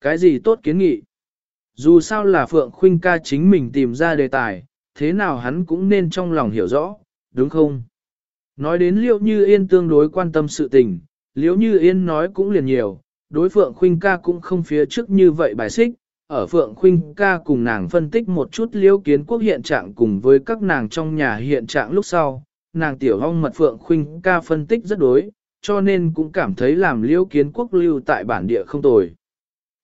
Cái gì tốt kiến nghị? Dù sao là Phượng Khuynh ca chính mình tìm ra đề tài, thế nào hắn cũng nên trong lòng hiểu rõ, đúng không? Nói đến liệu như yên tương đối quan tâm sự tình, liễu như yên nói cũng liền nhiều, đối Phượng Khuynh ca cũng không phía trước như vậy bài xích, ở Phượng Khuynh ca cùng nàng phân tích một chút liễu kiến quốc hiện trạng cùng với các nàng trong nhà hiện trạng lúc sau, nàng tiểu hong mật Phượng Khuynh ca phân tích rất đối, cho nên cũng cảm thấy làm liễu kiến quốc lưu tại bản địa không tồi.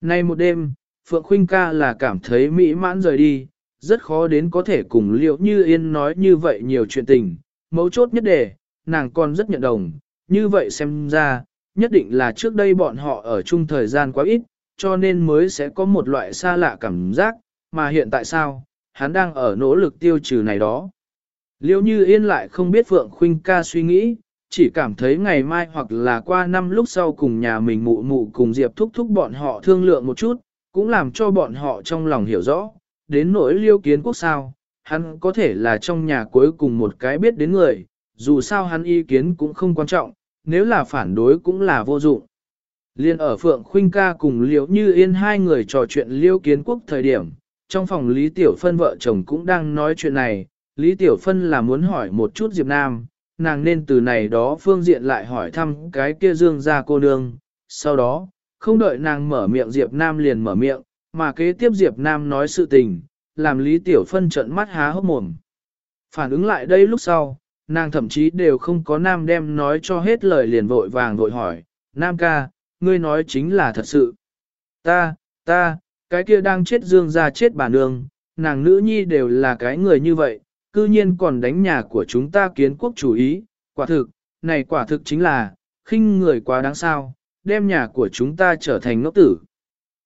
Nay một đêm, Phượng Khuynh ca là cảm thấy mỹ mãn rời đi, rất khó đến có thể cùng liễu như yên nói như vậy nhiều chuyện tình, mấu chốt nhất đề, nàng còn rất nhận đồng, như vậy xem ra, nhất định là trước đây bọn họ ở chung thời gian quá ít, cho nên mới sẽ có một loại xa lạ cảm giác, mà hiện tại sao, hắn đang ở nỗ lực tiêu trừ này đó. Liêu như yên lại không biết Phượng Khuynh ca suy nghĩ, chỉ cảm thấy ngày mai hoặc là qua năm lúc sau cùng nhà mình mụ mụ cùng Diệp thúc thúc bọn họ thương lượng một chút, cũng làm cho bọn họ trong lòng hiểu rõ, đến nỗi liêu kiến quốc sao, hắn có thể là trong nhà cuối cùng một cái biết đến người, dù sao hắn ý kiến cũng không quan trọng, nếu là phản đối cũng là vô dụng. Liên ở Phượng Khuynh ca cùng Liễu Như Yên hai người trò chuyện Liêu Kiến Quốc thời điểm, trong phòng Lý Tiểu Phân vợ chồng cũng đang nói chuyện này, Lý Tiểu Phân là muốn hỏi một chút Diệp Nam, nàng nên từ này đó phương diện lại hỏi thăm cái kia dương gia cô nương, sau đó, không đợi nàng mở miệng Diệp Nam liền mở miệng, mà kế tiếp Diệp Nam nói sự tình, làm Lý Tiểu Phân trợn mắt há hốc mồm. Phản ứng lại đây lúc sau, nàng thậm chí đều không có Nam đem nói cho hết lời liền vội vàng vội hỏi, Nam ca, ngươi nói chính là thật sự. Ta, ta, cái kia đang chết dương ra chết bà nương, nàng nữ nhi đều là cái người như vậy, cư nhiên còn đánh nhà của chúng ta kiến quốc chủ ý, quả thực, này quả thực chính là, khinh người quá đáng sao, đem nhà của chúng ta trở thành ngốc tử.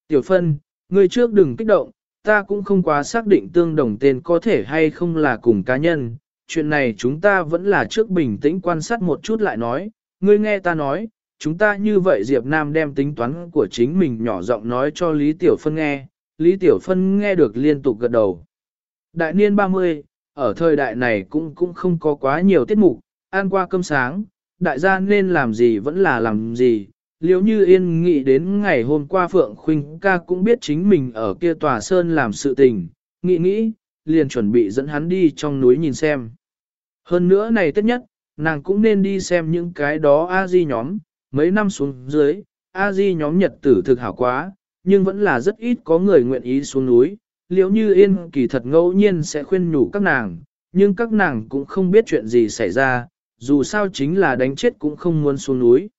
Tiểu phân, ngươi trước đừng kích động, ta cũng không quá xác định tương đồng tên có thể hay không là cùng cá nhân, chuyện này chúng ta vẫn là trước bình tĩnh quan sát một chút lại nói, ngươi nghe ta nói, chúng ta như vậy Diệp Nam đem tính toán của chính mình nhỏ giọng nói cho Lý Tiểu Phân nghe, Lý Tiểu Phân nghe được liên tục gật đầu. Đại niên 30, ở thời đại này cũng cũng không có quá nhiều tiết mục, ăn qua cơm sáng, đại gia nên làm gì vẫn là làm gì. Liếu như yên nghĩ đến ngày hôm qua Phượng Khuynh ca cũng biết chính mình ở kia tòa sơn làm sự tình, nghĩ nghĩ, liền chuẩn bị dẫn hắn đi trong núi nhìn xem. Hơn nữa này tất nhất, nàng cũng nên đi xem những cái đó A-di nhóm, mấy năm xuống dưới, A-di nhóm nhật tử thực hảo quá, nhưng vẫn là rất ít có người nguyện ý xuống núi. Liễu như yên kỳ thật ngẫu nhiên sẽ khuyên nhủ các nàng, nhưng các nàng cũng không biết chuyện gì xảy ra, dù sao chính là đánh chết cũng không muốn xuống núi.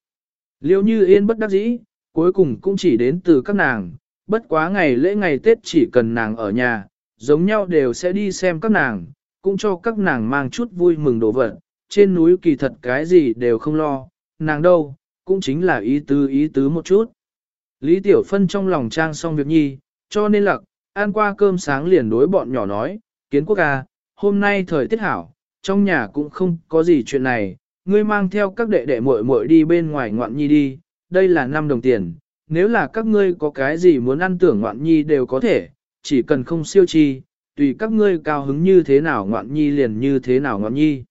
Liễu như yên bất đắc dĩ, cuối cùng cũng chỉ đến từ các nàng, bất quá ngày lễ ngày Tết chỉ cần nàng ở nhà, giống nhau đều sẽ đi xem các nàng, cũng cho các nàng mang chút vui mừng đồ vật, trên núi kỳ thật cái gì đều không lo, nàng đâu, cũng chính là ý tứ ý tứ một chút. Lý Tiểu Phân trong lòng trang xong việc nhi, cho nên lặc, ăn qua cơm sáng liền đối bọn nhỏ nói, kiến quốc à, hôm nay thời tiết hảo, trong nhà cũng không có gì chuyện này, ngươi mang theo các đệ đệ muội muội đi bên ngoài ngoạn nhi đi, đây là 5 đồng tiền, nếu là các ngươi có cái gì muốn ăn tưởng ngoạn nhi đều có thể, chỉ cần không siêu chi, tùy các ngươi cao hứng như thế nào ngoạn nhi liền như thế nào ngoạn nhi.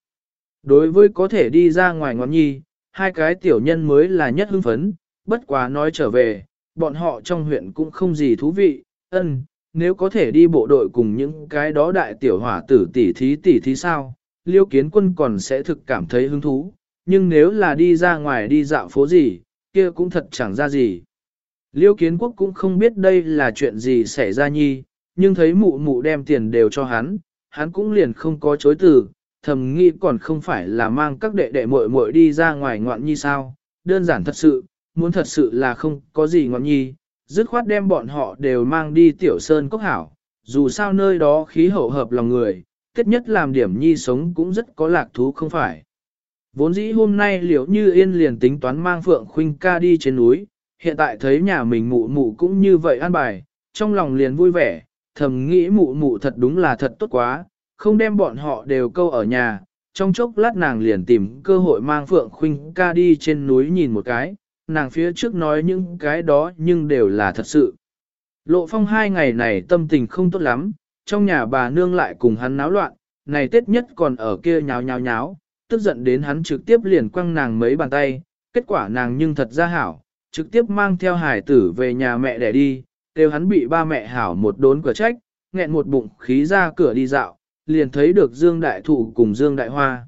Đối với có thể đi ra ngoài ngoạn nhi, hai cái tiểu nhân mới là nhất hưng phấn, bất quá nói trở về, bọn họ trong huyện cũng không gì thú vị, ân, nếu có thể đi bộ đội cùng những cái đó đại tiểu hỏa tử tỷ thí tỷ thí sao, liêu kiến quân còn sẽ thực cảm thấy hứng thú, nhưng nếu là đi ra ngoài đi dạo phố gì, kia cũng thật chẳng ra gì. Liêu kiến quốc cũng không biết đây là chuyện gì xảy ra nhi, nhưng thấy mụ mụ đem tiền đều cho hắn, hắn cũng liền không có chối từ, thầm nghĩ còn không phải là mang các đệ đệ muội muội đi ra ngoài ngoạn nhi sao, đơn giản thật sự, muốn thật sự là không có gì ngoạn nhi, dứt khoát đem bọn họ đều mang đi tiểu sơn cốc hảo, dù sao nơi đó khí hậu hợp lòng người, kết nhất làm điểm nhi sống cũng rất có lạc thú không phải. Vốn dĩ hôm nay liễu như yên liền tính toán mang Phượng Khuynh ca đi trên núi, hiện tại thấy nhà mình mụ mụ cũng như vậy an bài, trong lòng liền vui vẻ, thầm nghĩ mụ mụ thật đúng là thật tốt quá, không đem bọn họ đều câu ở nhà, trong chốc lát nàng liền tìm cơ hội mang Phượng Khuynh ca đi trên núi nhìn một cái, nàng phía trước nói những cái đó nhưng đều là thật sự. Lộ phong hai ngày này tâm tình không tốt lắm, trong nhà bà nương lại cùng hắn náo loạn, này tết nhất còn ở kia nháo nháo nháo, tức giận đến hắn trực tiếp liền quăng nàng mấy bàn tay, kết quả nàng nhưng thật ra hảo, trực tiếp mang theo hải tử về nhà mẹ để đi, kêu hắn bị ba mẹ hảo một đốn cửa trách, nghẹn một bụng khí ra cửa đi dạo, liền thấy được Dương Đại Thụ cùng Dương Đại Hoa.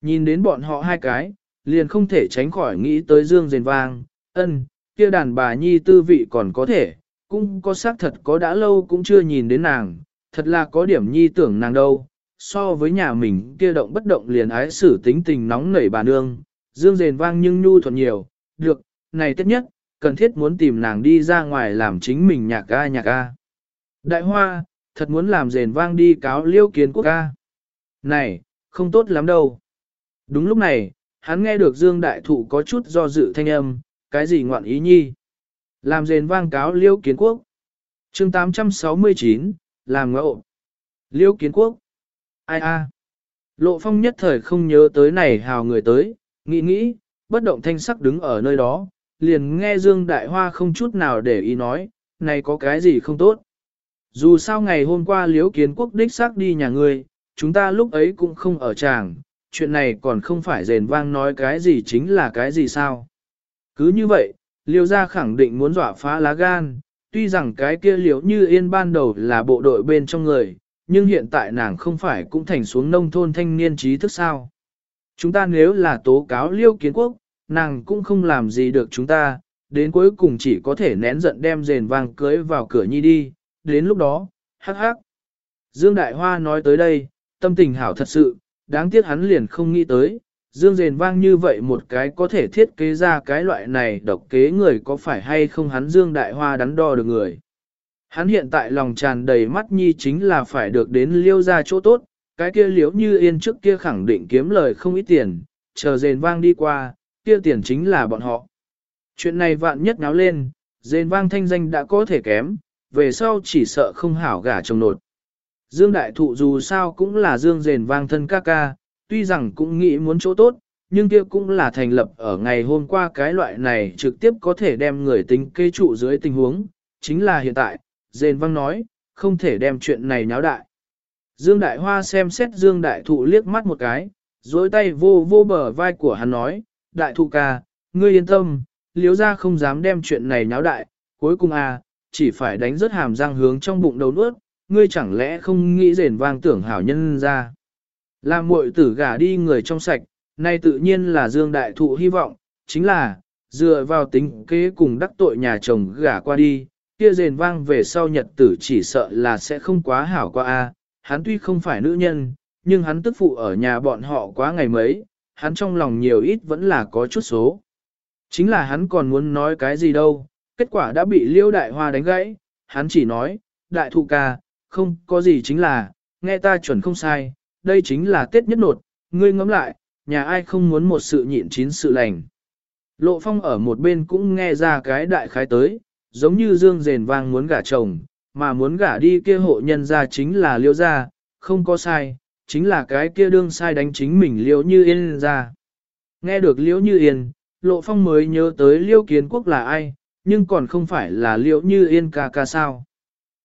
Nhìn đến bọn họ hai cái, liền không thể tránh khỏi nghĩ tới Dương Dền Vang, ân, kia đàn bà nhi tư vị còn có thể, cũng có xác thật có đã lâu cũng chưa nhìn đến nàng, thật là có điểm nhi tưởng nàng đâu, so với nhà mình kia động bất động liền ái xử tính tình nóng nảy bà nương, Dương Dền Vang nhưng nhu thuận nhiều, được, này tất nhất, cần thiết muốn tìm nàng đi ra ngoài làm chính mình nhạc ca nhạc ca. Đại Hoa, thật muốn làm rền vang đi cáo liêu kiến quốc ca. Này, không tốt lắm đâu. Đúng lúc này, hắn nghe được Dương Đại Thụ có chút do dự thanh âm, cái gì ngoạn ý nhi. Làm rền vang cáo liêu kiến quốc. chương 869, làm ngộ. Liêu kiến quốc. Ai a? Lộ phong nhất thời không nhớ tới này hào người tới, nghĩ nghĩ, bất động thanh sắc đứng ở nơi đó, liền nghe Dương Đại Hoa không chút nào để ý nói, này có cái gì không tốt. Dù sao ngày hôm qua liếu kiến quốc đích xác đi nhà ngươi, chúng ta lúc ấy cũng không ở tràng, chuyện này còn không phải rền vang nói cái gì chính là cái gì sao. Cứ như vậy, liêu gia khẳng định muốn dọa phá lá gan, tuy rằng cái kia liễu như yên ban đầu là bộ đội bên trong người, nhưng hiện tại nàng không phải cũng thành xuống nông thôn thanh niên trí thức sao. Chúng ta nếu là tố cáo liêu kiến quốc, nàng cũng không làm gì được chúng ta, đến cuối cùng chỉ có thể nén giận đem rền vang cưới vào cửa nhi đi, đến lúc đó, hắc hắc. Dương Đại Hoa nói tới đây, tâm tình hảo thật sự, đáng tiếc hắn liền không nghĩ tới, Dương rền vang như vậy một cái có thể thiết kế ra cái loại này độc kế người có phải hay không hắn Dương Đại Hoa đắn đo được người. Hắn hiện tại lòng tràn đầy mắt nhi chính là phải được đến liêu ra chỗ tốt, cái kia liếu như yên trước kia khẳng định kiếm lời không ít tiền, chờ rền vang đi qua, kia tiền chính là bọn họ. Chuyện này vạn nhất náo lên, rền vang thanh danh đã có thể kém, về sau chỉ sợ không hảo gả chồng nột. Dương Đại Thụ dù sao cũng là Dương rền vang thân ca ca, tuy rằng cũng nghĩ muốn chỗ tốt, nhưng kia cũng là thành lập ở ngày hôm qua cái loại này trực tiếp có thể đem người tính kê trụ dưới tình huống, chính là hiện tại, rền vang nói, không thể đem chuyện này nháo đại. Dương Đại Hoa xem xét Dương Đại Thụ liếc mắt một cái, dối tay vô vô bờ vai của hắn nói, Đại Thụ ca, ngươi yên tâm, liếu ra không dám đem chuyện này nháo đại, cuối cùng à, chỉ phải đánh rớt hàm răng hướng trong bụng đầu nuốt, ngươi chẳng lẽ không nghĩ rền vang tưởng hảo nhân ra. Làm muội tử gả đi người trong sạch, nay tự nhiên là Dương Đại Thụ hy vọng, chính là, dựa vào tính kế cùng đắc tội nhà chồng gả qua đi, kia rền vang về sau nhật tử chỉ sợ là sẽ không quá hảo qua a. Hắn tuy không phải nữ nhân, nhưng hắn tức phụ ở nhà bọn họ quá ngày mấy, hắn trong lòng nhiều ít vẫn là có chút số. Chính là hắn còn muốn nói cái gì đâu, kết quả đã bị liêu đại hoa đánh gãy, hắn chỉ nói, đại thụ ca, không có gì chính là, nghe ta chuẩn không sai, đây chính là Tết nhất nột, ngươi ngẫm lại, nhà ai không muốn một sự nhịn chín sự lành. Lộ phong ở một bên cũng nghe ra cái đại khái tới, giống như dương rền vang muốn gả chồng, mà muốn gả đi kia hộ nhân ra chính là liêu gia, không có sai, chính là cái kia đương sai đánh chính mình liêu như yên ra. Nghe được liêu như yên, lộ phong mới nhớ tới liêu kiến quốc là ai, nhưng còn không phải là liêu như yên ca ca sao.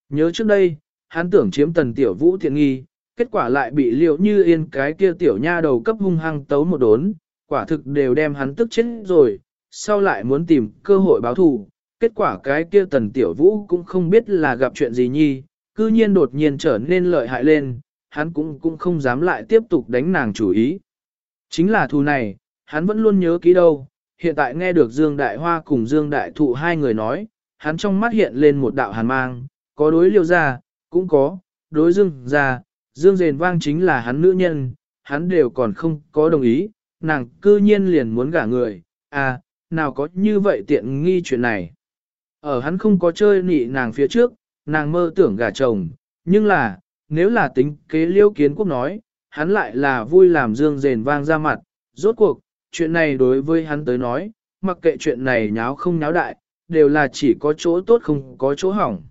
Nhớ trước đây, hắn tưởng chiếm tần tiểu vũ thiện nghi, kết quả lại bị liệu như yên cái kia tiểu nha đầu cấp hung hăng tấu một đốn, quả thực đều đem hắn tức chết rồi, sau lại muốn tìm cơ hội báo thù, kết quả cái kia tần tiểu vũ cũng không biết là gặp chuyện gì nhi, cư nhiên đột nhiên trở nên lợi hại lên, hắn cũng cũng không dám lại tiếp tục đánh nàng chủ ý. Chính là thù này, hắn vẫn luôn nhớ kỹ đâu, hiện tại nghe được Dương Đại Hoa cùng Dương Đại Thụ hai người nói, hắn trong mắt hiện lên một đạo hàn mang, có đối liêu ra, cũng có, đối Dương ra, Dương Dền Vang chính là hắn nữ nhân, hắn đều còn không có đồng ý, nàng cư nhiên liền muốn gả người, à, nào có như vậy tiện nghi chuyện này. Ở hắn không có chơi nị nàng phía trước, nàng mơ tưởng gả chồng, nhưng là, nếu là tính kế liêu kiến quốc nói, hắn lại là vui làm Dương Dền Vang ra mặt, rốt cuộc, chuyện này đối với hắn tới nói, mặc kệ chuyện này nháo không nháo đại, đều là chỉ có chỗ tốt không có chỗ hỏng.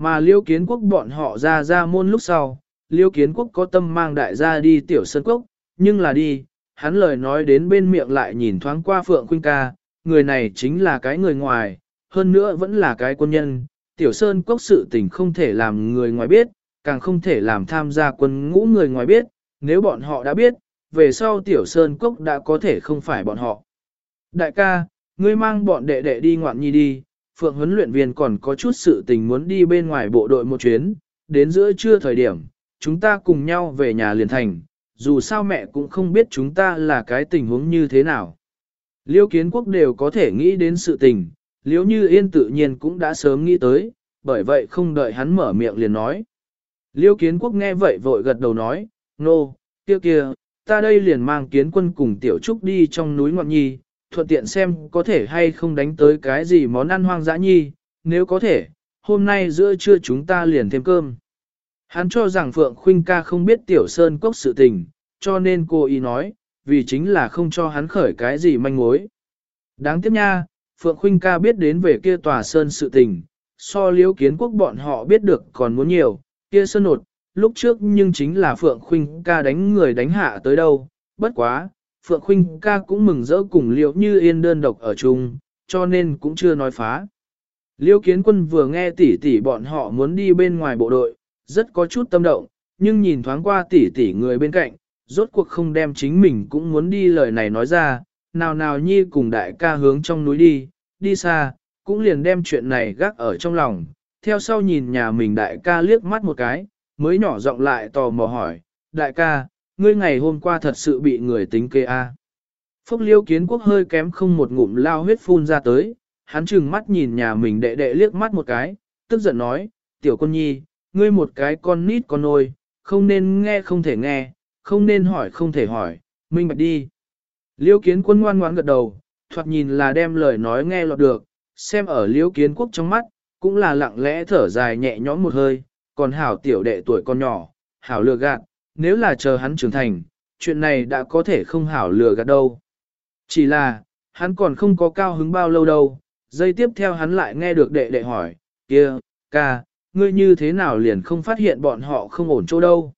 Mà liêu kiến quốc bọn họ ra ra môn lúc sau, liêu kiến quốc có tâm mang đại gia đi tiểu sân quốc, nhưng là đi, hắn lời nói đến bên miệng lại nhìn thoáng qua Phượng Khuynh ca, người này chính là cái người ngoài, hơn nữa vẫn là cái quân nhân, tiểu sơn quốc sự tình không thể làm người ngoài biết, càng không thể làm tham gia quân ngũ người ngoài biết, nếu bọn họ đã biết, về sau tiểu sơn quốc đã có thể không phải bọn họ. Đại ca, ngươi mang bọn đệ đệ đi ngoạn nhi đi, Phượng huấn luyện viên còn có chút sự tình muốn đi bên ngoài bộ đội một chuyến, đến giữa trưa thời điểm, chúng ta cùng nhau về nhà liền thành, dù sao mẹ cũng không biết chúng ta là cái tình huống như thế nào. Liêu kiến quốc đều có thể nghĩ đến sự tình, liếu như yên tự nhiên cũng đã sớm nghĩ tới, bởi vậy không đợi hắn mở miệng liền nói. Liêu kiến quốc nghe vậy vội gật đầu nói, nô, no, kia kia, ta đây liền mang kiến quân cùng tiểu trúc đi trong núi ngọn nhi, thuận tiện xem có thể hay không đánh tới cái gì món ăn hoang dã nhi, nếu có thể, hôm nay giữa trưa chúng ta liền thêm cơm. Hắn cho rằng Phượng Khuynh ca không biết Tiểu Sơn Cốc sự tình, cho nên cô ý nói, vì chính là không cho hắn khởi cái gì manh mối. Đáng tiếc nha, Phượng Khuynh ca biết đến về kia tòa Sơn sự tình, so liếu kiến quốc bọn họ biết được còn muốn nhiều, kia Sơn nột, lúc trước nhưng chính là Phượng Khuynh ca đánh người đánh hạ tới đâu, bất quá, Phượng Khuynh ca cũng mừng rỡ cùng liễu như yên đơn độc ở chung, cho nên cũng chưa nói phá. Liễu kiến quân vừa nghe tỷ tỷ bọn họ muốn đi bên ngoài bộ đội, rất có chút tâm động, nhưng nhìn thoáng qua tỷ tỷ người bên cạnh, rốt cuộc không đem chính mình cũng muốn đi lời này nói ra, nào nào nhi cùng đại ca hướng trong núi đi, đi xa, cũng liền đem chuyện này gác ở trong lòng, theo sau nhìn nhà mình đại ca liếc mắt một cái, mới nhỏ giọng lại tò mò hỏi, đại ca, ngươi ngày hôm qua thật sự bị người tính kê a. À? Phúc liêu kiến quốc hơi kém không một ngụm lao huyết phun ra tới, hắn chừng mắt nhìn nhà mình đệ đệ liếc mắt một cái, tức giận nói, tiểu con nhi, ngươi một cái con nít con nôi, không nên nghe không thể nghe, không nên hỏi không thể hỏi, minh bạch đi. Liêu kiến quân ngoan ngoãn gật đầu, thoạt nhìn là đem lời nói nghe lọt được, xem ở liêu kiến quốc trong mắt, cũng là lặng lẽ thở dài nhẹ nhõm một hơi, còn hảo tiểu đệ tuổi con nhỏ, hảo lừa gạt, nếu là chờ hắn trưởng thành, chuyện này đã có thể không hảo lừa gạt đâu. Chỉ là, hắn còn không có cao hứng bao lâu đâu, giây tiếp theo hắn lại nghe được đệ đệ hỏi, kia, ca, ngươi như thế nào liền không phát hiện bọn họ không ổn chỗ đâu.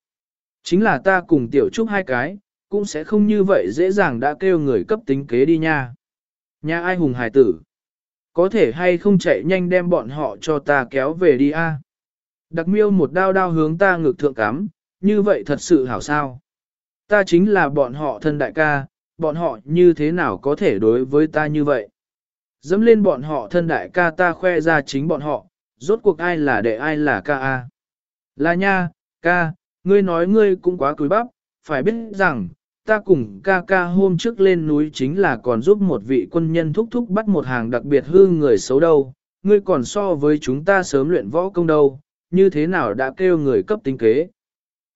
Chính là ta cùng tiểu trúc hai cái, cũng sẽ không như vậy dễ dàng đã kêu người cấp tính kế đi nha. Nhà ai hùng hài tử? Có thể hay không chạy nhanh đem bọn họ cho ta kéo về đi a? Đặc miêu một đao đao hướng ta ngực thượng cắm, như vậy thật sự hảo sao. Ta chính là bọn họ thân đại ca, bọn họ như thế nào có thể đối với ta như vậy. Dẫm lên bọn họ thân đại ca ta khoe ra chính bọn họ, rốt cuộc ai là đệ ai là ca a. Là nha, ca, ngươi nói ngươi cũng quá cúi bắp, phải biết rằng, ta cùng ca ca hôm trước lên núi chính là còn giúp một vị quân nhân thúc thúc bắt một hàng đặc biệt hư người xấu đâu, ngươi còn so với chúng ta sớm luyện võ công đâu, như thế nào đã kêu người cấp tính kế.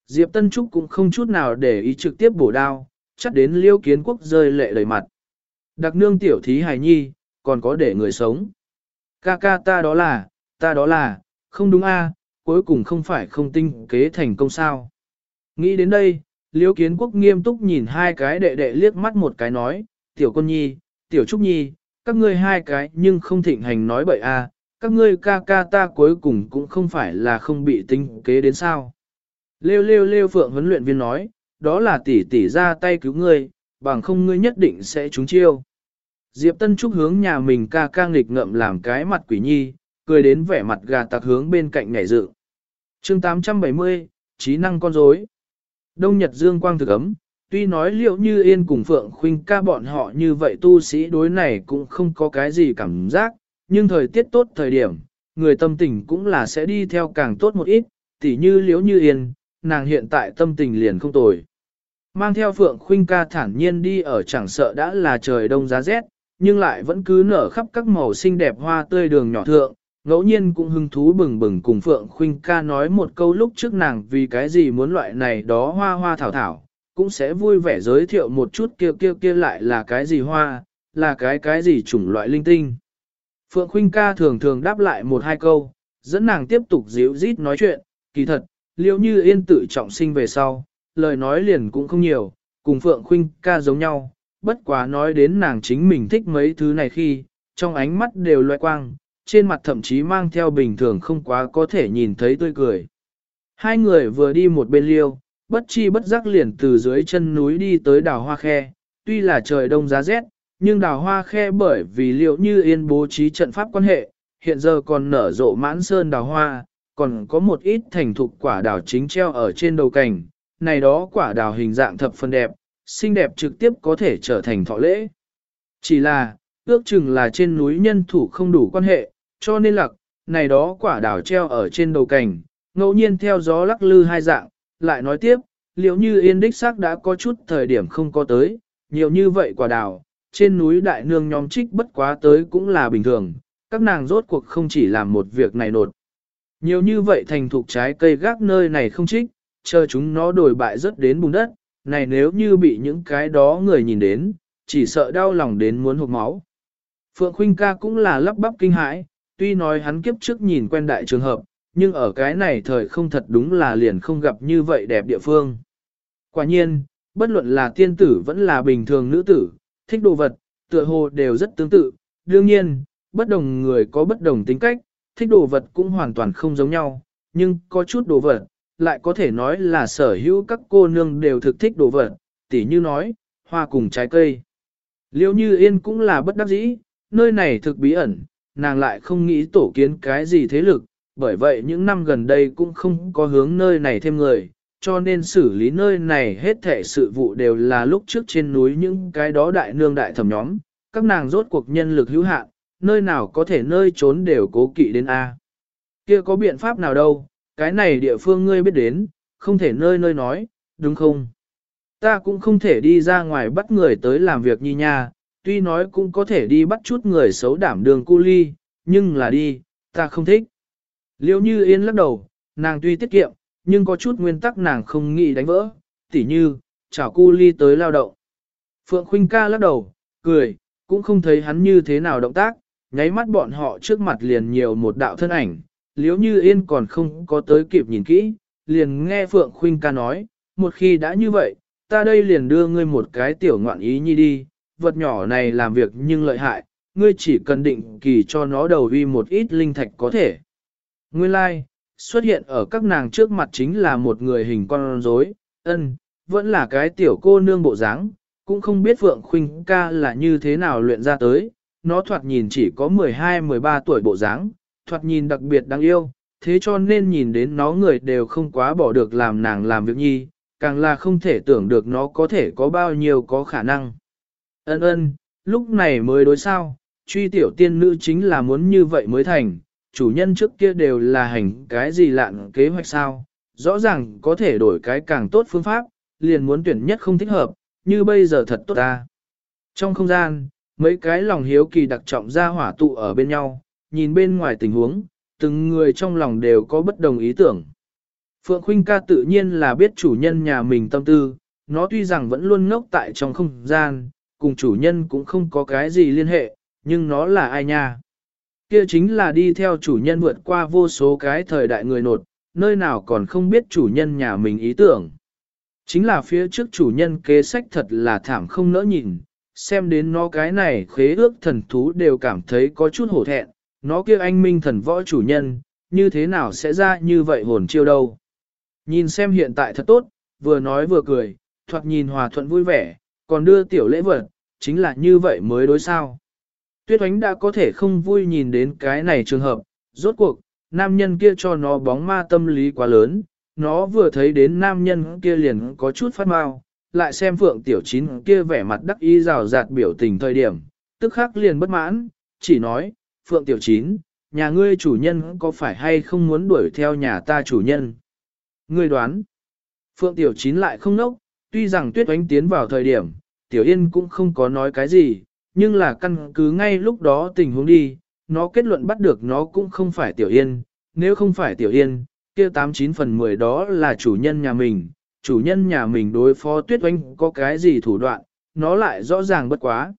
Diệp Tân Trúc cũng không chút nào để ý trực tiếp bổ đao, chắc đến liêu kiến quốc rơi lệ đầy mặt. Đặc nương tiểu thí hài nhi, còn có để người sống. Ca ca ta đó là, ta đó là, không đúng a, cuối cùng không phải không tinh kế thành công sao. Nghĩ đến đây, liêu kiến quốc nghiêm túc nhìn hai cái đệ đệ liếc mắt một cái nói, tiểu con nhi, tiểu trúc nhi, các ngươi hai cái nhưng không thịnh hành nói bậy a, các ngươi ca ca ta cuối cùng cũng không phải là không bị tinh kế đến sao. Lêu lêu lêu phượng huấn luyện viên nói, đó là tỷ tỷ ra tay cứu ngươi, bằng không ngươi nhất định sẽ trúng chiêu. Diệp Tân Trúc hướng nhà mình ca ca nghịch ngậm làm cái mặt quỷ nhi, cười đến vẻ mặt gà tạc hướng bên cạnh nhảy dự. chương 870, trí năng con rối. Đông Nhật Dương quang thực ấm, tuy nói liệu như yên cùng Phượng Khuynh ca bọn họ như vậy tu sĩ đối này cũng không có cái gì cảm giác, nhưng thời tiết tốt thời điểm, người tâm tình cũng là sẽ đi theo càng tốt một ít, tỉ như liễu như yên, nàng hiện tại tâm tình liền không tồi. Mang theo Phượng Khuynh ca thản nhiên đi ở chẳng sợ đã là trời đông giá rét, nhưng lại vẫn cứ nở khắp các màu xinh đẹp hoa tươi đường nhỏ thượng, ngẫu nhiên cũng hứng thú bừng bừng cùng Phượng Khuynh ca nói một câu lúc trước nàng vì cái gì muốn loại này đó hoa hoa thảo thảo, cũng sẽ vui vẻ giới thiệu một chút kia kia kia lại là cái gì hoa, là cái cái gì chủng loại linh tinh. Phượng Khuynh ca thường thường đáp lại một hai câu, dẫn nàng tiếp tục díu rít nói chuyện, kỳ thật, liêu như yên tự trọng sinh về sau, lời nói liền cũng không nhiều, cùng Phượng Khuynh ca giống nhau, bất quá nói đến nàng chính mình thích mấy thứ này khi, trong ánh mắt đều loại quang, trên mặt thậm chí mang theo bình thường không quá có thể nhìn thấy tươi cười. Hai người vừa đi một bên liêu, bất chi bất giác liền từ dưới chân núi đi tới đào hoa khe, tuy là trời đông giá rét, nhưng đào hoa khe bởi vì liệu như yên bố trí trận pháp quan hệ, hiện giờ còn nở rộ mãn sơn đào hoa, còn có một ít thành thục quả đào chính treo ở trên đầu cành, này đó quả đào hình dạng thập phân đẹp, xinh đẹp trực tiếp có thể trở thành thọ lễ. Chỉ là, ước chừng là trên núi nhân thủ không đủ quan hệ, cho nên lặc, này đó quả đào treo ở trên đầu cành, ngẫu nhiên theo gió lắc lư hai dạng, lại nói tiếp, liệu như yên đích xác đã có chút thời điểm không có tới, nhiều như vậy quả đào, trên núi đại nương nhóm trích bất quá tới cũng là bình thường, các nàng rốt cuộc không chỉ làm một việc này nột. Nhiều như vậy thành thục trái cây gác nơi này không trích, chờ chúng nó đổi bại rất đến bùn đất, này nếu như bị những cái đó người nhìn đến, chỉ sợ đau lòng đến muốn hụt máu. Phượng Khuynh ca cũng là lắp bắp kinh hãi, tuy nói hắn kiếp trước nhìn quen đại trường hợp, nhưng ở cái này thời không thật đúng là liền không gặp như vậy đẹp địa phương. Quả nhiên, bất luận là tiên tử vẫn là bình thường nữ tử, thích đồ vật, tựa hồ đều rất tương tự. Đương nhiên, bất đồng người có bất đồng tính cách, thích đồ vật cũng hoàn toàn không giống nhau, nhưng có chút đồ vật, lại có thể nói là sở hữu các cô nương đều thực thích đồ vật, tỉ như nói, hoa cùng trái cây. Liêu như yên cũng là bất đắc dĩ, nơi này thực bí ẩn, nàng lại không nghĩ tổ kiến cái gì thế lực, bởi vậy những năm gần đây cũng không có hướng nơi này thêm người, cho nên xử lý nơi này hết thể sự vụ đều là lúc trước trên núi những cái đó đại nương đại thẩm nhóm, các nàng rốt cuộc nhân lực hữu hạn, nơi nào có thể nơi trốn đều cố kỵ đến A. Kia có biện pháp nào đâu, cái này địa phương ngươi biết đến, không thể nơi nơi nói, đúng không? Ta cũng không thể đi ra ngoài bắt người tới làm việc như nha, tuy nói cũng có thể đi bắt chút người xấu đảm đường cu ly, nhưng là đi, ta không thích. Liêu như yên lắc đầu, nàng tuy tiết kiệm, nhưng có chút nguyên tắc nàng không nghĩ đánh vỡ, tỉ như, chào cu ly tới lao động. Phượng Khuynh ca lắc đầu, cười, cũng không thấy hắn như thế nào động tác, nháy mắt bọn họ trước mặt liền nhiều một đạo thân ảnh, liếu như yên còn không có tới kịp nhìn kỹ, liền nghe Phượng Khuynh ca nói, một khi đã như vậy, ta đây liền đưa ngươi một cái tiểu ngoạn ý nhi đi, vật nhỏ này làm việc nhưng lợi hại, ngươi chỉ cần định kỳ cho nó đầu vi một ít linh thạch có thể. Nguyên lai, like, xuất hiện ở các nàng trước mặt chính là một người hình con rối, ân, vẫn là cái tiểu cô nương bộ dáng, cũng không biết Phượng Khuynh ca là như thế nào luyện ra tới, nó thoạt nhìn chỉ có 12-13 tuổi bộ dáng, thoạt nhìn đặc biệt đáng yêu, thế cho nên nhìn đến nó người đều không quá bỏ được làm nàng làm việc nhi, càng là không thể tưởng được nó có thể có bao nhiêu có khả năng. Ân ân, lúc này mới đối sao, truy tiểu tiên nữ chính là muốn như vậy mới thành, chủ nhân trước kia đều là hành cái gì lạn kế hoạch sao, rõ ràng có thể đổi cái càng tốt phương pháp, liền muốn tuyển nhất không thích hợp, như bây giờ thật tốt ta. Trong không gian, mấy cái lòng hiếu kỳ đặc trọng ra hỏa tụ ở bên nhau, nhìn bên ngoài tình huống, từng người trong lòng đều có bất đồng ý tưởng. Phượng Khuynh ca tự nhiên là biết chủ nhân nhà mình tâm tư, nó tuy rằng vẫn luôn ngốc tại trong không gian, cùng chủ nhân cũng không có cái gì liên hệ, nhưng nó là ai nha? Kia chính là đi theo chủ nhân vượt qua vô số cái thời đại người nột, nơi nào còn không biết chủ nhân nhà mình ý tưởng. Chính là phía trước chủ nhân kế sách thật là thảm không nỡ nhìn, xem đến nó cái này khế ước thần thú đều cảm thấy có chút hổ thẹn, nó kia anh minh thần võ chủ nhân, như thế nào sẽ ra như vậy hồn chiêu đâu. Nhìn xem hiện tại thật tốt, vừa nói vừa cười, thoạt nhìn hòa thuận vui vẻ, còn đưa tiểu lễ vật, chính là như vậy mới đối sao. Tuyết oánh đã có thể không vui nhìn đến cái này trường hợp, rốt cuộc, nam nhân kia cho nó bóng ma tâm lý quá lớn, nó vừa thấy đến nam nhân kia liền có chút phát mau, lại xem phượng tiểu chín kia vẻ mặt đắc ý rào rạt biểu tình thời điểm, tức khắc liền bất mãn, chỉ nói, phượng tiểu chín, nhà ngươi chủ nhân có phải hay không muốn đuổi theo nhà ta chủ nhân? Ngươi đoán, phượng tiểu chín lại không nốc, tuy rằng tuyết oánh tiến vào thời điểm, tiểu yên cũng không có nói cái gì, nhưng là căn cứ ngay lúc đó tình huống đi, nó kết luận bắt được nó cũng không phải tiểu yên, nếu không phải tiểu yên, kia 89 phần 10 đó là chủ nhân nhà mình, chủ nhân nhà mình đối phó tuyết oanh có cái gì thủ đoạn, nó lại rõ ràng bất quá.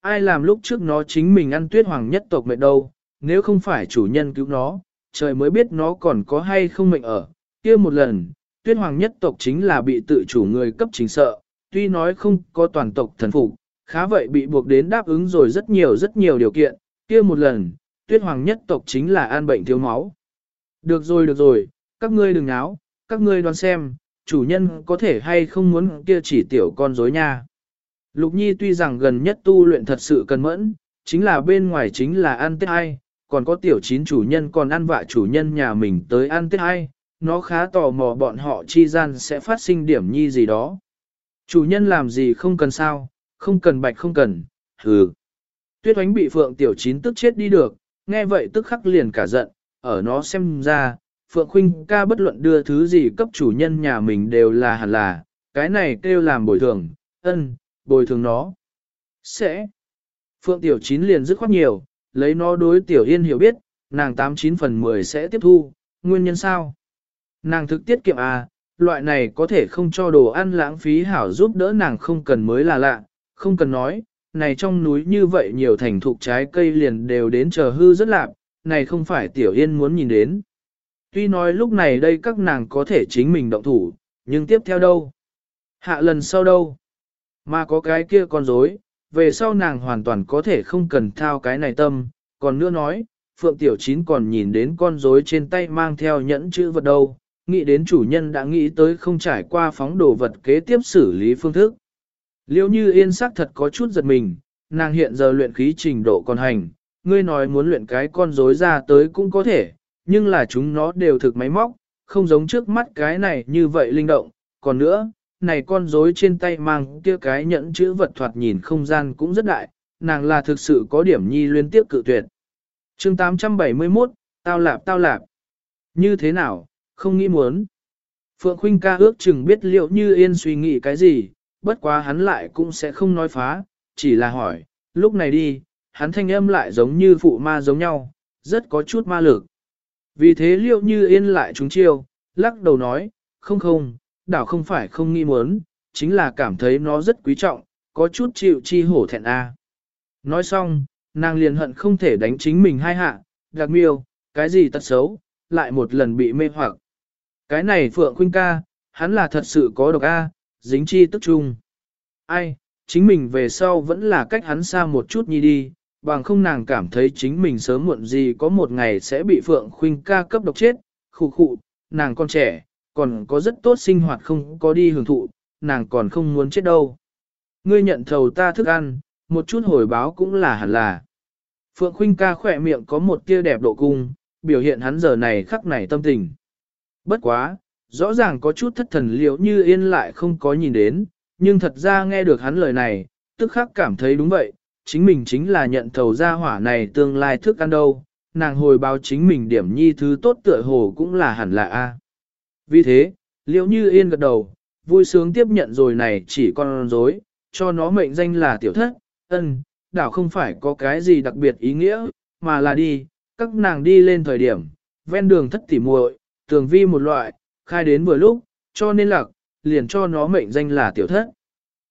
Ai làm lúc trước nó chính mình ăn tuyết hoàng nhất tộc mệnh đâu, nếu không phải chủ nhân cứu nó, trời mới biết nó còn có hay không mệnh ở. kia một lần, tuyết hoàng nhất tộc chính là bị tự chủ người cấp chính sợ, tuy nói không có toàn tộc thần phục, khá vậy bị buộc đến đáp ứng rồi rất nhiều rất nhiều điều kiện, kia một lần, tuyết hoàng nhất tộc chính là an bệnh thiếu máu. Được rồi được rồi, các ngươi đừng náo, các ngươi đoán xem, chủ nhân có thể hay không muốn kia chỉ tiểu con dối nha. Lục Nhi tuy rằng gần nhất tu luyện thật sự cần mẫn, chính là bên ngoài chính là ăn tết ai, còn có tiểu chín chủ nhân còn ăn vạ chủ nhân nhà mình tới ăn tết ai, nó khá tò mò bọn họ chi gian sẽ phát sinh điểm nhi gì đó. Chủ nhân làm gì không cần sao, không cần bạch không cần, hừ. Tuyết oánh bị phượng tiểu chín tức chết đi được, Nghe vậy tức khắc liền cả giận, ở nó xem ra, Phượng Khuynh ca bất luận đưa thứ gì cấp chủ nhân nhà mình đều là hẳn là, cái này kêu làm bồi thường, ân, bồi thường nó. Sẽ. Phượng Tiểu Chín liền dứt khoát nhiều, lấy nó đối Tiểu Yên hiểu biết, nàng 89 phần 10 sẽ tiếp thu, nguyên nhân sao? Nàng thực tiết kiệm à, loại này có thể không cho đồ ăn lãng phí hảo giúp đỡ nàng không cần mới là lạ, không cần nói, này trong núi như vậy nhiều thành thục trái cây liền đều đến chờ hư rất lạc, này không phải Tiểu Yên muốn nhìn đến. Tuy nói lúc này đây các nàng có thể chính mình động thủ, nhưng tiếp theo đâu? Hạ lần sau đâu? Mà có cái kia con rối, về sau nàng hoàn toàn có thể không cần thao cái này tâm, còn nữa nói, Phượng Tiểu Chín còn nhìn đến con rối trên tay mang theo nhẫn chữ vật đâu, nghĩ đến chủ nhân đã nghĩ tới không trải qua phóng đồ vật kế tiếp xử lý phương thức. Liêu như yên sắc thật có chút giật mình, nàng hiện giờ luyện khí trình độ còn hành, ngươi nói muốn luyện cái con rối ra tới cũng có thể, nhưng là chúng nó đều thực máy móc, không giống trước mắt cái này như vậy linh động, còn nữa, này con rối trên tay mang kia cái nhẫn chữ vật thoạt nhìn không gian cũng rất đại, nàng là thực sự có điểm nhi liên tiếp cự tuyệt. chương 871, tao lạp tao lạp. Như thế nào, không nghĩ muốn. Phượng Khuynh ca ước chừng biết liệu như yên suy nghĩ cái gì, bất quá hắn lại cũng sẽ không nói phá, chỉ là hỏi, lúc này đi, hắn thanh âm lại giống như phụ ma giống nhau, rất có chút ma lực. Vì thế liệu như yên lại trúng chiêu, lắc đầu nói, không không, đảo không phải không nghi muốn, chính là cảm thấy nó rất quý trọng, có chút chịu chi hổ thẹn a. Nói xong, nàng liền hận không thể đánh chính mình hai hạ, đặc miêu, cái gì tật xấu, lại một lần bị mê hoặc. Cái này Phượng Khuynh ca, hắn là thật sự có độc A, dính chi tức chung. Ai, chính mình về sau vẫn là cách hắn xa một chút nhi đi, bằng không nàng cảm thấy chính mình sớm muộn gì có một ngày sẽ bị Phượng Khuynh ca cấp độc chết, khụ khụ, nàng con trẻ, còn có rất tốt sinh hoạt không có đi hưởng thụ, nàng còn không muốn chết đâu. Ngươi nhận thầu ta thức ăn, một chút hồi báo cũng là hẳn là. Phượng Khuynh ca khỏe miệng có một tia đẹp độ cung, biểu hiện hắn giờ này khắc này tâm tình. Bất quá, rõ ràng có chút thất thần liệu như yên lại không có nhìn đến, nhưng thật ra nghe được hắn lời này, tức khắc cảm thấy đúng vậy, chính mình chính là nhận thầu gia hỏa này tương lai thức ăn đâu, nàng hồi báo chính mình điểm nhi thứ tốt tựa hồ cũng là hẳn là A. Vì thế, liệu như yên gật đầu, vui sướng tiếp nhận rồi này chỉ con rối, cho nó mệnh danh là tiểu thất, ân, đảo không phải có cái gì đặc biệt ý nghĩa, mà là đi, các nàng đi lên thời điểm, ven đường thất tỉ muội, tường vi một loại, khai đến vừa lúc, cho nên lạc, liền cho nó mệnh danh là tiểu thất.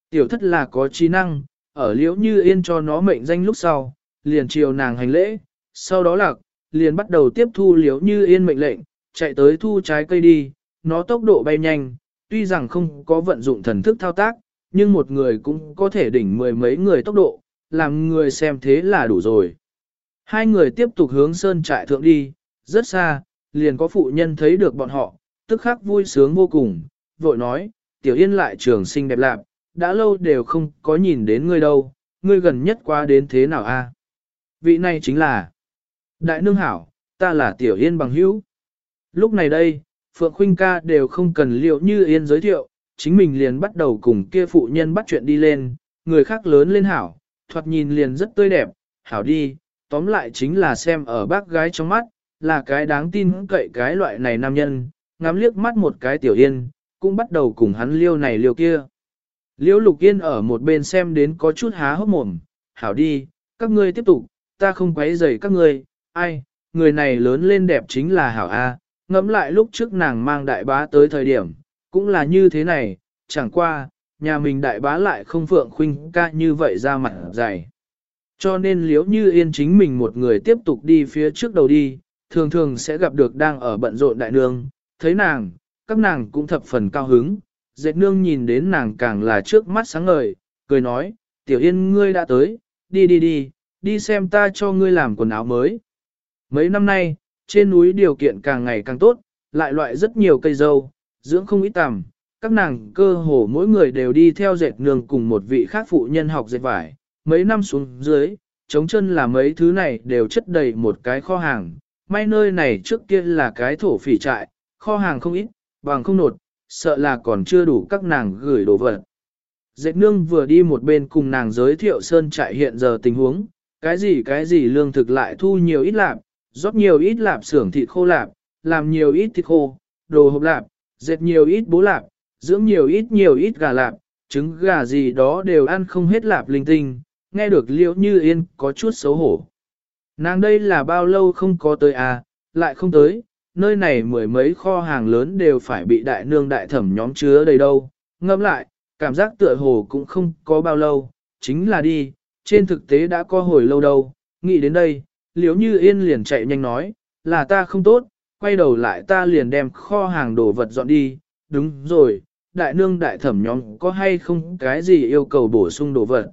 Tiểu thất là có trí năng, ở liễu như yên cho nó mệnh danh lúc sau, liền chiều nàng hành lễ, sau đó lạc, liền bắt đầu tiếp thu liễu như yên mệnh lệnh, chạy tới thu trái cây đi, nó tốc độ bay nhanh, tuy rằng không có vận dụng thần thức thao tác, nhưng một người cũng có thể đỉnh mười mấy người tốc độ, làm người xem thế là đủ rồi. Hai người tiếp tục hướng sơn trại thượng đi, rất xa, liền có phụ nhân thấy được bọn họ, tức khắc vui sướng vô cùng, vội nói, tiểu yên lại trường xinh đẹp lạc, đã lâu đều không có nhìn đến ngươi đâu, ngươi gần nhất qua đến thế nào a? Vị này chính là Đại Nương Hảo, ta là tiểu yên bằng hữu. Lúc này đây, Phượng Khuynh ca đều không cần liệu như yên giới thiệu, chính mình liền bắt đầu cùng kia phụ nhân bắt chuyện đi lên, người khác lớn lên hảo, thoạt nhìn liền rất tươi đẹp, hảo đi, tóm lại chính là xem ở bác gái trong mắt, là cái đáng tin cậy cái loại này nam nhân, ngắm liếc mắt một cái tiểu yên, cũng bắt đầu cùng hắn liêu này liêu kia. Liễu lục yên ở một bên xem đến có chút há hốc mồm, hảo đi, các ngươi tiếp tục, ta không quấy rầy các ngươi, ai, người này lớn lên đẹp chính là hảo A, ngẫm lại lúc trước nàng mang đại bá tới thời điểm, cũng là như thế này, chẳng qua, nhà mình đại bá lại không phượng khuynh ca như vậy ra mặt dày. Cho nên liếu như yên chính mình một người tiếp tục đi phía trước đầu đi, thường thường sẽ gặp được đang ở bận rộn đại nương, thấy nàng, các nàng cũng thập phần cao hứng, dệt nương nhìn đến nàng càng là trước mắt sáng ngời, cười nói, tiểu yên ngươi đã tới, đi đi đi, đi xem ta cho ngươi làm quần áo mới. Mấy năm nay, trên núi điều kiện càng ngày càng tốt, lại loại rất nhiều cây dâu, dưỡng không ít tầm, các nàng cơ hồ mỗi người đều đi theo dệt nương cùng một vị khác phụ nhân học dệt vải, mấy năm xuống dưới, chống chân là mấy thứ này đều chất đầy một cái kho hàng, may nơi này trước kia là cái thổ phỉ trại, kho hàng không ít, bằng không nột, sợ là còn chưa đủ các nàng gửi đồ vật. Dệt nương vừa đi một bên cùng nàng giới thiệu sơn trại hiện giờ tình huống, Cái gì cái gì lương thực lại thu nhiều ít lạp, rót nhiều ít lạp xưởng thịt khô lạp, làm nhiều ít thịt khô, đồ hộp lạp, dệt nhiều ít bố lạp, dưỡng nhiều ít nhiều ít gà lạp, trứng gà gì đó đều ăn không hết lạp linh tinh, nghe được liễu như yên có chút xấu hổ. Nàng đây là bao lâu không có tới à, lại không tới, nơi này mười mấy kho hàng lớn đều phải bị đại nương đại thẩm nhóm chứa đầy đâu, ngâm lại, cảm giác tựa hồ cũng không có bao lâu, chính là đi, trên thực tế đã có hồi lâu đâu, nghĩ đến đây, liếu như yên liền chạy nhanh nói, là ta không tốt, quay đầu lại ta liền đem kho hàng đồ vật dọn đi, đúng rồi, đại nương đại thẩm nhóm có hay không cái gì yêu cầu bổ sung đồ vật.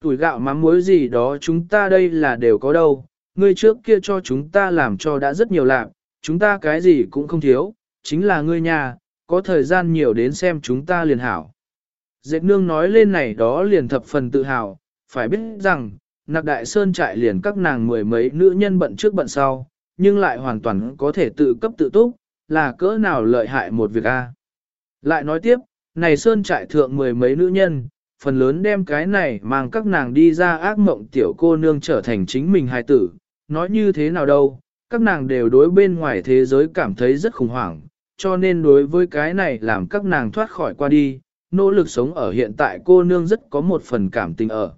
Tuổi gạo mắm muối gì đó chúng ta đây là đều có đâu, ngươi trước kia cho chúng ta làm cho đã rất nhiều lạc, chúng ta cái gì cũng không thiếu, chính là ngươi nhà, có thời gian nhiều đến xem chúng ta liền hảo. Dệt nương nói lên này đó liền thập phần tự hào, phải biết rằng, nạc đại sơn trại liền các nàng mười mấy nữ nhân bận trước bận sau, nhưng lại hoàn toàn có thể tự cấp tự túc, là cỡ nào lợi hại một việc a. À. Lại nói tiếp, này sơn trại thượng mười mấy nữ nhân, phần lớn đem cái này mang các nàng đi ra ác mộng tiểu cô nương trở thành chính mình hài tử, nói như thế nào đâu, các nàng đều đối bên ngoài thế giới cảm thấy rất khủng hoảng, cho nên đối với cái này làm các nàng thoát khỏi qua đi, nỗ lực sống ở hiện tại cô nương rất có một phần cảm tình ở.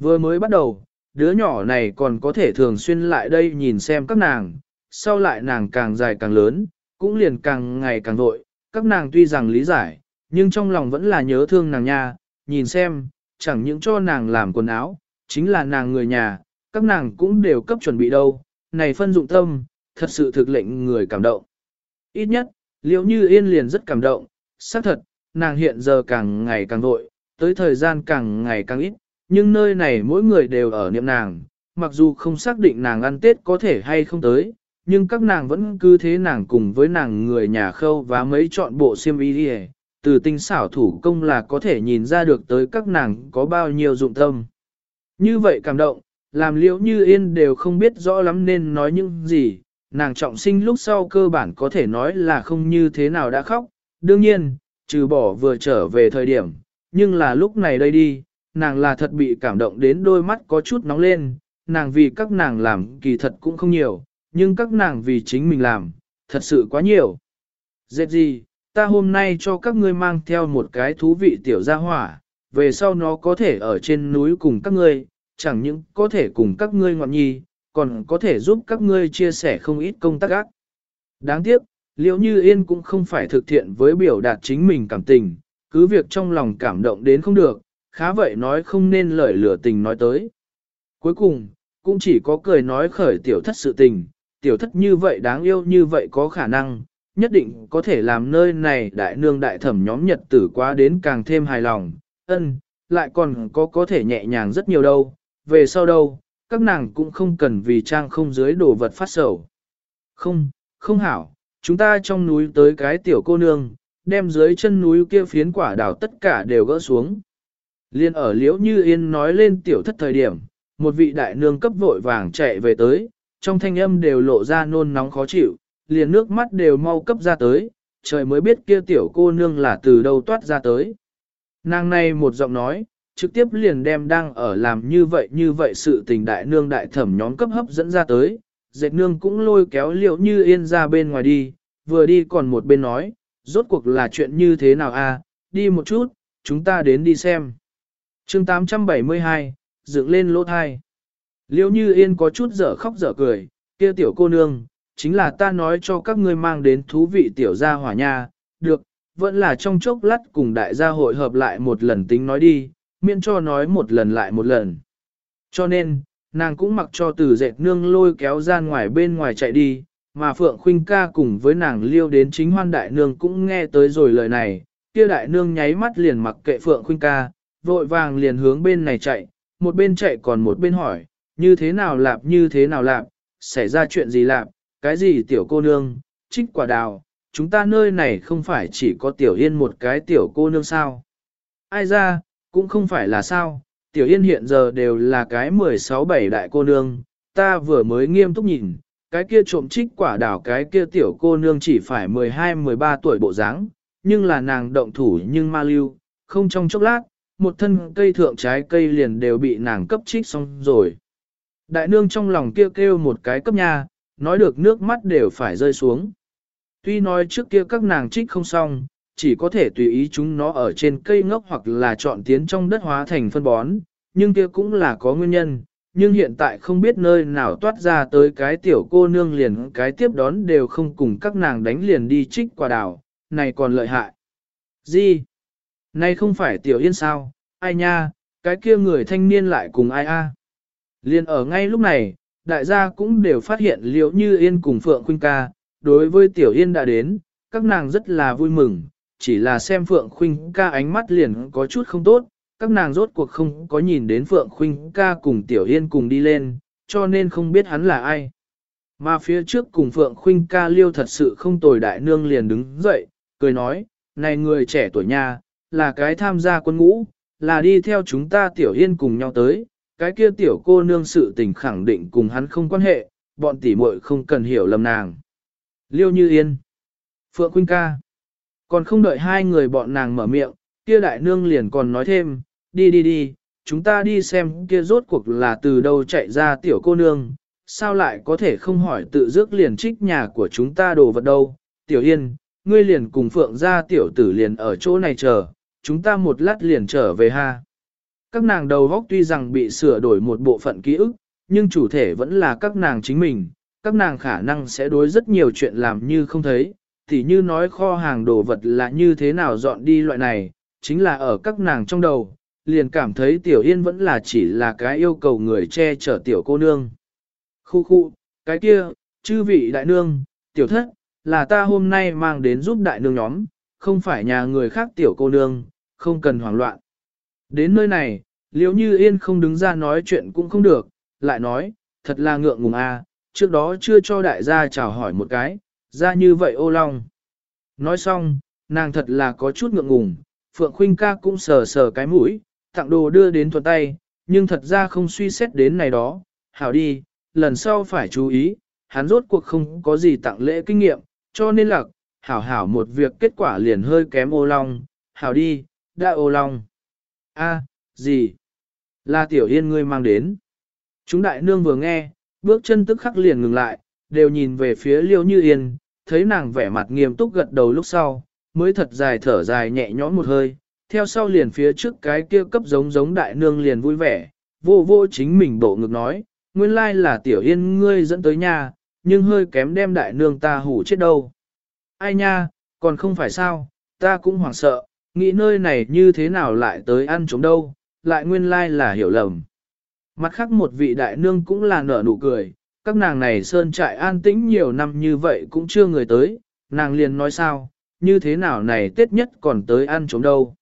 Vừa mới bắt đầu, đứa nhỏ này còn có thể thường xuyên lại đây nhìn xem các nàng, sau lại nàng càng dài càng lớn, cũng liền càng ngày càng vội, các nàng tuy rằng lý giải, nhưng trong lòng vẫn là nhớ thương nàng nha, nhìn xem, chẳng những cho nàng làm quần áo, chính là nàng người nhà, các nàng cũng đều cấp chuẩn bị đâu, này phân dụng tâm, thật sự thực lệnh người cảm động. Ít nhất, liễu như yên liền rất cảm động, xác thật, nàng hiện giờ càng ngày càng vội, tới thời gian càng ngày càng ít, nhưng nơi này mỗi người đều ở niệm nàng, mặc dù không xác định nàng ăn Tết có thể hay không tới, nhưng các nàng vẫn cứ thế nàng cùng với nàng người nhà khâu và mấy chọn bộ xiêm y đi từ tinh xảo thủ công là có thể nhìn ra được tới các nàng có bao nhiêu dụng tâm. Như vậy cảm động, làm liễu như yên đều không biết rõ lắm nên nói những gì, nàng trọng sinh lúc sau cơ bản có thể nói là không như thế nào đã khóc, đương nhiên, trừ bỏ vừa trở về thời điểm, nhưng là lúc này đây đi, nàng là thật bị cảm động đến đôi mắt có chút nóng lên, nàng vì các nàng làm kỳ thật cũng không nhiều, nhưng các nàng vì chính mình làm, thật sự quá nhiều. Dệt gì, ta hôm nay cho các ngươi mang theo một cái thú vị tiểu gia hỏa, về sau nó có thể ở trên núi cùng các ngươi, chẳng những có thể cùng các ngươi ngọn nhi, còn có thể giúp các ngươi chia sẻ không ít công tác ác. Đáng tiếc, liệu như yên cũng không phải thực thiện với biểu đạt chính mình cảm tình, cứ việc trong lòng cảm động đến không được, khá vậy nói không nên lời lửa tình nói tới. Cuối cùng, cũng chỉ có cười nói khởi tiểu thất sự tình, tiểu thất như vậy đáng yêu như vậy có khả năng, nhất định có thể làm nơi này đại nương đại thẩm nhóm nhật tử quá đến càng thêm hài lòng, ân, lại còn có có thể nhẹ nhàng rất nhiều đâu, về sau đâu, các nàng cũng không cần vì trang không dưới đồ vật phát sầu. Không, không hảo, chúng ta trong núi tới cái tiểu cô nương, đem dưới chân núi kia phiến quả đào tất cả đều gỡ xuống. Liên ở liễu như yên nói lên tiểu thất thời điểm, một vị đại nương cấp vội vàng chạy về tới, trong thanh âm đều lộ ra nôn nóng khó chịu, liền nước mắt đều mau cấp ra tới, trời mới biết kia tiểu cô nương là từ đâu toát ra tới. Nàng này một giọng nói, trực tiếp liền đem đang ở làm như vậy như vậy sự tình đại nương đại thẩm nhóm cấp hấp dẫn ra tới, dệt nương cũng lôi kéo liệu như yên ra bên ngoài đi, vừa đi còn một bên nói, rốt cuộc là chuyện như thế nào a? đi một chút, chúng ta đến đi xem. chương 872, dựng lên lỗ thai. Liệu như yên có chút dở khóc dở cười, kia tiểu cô nương, chính là ta nói cho các ngươi mang đến thú vị tiểu gia hỏa nha, được, vẫn là trong chốc lát cùng đại gia hội hợp lại một lần tính nói đi, miễn cho nói một lần lại một lần. Cho nên, nàng cũng mặc cho từ dệt nương lôi kéo ra ngoài bên ngoài chạy đi, mà Phượng Khuynh ca cùng với nàng liêu đến chính hoan đại nương cũng nghe tới rồi lời này, kia đại nương nháy mắt liền mặc kệ Phượng Khuynh ca, vội vàng liền hướng bên này chạy, một bên chạy còn một bên hỏi, như thế nào lạp như thế nào lạp, xảy ra chuyện gì lạp, cái gì tiểu cô nương, trích quả đào, chúng ta nơi này không phải chỉ có tiểu yên một cái tiểu cô nương sao. Ai ra, cũng không phải là sao, tiểu yên hiện giờ đều là cái 16-7 đại cô nương, ta vừa mới nghiêm túc nhìn, cái kia trộm trích quả đảo cái kia tiểu cô nương chỉ phải 12-13 tuổi bộ dáng, nhưng là nàng động thủ nhưng ma lưu, không trong chốc lát, một thân cây thượng trái cây liền đều bị nàng cấp trích xong rồi. Đại nương trong lòng kêu kêu một cái cấp nha, nói được nước mắt đều phải rơi xuống. Tuy nói trước kia các nàng trích không xong, chỉ có thể tùy ý chúng nó ở trên cây ngốc hoặc là chọn tiến trong đất hóa thành phân bón, nhưng kia cũng là có nguyên nhân, nhưng hiện tại không biết nơi nào toát ra tới cái tiểu cô nương liền cái tiếp đón đều không cùng các nàng đánh liền đi trích quả đào, này còn lợi hại. Gì? Này không phải tiểu yên sao, ai nha, cái kia người thanh niên lại cùng ai a? Liền ở ngay lúc này, đại gia cũng đều phát hiện liệu như yên cùng Phượng Khuynh ca, đối với tiểu yên đã đến, các nàng rất là vui mừng, chỉ là xem Phượng Khuynh ca ánh mắt liền có chút không tốt, các nàng rốt cuộc không có nhìn đến Phượng Khuynh ca cùng Tiểu Yên cùng đi lên, cho nên không biết hắn là ai. Mà phía trước cùng Phượng Khuynh ca liêu thật sự không tồi đại nương liền đứng dậy, cười nói, này người trẻ tuổi nha, là cái tham gia quân ngũ, là đi theo chúng ta Tiểu Yên cùng nhau tới, cái kia tiểu cô nương sự tình khẳng định cùng hắn không quan hệ, bọn tỷ muội không cần hiểu lầm nàng. Liêu Như Yên Phượng Khuynh ca còn không đợi hai người bọn nàng mở miệng, kia đại nương liền còn nói thêm, đi đi đi, chúng ta đi xem kia rốt cuộc là từ đâu chạy ra tiểu cô nương, sao lại có thể không hỏi tự dước liền trích nhà của chúng ta đồ vật đâu, tiểu yên, ngươi liền cùng phượng ra tiểu tử liền ở chỗ này chờ, chúng ta một lát liền trở về ha. Các nàng đầu góc tuy rằng bị sửa đổi một bộ phận ký ức, nhưng chủ thể vẫn là các nàng chính mình, các nàng khả năng sẽ đối rất nhiều chuyện làm như không thấy, thì như nói kho hàng đồ vật là như thế nào dọn đi loại này, chính là ở các nàng trong đầu, liền cảm thấy tiểu yên vẫn là chỉ là cái yêu cầu người che chở tiểu cô nương. Khu khu, cái kia, chư vị đại nương, tiểu thất, là ta hôm nay mang đến giúp đại nương nhóm, không phải nhà người khác tiểu cô nương, không cần hoảng loạn. Đến nơi này, liếu như yên không đứng ra nói chuyện cũng không được, lại nói, thật là ngượng ngùng a, à, trước đó chưa cho đại gia chào hỏi một cái, ra như vậy ô long. Nói xong, nàng thật là có chút ngượng ngùng, Phượng Khuynh ca cũng sờ sờ cái mũi, tặng đồ đưa đến thuận tay, nhưng thật ra không suy xét đến này đó, hảo đi, lần sau phải chú ý, hắn rốt cuộc không có gì tặng lễ kinh nghiệm, cho nên là, hảo hảo một việc kết quả liền hơi kém ô long, hảo đi, đã ô long. a gì? Là tiểu yên ngươi mang đến. Chúng đại nương vừa nghe, bước chân tức khắc liền ngừng lại, đều nhìn về phía liêu như yên, thấy nàng vẻ mặt nghiêm túc gật đầu lúc sau, mới thật dài thở dài nhẹ nhõm một hơi, theo sau liền phía trước cái kia cấp giống giống đại nương liền vui vẻ, vô vô chính mình bộ ngực nói, nguyên lai là tiểu yên ngươi dẫn tới nhà, nhưng hơi kém đem đại nương ta hủ chết đâu. Ai nha, còn không phải sao, ta cũng hoảng sợ, nghĩ nơi này như thế nào lại tới ăn trống đâu, lại nguyên lai là hiểu lầm. Mặt khác một vị đại nương cũng là nở nụ cười, các nàng này sơn trại an tĩnh nhiều năm như vậy cũng chưa người tới, nàng liền nói sao, như thế nào này tết nhất còn tới ăn trống đâu.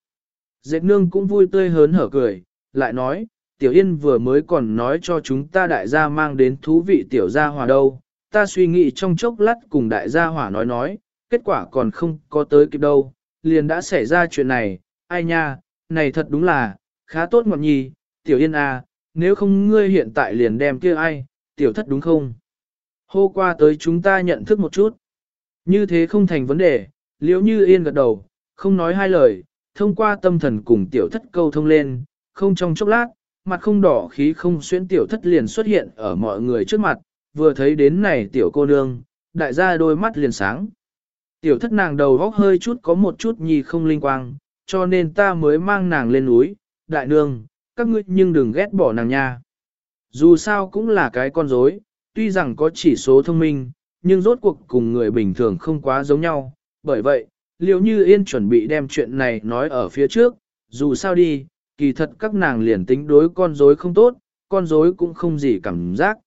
Dệt nương cũng vui tươi hớn hở cười, lại nói, tiểu yên vừa mới còn nói cho chúng ta đại gia mang đến thú vị tiểu gia hòa đâu, ta suy nghĩ trong chốc lát cùng đại gia hỏa nói nói, kết quả còn không có tới kịp đâu, liền đã xảy ra chuyện này, ai nha, này thật đúng là, khá tốt ngọt nhì, tiểu yên à, nếu không ngươi hiện tại liền đem kia ai, tiểu thất đúng không? Hô qua tới chúng ta nhận thức một chút. Như thế không thành vấn đề, liếu như yên gật đầu, không nói hai lời, thông qua tâm thần cùng tiểu thất câu thông lên, không trong chốc lát, mặt không đỏ khí không xuyên tiểu thất liền xuất hiện ở mọi người trước mặt, vừa thấy đến này tiểu cô nương, đại gia đôi mắt liền sáng. Tiểu thất nàng đầu góc hơi chút có một chút nhì không linh quang, cho nên ta mới mang nàng lên núi, đại nương, các ngươi nhưng đừng ghét bỏ nàng nha. Dù sao cũng là cái con rối, tuy rằng có chỉ số thông minh, nhưng rốt cuộc cùng người bình thường không quá giống nhau, bởi vậy, liệu như yên chuẩn bị đem chuyện này nói ở phía trước, dù sao đi, kỳ thật các nàng liền tính đối con rối không tốt, con rối cũng không gì cảm giác.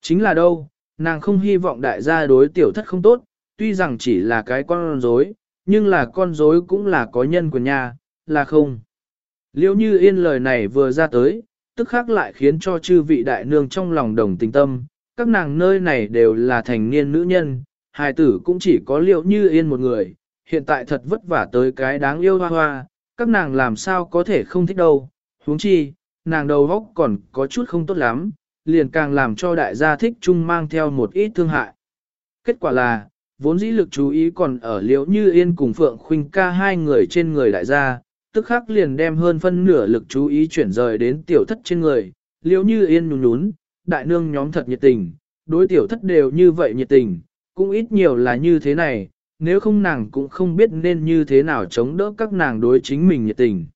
Chính là đâu, nàng không hy vọng đại gia đối tiểu thất không tốt, tuy rằng chỉ là cái con rối, nhưng là con rối cũng là có nhân của nhà, là không. Liêu như yên lời này vừa ra tới, tức khác lại khiến cho chư vị đại nương trong lòng đồng tình tâm, các nàng nơi này đều là thành niên nữ nhân, hài tử cũng chỉ có liệu như yên một người, hiện tại thật vất vả tới cái đáng yêu hoa hoa, các nàng làm sao có thể không thích đâu, huống chi, nàng đầu góc còn có chút không tốt lắm, liền càng làm cho đại gia thích chung mang theo một ít thương hại. Kết quả là, vốn dĩ lực chú ý còn ở liễu như yên cùng Phượng Khuynh ca hai người trên người đại gia, tức khắc liền đem hơn phân nửa lực chú ý chuyển rời đến tiểu thất trên người, liếu như yên nhún nhún, đại nương nhóm thật nhiệt tình, đối tiểu thất đều như vậy nhiệt tình, cũng ít nhiều là như thế này, nếu không nàng cũng không biết nên như thế nào chống đỡ các nàng đối chính mình nhiệt tình.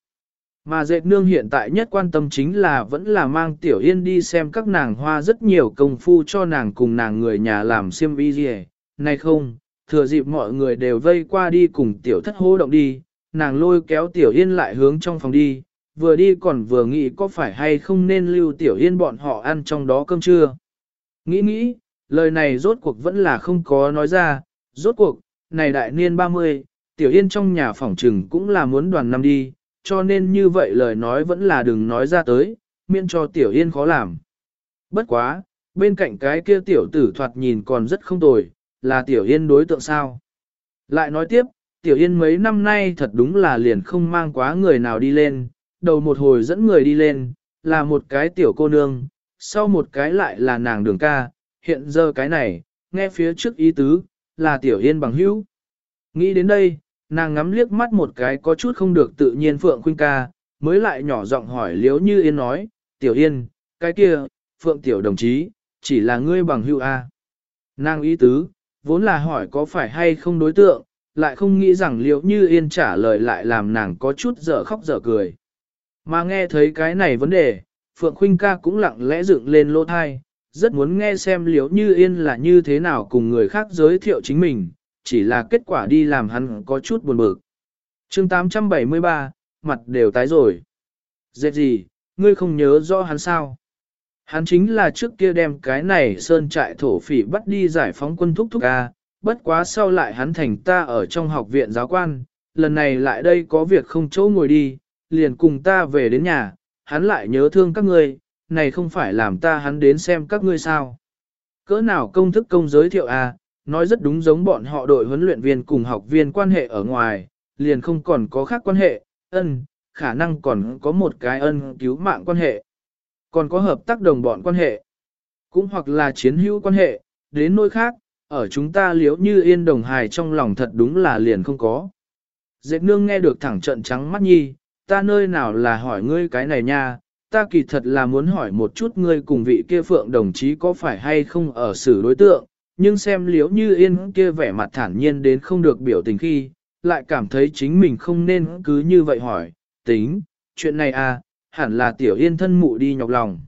Mà dệt nương hiện tại nhất quan tâm chính là vẫn là mang tiểu yên đi xem các nàng hoa rất nhiều công phu cho nàng cùng nàng người nhà làm xiêm y gì này không, thừa dịp mọi người đều vây qua đi cùng tiểu thất hô động đi, nàng lôi kéo tiểu yên lại hướng trong phòng đi, vừa đi còn vừa nghĩ có phải hay không nên lưu tiểu yên bọn họ ăn trong đó cơm trưa. Nghĩ nghĩ, lời này rốt cuộc vẫn là không có nói ra, rốt cuộc, này đại niên 30, tiểu yên trong nhà phòng trừng cũng là muốn đoàn năm đi, cho nên như vậy lời nói vẫn là đừng nói ra tới, miễn cho tiểu yên khó làm. Bất quá, bên cạnh cái kia tiểu tử thoạt nhìn còn rất không tồi, là tiểu yên đối tượng sao. Lại nói tiếp, tiểu yên mấy năm nay thật đúng là liền không mang quá người nào đi lên, đầu một hồi dẫn người đi lên, là một cái tiểu cô nương, sau một cái lại là nàng đường ca, hiện giờ cái này, nghe phía trước ý tứ, là tiểu yên bằng hữu. Nghĩ đến đây, nàng ngắm liếc mắt một cái có chút không được tự nhiên Phượng Khuynh ca, mới lại nhỏ giọng hỏi liếu như yên nói, tiểu yên, cái kia, Phượng tiểu đồng chí, chỉ là ngươi bằng hữu A. Nàng ý tứ, vốn là hỏi có phải hay không đối tượng, lại không nghĩ rằng liệu như yên trả lời lại làm nàng có chút dở khóc dở cười. Mà nghe thấy cái này vấn đề, Phượng Khuynh ca cũng lặng lẽ dựng lên lỗ thai, rất muốn nghe xem liệu như yên là như thế nào cùng người khác giới thiệu chính mình, chỉ là kết quả đi làm hắn có chút buồn bực. chương 873, mặt đều tái rồi. Dệt gì, ngươi không nhớ rõ hắn sao? Hắn chính là trước kia đem cái này sơn trại thổ phỉ bắt đi giải phóng quân thúc thúc ca, bất quá sau lại hắn thành ta ở trong học viện giáo quan, lần này lại đây có việc không chỗ ngồi đi, liền cùng ta về đến nhà, hắn lại nhớ thương các ngươi, này không phải làm ta hắn đến xem các ngươi sao. Cỡ nào công thức công giới thiệu à, nói rất đúng giống bọn họ đội huấn luyện viên cùng học viên quan hệ ở ngoài, liền không còn có khác quan hệ, ân, khả năng còn có một cái ân cứu mạng quan hệ, còn có hợp tác đồng bọn quan hệ, cũng hoặc là chiến hữu quan hệ, đến nơi khác, ở chúng ta liếu như yên đồng hài trong lòng thật đúng là liền không có. Dệt nương nghe được thẳng trận trắng mắt nhi, ta nơi nào là hỏi ngươi cái này nha, ta kỳ thật là muốn hỏi một chút ngươi cùng vị kia phượng đồng chí có phải hay không ở xử đối tượng, nhưng xem liếu như yên kia vẻ mặt thản nhiên đến không được biểu tình khi, lại cảm thấy chính mình không nên cứ như vậy hỏi, tính, chuyện này à, hẳn là tiểu yên thân mụ đi nhọc lòng.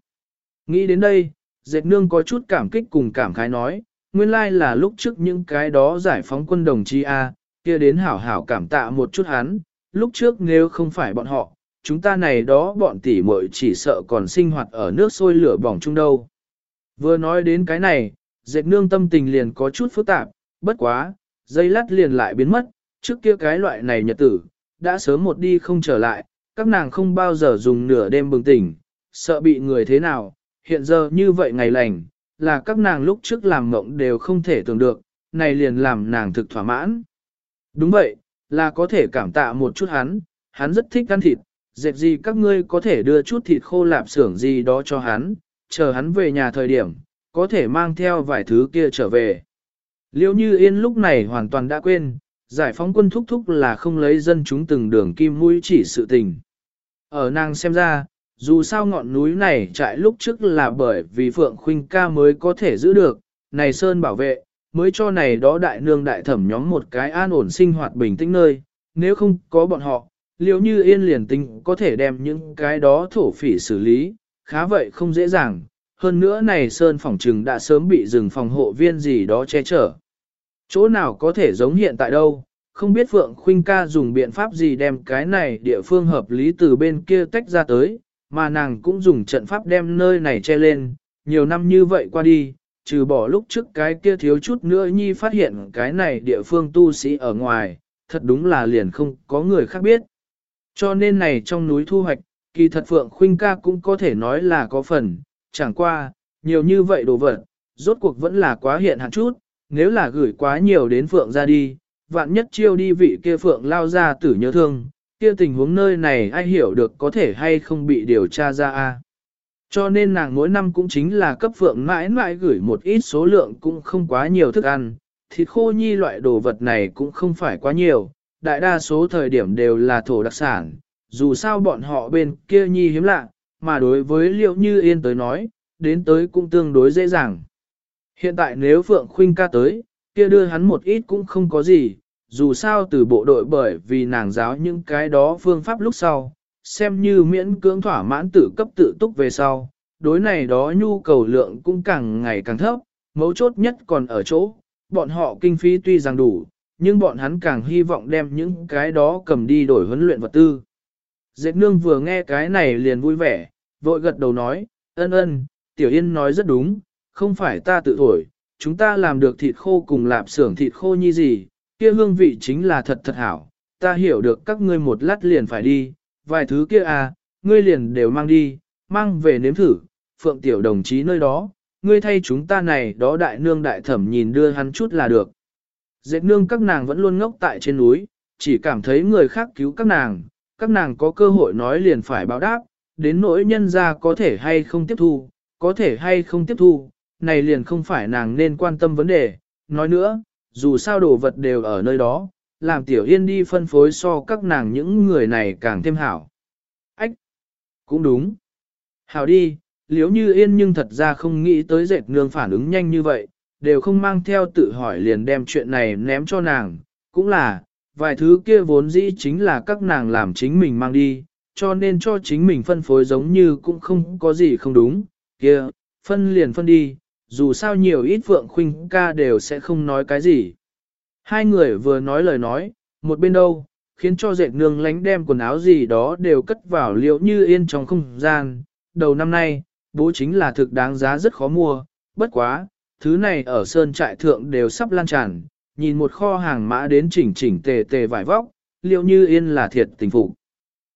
Nghĩ đến đây, dệt nương có chút cảm kích cùng cảm khái nói, nguyên lai là lúc trước những cái đó giải phóng quân đồng chí A, kia đến hảo hảo cảm tạ một chút hắn, lúc trước nếu không phải bọn họ, chúng ta này đó bọn tỷ muội chỉ sợ còn sinh hoạt ở nước sôi lửa bỏng chung đâu. Vừa nói đến cái này, dệt nương tâm tình liền có chút phức tạp, bất quá, dây lát liền lại biến mất, trước kia cái loại này nhật tử, đã sớm một đi không trở lại, các nàng không bao giờ dùng nửa đêm bừng tỉnh, sợ bị người thế nào, hiện giờ như vậy ngày lành, là các nàng lúc trước làm mộng đều không thể tưởng được, này liền làm nàng thực thỏa mãn. Đúng vậy, là có thể cảm tạ một chút hắn, hắn rất thích ăn thịt, dẹp gì các ngươi có thể đưa chút thịt khô lạp xưởng gì đó cho hắn, chờ hắn về nhà thời điểm, có thể mang theo vài thứ kia trở về. Liêu như yên lúc này hoàn toàn đã quên, giải phóng quân thúc thúc là không lấy dân chúng từng đường kim mũi chỉ sự tình. Ở nàng xem ra, dù sao ngọn núi này trại lúc trước là bởi vì Phượng Khuynh ca mới có thể giữ được, này Sơn bảo vệ, mới cho này đó đại nương đại thẩm nhóm một cái an ổn sinh hoạt bình tĩnh nơi, nếu không có bọn họ, liếu như yên liền tinh có thể đem những cái đó thổ phỉ xử lý, khá vậy không dễ dàng, hơn nữa này Sơn phòng trừng đã sớm bị rừng phòng hộ viên gì đó che chở. Chỗ nào có thể giống hiện tại đâu, không biết Phượng Khuynh ca dùng biện pháp gì đem cái này địa phương hợp lý từ bên kia tách ra tới, mà nàng cũng dùng trận pháp đem nơi này che lên, nhiều năm như vậy qua đi, trừ bỏ lúc trước cái kia thiếu chút nữa nhi phát hiện cái này địa phương tu sĩ ở ngoài, thật đúng là liền không có người khác biết. Cho nên này trong núi thu hoạch, kỳ thật Phượng Khuynh ca cũng có thể nói là có phần, chẳng qua, nhiều như vậy đồ vật, rốt cuộc vẫn là quá hiện hạn chút, nếu là gửi quá nhiều đến Phượng ra đi, vạn nhất chiêu đi vị kia Phượng lao ra tử nhớ thương, kia tình huống nơi này ai hiểu được có thể hay không bị điều tra ra a. Cho nên nàng mỗi năm cũng chính là cấp phượng mãi mãi gửi một ít số lượng cũng không quá nhiều thức ăn, thịt khô nhi loại đồ vật này cũng không phải quá nhiều, đại đa số thời điểm đều là thổ đặc sản, dù sao bọn họ bên kia nhi hiếm lạ, mà đối với liệu như yên tới nói, đến tới cũng tương đối dễ dàng. Hiện tại nếu Phượng Khuynh ca tới, kia đưa hắn một ít cũng không có gì, dù sao từ bộ đội bởi vì nàng giáo những cái đó phương pháp lúc sau, xem như miễn cưỡng thỏa mãn tự cấp tự túc về sau, đối này đó nhu cầu lượng cũng càng ngày càng thấp, mấu chốt nhất còn ở chỗ, bọn họ kinh phí tuy rằng đủ, nhưng bọn hắn càng hy vọng đem những cái đó cầm đi đổi huấn luyện vật tư. Dệt nương vừa nghe cái này liền vui vẻ, vội gật đầu nói, ân ân, tiểu yên nói rất đúng, không phải ta tự thổi, chúng ta làm được thịt khô cùng lạp xưởng thịt khô như gì, kia hương vị chính là thật thật hảo, ta hiểu được các ngươi một lát liền phải đi, vài thứ kia à, ngươi liền đều mang đi, mang về nếm thử, phượng tiểu đồng chí nơi đó, ngươi thay chúng ta này đó đại nương đại thẩm nhìn đưa hắn chút là được. Dệt nương các nàng vẫn luôn ngốc tại trên núi, chỉ cảm thấy người khác cứu các nàng, các nàng có cơ hội nói liền phải báo đáp, đến nỗi nhân ra có thể hay không tiếp thu, có thể hay không tiếp thu, này liền không phải nàng nên quan tâm vấn đề. Nói nữa, dù sao đồ vật đều ở nơi đó, làm tiểu yên đi phân phối so các nàng những người này càng thêm hảo. Ách! Cũng đúng. Hảo đi, liếu như yên nhưng thật ra không nghĩ tới dệt nương phản ứng nhanh như vậy, đều không mang theo tự hỏi liền đem chuyện này ném cho nàng, cũng là, vài thứ kia vốn dĩ chính là các nàng làm chính mình mang đi, cho nên cho chính mình phân phối giống như cũng không có gì không đúng, kia, phân liền phân đi, dù sao nhiều ít Phượng Khuynh ca đều sẽ không nói cái gì. Hai người vừa nói lời nói, một bên đâu, khiến cho dệt nương lánh đem quần áo gì đó đều cất vào liệu như yên trong không gian. Đầu năm nay, bố chính là thực đáng giá rất khó mua, bất quá, thứ này ở sơn trại thượng đều sắp lan tràn, nhìn một kho hàng mã đến chỉnh chỉnh tề tề vải vóc, liệu như yên là thiệt tình phục.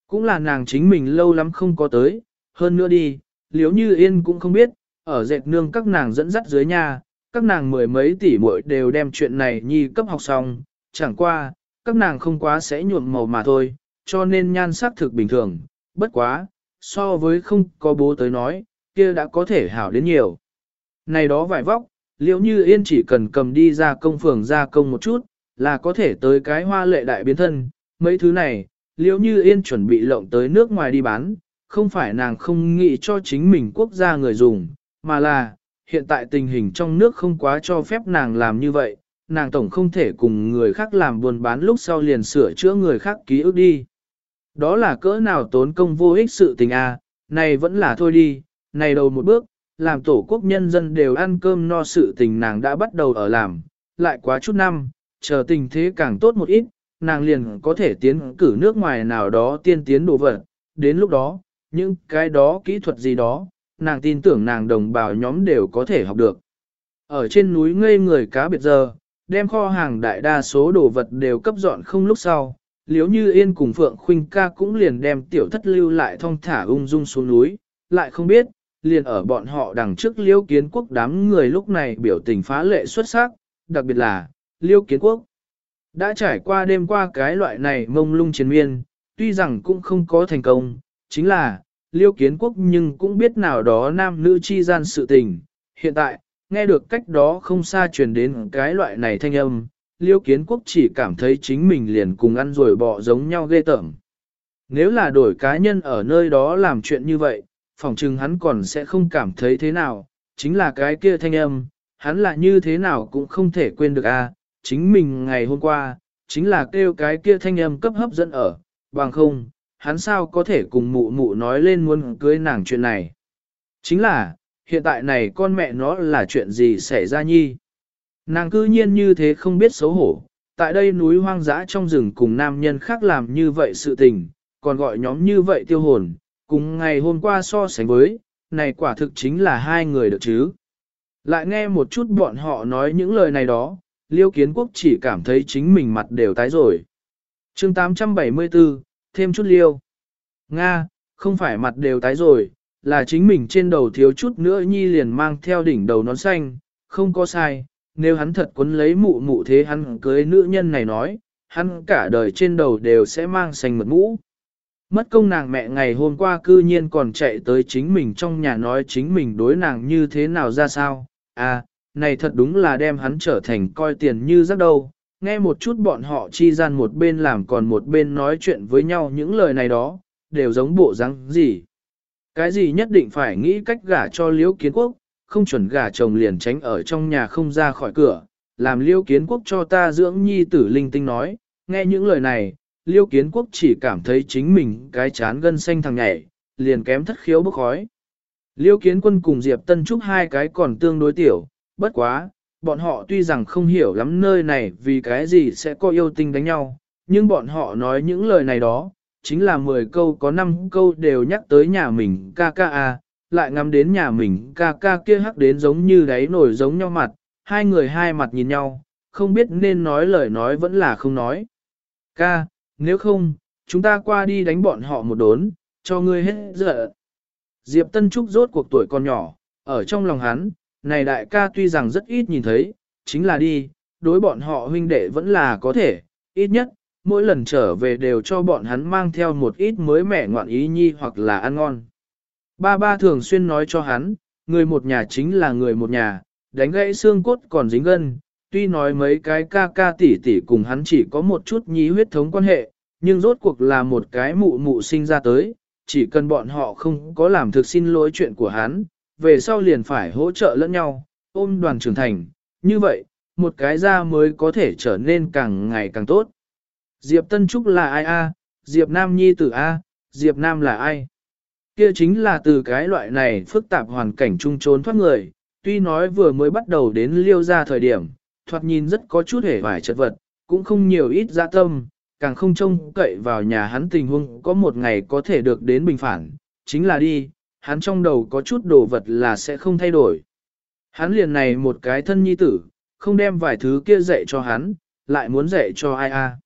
Cũng là nàng chính mình lâu lắm không có tới, hơn nữa đi, liệu như yên cũng không biết, ở dệt nương các nàng dẫn dắt dưới nhà, các nàng mười mấy tỷ muội đều đem chuyện này nhi cấp học xong, chẳng qua, các nàng không quá sẽ nhuộm màu mà thôi, cho nên nhan sắc thực bình thường, bất quá, so với không có bố tới nói, kia đã có thể hảo đến nhiều. Này đó vải vóc, liệu như yên chỉ cần cầm đi ra công phường ra công một chút, là có thể tới cái hoa lệ đại biến thân, mấy thứ này, liệu như yên chuẩn bị lộng tới nước ngoài đi bán, không phải nàng không nghĩ cho chính mình quốc gia người dùng, mà là, hiện tại tình hình trong nước không quá cho phép nàng làm như vậy, nàng tổng không thể cùng người khác làm buôn bán lúc sau liền sửa chữa người khác ký ức đi. Đó là cỡ nào tốn công vô ích sự tình a, à, này vẫn là thôi đi, này đầu một bước, làm tổ quốc nhân dân đều ăn cơm no sự tình nàng đã bắt đầu ở làm, lại quá chút năm, chờ tình thế càng tốt một ít, nàng liền có thể tiến cử nước ngoài nào đó tiên tiến đồ vật, đến lúc đó, những cái đó kỹ thuật gì đó, nàng tin tưởng nàng đồng bào nhóm đều có thể học được. Ở trên núi ngây người cá biệt giờ, đem kho hàng đại đa số đồ vật đều cấp dọn không lúc sau, liếu như yên cùng Phượng Khuynh ca cũng liền đem tiểu thất lưu lại thong thả ung dung xuống núi, lại không biết, liền ở bọn họ đằng trước liêu kiến quốc đám người lúc này biểu tình phá lệ xuất sắc, đặc biệt là, liêu kiến quốc. Đã trải qua đêm qua cái loại này mông lung chiến miên, tuy rằng cũng không có thành công, chính là, liêu kiến quốc nhưng cũng biết nào đó nam nữ chi gian sự tình. Hiện tại, nghe được cách đó không xa truyền đến cái loại này thanh âm, liêu kiến quốc chỉ cảm thấy chính mình liền cùng ăn rồi bỏ giống nhau ghê tởm. Nếu là đổi cá nhân ở nơi đó làm chuyện như vậy, phỏng chừng hắn còn sẽ không cảm thấy thế nào, chính là cái kia thanh âm, hắn là như thế nào cũng không thể quên được a. À. chính mình ngày hôm qua, chính là kêu cái kia thanh âm cấp hấp dẫn ở, bằng không, hắn sao có thể cùng mụ mụ nói lên muốn cưới nàng chuyện này. Chính là, hiện tại này con mẹ nó là chuyện gì xảy ra nhi. Nàng cư nhiên như thế không biết xấu hổ, tại đây núi hoang dã trong rừng cùng nam nhân khác làm như vậy sự tình, còn gọi nhóm như vậy tiêu hồn, cùng ngày hôm qua so sánh với, này quả thực chính là hai người được chứ. Lại nghe một chút bọn họ nói những lời này đó, Liêu Kiến Quốc chỉ cảm thấy chính mình mặt đều tái rồi. chương 874, thêm chút liêu. Nga, không phải mặt đều tái rồi, là chính mình trên đầu thiếu chút nữa nhi liền mang theo đỉnh đầu nón xanh, không có sai, nếu hắn thật quấn lấy mụ mụ thế hắn cưới nữ nhân này nói, hắn cả đời trên đầu đều sẽ mang xanh mật mũ. Mất công nàng mẹ ngày hôm qua cư nhiên còn chạy tới chính mình trong nhà nói chính mình đối nàng như thế nào ra sao, à, này thật đúng là đem hắn trở thành coi tiền như rác đâu, nghe một chút bọn họ chi gian một bên làm còn một bên nói chuyện với nhau những lời này đó, đều giống bộ răng gì. Cái gì nhất định phải nghĩ cách gả cho liễu kiến quốc, không chuẩn gả chồng liền tránh ở trong nhà không ra khỏi cửa, làm liễu kiến quốc cho ta dưỡng nhi tử linh tinh nói, nghe những lời này, liễu kiến quốc chỉ cảm thấy chính mình cái chán gân xanh thằng nhảy, liền kém thất khiếu bốc khói. Liễu kiến quân cùng Diệp Tân Trúc hai cái còn tương đối tiểu, bất quá, bọn họ tuy rằng không hiểu lắm nơi này vì cái gì sẽ có yêu tinh đánh nhau, nhưng bọn họ nói những lời này đó, chính là 10 câu có 5 câu đều nhắc tới nhà mình ca ca a, lại ngắm đến nhà mình ca ca kia hắc đến giống như đáy nổi giống nhau mặt, hai người hai mặt nhìn nhau, không biết nên nói lời nói vẫn là không nói. Ca, nếu không, chúng ta qua đi đánh bọn họ một đốn, cho ngươi hết giờ. Diệp Tân Trúc rốt cuộc tuổi còn nhỏ, ở trong lòng hắn, này đại ca tuy rằng rất ít nhìn thấy, chính là đi, đối bọn họ huynh đệ vẫn là có thể, ít nhất, mỗi lần trở về đều cho bọn hắn mang theo một ít mới mẻ ngoạn ý nhi hoặc là ăn ngon. Ba ba thường xuyên nói cho hắn, người một nhà chính là người một nhà, đánh gãy xương cốt còn dính gân, tuy nói mấy cái ca ca tỷ tỷ cùng hắn chỉ có một chút nhí huyết thống quan hệ, nhưng rốt cuộc là một cái mụ mụ sinh ra tới, chỉ cần bọn họ không có làm thực xin lỗi chuyện của hắn, về sau liền phải hỗ trợ lẫn nhau, ôm đoàn trưởng thành, như vậy, một cái ra mới có thể trở nên càng ngày càng tốt. Diệp Tân Trúc là ai a? Diệp Nam Nhi tử a? Diệp Nam là ai? Kia chính là từ cái loại này phức tạp hoàn cảnh trung trốn thoát người, tuy nói vừa mới bắt đầu đến liêu ra thời điểm, thoạt nhìn rất có chút hề vải chật vật, cũng không nhiều ít dạ tâm, càng không trông cậy vào nhà hắn tình huống có một ngày có thể được đến bình phản, chính là đi, hắn trong đầu có chút đồ vật là sẽ không thay đổi. Hắn liền này một cái thân nhi tử, không đem vài thứ kia dạy cho hắn, lại muốn dạy cho ai a?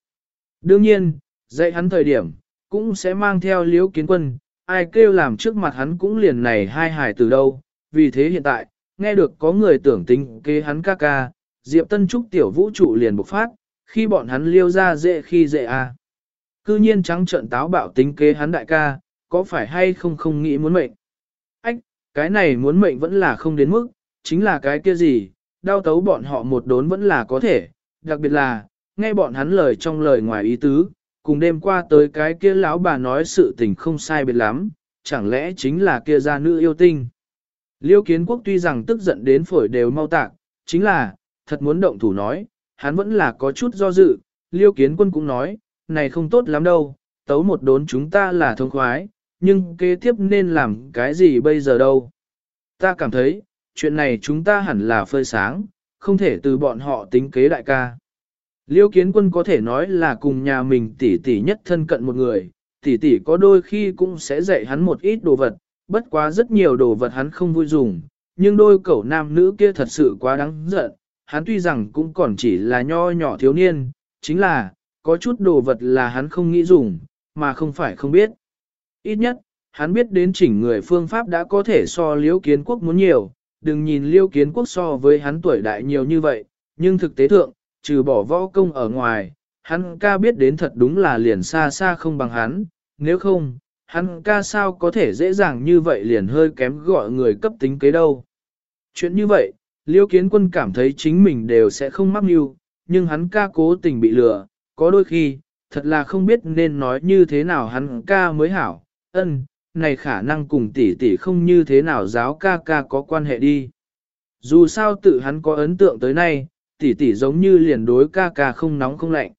Đương nhiên, dạy hắn thời điểm, cũng sẽ mang theo liễu kiến quân, ai kêu làm trước mặt hắn cũng liền này hai hài từ đâu, vì thế hiện tại, nghe được có người tưởng tính kế hắn ca ca, Diệp Tân Trúc tiểu vũ trụ liền bộc phát, khi bọn hắn liêu ra dễ khi dễ a. Cư nhiên trắng trợn táo bạo tính kế hắn đại ca, có phải hay không không nghĩ muốn mệnh. Cái này muốn mệnh vẫn là không đến mức, chính là cái kia gì, đau tấu bọn họ một đốn vẫn là có thể, đặc biệt là, nghe bọn hắn lời trong lời ngoài ý tứ, cùng đêm qua tới cái kia lão bà nói sự tình không sai biệt lắm, chẳng lẽ chính là kia gia nữ yêu tinh. Liêu kiến quốc tuy rằng tức giận đến phổi đều mau tạc, chính là, thật muốn động thủ nói, hắn vẫn là có chút do dự, liêu kiến quân cũng nói, này không tốt lắm đâu, tấu một đốn chúng ta là thông khoái, nhưng kế tiếp nên làm cái gì bây giờ đâu. Ta cảm thấy, chuyện này chúng ta hẳn là phơi sáng, không thể từ bọn họ tính kế đại ca. Liêu kiến quân có thể nói là cùng nhà mình tỷ tỷ nhất thân cận một người, tỷ tỷ có đôi khi cũng sẽ dạy hắn một ít đồ vật, bất quá rất nhiều đồ vật hắn không vui dùng, nhưng đôi cậu nam nữ kia thật sự quá đáng giận, hắn tuy rằng cũng còn chỉ là nho nhỏ thiếu niên, chính là, có chút đồ vật là hắn không nghĩ dùng, mà không phải không biết. Ít nhất, hắn biết đến chỉnh người phương pháp đã có thể so liễu kiến quốc muốn nhiều, đừng nhìn liễu kiến quốc so với hắn tuổi đại nhiều như vậy, nhưng thực tế thượng, trừ bỏ võ công ở ngoài, hắn ca biết đến thật đúng là liền xa xa không bằng hắn, nếu không, hắn ca sao có thể dễ dàng như vậy liền hơi kém gọi người cấp tính kế đâu. Chuyện như vậy, liễu kiến quân cảm thấy chính mình đều sẽ không mắc mưu, nhưng hắn ca cố tình bị lừa, có đôi khi, thật là không biết nên nói như thế nào hắn ca mới hảo, ân, này khả năng cùng tỷ tỷ không như thế nào giáo ca ca có quan hệ đi. Dù sao tự hắn có ấn tượng tới nay, tỷ tỷ giống như liền đối ca ca không nóng không lạnh.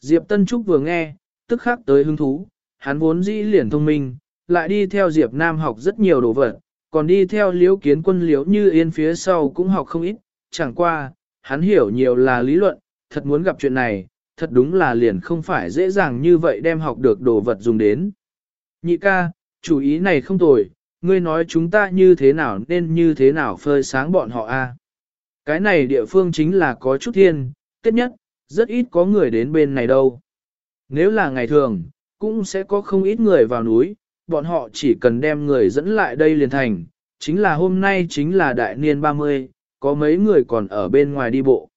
Diệp Tân Trúc vừa nghe, tức khắc tới hứng thú, hắn vốn dĩ liền thông minh, lại đi theo Diệp Nam học rất nhiều đồ vật, còn đi theo liễu kiến quân liễu như yên phía sau cũng học không ít, chẳng qua, hắn hiểu nhiều là lý luận, thật muốn gặp chuyện này, thật đúng là liền không phải dễ dàng như vậy đem học được đồ vật dùng đến. Nhị ca, chủ ý này không tồi, ngươi nói chúng ta như thế nào nên như thế nào phơi sáng bọn họ a? Cái này địa phương chính là có chút thiên, kết nhất, rất ít có người đến bên này đâu. Nếu là ngày thường, cũng sẽ có không ít người vào núi, bọn họ chỉ cần đem người dẫn lại đây liền thành, chính là hôm nay chính là đại niên 30, có mấy người còn ở bên ngoài đi bộ.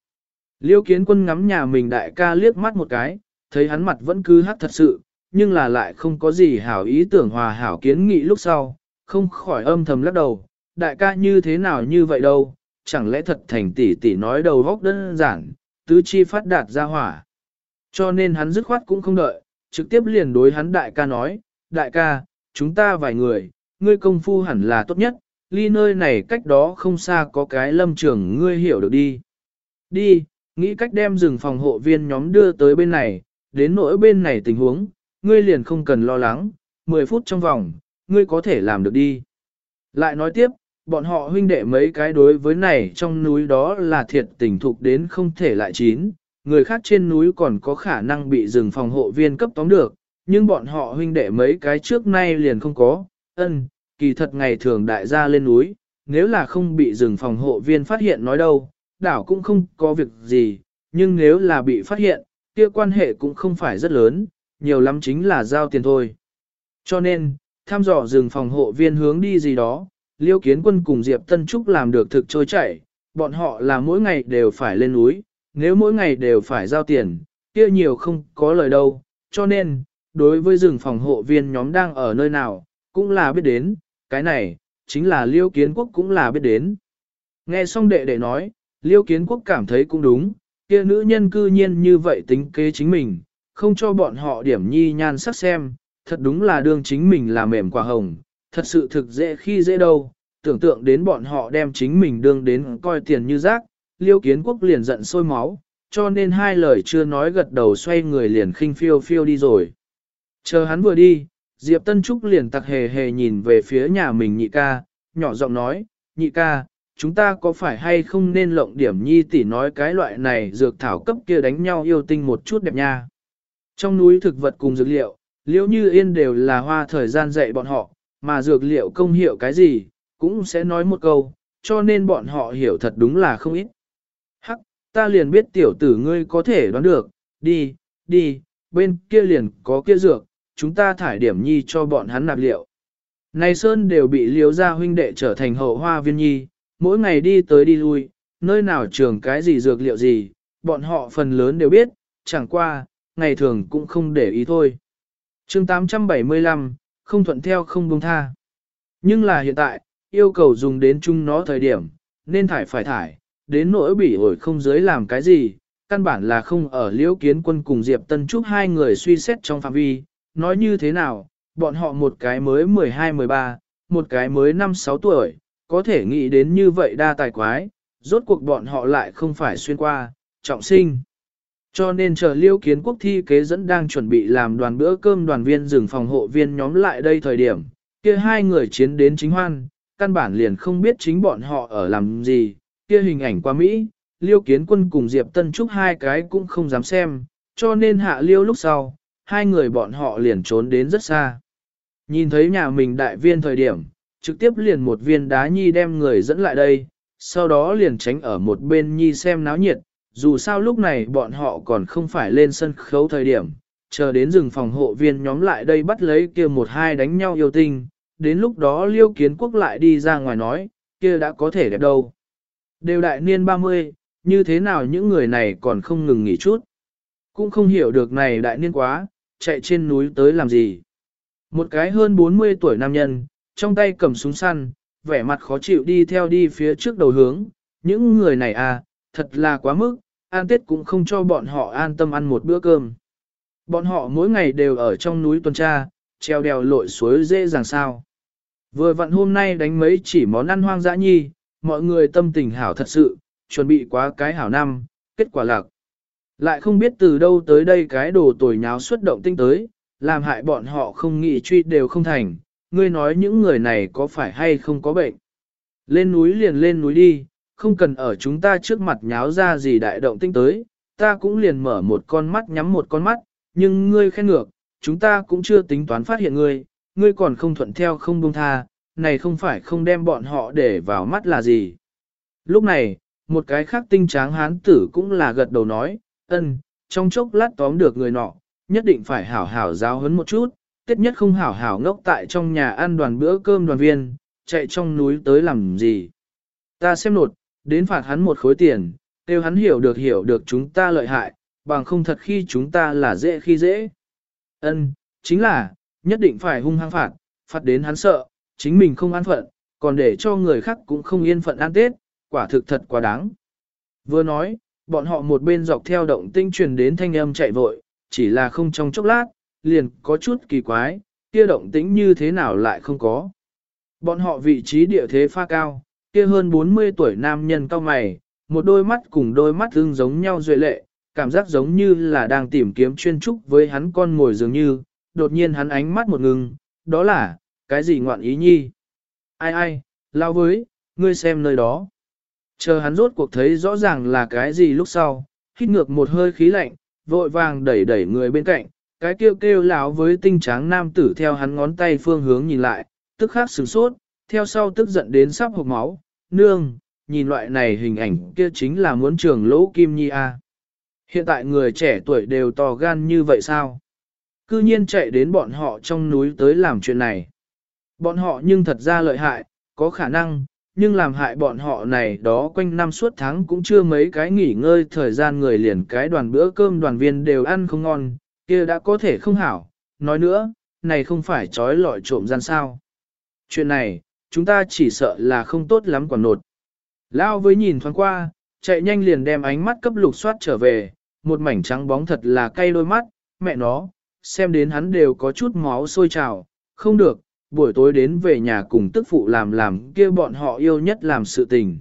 Liêu kiến quân ngắm nhà mình đại ca liếc mắt một cái, thấy hắn mặt vẫn cứ hắc thật sự, nhưng là lại không có gì hảo ý tưởng hòa hảo kiến nghị lúc sau, không khỏi âm thầm lắc đầu, đại ca như thế nào như vậy đâu, chẳng lẽ thật thành tỷ tỷ nói đầu góc đơn giản, tứ chi phát đạt ra hỏa. Cho nên hắn dứt khoát cũng không đợi, trực tiếp liền đối hắn đại ca nói, đại ca, chúng ta vài người, ngươi công phu hẳn là tốt nhất, ly nơi này cách đó không xa có cái lâm trường ngươi hiểu được đi. Đi, nghĩ cách đem rừng phòng hộ viên nhóm đưa tới bên này, đến nỗi bên này tình huống, ngươi liền không cần lo lắng, 10 phút trong vòng, ngươi có thể làm được đi. Lại nói tiếp, bọn họ huynh đệ mấy cái đối với này trong núi đó là thiệt tình thục đến không thể lại chín, người khác trên núi còn có khả năng bị rừng phòng hộ viên cấp tóm được, nhưng bọn họ huynh đệ mấy cái trước nay liền không có, ân, kỳ thật ngày thường đại gia lên núi, nếu là không bị rừng phòng hộ viên phát hiện nói đâu, đảo cũng không có việc gì, nhưng nếu là bị phát hiện, kia quan hệ cũng không phải rất lớn, nhiều lắm chính là giao tiền thôi. Cho nên, tham dò rừng phòng hộ viên hướng đi gì đó, Liêu Kiến Quân cùng Diệp Tân Trúc làm được thực trôi chảy, bọn họ là mỗi ngày đều phải lên núi, nếu mỗi ngày đều phải giao tiền, kia nhiều không có lời đâu, cho nên, đối với rừng phòng hộ viên nhóm đang ở nơi nào, cũng là biết đến, cái này, chính là Liêu Kiến Quốc cũng là biết đến. Nghe xong đệ đệ nói, Liêu Kiến Quốc cảm thấy cũng đúng, kia nữ nhân cư nhiên như vậy tính kế chính mình, không cho bọn họ điểm nhi nhan sắc xem, thật đúng là đương chính mình là mềm quả hồng, thật sự thực dễ khi dễ đâu, tưởng tượng đến bọn họ đem chính mình đương đến coi tiền như rác, liêu kiến quốc liền giận sôi máu, cho nên hai lời chưa nói gật đầu xoay người liền khinh phiêu phiêu đi rồi. Chờ hắn vừa đi, Diệp Tân Trúc liền tặc hề hề nhìn về phía nhà mình nhị ca, nhỏ giọng nói, nhị ca, chúng ta có phải hay không nên lộng điểm nhi tỷ nói cái loại này dược thảo cấp kia đánh nhau yêu tinh một chút đẹp nha. Trong núi thực vật cùng dược liệu, liễu như yên đều là hoa thời gian dạy bọn họ, mà dược liệu công hiệu cái gì, cũng sẽ nói một câu, cho nên bọn họ hiểu thật đúng là không ít. Hắc, ta liền biết tiểu tử ngươi có thể đoán được, đi, đi, bên kia liền có kia dược, chúng ta thải điểm nhi cho bọn hắn nạp liệu. Này Sơn đều bị liếu ra huynh đệ trở thành hậu hoa viên nhi, mỗi ngày đi tới đi lui, nơi nào trường cái gì dược liệu gì, bọn họ phần lớn đều biết, chẳng qua, ngày thường cũng không để ý thôi. chương 875, không thuận theo không buông tha. Nhưng là hiện tại, yêu cầu dùng đến chung nó thời điểm, nên thải phải thải, đến nỗi bỉ ổi không giới làm cái gì, căn bản là không ở liễu kiến quân cùng Diệp Tân Trúc hai người suy xét trong phạm vi, nói như thế nào, bọn họ một cái mới 12-13, một cái mới 5-6 tuổi, có thể nghĩ đến như vậy đa tài quái, rốt cuộc bọn họ lại không phải xuyên qua, trọng sinh. Cho nên chờ liêu kiến quốc thi kế dẫn đang chuẩn bị làm đoàn bữa cơm đoàn viên rừng phòng hộ viên nhóm lại đây thời điểm, kia hai người chiến đến chính hoan, căn bản liền không biết chính bọn họ ở làm gì, kia hình ảnh qua Mỹ, liêu kiến quân cùng Diệp Tân Trúc hai cái cũng không dám xem, cho nên hạ liêu lúc sau, hai người bọn họ liền trốn đến rất xa. Nhìn thấy nhà mình đại viên thời điểm, trực tiếp liền một viên đá nhi đem người dẫn lại đây, sau đó liền tránh ở một bên nhi xem náo nhiệt, dù sao lúc này bọn họ còn không phải lên sân khấu thời điểm, chờ đến rừng phòng hộ viên nhóm lại đây bắt lấy kia một hai đánh nhau yêu tinh, đến lúc đó liêu kiến quốc lại đi ra ngoài nói, kia đã có thể đẹp đâu. Đều đại niên 30, như thế nào những người này còn không ngừng nghỉ chút. Cũng không hiểu được này đại niên quá, chạy trên núi tới làm gì. Một cái hơn 40 tuổi nam nhân, trong tay cầm súng săn, vẻ mặt khó chịu đi theo đi phía trước đầu hướng. Những người này à, thật là quá mức, an tết cũng không cho bọn họ an tâm ăn một bữa cơm. Bọn họ mỗi ngày đều ở trong núi tuần tra, treo đèo lội suối dễ dàng sao. Vừa vặn hôm nay đánh mấy chỉ món ăn hoang dã nhi, mọi người tâm tình hảo thật sự, chuẩn bị quá cái hảo năm, kết quả lạc. Lại không biết từ đâu tới đây cái đồ tồi nháo xuất động tinh tới, làm hại bọn họ không nghĩ truy đều không thành, ngươi nói những người này có phải hay không có bệnh. Lên núi liền lên núi đi, không cần ở chúng ta trước mặt nháo ra gì đại động tinh tới, ta cũng liền mở một con mắt nhắm một con mắt, nhưng ngươi khen ngược, chúng ta cũng chưa tính toán phát hiện ngươi, ngươi còn không thuận theo không buông tha, này không phải không đem bọn họ để vào mắt là gì. Lúc này, một cái khác tinh tráng hán tử cũng là gật đầu nói, ân, trong chốc lát tóm được người nọ, nhất định phải hảo hảo giáo huấn một chút, tiết nhất không hảo hảo ngốc tại trong nhà ăn đoàn bữa cơm đoàn viên, chạy trong núi tới làm gì. Ta xem nột, đến phạt hắn một khối tiền, kêu hắn hiểu được hiểu được chúng ta lợi hại, bằng không thật khi chúng ta là dễ khi dễ. Ân, chính là, nhất định phải hung hăng phạt, phạt đến hắn sợ, chính mình không an phận, còn để cho người khác cũng không yên phận ăn Tết, quả thực thật quá đáng. Vừa nói, bọn họ một bên dọc theo động tinh truyền đến thanh âm chạy vội, chỉ là không trong chốc lát, liền có chút kỳ quái, kia động tĩnh như thế nào lại không có. Bọn họ vị trí địa thế pha cao, kia hơn 40 tuổi nam nhân cao mày, một đôi mắt cùng đôi mắt ưng giống nhau duệ lệ, cảm giác giống như là đang tìm kiếm chuyên trúc với hắn con ngồi dường như, đột nhiên hắn ánh mắt một ngừng, đó là, cái gì ngoạn ý nhi? Ai ai, lao với, ngươi xem nơi đó. Chờ hắn rốt cuộc thấy rõ ràng là cái gì lúc sau, hít ngược một hơi khí lạnh, vội vàng đẩy đẩy người bên cạnh, cái kêu kêu lão với tinh tráng nam tử theo hắn ngón tay phương hướng nhìn lại, tức khắc sửng sốt, theo sau tức giận đến sắp hộc máu, nương, nhìn loại này hình ảnh kia chính là muốn trường lỗ kim nhi a. Hiện tại người trẻ tuổi đều to gan như vậy sao? Cư nhiên chạy đến bọn họ trong núi tới làm chuyện này. Bọn họ nhưng thật ra lợi hại, có khả năng, nhưng làm hại bọn họ này đó quanh năm suốt tháng cũng chưa mấy cái nghỉ ngơi thời gian người liền cái đoàn bữa cơm đoàn viên đều ăn không ngon, kia đã có thể không hảo. Nói nữa, này không phải trói lọi trộm gian sao. Chuyện này, chúng ta chỉ sợ là không tốt lắm quả nột. Lao với nhìn thoáng qua, chạy nhanh liền đem ánh mắt cấp lục soát trở về, một mảnh trắng bóng thật là cay đôi mắt, mẹ nó, xem đến hắn đều có chút máu sôi trào, không được, buổi tối đến về nhà cùng tức phụ làm làm kia bọn họ yêu nhất làm sự tình.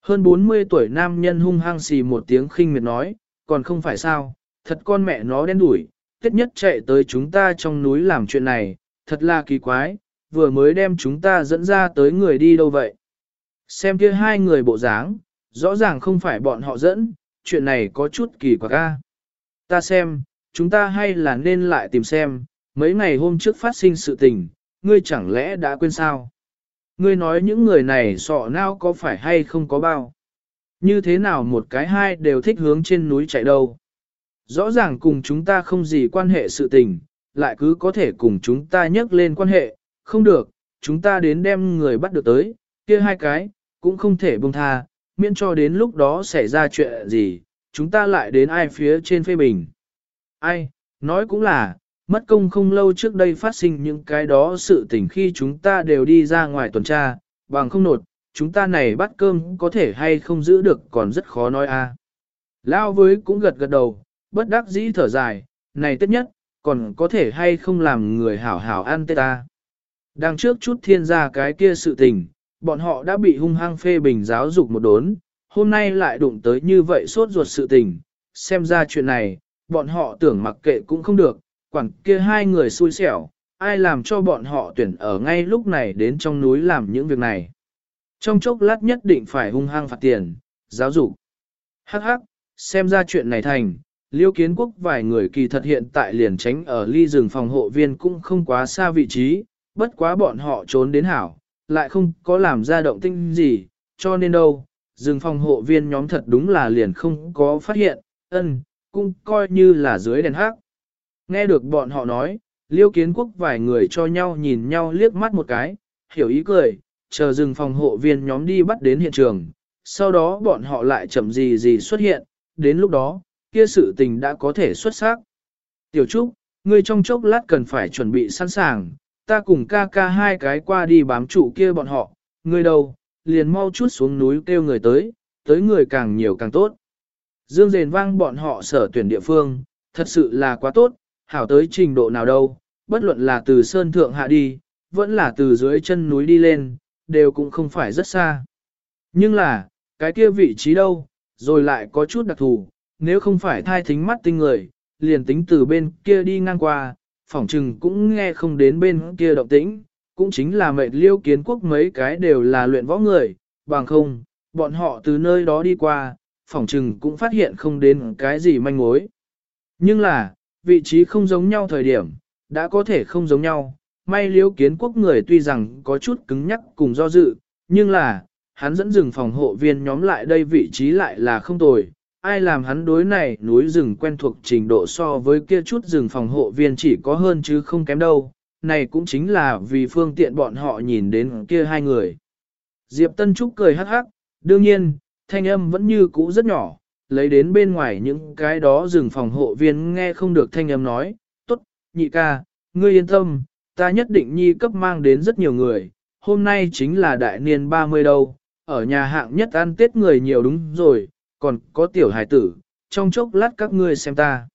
Hơn 40 tuổi nam nhân hung hăng xì một tiếng khinh miệt nói, còn không phải sao, thật con mẹ nó đen đủi, tiết nhất chạy tới chúng ta trong núi làm chuyện này, thật là kỳ quái, vừa mới đem chúng ta dẫn ra tới người đi đâu vậy. Xem kia hai người bộ dáng, rõ ràng không phải bọn họ dẫn, chuyện này có chút kỳ quặc ca. Ta xem, chúng ta hay là nên lại tìm xem, mấy ngày hôm trước phát sinh sự tình, ngươi chẳng lẽ đã quên sao? Ngươi nói những người này sọ nào có phải hay không có bao? Như thế nào một cái hai đều thích hướng trên núi chạy đâu? Rõ ràng cùng chúng ta không gì quan hệ sự tình, lại cứ có thể cùng chúng ta nhắc lên quan hệ, không được, chúng ta đến đem người bắt được tới, kia hai cái, cũng không thể buông tha, miễn cho đến lúc đó xảy ra chuyện gì, chúng ta lại đến ai phía trên phê bình. Ai, nói cũng là, mất công không lâu trước đây phát sinh những cái đó sự tình khi chúng ta đều đi ra ngoài tuần tra, bằng không nột, chúng ta này bắt cơm có thể hay không giữ được còn rất khó nói a. Lao với cũng gật gật đầu, bất đắc dĩ thở dài, này tất nhất, còn có thể hay không làm người hảo hảo ăn tê ta. Đang trước chút thiên gia cái kia sự tình, bọn họ đã bị hung hăng phê bình giáo dục một đốn, hôm nay lại đụng tới như vậy sốt ruột sự tình, xem ra chuyện này, bọn họ tưởng mặc kệ cũng không được, quảng kia hai người xui xẻo, ai làm cho bọn họ tuyển ở ngay lúc này đến trong núi làm những việc này. Trong chốc lát nhất định phải hung hăng phạt tiền, giáo dục. Hắc hắc, xem ra chuyện này thành, liêu kiến quốc vài người kỳ thật hiện tại liền tránh ở ly rừng phòng hộ viên cũng không quá xa vị trí, bất quá bọn họ trốn đến hảo, lại không có làm ra động tinh gì, cho nên đâu, rừng phòng hộ viên nhóm thật đúng là liền không có phát hiện, ân, cũng coi như là dưới đèn hát Nghe được bọn họ nói, liêu kiến quốc vài người cho nhau nhìn nhau liếc mắt một cái, hiểu ý cười, chờ rừng phòng hộ viên nhóm đi bắt đến hiện trường, sau đó bọn họ lại chậm gì gì xuất hiện, đến lúc đó, kia sự tình đã có thể xuất sắc. Tiểu Trúc, ngươi trong chốc lát cần phải chuẩn bị sẵn sàng, ta cùng ca ca hai cái qua đi bám trụ kia bọn họ, người đâu, liền mau chút xuống núi kêu người tới, tới người càng nhiều càng tốt. Dương rền vang bọn họ sở tuyển địa phương, thật sự là quá tốt, hảo tới trình độ nào đâu, bất luận là từ sơn thượng hạ đi, vẫn là từ dưới chân núi đi lên, đều cũng không phải rất xa. Nhưng là, cái kia vị trí đâu, rồi lại có chút đặc thù, nếu không phải thai thính mắt tinh người, liền tính từ bên kia đi ngang qua, phỏng chừng cũng nghe không đến bên kia động tĩnh, cũng chính là mệnh liêu kiến quốc mấy cái đều là luyện võ người, bằng không, bọn họ từ nơi đó đi qua, phỏng chừng cũng phát hiện không đến cái gì manh mối. Nhưng là, vị trí không giống nhau thời điểm, đã có thể không giống nhau, may liêu kiến quốc người tuy rằng có chút cứng nhắc cùng do dự, nhưng là, hắn dẫn dừng phòng hộ viên nhóm lại đây vị trí lại là không tồi, ai làm hắn đối này núi rừng quen thuộc trình độ so với kia chút rừng phòng hộ viên chỉ có hơn chứ không kém đâu, này cũng chính là vì phương tiện bọn họ nhìn đến kia hai người. Diệp Tân Trúc cười hắc hắc, đương nhiên, thanh âm vẫn như cũ rất nhỏ, lấy đến bên ngoài những cái đó rừng phòng hộ viên nghe không được thanh âm nói, tốt, nhị ca, ngươi yên tâm, ta nhất định nhi cấp mang đến rất nhiều người, hôm nay chính là đại niên 30 đâu, ở nhà hạng nhất ăn tết người nhiều đúng rồi, còn có tiểu hải tử, trong chốc lát các ngươi xem ta.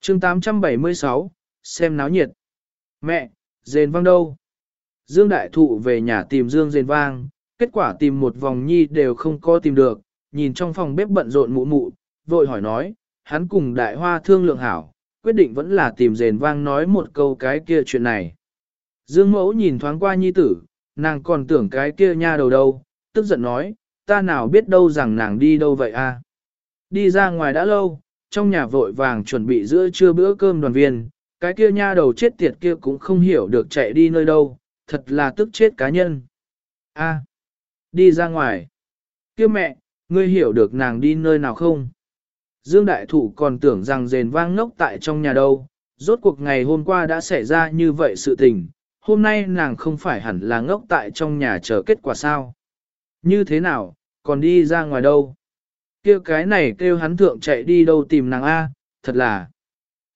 chương 876, xem náo nhiệt. Mẹ, rền vang đâu? Dương Đại Thụ về nhà tìm Dương Dền Vang, kết quả tìm một vòng nhi đều không có tìm được, nhìn trong phòng bếp bận rộn mụ mụ, vội hỏi nói, hắn cùng đại hoa thương lượng hảo, quyết định vẫn là tìm Dền Vang nói một câu cái kia chuyện này. Dương Mẫu nhìn thoáng qua nhi tử, nàng còn tưởng cái kia nha đầu đâu, tức giận nói, ta nào biết đâu rằng nàng đi đâu vậy a? Đi ra ngoài đã lâu, trong nhà vội vàng chuẩn bị giữa trưa bữa cơm đoàn viên, cái kia nha đầu chết tiệt kia cũng không hiểu được chạy đi nơi đâu, thật là tức chết cá nhân. A, đi ra ngoài. Kia mẹ, ngươi hiểu được nàng đi nơi nào không? Dương Đại Thụ còn tưởng rằng rền vang ngốc tại trong nhà đâu, rốt cuộc ngày hôm qua đã xảy ra như vậy sự tình, hôm nay nàng không phải hẳn là ngốc tại trong nhà chờ kết quả sao? Như thế nào, còn đi ra ngoài đâu? kia cái này kêu hắn thượng chạy đi đâu tìm nàng A, thật là.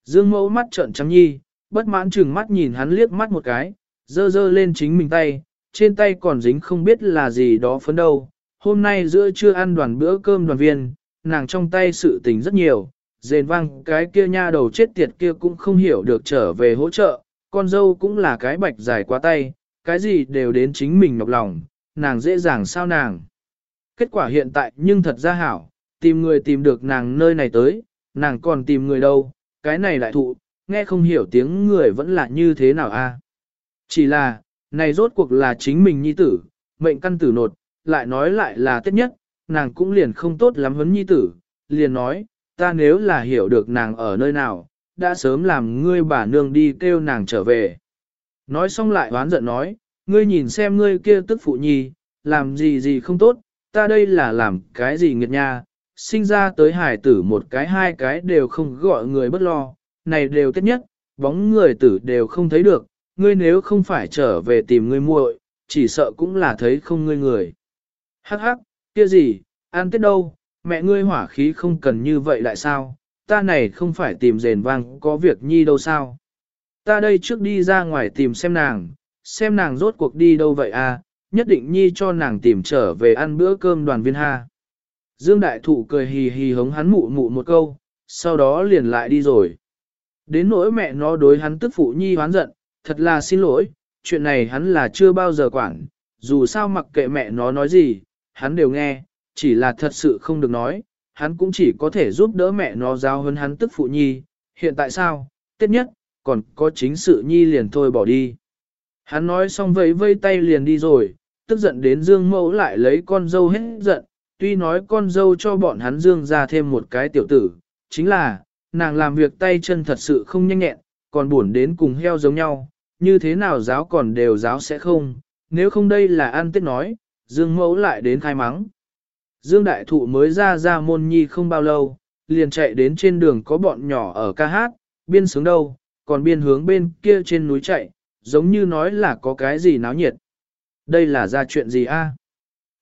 Dương mẫu mắt trợn trắng nhi, bất mãn chừng mắt nhìn hắn liếc mắt một cái, dơ dơ lên chính mình tay, trên tay còn dính không biết là gì đó phấn đâu. Hôm nay giữa trưa ăn đoàn bữa cơm đoàn viên, nàng trong tay sự tình rất nhiều, dền vang cái kia nha đầu chết tiệt kia cũng không hiểu được trở về hỗ trợ, con dâu cũng là cái bạch dài quá tay, cái gì đều đến chính mình nọc lòng, nàng dễ dàng sao nàng. Kết quả hiện tại nhưng thật ra hảo, tìm người tìm được nàng nơi này tới, nàng còn tìm người đâu, cái này lại thụ, nghe không hiểu tiếng người vẫn là như thế nào a? Chỉ là, này rốt cuộc là chính mình nhi tử, mệnh căn tử nột, lại nói lại là tất nhất, nàng cũng liền không tốt lắm huấn nhi tử, liền nói, ta nếu là hiểu được nàng ở nơi nào, đã sớm làm ngươi bà nương đi kêu nàng trở về. Nói xong lại oán giận nói, ngươi nhìn xem ngươi kia tức phụ nhi, làm gì gì không tốt, ta đây là làm cái gì nghiệt nha, sinh ra tới hải tử một cái hai cái đều không gọi người bất lo, này đều tất nhất, bóng người tử đều không thấy được, ngươi nếu không phải trở về tìm ngươi muội, chỉ sợ cũng là thấy không ngươi người. Hắc hắc, kia gì, ăn tết đâu, mẹ ngươi hỏa khí không cần như vậy lại sao, ta này không phải tìm rền vang có việc nhi đâu sao. Ta đây trước đi ra ngoài tìm xem nàng, xem nàng rốt cuộc đi đâu vậy à, nhất định nhi cho nàng tìm trở về ăn bữa cơm đoàn viên ha. Dương Đại Thụ cười hì hì hống hắn mụ mụ một câu, sau đó liền lại đi rồi. Đến nỗi mẹ nó đối hắn tức phụ nhi hoán giận, thật là xin lỗi, chuyện này hắn là chưa bao giờ quản, dù sao mặc kệ mẹ nó nói gì, hắn đều nghe, chỉ là thật sự không được nói, hắn cũng chỉ có thể giúp đỡ mẹ nó giao hơn hắn tức phụ nhi, hiện tại sao, tiếp nhất, còn có chính sự nhi liền thôi bỏ đi. Hắn nói xong vẫy vây tay liền đi rồi, tức giận đến Dương Mẫu lại lấy con dâu hết giận, tuy nói con dâu cho bọn hắn Dương ra thêm một cái tiểu tử, chính là, nàng làm việc tay chân thật sự không nhanh nhẹn, còn buồn đến cùng heo giống nhau, như thế nào giáo còn đều giáo sẽ không, nếu không đây là ăn tết nói, Dương Mẫu lại đến khai mắng. Dương Đại Thụ mới ra ra môn nhi không bao lâu, liền chạy đến trên đường có bọn nhỏ ở ca hát, biên sướng đâu, còn biên hướng bên kia trên núi chạy, giống như nói là có cái gì náo nhiệt. Đây là ra chuyện gì a?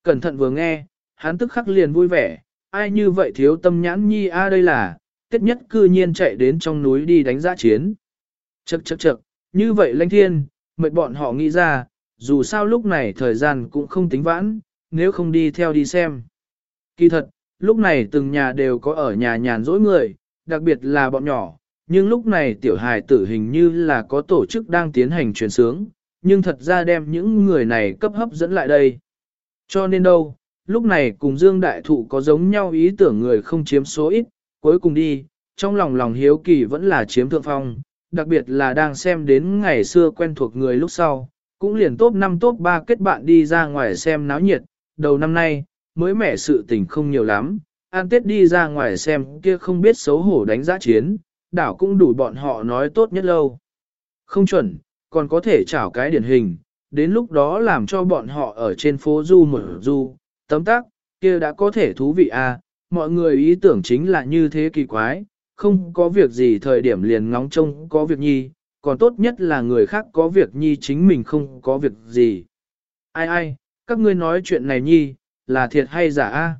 Cẩn thận vừa nghe, hắn tức khắc liền vui vẻ, ai như vậy thiếu tâm nhãn nhi a đây là, tiết nhất cư nhiên chạy đến trong núi đi đánh giã chiến. Chậc chậc chậc, như vậy lãnh thiên, mệt bọn họ nghĩ ra, dù sao lúc này thời gian cũng không tính vãn, nếu không đi theo đi xem. Kỳ thật, lúc này từng nhà đều có ở nhà nhàn rỗi người, đặc biệt là bọn nhỏ, nhưng lúc này tiểu hài tử hình như là có tổ chức đang tiến hành truyền sướng, nhưng thật ra đem những người này cấp hấp dẫn lại đây. Cho nên đâu, lúc này cùng Dương Đại Thụ có giống nhau ý tưởng người không chiếm số ít, cuối cùng đi, trong lòng lòng hiếu kỳ vẫn là chiếm thượng phong, đặc biệt là đang xem đến ngày xưa quen thuộc người lúc sau, cũng liền top 5 top 3 kết bạn đi ra ngoài xem náo nhiệt, đầu năm nay, mới mẻ sự tình không nhiều lắm, an tết đi ra ngoài xem kia không biết xấu hổ đánh giá chiến, đảo cũng đủ bọn họ nói tốt nhất lâu. Không chuẩn, còn có thể chảo cái điển hình, đến lúc đó làm cho bọn họ ở trên phố du một du, tấm tác, kia đã có thể thú vị à, mọi người ý tưởng chính là như thế kỳ quái, không có việc gì thời điểm liền ngóng trông có việc nhi, còn tốt nhất là người khác có việc nhi chính mình không có việc gì. Ai ai, các ngươi nói chuyện này nhi, là thiệt hay giả a?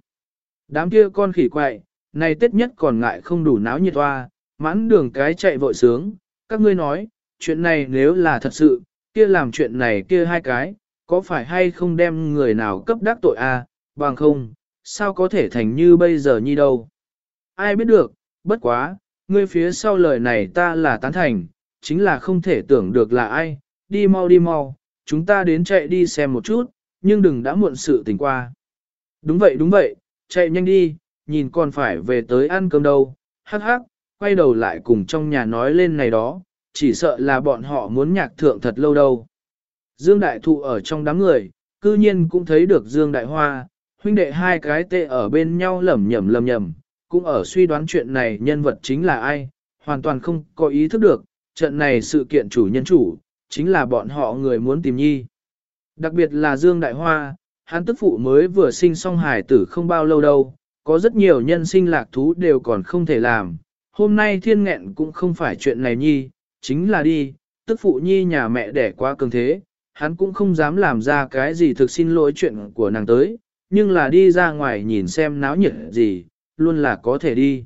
Đám kia con khỉ quậy, này tết nhất còn ngại không đủ náo nhiệt hoa, mãn đường cái chạy vội sướng, các ngươi nói, chuyện này nếu là thật sự, kia làm chuyện này kia hai cái, có phải hay không đem người nào cấp đắc tội a? bằng không, sao có thể thành như bây giờ nhi đâu. Ai biết được, bất quá, ngươi phía sau lời này ta là tán thành, chính là không thể tưởng được là ai, đi mau đi mau, chúng ta đến chạy đi xem một chút, nhưng đừng đã muộn sự tình qua. Đúng vậy đúng vậy, chạy nhanh đi, nhìn còn phải về tới ăn cơm đâu, hắc hắc, quay đầu lại cùng trong nhà nói lên này đó, chỉ sợ là bọn họ muốn nhạc thượng thật lâu đâu. Dương Đại Thụ ở trong đám người, cư nhiên cũng thấy được Dương Đại Hoa, huynh đệ hai cái tệ ở bên nhau lẩm nhẩm lầm nhầm, cũng ở suy đoán chuyện này nhân vật chính là ai, hoàn toàn không có ý thức được, trận này sự kiện chủ nhân chủ, chính là bọn họ người muốn tìm nhi. Đặc biệt là Dương Đại Hoa, hắn tức phụ mới vừa sinh xong Hải tử không bao lâu đâu, có rất nhiều nhân sinh lạc thú đều còn không thể làm. Hôm nay thiên nghẹn cũng không phải chuyện này nhi, chính là đi, tức phụ nhi nhà mẹ đẻ quá cường thế, hắn cũng không dám làm ra cái gì thực xin lỗi chuyện của nàng tới, nhưng là đi ra ngoài nhìn xem náo nhiệt gì, luôn là có thể đi.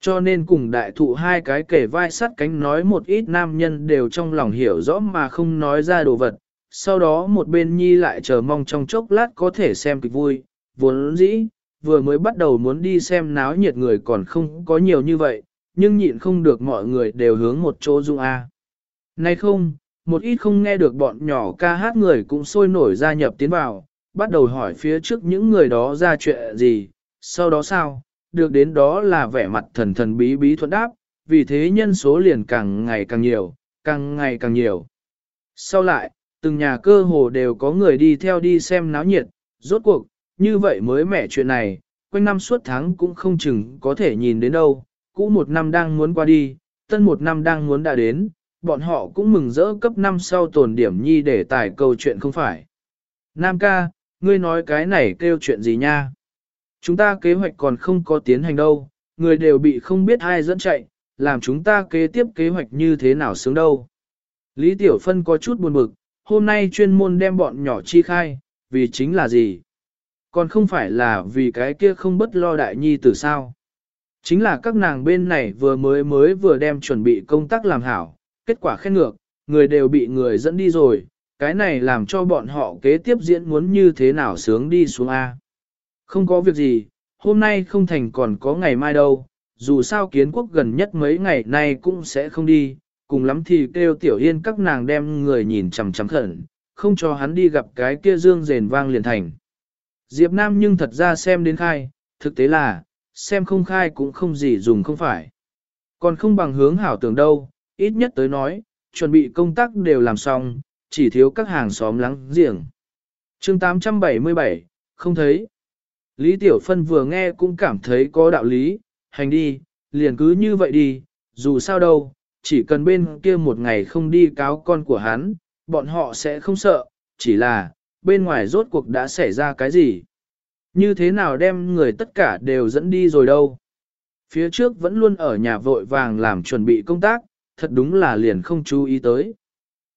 Cho nên cùng đại thụ hai cái kể vai sắt cánh nói một ít nam nhân đều trong lòng hiểu rõ mà không nói ra đồ vật, sau đó một bên nhi lại chờ mong trong chốc lát có thể xem kịch vui, vốn dĩ, vừa mới bắt đầu muốn đi xem náo nhiệt người còn không có nhiều như vậy, nhưng nhịn không được mọi người đều hướng một chỗ dung A. Nay không, một ít không nghe được bọn nhỏ ca hát người cũng sôi nổi gia nhập tiến vào, bắt đầu hỏi phía trước những người đó ra chuyện gì, sau đó sao, được đến đó là vẻ mặt thần thần bí bí thuận đáp, vì thế nhân số liền càng ngày càng nhiều, càng ngày càng nhiều. Sau lại, từng nhà cơ hồ đều có người đi theo đi xem náo nhiệt, rốt cuộc, như vậy mới mẻ chuyện này, quanh năm suốt tháng cũng không chừng có thể nhìn đến đâu, cũ một năm đang muốn qua đi, tân một năm đang muốn đã đến, bọn họ cũng mừng rỡ cấp năm sau tồn điểm nhi để tải câu chuyện không phải. Nam ca, ngươi nói cái này kêu chuyện gì nha? Chúng ta kế hoạch còn không có tiến hành đâu, người đều bị không biết ai dẫn chạy, làm chúng ta kế tiếp kế hoạch như thế nào sướng đâu. Lý Tiểu Phân có chút buồn bực, hôm nay chuyên môn đem bọn nhỏ chi khai, vì chính là gì? Còn không phải là vì cái kia không bất lo đại nhi từ sao? Chính là các nàng bên này vừa mới mới vừa đem chuẩn bị công tác làm hảo, kết quả khen ngược, người đều bị người dẫn đi rồi, cái này làm cho bọn họ kế tiếp diễn muốn như thế nào sướng đi xuống A. Không có việc gì, hôm nay không thành còn có ngày mai đâu, dù sao kiến quốc gần nhất mấy ngày nay cũng sẽ không đi, cùng lắm thì kêu tiểu yên các nàng đem người nhìn chằm chằm khẩn, không cho hắn đi gặp cái kia dương rền vang liền thành. Diệp Nam nhưng thật ra xem đến khai, thực tế là, xem không khai cũng không gì dùng không phải. Còn không bằng hướng hảo tưởng đâu, ít nhất tới nói, chuẩn bị công tác đều làm xong, chỉ thiếu các hàng xóm lắng giềng. chương 877, không thấy. Lý Tiểu Phân vừa nghe cũng cảm thấy có đạo lý, hành đi, liền cứ như vậy đi, dù sao đâu, chỉ cần bên kia một ngày không đi cáo con của hắn, bọn họ sẽ không sợ, chỉ là, bên ngoài rốt cuộc đã xảy ra cái gì. Như thế nào đem người tất cả đều dẫn đi rồi đâu. Phía trước vẫn luôn ở nhà vội vàng làm chuẩn bị công tác, thật đúng là liền không chú ý tới.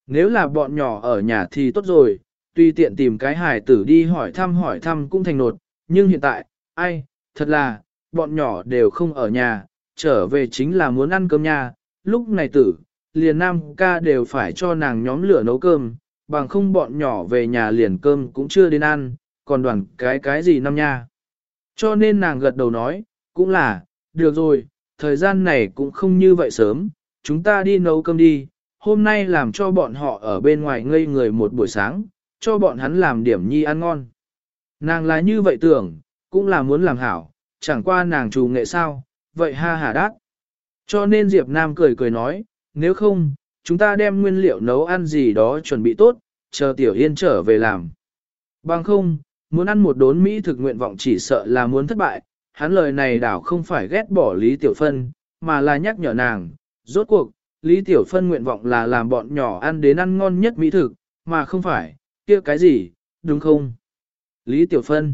Nếu là bọn nhỏ ở nhà thì tốt rồi, tuy tiện tìm cái hài tử đi hỏi thăm hỏi thăm cũng thành nột, nhưng hiện tại, ai, thật là, bọn nhỏ đều không ở nhà, trở về chính là muốn ăn cơm nha, lúc này tử, liền nam ca đều phải cho nàng nhóm lửa nấu cơm, bằng không bọn nhỏ về nhà liền cơm cũng chưa đến ăn, còn đoàn cái cái gì năm nha. Cho nên nàng gật đầu nói, cũng là, được rồi, thời gian này cũng không như vậy sớm, chúng ta đi nấu cơm đi, hôm nay làm cho bọn họ ở bên ngoài ngây người một buổi sáng, cho bọn hắn làm điểm nhi ăn ngon. Nàng là như vậy tưởng, cũng là muốn làm hảo, chẳng qua nàng trù nghệ sao, vậy ha hà đát. Cho nên Diệp Nam cười cười nói, nếu không, chúng ta đem nguyên liệu nấu ăn gì đó chuẩn bị tốt, chờ Tiểu Yên trở về làm. Bằng không, muốn ăn một đốn Mỹ thực nguyện vọng chỉ sợ là muốn thất bại, hắn lời này đảo không phải ghét bỏ Lý Tiểu Phân, mà là nhắc nhở nàng, rốt cuộc, Lý Tiểu Phân nguyện vọng là làm bọn nhỏ ăn đến ăn ngon nhất Mỹ thực, mà không phải, kia cái gì, đúng không? Lý Tiểu Phân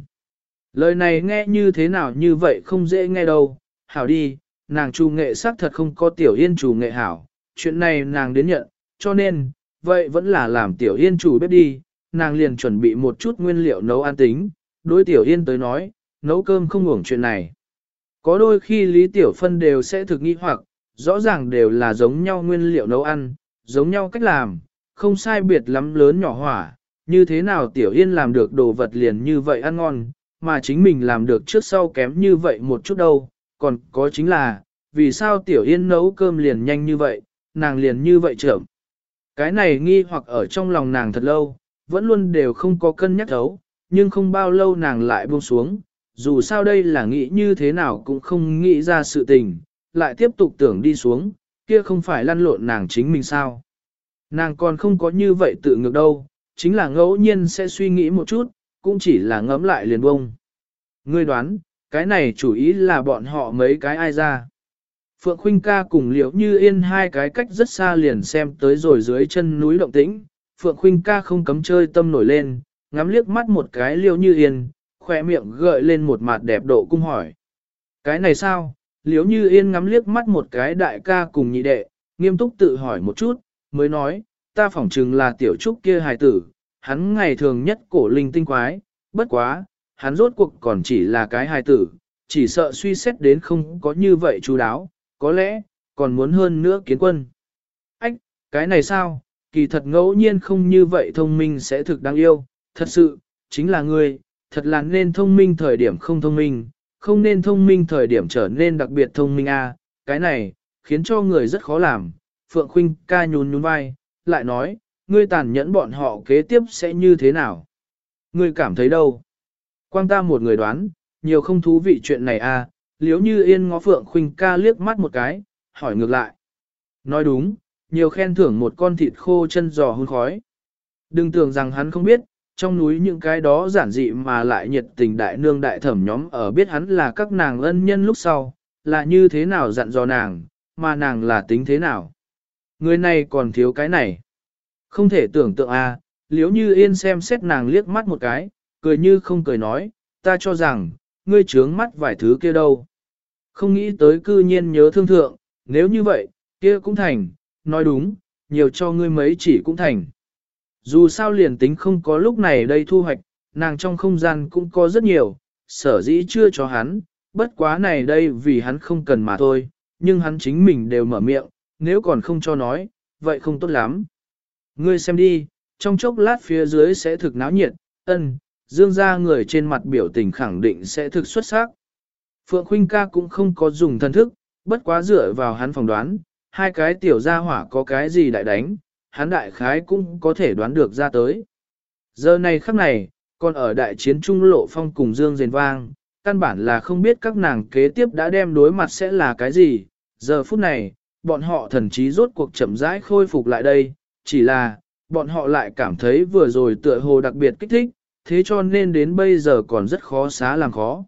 Lời này nghe như thế nào như vậy không dễ nghe đâu, hảo đi, nàng trù nghệ xác thật không có Tiểu Yên trù nghệ hảo, chuyện này nàng đến nhận, cho nên, vậy vẫn là làm Tiểu Yên chủ bếp đi, nàng liền chuẩn bị một chút nguyên liệu nấu ăn tính, đối Tiểu Yên tới nói, nấu cơm không ngủng chuyện này. Có đôi khi Lý Tiểu Phân đều sẽ thực nghi hoặc, rõ ràng đều là giống nhau nguyên liệu nấu ăn, giống nhau cách làm, không sai biệt lắm lớn nhỏ hỏa, như thế nào Tiểu Yên làm được đồ vật liền như vậy ăn ngon, mà chính mình làm được trước sau kém như vậy một chút đâu, còn có chính là, vì sao Tiểu Yên nấu cơm liền nhanh như vậy, nàng liền như vậy trưởng. Cái này nghi hoặc ở trong lòng nàng thật lâu, vẫn luôn đều không có cân nhắc thấu, nhưng không bao lâu nàng lại buông xuống, dù sao đây là nghĩ như thế nào cũng không nghĩ ra sự tình, lại tiếp tục tưởng đi xuống, kia không phải lăn lộn nàng chính mình sao. Nàng còn không có như vậy tự ngược đâu, chính là ngẫu nhiên sẽ suy nghĩ một chút, cũng chỉ là ngẫm lại liền bông. Ngươi đoán, cái này chủ ý là bọn họ mấy cái ai ra. Phượng Khuynh ca cùng liễu như yên hai cái cách rất xa liền xem tới rồi dưới chân núi động tĩnh. Phượng Khuynh ca không cấm chơi tâm nổi lên, ngắm liếc mắt một cái liễu như yên, khỏe miệng gợi lên một mặt đẹp độ cung hỏi. Cái này sao? Liễu như yên ngắm liếc mắt một cái đại ca cùng nhị đệ, nghiêm túc tự hỏi một chút, mới nói, ta phỏng chừng là tiểu trúc kia hài tử, hắn ngày thường nhất cổ linh tinh quái, bất quá, hắn rốt cuộc còn chỉ là cái hài tử, chỉ sợ suy xét đến không có như vậy chú đáo, có lẽ, còn muốn hơn nữa kiến quân. Ách, cái này sao, kỳ thật ngẫu nhiên không như vậy thông minh sẽ thực đáng yêu, thật sự, chính là ngươi, thật là nên thông minh thời điểm không thông minh, không nên thông minh thời điểm trở nên đặc biệt thông minh a. À. cái này, khiến cho người rất khó làm. Phượng Khuynh ca nhún nhún vai, lại nói, ngươi tàn nhẫn bọn họ kế tiếp sẽ như thế nào? Ngươi cảm thấy đâu? Quang ta một người đoán, nhiều không thú vị chuyện này a. À. liếu như yên ngó Phượng Khuynh ca liếc mắt một cái, hỏi ngược lại. Nói đúng, nhiều khen thưởng một con thịt khô chân giò hun khói. Đừng tưởng rằng hắn không biết, trong núi những cái đó giản dị mà lại nhiệt tình đại nương đại thẩm nhóm ở biết hắn là các nàng ân nhân lúc sau, là như thế nào dặn dò nàng, mà nàng là tính thế nào. Người này còn thiếu cái này. Không thể tưởng tượng a, à, liếu như yên xem xét nàng liếc mắt một cái, cười như không cười nói, ta cho rằng, ngươi trướng mắt vài thứ kia đâu. Không nghĩ tới cư nhiên nhớ thương thượng, nếu như vậy, kia cũng thành, nói đúng, nhiều cho ngươi mấy chỉ cũng thành. Dù sao liền tính không có lúc này đây thu hoạch, nàng trong không gian cũng có rất nhiều, sở dĩ chưa cho hắn, bất quá này đây vì hắn không cần mà thôi, nhưng hắn chính mình đều mở miệng, nếu còn không cho nói, vậy không tốt lắm. Ngươi xem đi, trong chốc lát phía dưới sẽ thực náo nhiệt, ân, dương ra người trên mặt biểu tình khẳng định sẽ thực xuất sắc. Phượng Khuynh ca cũng không có dùng thân thức, bất quá dựa vào hắn phỏng đoán, hai cái tiểu gia hỏa có cái gì đại đánh, hắn đại khái cũng có thể đoán được ra tới. Giờ này khắc này, còn ở đại chiến trung lộ phong cùng Dương Dền Vang, căn bản là không biết các nàng kế tiếp đã đem đối mặt sẽ là cái gì. Giờ phút này, bọn họ thần chí rốt cuộc chậm rãi khôi phục lại đây, chỉ là, bọn họ lại cảm thấy vừa rồi tựa hồ đặc biệt kích thích, thế cho nên đến bây giờ còn rất khó xá làm khó.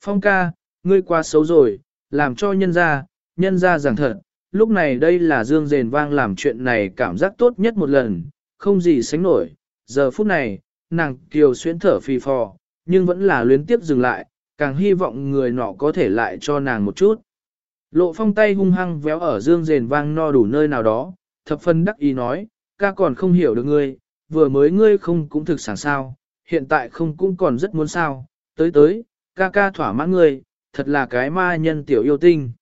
Phong ca, ngươi quá xấu rồi, làm cho nhân ra, nhân ra giảng thật, lúc này đây là Dương Dền Vang làm chuyện này cảm giác tốt nhất một lần, không gì sánh nổi. Giờ phút này, nàng kiều xuyến thở phì phò, nhưng vẫn là luyến tiếp dừng lại, càng hy vọng người nọ có thể lại cho nàng một chút. Lộ phong tay hung hăng véo ở Dương Dền Vang no đủ nơi nào đó, thập phân đắc ý nói, ca còn không hiểu được ngươi, vừa mới ngươi không cũng thực sẵn sao, hiện tại không cũng còn rất muốn sao, tới tới, ca ca thỏa mãn ngươi, thật là cái ma nhân tiểu yêu tinh.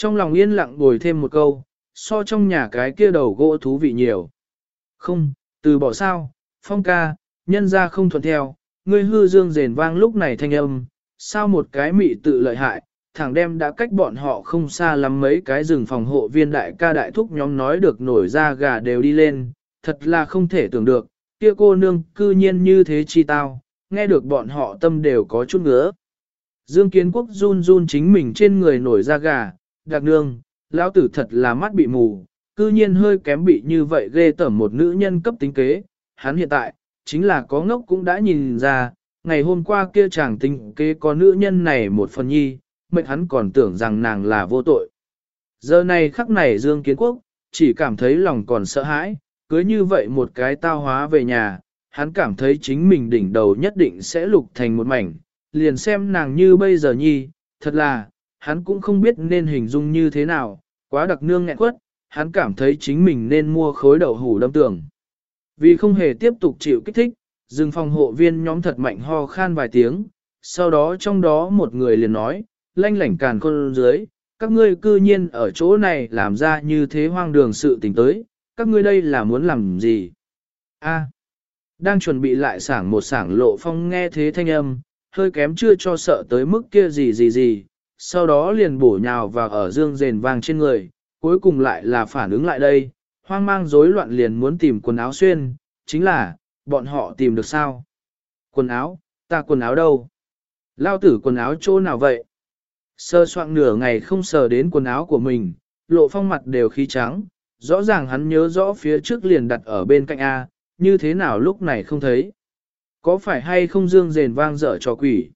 Trong lòng yên lặng bồi thêm một câu, so trong nhà cái kia đầu gỗ thú vị nhiều. Không, từ bỏ sao, phong ca, nhân ra không thuận theo, ngươi hư dương rền vang lúc này thanh âm, sao một cái mị tự lợi hại, thẳng đem đã cách bọn họ không xa lắm mấy cái rừng phòng hộ viên đại ca đại thúc nhóm nói được nổi ra gà đều đi lên, thật là không thể tưởng được, kia cô nương cư nhiên như thế chi tao, nghe được bọn họ tâm đều có chút ngứa. Dương Kiến Quốc run run chính mình trên người nổi ra gà, đặc nương, lão tử thật là mắt bị mù, cư nhiên hơi kém bị như vậy ghê tởm một nữ nhân cấp tính kế, hắn hiện tại, chính là có ngốc cũng đã nhìn ra, ngày hôm qua kia chàng tính kế có nữ nhân này một phần nhi, mệnh hắn còn tưởng rằng nàng là vô tội. Giờ này khắc này Dương Kiến Quốc, chỉ cảm thấy lòng còn sợ hãi, cưới như vậy một cái tao hóa về nhà, hắn cảm thấy chính mình đỉnh đầu nhất định sẽ lục thành một mảnh, liền xem nàng như bây giờ nhi, thật là, hắn cũng không biết nên hình dung như thế nào, quá đặc nương nghẹn quất, hắn cảm thấy chính mình nên mua khối đậu hủ đâm tường. Vì không hề tiếp tục chịu kích thích, dừng phòng hộ viên nhóm thật mạnh ho khan vài tiếng, sau đó trong đó một người liền nói, lanh lảnh càn con dưới, các ngươi cư nhiên ở chỗ này làm ra như thế hoang đường sự tình tới, các ngươi đây là muốn làm gì? A. đang chuẩn bị lại sảng một sảng lộ phong nghe thế thanh âm, hơi kém chưa cho sợ tới mức kia gì gì gì, sau đó liền bổ nhào vào ở dương rền vàng trên người, cuối cùng lại là phản ứng lại đây, hoang mang rối loạn liền muốn tìm quần áo xuyên, chính là, bọn họ tìm được sao? Quần áo, ta quần áo đâu? Lao tử quần áo chỗ nào vậy? Sơ soạn nửa ngày không sờ đến quần áo của mình, lộ phong mặt đều khí trắng, rõ ràng hắn nhớ rõ phía trước liền đặt ở bên cạnh A, như thế nào lúc này không thấy. Có phải hay không dương rền vang dở cho quỷ?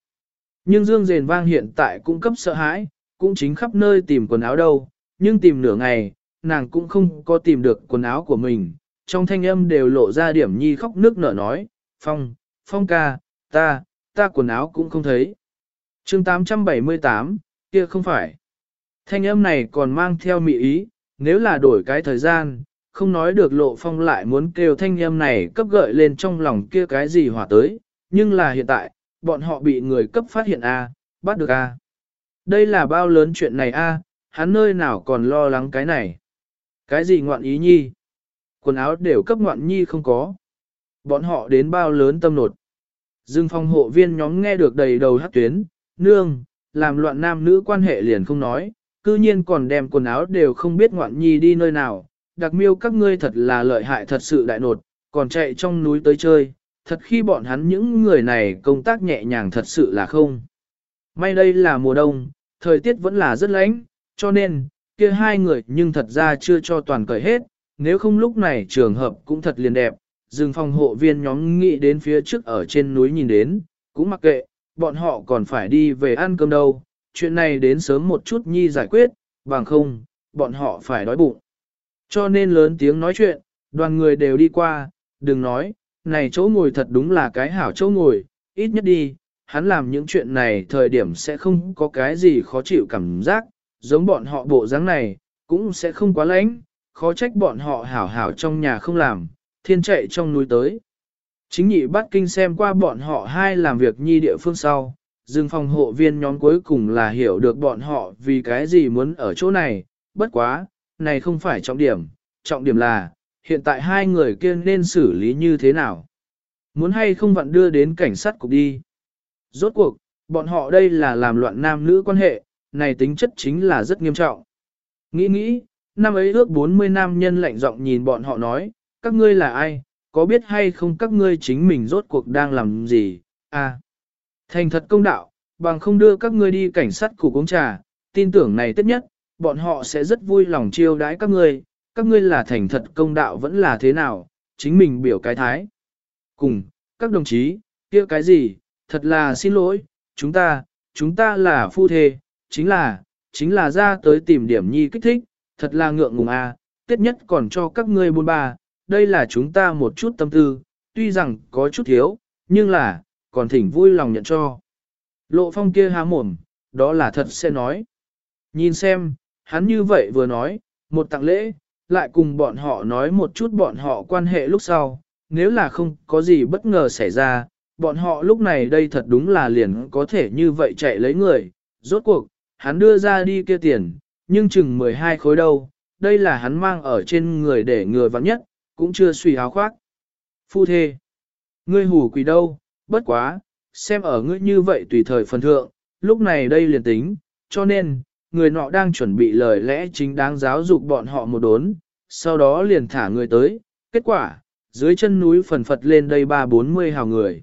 Nhưng dương rền vang hiện tại cũng cấp sợ hãi, cũng chính khắp nơi tìm quần áo đâu, nhưng tìm nửa ngày, nàng cũng không có tìm được quần áo của mình. Trong thanh âm đều lộ ra điểm nhi khóc nước nở nói, Phong, Phong ca, ta, ta quần áo cũng không thấy. chương 878, kia không phải. Thanh âm này còn mang theo mị ý, nếu là đổi cái thời gian, không nói được lộ phong lại muốn kêu thanh âm này cấp gợi lên trong lòng kia cái gì hỏa tới, nhưng là hiện tại, bọn họ bị người cấp phát hiện A, bắt được A. Đây là bao lớn chuyện này A, hắn nơi nào còn lo lắng cái này. Cái gì ngoạn ý nhi? Quần áo đều cấp ngoạn nhi không có. Bọn họ đến bao lớn tâm nột. Dương phong hộ viên nhóm nghe được đầy đầu hát tuyến, nương, làm loạn nam nữ quan hệ liền không nói, cư nhiên còn đem quần áo đều không biết ngoạn nhi đi nơi nào, đặc miêu các ngươi thật là lợi hại thật sự đại nột, còn chạy trong núi tới chơi, thật khi bọn hắn những người này công tác nhẹ nhàng thật sự là không. May đây là mùa đông, thời tiết vẫn là rất lạnh, cho nên, kia hai người nhưng thật ra chưa cho toàn cởi hết, nếu không lúc này trường hợp cũng thật liền đẹp, dừng phòng hộ viên nhóm nghĩ đến phía trước ở trên núi nhìn đến, cũng mặc kệ, bọn họ còn phải đi về ăn cơm đâu, chuyện này đến sớm một chút nhi giải quyết, bằng không, bọn họ phải đói bụng. Cho nên lớn tiếng nói chuyện, đoàn người đều đi qua, đừng nói, này chỗ ngồi thật đúng là cái hảo chỗ ngồi, ít nhất đi, hắn làm những chuyện này thời điểm sẽ không có cái gì khó chịu cảm giác, giống bọn họ bộ dáng này, cũng sẽ không quá lãnh, khó trách bọn họ hảo hảo trong nhà không làm, thiên chạy trong núi tới. Chính nhị bắt kinh xem qua bọn họ hai làm việc nhi địa phương sau, dừng phòng hộ viên nhóm cuối cùng là hiểu được bọn họ vì cái gì muốn ở chỗ này, bất quá, này không phải trọng điểm, trọng điểm là, hiện tại hai người kia nên xử lý như thế nào. Muốn hay không vặn đưa đến cảnh sát cục đi. Rốt cuộc, bọn họ đây là làm loạn nam nữ quan hệ, này tính chất chính là rất nghiêm trọng. Nghĩ nghĩ, năm ấy ước 40 nam nhân lạnh giọng nhìn bọn họ nói, các ngươi là ai, có biết hay không các ngươi chính mình rốt cuộc đang làm gì, à. Thành thật công đạo, bằng không đưa các ngươi đi cảnh sát cục uống trà, tin tưởng này tất nhất, bọn họ sẽ rất vui lòng chiêu đãi các ngươi, các ngươi là thành thật công đạo vẫn là thế nào, chính mình biểu cái thái. Cùng, các đồng chí, kia cái gì, thật là xin lỗi, chúng ta, chúng ta là phu thê, chính là, chính là ra tới tìm điểm nhi kích thích, thật là ngượng ngùng a, à, tiết nhất còn cho các ngươi buôn ba, đây là chúng ta một chút tâm tư, tuy rằng có chút thiếu, nhưng là, còn thỉnh vui lòng nhận cho. Lộ phong kia há mồm, đó là thật sẽ nói. Nhìn xem, hắn như vậy vừa nói, một tặng lễ, lại cùng bọn họ nói một chút bọn họ quan hệ lúc sau, nếu là không có gì bất ngờ xảy ra, bọn họ lúc này đây thật đúng là liền có thể như vậy chạy lấy người, rốt cuộc, hắn đưa ra đi kia tiền, nhưng chừng 12 khối đâu, đây là hắn mang ở trên người để ngừa vắng nhất, cũng chưa suy áo khoác. Phu thê, ngươi hủ quỷ đâu, bất quá, xem ở ngươi như vậy tùy thời phần thượng, lúc này đây liền tính, cho nên, người nọ đang chuẩn bị lời lẽ chính đáng giáo dục bọn họ một đốn, sau đó liền thả người tới, kết quả, dưới chân núi phần phật lên đây ba bốn mươi hào người.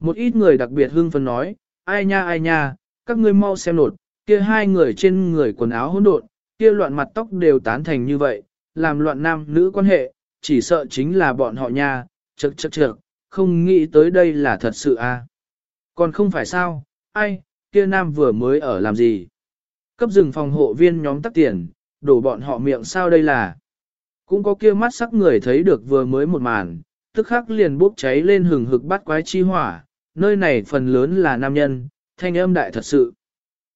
Một ít người đặc biệt hưng phấn nói, ai nha ai nha, các ngươi mau xem nột, kia hai người trên người quần áo hỗn độn, kia loạn mặt tóc đều tán thành như vậy, làm loạn nam nữ quan hệ, chỉ sợ chính là bọn họ nha, chật chật chật, không nghĩ tới đây là thật sự à. Còn không phải sao, ai, kia nam vừa mới ở làm gì? Cấp rừng phòng hộ viên nhóm tắc tiền, đổ bọn họ miệng sao đây là? Cũng có kia mắt sắc người thấy được vừa mới một màn, tức khắc liền bốc cháy lên hừng hực bắt quái chi hỏa, nơi này phần lớn là nam nhân, thanh âm đại thật sự.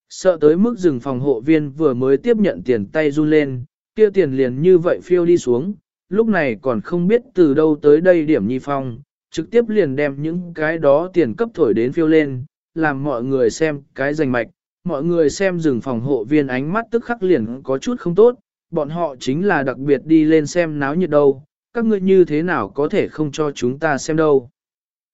Sợ tới mức rừng phòng hộ viên vừa mới tiếp nhận tiền tay run lên, kia tiền liền như vậy phiêu đi xuống, lúc này còn không biết từ đâu tới đây điểm nhi phong, trực tiếp liền đem những cái đó tiền cấp thổi đến phiêu lên, làm mọi người xem cái rành mạch, mọi người xem rừng phòng hộ viên ánh mắt tức khắc liền có chút không tốt, bọn họ chính là đặc biệt đi lên xem náo nhiệt đâu, các ngươi như thế nào có thể không cho chúng ta xem đâu.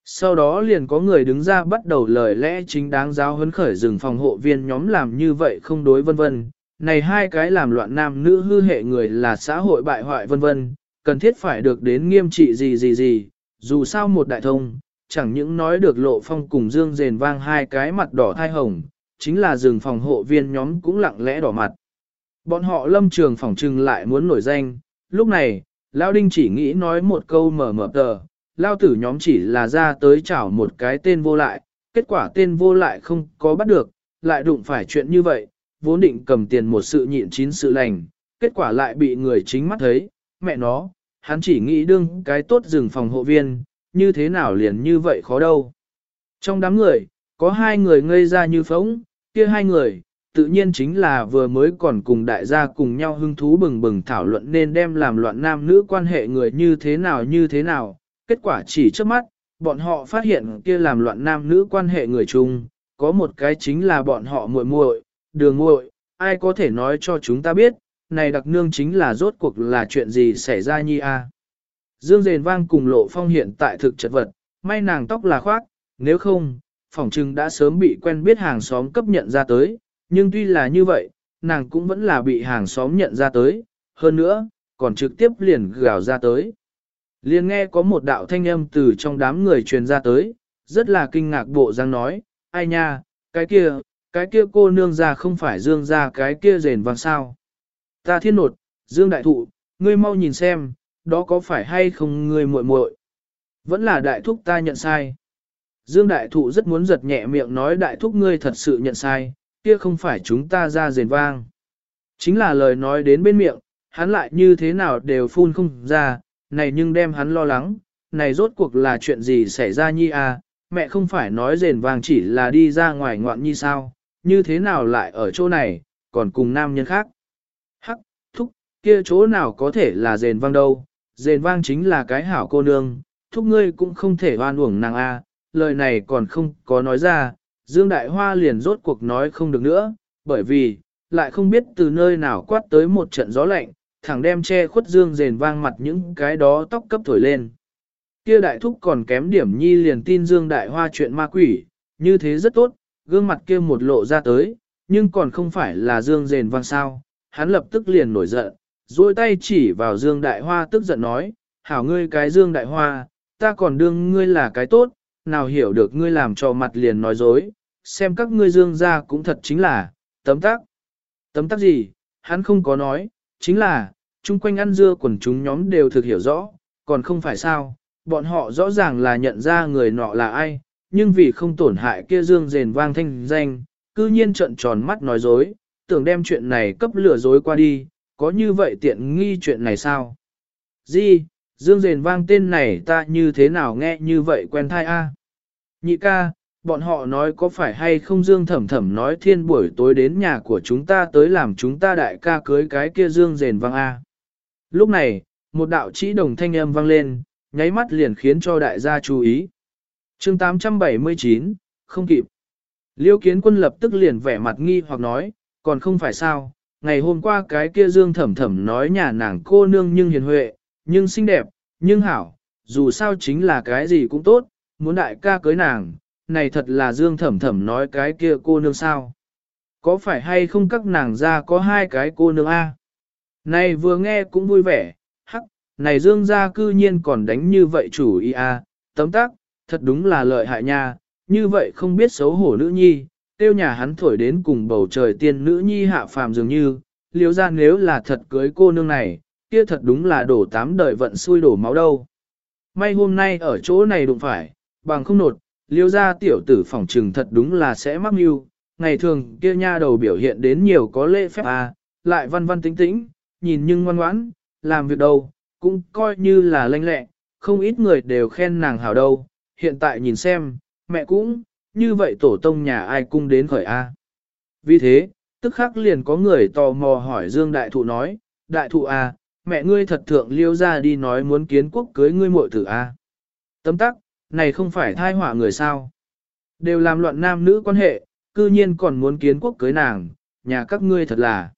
Sau đó liền có người đứng ra bắt đầu lời lẽ chính đáng giáo huấn khởi rừng phòng hộ viên nhóm làm như vậy không đối vân vân. Này hai cái làm loạn nam nữ hư hệ người là xã hội bại hoại vân vân, cần thiết phải được đến nghiêm trị gì gì gì, dù sao một đại thông, chẳng những nói được lộ phong cùng dương rền vang hai cái mặt đỏ thai hồng, chính là rừng phòng hộ viên nhóm cũng lặng lẽ đỏ mặt. Bọn họ lâm trường phòng trừng lại muốn nổi danh, lúc này, Lao Đinh chỉ nghĩ nói một câu mở mở tờ, Lao tử nhóm chỉ là ra tới chảo một cái tên vô lại, kết quả tên vô lại không có bắt được, lại đụng phải chuyện như vậy, vốn định cầm tiền một sự nhịn chín sự lành, kết quả lại bị người chính mắt thấy, mẹ nó, hắn chỉ nghĩ đương cái tốt rừng phòng hộ viên, như thế nào liền như vậy khó đâu. Trong đám người, có hai người ngây ra như phóng, kia hai người, tự nhiên chính là vừa mới còn cùng đại gia cùng nhau hưng thú bừng bừng thảo luận nên đem làm loạn nam nữ quan hệ người như thế nào như thế nào, kết quả chỉ trước mắt, bọn họ phát hiện kia làm loạn nam nữ quan hệ người chung, có một cái chính là bọn họ muội muội, đường muội, ai có thể nói cho chúng ta biết, này đặc nương chính là rốt cuộc là chuyện gì xảy ra nhi a. Dương Dền Vang cùng Lộ Phong hiện tại thực chật vật, may nàng tóc là khoác, nếu không, phỏng trừng đã sớm bị quen biết hàng xóm cấp nhận ra tới, nhưng tuy là như vậy, nàng cũng vẫn là bị hàng xóm nhận ra tới, hơn nữa, còn trực tiếp liền gào ra tới. Liền nghe có một đạo thanh âm từ trong đám người truyền ra tới, rất là kinh ngạc bộ răng nói, ai nha, cái kia, cái kia cô nương ra không phải dương ra cái kia rền vang sao. Ta thiên nột, dương đại thụ, ngươi mau nhìn xem, đó có phải hay không ngươi muội muội? Vẫn là đại thúc ta nhận sai. Dương đại thụ rất muốn giật nhẹ miệng nói đại thúc ngươi thật sự nhận sai, kia không phải chúng ta ra rền vang. Chính là lời nói đến bên miệng, hắn lại như thế nào đều phun không ra, này nhưng đem hắn lo lắng, này rốt cuộc là chuyện gì xảy ra nhi à, mẹ không phải nói rền vang chỉ là đi ra ngoài ngoạn nhi sao, như thế nào lại ở chỗ này, còn cùng nam nhân khác. Hắc, thúc, kia chỗ nào có thể là rền vang đâu, rền vang chính là cái hảo cô nương, thúc ngươi cũng không thể oan uổng nàng a lời này còn không có nói ra, Dương Đại Hoa liền rốt cuộc nói không được nữa, bởi vì, lại không biết từ nơi nào quát tới một trận gió lạnh, thẳng đem che khuất Dương rền vang mặt những cái đó tóc cấp thổi lên. Kia đại thúc còn kém điểm nhi liền tin Dương Đại Hoa chuyện ma quỷ, như thế rất tốt, gương mặt kia một lộ ra tới, nhưng còn không phải là Dương rền vang sao, hắn lập tức liền nổi giận, duỗi tay chỉ vào Dương Đại Hoa tức giận nói, hảo ngươi cái Dương Đại Hoa, ta còn đương ngươi là cái tốt, nào hiểu được ngươi làm cho mặt liền nói dối, xem các ngươi Dương ra cũng thật chính là, tấm tắc. Tấm tắc gì, hắn không có nói, chính là, chung quanh ăn dưa quần chúng nhóm đều thực hiểu rõ, còn không phải sao, bọn họ rõ ràng là nhận ra người nọ là ai, nhưng vì không tổn hại kia Dương rền vang thanh danh, cư nhiên trận tròn mắt nói dối, tưởng đem chuyện này cấp lừa dối qua đi, có như vậy tiện nghi chuyện này sao? gì? Dương Rền vang tên này ta như thế nào nghe như vậy quen thai a? Nhị ca, bọn họ nói có phải hay không Dương thẩm thẩm nói thiên buổi tối đến nhà của chúng ta tới làm chúng ta đại ca cưới cái kia Dương Rền vang a. Lúc này, một đạo chỉ đồng thanh âm vang lên, nháy mắt liền khiến cho đại gia chú ý. chương 879, không kịp. Liêu kiến quân lập tức liền vẻ mặt nghi hoặc nói, còn không phải sao, ngày hôm qua cái kia dương thẩm thẩm nói nhà nàng cô nương nhưng hiền huệ, nhưng xinh đẹp, nhưng hảo, dù sao chính là cái gì cũng tốt, muốn đại ca cưới nàng, này thật là dương thẩm thẩm nói cái kia cô nương sao. Có phải hay không các nàng ra có hai cái cô nương a? Này vừa nghe cũng vui vẻ, hắc, này dương gia cư nhiên còn đánh như vậy chủ ý a, tấm tắc, thật đúng là lợi hại nha, như vậy không biết xấu hổ nữ nhi, tiêu nhà hắn thổi đến cùng bầu trời tiên nữ nhi hạ phàm dường như, liếu ra nếu là thật cưới cô nương này, kia thật đúng là đổ tám đời vận xui đổ máu đâu. May hôm nay ở chỗ này đụng phải, bằng không nột, liêu ra tiểu tử phỏng trừng thật đúng là sẽ mắc mưu, ngày thường kia nha đầu biểu hiện đến nhiều có lễ phép à, lại văn văn tính tĩnh, nhìn nhưng ngoan ngoãn, làm việc đâu, cũng coi như là lanh lẹ, không ít người đều khen nàng hảo đâu, hiện tại nhìn xem, mẹ cũng, như vậy tổ tông nhà ai cung đến khởi A. Vì thế, tức khắc liền có người tò mò hỏi Dương Đại Thụ nói, Đại Thụ à mẹ ngươi thật thượng liêu ra đi nói muốn kiến quốc cưới ngươi muội tử A. Tấm tắc, này không phải thai họa người sao. Đều làm loạn nam nữ quan hệ, cư nhiên còn muốn kiến quốc cưới nàng, nhà các ngươi thật là.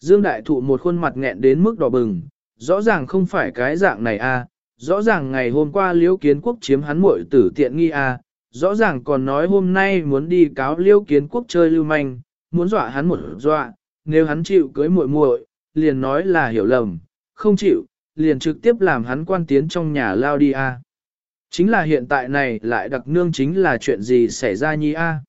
Dương Đại Thụ một khuôn mặt nghẹn đến mức đỏ bừng, rõ ràng không phải cái dạng này a, rõ ràng ngày hôm qua liễu kiến quốc chiếm hắn muội tử tiện nghi a, rõ ràng còn nói hôm nay muốn đi cáo liêu kiến quốc chơi lưu manh, muốn dọa hắn một dọa, nếu hắn chịu cưới muội muội, liền nói là hiểu lầm, không chịu, liền trực tiếp làm hắn quan tiến trong nhà lao đi a. Chính là hiện tại này lại đặc nương chính là chuyện gì xảy ra nhi a.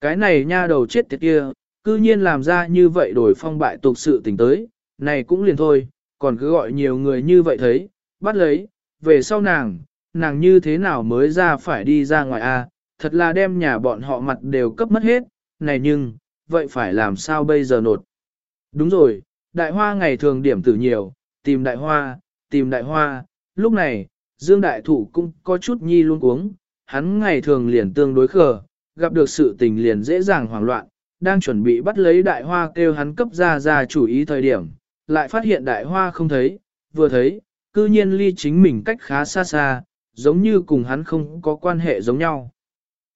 Cái này nha đầu chết tiệt kia, cư nhiên làm ra như vậy đổi phong bại tục sự tình tới, này cũng liền thôi, còn cứ gọi nhiều người như vậy thấy, bắt lấy, về sau nàng, nàng như thế nào mới ra phải đi ra ngoài a, thật là đem nhà bọn họ mặt đều cấp mất hết, này nhưng, vậy phải làm sao bây giờ nột. Đúng rồi, đại hoa ngày thường điểm tử nhiều, tìm đại hoa, tìm đại hoa, lúc này, Dương Đại Thụ cũng có chút nhi luôn uống. hắn ngày thường liền tương đối khờ, gặp được sự tình liền dễ dàng hoảng loạn, đang chuẩn bị bắt lấy đại hoa kêu hắn cấp ra ra chủ ý thời điểm, lại phát hiện đại hoa không thấy, vừa thấy, cư nhiên ly chính mình cách khá xa xa, giống như cùng hắn không có quan hệ giống nhau.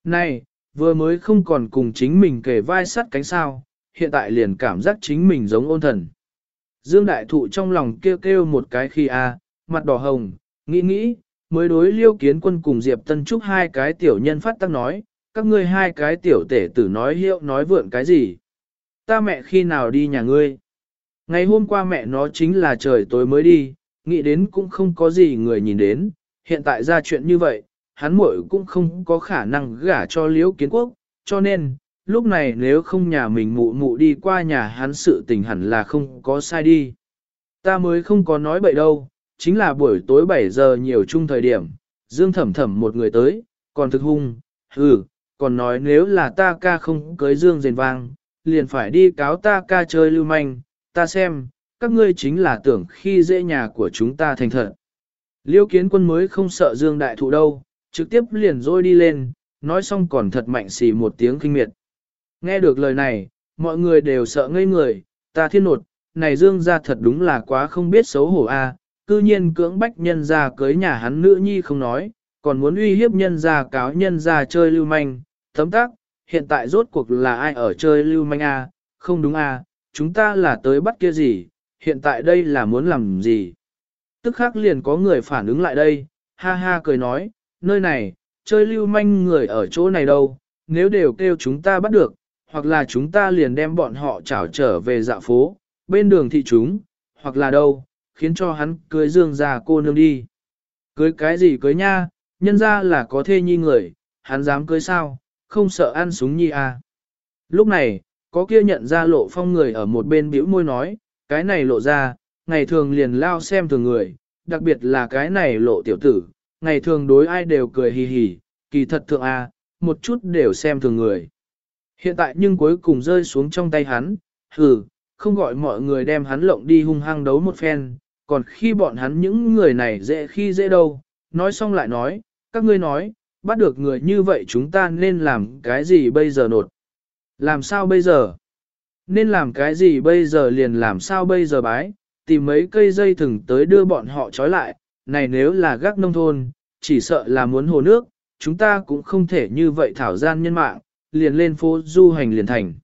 Này, vừa mới không còn cùng chính mình kề vai sắt cánh sao, hiện tại liền cảm giác chính mình giống ôn thần. Dương Đại Thụ trong lòng kêu kêu một cái khi a, mặt đỏ hồng, nghĩ nghĩ, mới đối liêu kiến quân cùng Diệp Tân Trúc hai cái tiểu nhân phát tăng nói, các ngươi hai cái tiểu tể tử nói hiệu nói vượn cái gì. Ta mẹ khi nào đi nhà ngươi? Ngày hôm qua mẹ nó chính là trời tối mới đi, nghĩ đến cũng không có gì người nhìn đến, hiện tại ra chuyện như vậy, hắn muội cũng không có khả năng gả cho liễu kiến quốc, cho nên, lúc này nếu không nhà mình mụ mụ đi qua nhà hắn sự tình hẳn là không có sai đi. Ta mới không có nói bậy đâu, chính là buổi tối 7 giờ nhiều chung thời điểm, Dương thẩm thẩm một người tới, còn thực hung, hừ, còn nói nếu là ta ca không cưới Dương rền vang, liền phải đi cáo ta ca chơi lưu manh, ta xem, các ngươi chính là tưởng khi dễ nhà của chúng ta thành thật. Liêu kiến quân mới không sợ Dương đại thụ đâu, trực tiếp liền rôi đi lên, nói xong còn thật mạnh xì một tiếng kinh miệt. Nghe được lời này, mọi người đều sợ ngây người, ta thiên nột, này Dương ra thật đúng là quá không biết xấu hổ a, cư nhiên cưỡng bách nhân ra cưới nhà hắn nữ nhi không nói, còn muốn uy hiếp nhân ra cáo nhân ra chơi lưu manh, thấm tác, hiện tại rốt cuộc là ai ở chơi lưu manh a, không đúng a, chúng ta là tới bắt kia gì, hiện tại đây là muốn làm gì. Tức khắc liền có người phản ứng lại đây, ha ha cười nói, nơi này, chơi lưu manh người ở chỗ này đâu, nếu đều kêu chúng ta bắt được, hoặc là chúng ta liền đem bọn họ trảo trở về dạ phố, bên đường thị chúng, hoặc là đâu, khiến cho hắn cưới dương già cô nương đi. Cưới cái gì cưới nha, nhân ra là có thê nhi người, hắn dám cưới sao, không sợ ăn súng nhi à. Lúc này, có kia nhận ra lộ phong người ở một bên bĩu môi nói, cái này lộ ra, ngày thường liền lao xem thường người, đặc biệt là cái này lộ tiểu tử, ngày thường đối ai đều cười hì hì, kỳ thật thượng A, một chút đều xem thường người. Hiện tại nhưng cuối cùng rơi xuống trong tay hắn, hừ, không gọi mọi người đem hắn lộng đi hung hăng đấu một phen, còn khi bọn hắn những người này dễ khi dễ đâu, nói xong lại nói, các ngươi nói, bắt được người như vậy chúng ta nên làm cái gì bây giờ nột? Làm sao bây giờ? Nên làm cái gì bây giờ liền làm sao bây giờ bái, tìm mấy cây dây thừng tới đưa bọn họ trói lại, này nếu là gác nông thôn, chỉ sợ là muốn hồ nước, chúng ta cũng không thể như vậy thảo gian nhân mạng, liền lên phố du hành liền thành.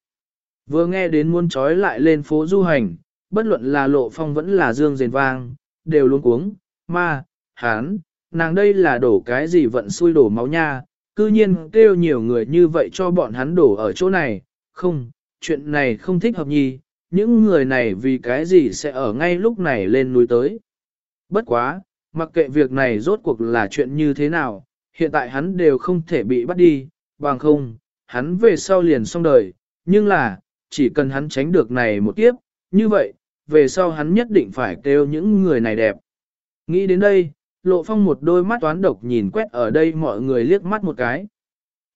Vừa nghe đến muốn trói lại lên phố du hành, bất luận là lộ phong vẫn là dương rền vang, đều luôn cuống, ma, hán, nàng đây là đổ cái gì vận xui đổ máu nha, cư nhiên kêu nhiều người như vậy cho bọn hắn đổ ở chỗ này, không, chuyện này không thích hợp nhì, những người này vì cái gì sẽ ở ngay lúc này lên núi tới. Bất quá, mặc kệ việc này rốt cuộc là chuyện như thế nào, hiện tại hắn đều không thể bị bắt đi, bằng không, hắn về sau liền xong đời, nhưng là, chỉ cần hắn tránh được này một kiếp, như vậy, về sau hắn nhất định phải kêu những người này đẹp. Nghĩ đến đây, lộ phong một đôi mắt toán độc nhìn quét ở đây mọi người liếc mắt một cái.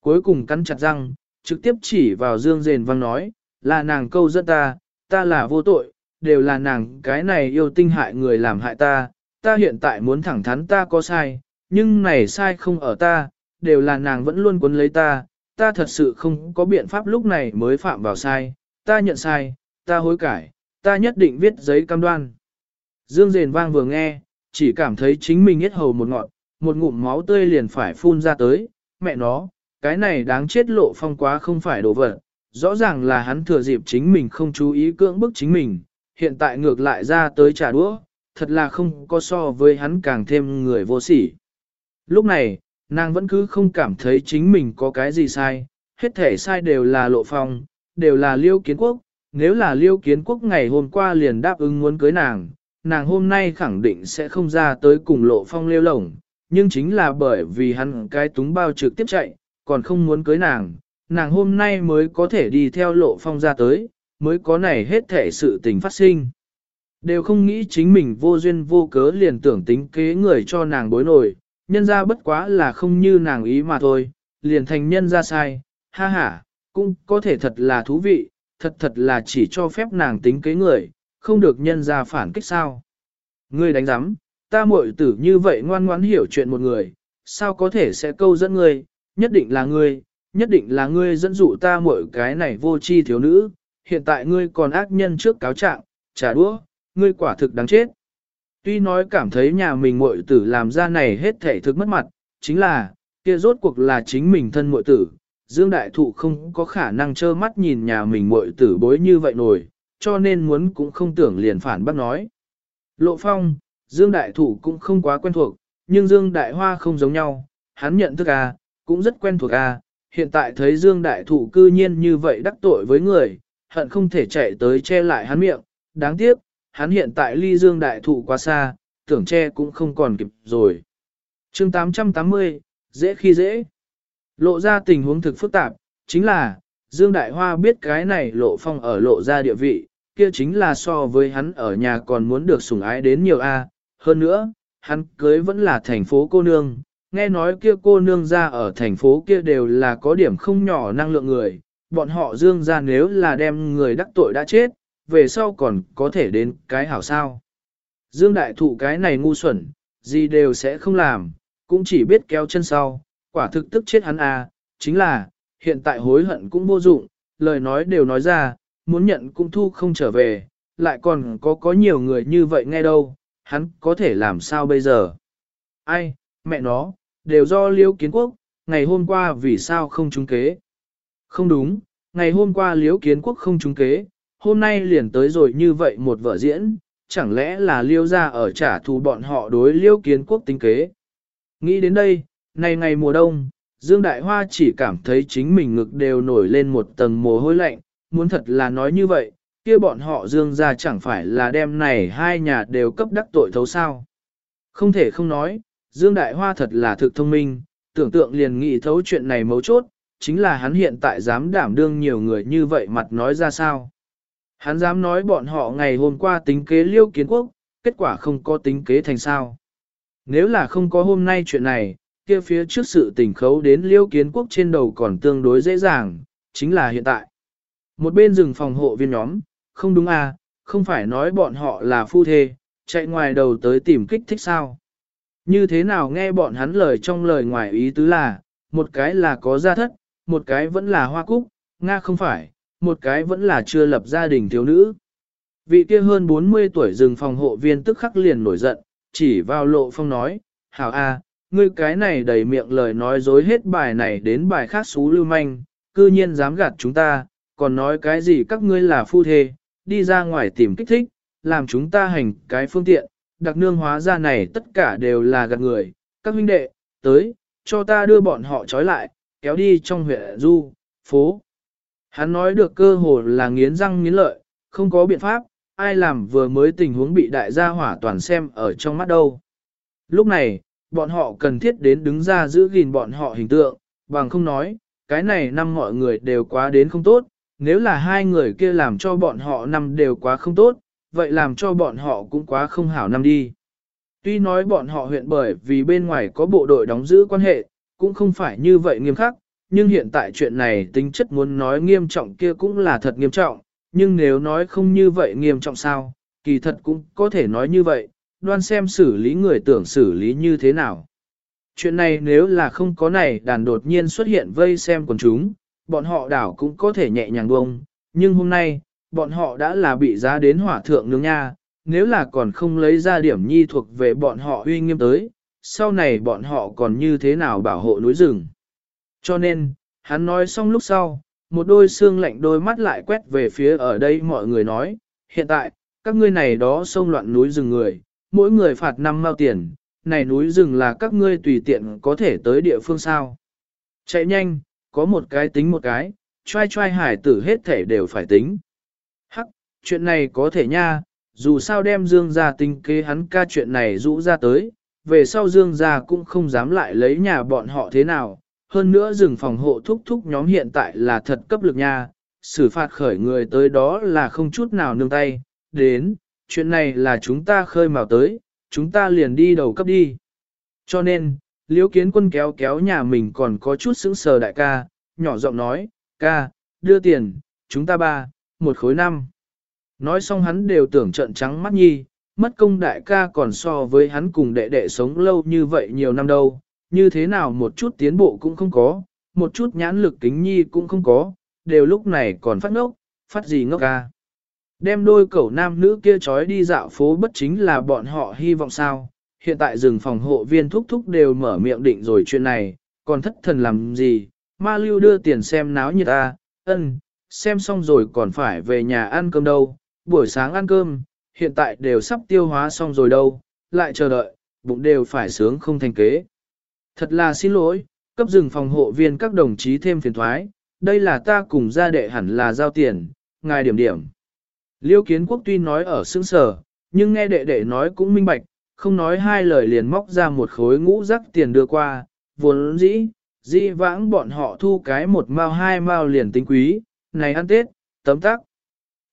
Cuối cùng cắn chặt răng, trực tiếp chỉ vào dương rền vang nói, là nàng câu dẫn ta, ta là vô tội, đều là nàng cái này yêu tinh hại người làm hại ta, ta hiện tại muốn thẳng thắn ta có sai, nhưng này sai không ở ta, đều là nàng vẫn luôn cuốn lấy ta, ta thật sự không có biện pháp lúc này mới phạm vào sai, ta nhận sai, ta hối cải, ta nhất định viết giấy cam đoan. Dương Dền vang vừa nghe, chỉ cảm thấy chính mình hết hầu một ngọn, một ngụm máu tươi liền phải phun ra tới, mẹ nó, cái này đáng chết lộ phong quá không phải đồ vật, rõ ràng là hắn thừa dịp chính mình không chú ý cưỡng bức chính mình, hiện tại ngược lại ra tới trả đũa, thật là không có so với hắn càng thêm người vô sỉ. Lúc này, nàng vẫn cứ không cảm thấy chính mình có cái gì sai, hết thể sai đều là lộ phong, đều là liêu kiến quốc, nếu là liêu kiến quốc ngày hôm qua liền đáp ứng muốn cưới nàng, nàng hôm nay khẳng định sẽ không ra tới cùng lộ phong lêu lổng, nhưng chính là bởi vì hắn cái túng bao trực tiếp chạy, còn không muốn cưới nàng, nàng hôm nay mới có thể đi theo lộ phong ra tới, mới có này hết thể sự tình phát sinh. Đều không nghĩ chính mình vô duyên vô cớ liền tưởng tính kế người cho nàng bối nổi, nhân ra bất quá là không như nàng ý mà thôi, liền thành nhân ra sai, ha ha, cũng có thể thật là thú vị, thật thật là chỉ cho phép nàng tính kế người, không được nhân ra phản kích sao. Ngươi đánh giám, ta muội tử như vậy ngoan ngoãn hiểu chuyện một người, sao có thể sẽ câu dẫn ngươi, nhất định là ngươi, nhất định là ngươi dẫn dụ ta muội cái này vô chi thiếu nữ, hiện tại ngươi còn ác nhân trước cáo trạng, trả đũa, ngươi quả thực đáng chết. Tuy nói cảm thấy nhà mình muội tử làm ra này hết thể thực mất mặt, chính là, kia rốt cuộc là chính mình thân muội tử, Dương Đại Thụ không có khả năng trơ mắt nhìn nhà mình muội tử bối như vậy nổi, cho nên muốn cũng không tưởng liền phản bác nói. Lộ Phong, Dương Đại Thụ cũng không quá quen thuộc, nhưng Dương Đại Hoa không giống nhau, hắn nhận thức à, cũng rất quen thuộc à, hiện tại thấy Dương Đại Thụ cư nhiên như vậy đắc tội với người, hận không thể chạy tới che lại hắn miệng, đáng tiếc, hắn hiện tại ly Dương Đại Thụ quá xa, tưởng che cũng không còn kịp rồi. chương 880, dễ khi dễ. Lộ ra tình huống thực phức tạp, chính là, Dương Đại Hoa biết cái này lộ phong ở lộ ra địa vị, kia chính là so với hắn ở nhà còn muốn được sủng ái đến nhiều A. Hơn nữa, hắn cưới vẫn là thành phố cô nương, nghe nói kia cô nương ra ở thành phố kia đều là có điểm không nhỏ năng lượng người, bọn họ dương ra nếu là đem người đắc tội đã chết, về sau còn có thể đến cái hảo sao. Dương đại thụ cái này ngu xuẩn, gì đều sẽ không làm, cũng chỉ biết kéo chân sau, quả thực tức chết hắn à, chính là, hiện tại hối hận cũng vô dụng, lời nói đều nói ra, muốn nhận cũng thu không trở về, lại còn có có nhiều người như vậy nghe đâu, hắn có thể làm sao bây giờ? Ai, mẹ nó, đều do liêu kiến quốc, ngày hôm qua vì sao không trúng kế? Không đúng, ngày hôm qua liêu kiến quốc không trúng kế, hôm nay liền tới rồi như vậy một vở diễn, chẳng lẽ là liêu ra ở trả thù bọn họ đối liêu kiến quốc tính kế? Nghĩ đến đây, này ngày mùa đông, Dương Đại Hoa chỉ cảm thấy chính mình ngực đều nổi lên một tầng mồ hôi lạnh, muốn thật là nói như vậy, kia bọn họ Dương ra chẳng phải là đem này hai nhà đều cấp đắc tội thấu sao. Không thể không nói, Dương Đại Hoa thật là thực thông minh, tưởng tượng liền nghĩ thấu chuyện này mấu chốt, chính là hắn hiện tại dám đảm đương nhiều người như vậy mặt nói ra sao. Hắn dám nói bọn họ ngày hôm qua tính kế liêu kiến quốc, kết quả không có tính kế thành sao. Nếu là không có hôm nay chuyện này, kia phía trước sự tình khấu đến liêu kiến quốc trên đầu còn tương đối dễ dàng, chính là hiện tại. Một bên rừng phòng hộ viên nhóm, không đúng à, không phải nói bọn họ là phu thê, chạy ngoài đầu tới tìm kích thích sao. Như thế nào nghe bọn hắn lời trong lời ngoài ý tứ là, một cái là có gia thất, một cái vẫn là hoa cúc, Nga không phải, một cái vẫn là chưa lập gia đình thiếu nữ. Vị kia hơn 40 tuổi rừng phòng hộ viên tức khắc liền nổi giận, chỉ vào lộ phong nói, hảo a, ngươi cái này đầy miệng lời nói dối hết bài này đến bài khác xú lưu manh, cư nhiên dám gạt chúng ta, còn nói cái gì các ngươi là phu thê, đi ra ngoài tìm kích thích, làm chúng ta hành cái phương tiện, đặc nương hóa ra này tất cả đều là gạt người, các huynh đệ, tới, cho ta đưa bọn họ trói lại, kéo đi trong huyện du, phố. Hắn nói được cơ hồ là nghiến răng nghiến lợi, không có biện pháp, ai làm vừa mới tình huống bị đại gia hỏa toàn xem ở trong mắt đâu. Lúc này, bọn họ cần thiết đến đứng ra giữ gìn bọn họ hình tượng, bằng không nói, cái này năm mọi người đều quá đến không tốt, nếu là hai người kia làm cho bọn họ năm đều quá không tốt, vậy làm cho bọn họ cũng quá không hảo năm đi. Tuy nói bọn họ huyện bởi vì bên ngoài có bộ đội đóng giữ quan hệ, cũng không phải như vậy nghiêm khắc, nhưng hiện tại chuyện này tính chất muốn nói nghiêm trọng kia cũng là thật nghiêm trọng, nhưng nếu nói không như vậy nghiêm trọng sao, kỳ thật cũng có thể nói như vậy, đoan xem xử lý người tưởng xử lý như thế nào. Chuyện này nếu là không có này đàn đột nhiên xuất hiện vây xem quần chúng, bọn họ đảo cũng có thể nhẹ nhàng bông, nhưng hôm nay, bọn họ đã là bị giá đến hỏa thượng nương nha, nếu là còn không lấy ra điểm nhi thuộc về bọn họ uy nghiêm tới, sau này bọn họ còn như thế nào bảo hộ núi rừng. Cho nên, hắn nói xong lúc sau, một đôi xương lạnh đôi mắt lại quét về phía ở đây mọi người nói, hiện tại, các ngươi này đó sông loạn núi rừng người, mỗi người phạt năm mao tiền, này núi rừng là các ngươi tùy tiện có thể tới địa phương sao. Chạy nhanh, có một cái tính một cái, trai trai hải tử hết thể đều phải tính. Hắc, chuyện này có thể nha, dù sao đem Dương gia tính kế hắn ca chuyện này rũ ra tới, về sau Dương gia cũng không dám lại lấy nhà bọn họ thế nào, hơn nữa rừng phòng hộ thúc thúc nhóm hiện tại là thật cấp lực nha, xử phạt khởi người tới đó là không chút nào nương tay, đến, chuyện này là chúng ta khơi mào tới, chúng ta liền đi đầu cấp đi. Cho nên, liễu kiến quân kéo kéo nhà mình còn có chút sững sờ đại ca, nhỏ giọng nói, ca, đưa tiền, chúng ta ba, một khối năm. Nói xong hắn đều tưởng trận trắng mắt nhi, mất công đại ca còn so với hắn cùng đệ đệ sống lâu như vậy nhiều năm đâu, như thế nào một chút tiến bộ cũng không có, một chút nhãn lực kính nhi cũng không có, đều lúc này còn phát ngốc, phát gì ngốc ca. Đem đôi cẩu nam nữ kia trói đi dạo phố bất chính là bọn họ hy vọng sao, hiện tại rừng phòng hộ viên thúc thúc đều mở miệng định rồi chuyện này, còn thất thần làm gì, ma lưu đưa tiền xem náo nhiệt ta, ân, xem xong rồi còn phải về nhà ăn cơm đâu, buổi sáng ăn cơm, hiện tại đều sắp tiêu hóa xong rồi đâu, lại chờ đợi, bụng đều phải sướng không thành kế. Thật là xin lỗi, cấp rừng phòng hộ viên các đồng chí thêm phiền thoái, đây là ta cùng gia đệ hẳn là giao tiền, ngài điểm điểm. Liêu kiến quốc tuy nói ở xương sở, nhưng nghe đệ đệ nói cũng minh bạch, không nói hai lời liền móc ra một khối ngũ rắc tiền đưa qua, vốn dĩ, dĩ vãng bọn họ thu cái một mao hai mao liền tính quý, này ăn tết, tấm tắc.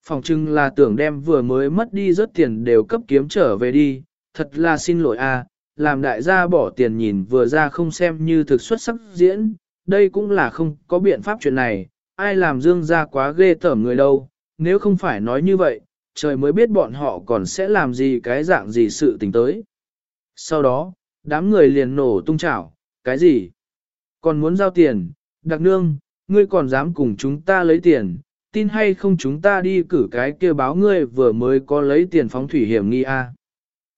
Phòng trưng là tưởng đem vừa mới mất đi rất tiền đều cấp kiếm trở về đi, thật là xin lỗi a, làm đại gia bỏ tiền nhìn vừa ra không xem như thực xuất sắc diễn, đây cũng là không có biện pháp chuyện này, ai làm dương ra quá ghê tởm người đâu, nếu không phải nói như vậy, trời mới biết bọn họ còn sẽ làm gì cái dạng gì sự tình tới. Sau đó, đám người liền nổ tung chảo, cái gì? Còn muốn giao tiền, đặc nương, ngươi còn dám cùng chúng ta lấy tiền, tin hay không chúng ta đi cử cái kia báo ngươi vừa mới có lấy tiền phóng thủy hiểm nghi a.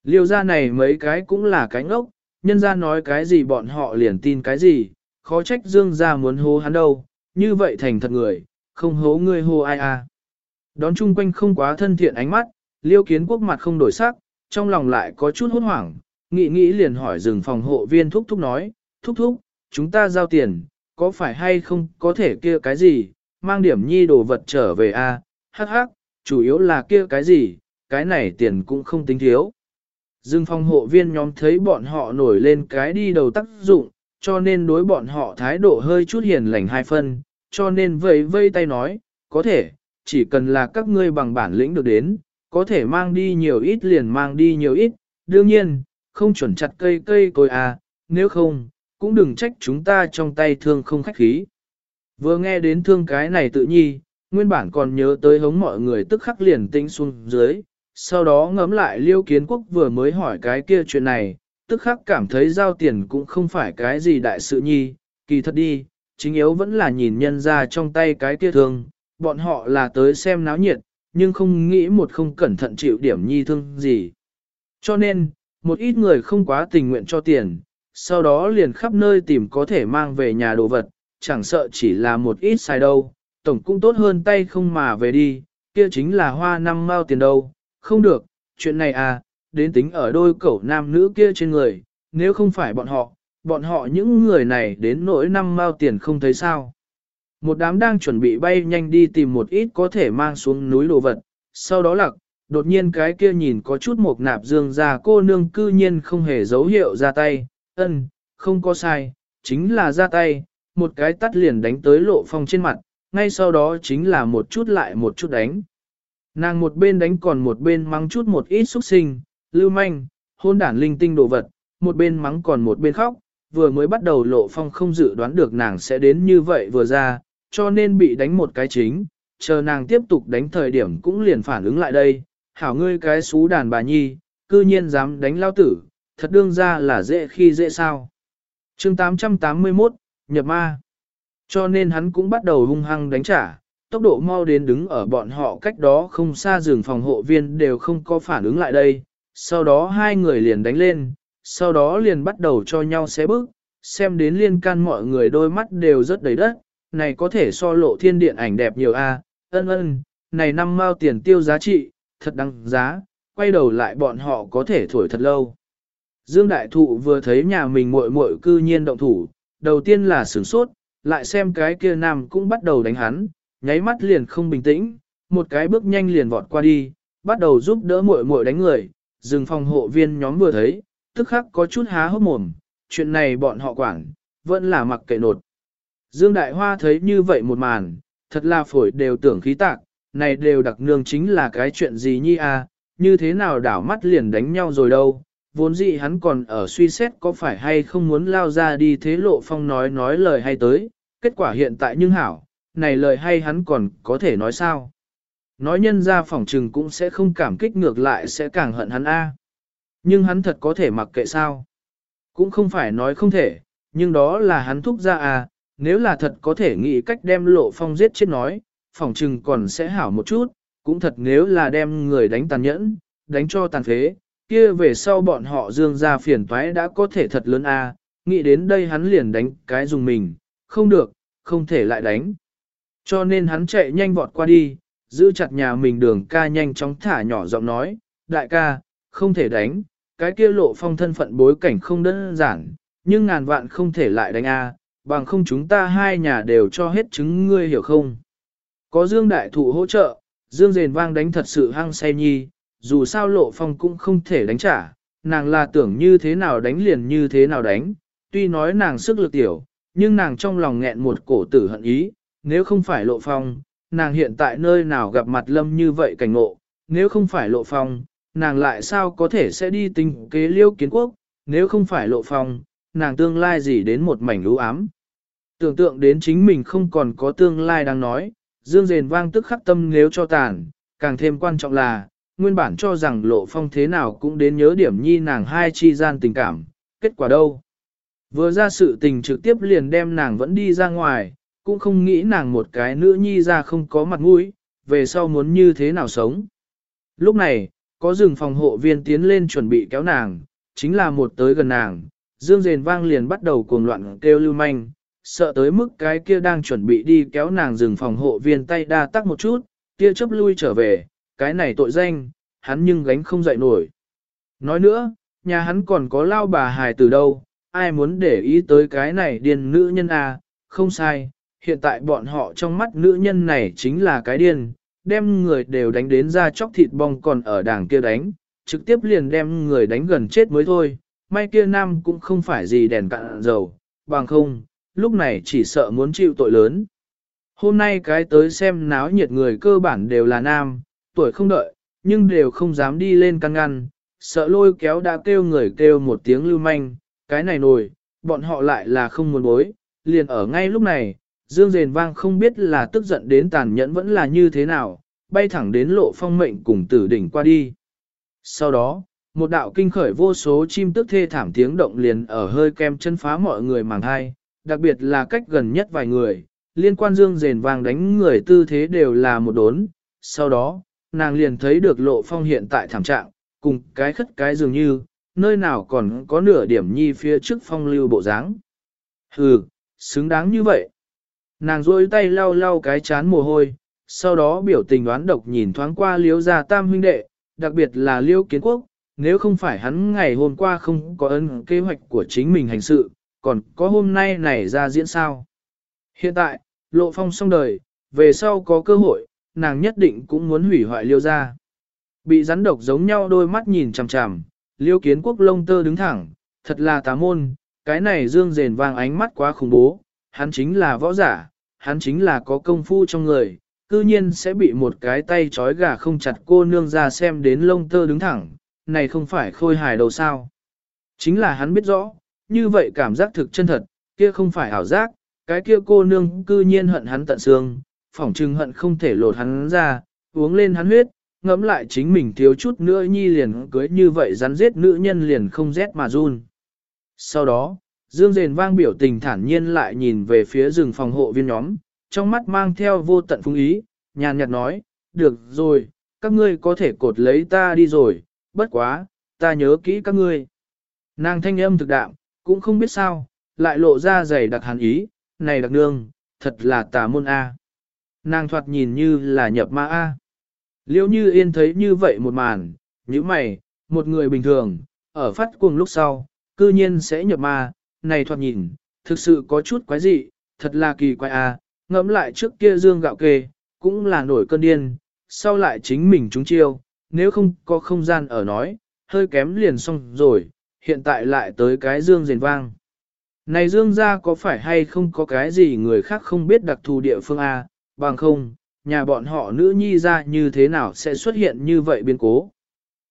Liêu ra này mấy cái cũng là cái ngốc, nhân ra nói cái gì bọn họ liền tin cái gì, khó trách dương ra muốn hô hắn đâu, như vậy thành thật người, không hố ngươi hô ai a. Đón chung quanh không quá thân thiện ánh mắt, liêu kiến quốc mặt không đổi sắc, trong lòng lại có chút hốt hoảng, nghĩ nghĩ liền hỏi rừng phòng hộ viên thúc thúc nói, thúc thúc, chúng ta giao tiền, có phải hay không có thể kia cái gì, mang điểm nhi đồ vật trở về a à? hắc hắc, chủ yếu là kia cái gì, cái này tiền cũng không tính thiếu. Dương phòng hộ viên nhóm thấy bọn họ nổi lên cái đi đầu tác dụng, cho nên đối bọn họ thái độ hơi chút hiền lành hai phân, cho nên vẫy vây tay nói, có thể, chỉ cần là các ngươi bằng bản lĩnh được đến, có thể mang đi nhiều ít liền mang đi nhiều ít, đương nhiên, không chuẩn chặt cây cây cối à, nếu không, cũng đừng trách chúng ta trong tay thương không khách khí. Vừa nghe đến thương cái này tự nhi, nguyên bản còn nhớ tới hống mọi người tức khắc liền tinh xuống dưới, sau đó ngấm lại liêu kiến quốc vừa mới hỏi cái kia chuyện này, tức khắc cảm thấy giao tiền cũng không phải cái gì đại sự nhi, kỳ thật đi, chính yếu vẫn là nhìn nhân ra trong tay cái kia thương, bọn họ là tới xem náo nhiệt, nhưng không nghĩ một không cẩn thận chịu điểm nhi thương gì. Cho nên, một ít người không quá tình nguyện cho tiền, sau đó liền khắp nơi tìm có thể mang về nhà đồ vật, chẳng sợ chỉ là một ít sai đâu, tổng cũng tốt hơn tay không mà về đi, kia chính là hoa năm mao tiền đâu, không được, chuyện này à, đến tính ở đôi cẩu nam nữ kia trên người, nếu không phải bọn họ, bọn họ những người này đến nỗi năm mao tiền không thấy sao. Một đám đang chuẩn bị bay nhanh đi tìm một ít có thể mang xuống núi đồ vật, sau đó lặc, đột nhiên cái kia nhìn có chút một nạp dương ra cô nương cư nhiên không hề dấu hiệu ra tay, ân, không có sai, chính là ra tay, một cái tắt liền đánh tới lộ phong trên mặt, ngay sau đó chính là một chút lại một chút đánh. Nàng một bên đánh còn một bên mắng chút một ít xúc sinh, lưu manh, hôn đản linh tinh đồ vật, một bên mắng còn một bên khóc, vừa mới bắt đầu lộ phong không dự đoán được nàng sẽ đến như vậy vừa ra, cho nên bị đánh một cái chính, chờ nàng tiếp tục đánh thời điểm cũng liền phản ứng lại đây, hảo ngươi cái xú đàn bà nhi, cư nhiên dám đánh lao tử, thật đương ra là dễ khi dễ sao. chương 881, nhập ma. Cho nên hắn cũng bắt đầu hung hăng đánh trả, tốc độ mau đến đứng ở bọn họ cách đó không xa rừng phòng hộ viên đều không có phản ứng lại đây. Sau đó hai người liền đánh lên, sau đó liền bắt đầu cho nhau xé bước, xem đến liên can mọi người đôi mắt đều rất đầy đất, này có thể so lộ thiên điện ảnh đẹp nhiều a ân ân, này năm mao tiền tiêu giá trị, thật đăng giá, quay đầu lại bọn họ có thể thổi thật lâu. Dương Đại Thụ vừa thấy nhà mình muội muội cư nhiên động thủ, đầu tiên là sửng sốt, lại xem cái kia nam cũng bắt đầu đánh hắn, nháy mắt liền không bình tĩnh, một cái bước nhanh liền vọt qua đi, bắt đầu giúp đỡ muội muội đánh người, dừng phòng hộ viên nhóm vừa thấy, tức khắc có chút há hốc mồm, chuyện này bọn họ quản, vẫn là mặc kệ nột. Dương Đại Hoa thấy như vậy một màn, thật là phổi đều tưởng khí tạc, này đều đặc nương chính là cái chuyện gì nhi à, như thế nào đảo mắt liền đánh nhau rồi đâu. Vốn dĩ hắn còn ở suy xét có phải hay không muốn lao ra đi thế lộ phong nói nói lời hay tới, kết quả hiện tại nhưng hảo, này lời hay hắn còn có thể nói sao. Nói nhân ra phỏng trừng cũng sẽ không cảm kích ngược lại sẽ càng hận hắn a. Nhưng hắn thật có thể mặc kệ sao. Cũng không phải nói không thể, nhưng đó là hắn thúc ra à, nếu là thật có thể nghĩ cách đem lộ phong giết chết nói, phỏng trừng còn sẽ hảo một chút, cũng thật nếu là đem người đánh tàn nhẫn, đánh cho tàn phế, kia về sau bọn họ dương ra phiền toái đã có thể thật lớn a nghĩ đến đây hắn liền đánh cái dùng mình, không được, không thể lại đánh. Cho nên hắn chạy nhanh vọt qua đi, giữ chặt nhà mình đường ca nhanh chóng thả nhỏ giọng nói, đại ca, không thể đánh, cái kia lộ phong thân phận bối cảnh không đơn giản, nhưng ngàn vạn không thể lại đánh a, bằng không chúng ta hai nhà đều cho hết chứng ngươi hiểu không. Có Dương Đại Thụ hỗ trợ, Dương rền vang đánh thật sự hăng say nhi, dù sao lộ phong cũng không thể đánh trả, nàng là tưởng như thế nào đánh liền như thế nào đánh, tuy nói nàng sức lực tiểu, nhưng nàng trong lòng nghẹn một cổ tử hận ý, nếu không phải lộ phong, nàng hiện tại nơi nào gặp mặt lâm như vậy cảnh ngộ, nếu không phải lộ phong, nàng lại sao có thể sẽ đi tình kế liêu kiến quốc, nếu không phải lộ phong, nàng tương lai gì đến một mảnh lũ ám. Tưởng tượng đến chính mình không còn có tương lai đang nói, dương rền vang tức khắc tâm nếu cho tàn, càng thêm quan trọng là, nguyên bản cho rằng lộ phong thế nào cũng đến nhớ điểm nhi nàng hai chi gian tình cảm, kết quả đâu. Vừa ra sự tình trực tiếp liền đem nàng vẫn đi ra ngoài, cũng không nghĩ nàng một cái nữ nhi ra không có mặt mũi, về sau muốn như thế nào sống. Lúc này, có rừng phòng hộ viên tiến lên chuẩn bị kéo nàng, chính là một tới gần nàng, dương rền vang liền bắt đầu cuồng loạn kêu lưu manh, sợ tới mức cái kia đang chuẩn bị đi kéo nàng rừng phòng hộ viên tay đa tắc một chút, kia chấp lui trở về, cái này tội danh, hắn nhưng gánh không dậy nổi. Nói nữa, nhà hắn còn có lao bà hài từ đâu, ai muốn để ý tới cái này điên nữ nhân à, không sai, hiện tại bọn họ trong mắt nữ nhân này chính là cái điên, đem người đều đánh đến ra chóc thịt bong còn ở đảng kia đánh, trực tiếp liền đem người đánh gần chết mới thôi, may kia nam cũng không phải gì đèn cạn dầu, bằng không, lúc này chỉ sợ muốn chịu tội lớn. Hôm nay cái tới xem náo nhiệt người cơ bản đều là nam, tuổi không đợi, nhưng đều không dám đi lên căn ngăn, sợ lôi kéo đã kêu người kêu một tiếng lưu manh, cái này nổi, bọn họ lại là không muốn bối, liền ở ngay lúc này, Dương Dền Vang không biết là tức giận đến tàn nhẫn vẫn là như thế nào, bay thẳng đến lộ phong mệnh cùng tử đỉnh qua đi. Sau đó, một đạo kinh khởi vô số chim tức thê thảm tiếng động liền ở hơi kem chân phá mọi người màng hai, đặc biệt là cách gần nhất vài người, liên quan Dương Dền Vang đánh người tư thế đều là một đốn. Sau đó, nàng liền thấy được lộ phong hiện tại thảm trạng, cùng cái khất cái dường như, nơi nào còn có nửa điểm nhi phía trước phong lưu bộ dáng. Hừ, xứng đáng như vậy. Nàng rôi tay lau lau cái chán mồ hôi, sau đó biểu tình đoán độc nhìn thoáng qua liếu gia tam huynh đệ, đặc biệt là liêu kiến quốc, nếu không phải hắn ngày hôm qua không có ân kế hoạch của chính mình hành sự, còn có hôm nay này ra diễn sao. Hiện tại, lộ phong xong đời, về sau có cơ hội, nàng nhất định cũng muốn hủy hoại liêu gia. Bị rắn độc giống nhau đôi mắt nhìn chằm chằm, liêu kiến quốc lông tơ đứng thẳng, thật là tá môn, cái này dương rền vàng ánh mắt quá khủng bố, hắn chính là võ giả, hắn chính là có công phu trong người, cư nhiên sẽ bị một cái tay trói gà không chặt cô nương ra xem đến lông tơ đứng thẳng, này không phải khôi hài đâu sao. Chính là hắn biết rõ, như vậy cảm giác thực chân thật, kia không phải ảo giác, cái kia cô nương cư nhiên hận hắn tận xương, phỏng trừng hận không thể lột hắn ra, uống lên hắn huyết, ngẫm lại chính mình thiếu chút nữa nhi liền cưới như vậy rắn giết nữ nhân liền không rét mà run. Sau đó, Dương Dền vang biểu tình thản nhiên lại nhìn về phía rừng phòng hộ viên nhóm, trong mắt mang theo vô tận phung ý, nhàn nhạt nói, được rồi, các ngươi có thể cột lấy ta đi rồi, bất quá, ta nhớ kỹ các ngươi. Nàng thanh âm thực đạm, cũng không biết sao, lại lộ ra dày đặc hàn ý, này đặc nương, thật là tà môn A. Nàng thoạt nhìn như là nhập ma A. Liêu như yên thấy như vậy một màn, như mày, một người bình thường, ở phát cuồng lúc sau, cư nhiên sẽ nhập ma, này thoạt nhìn, thực sự có chút quái dị, thật là kỳ quái à. ngẫm lại trước kia dương gạo kê, cũng là nổi cơn điên, sau lại chính mình trúng chiêu, nếu không có không gian ở nói, hơi kém liền xong rồi, hiện tại lại tới cái dương rền vang. Này dương ra có phải hay không có cái gì người khác không biết đặc thù địa phương A, bằng không, nhà bọn họ nữ nhi ra như thế nào sẽ xuất hiện như vậy biến cố.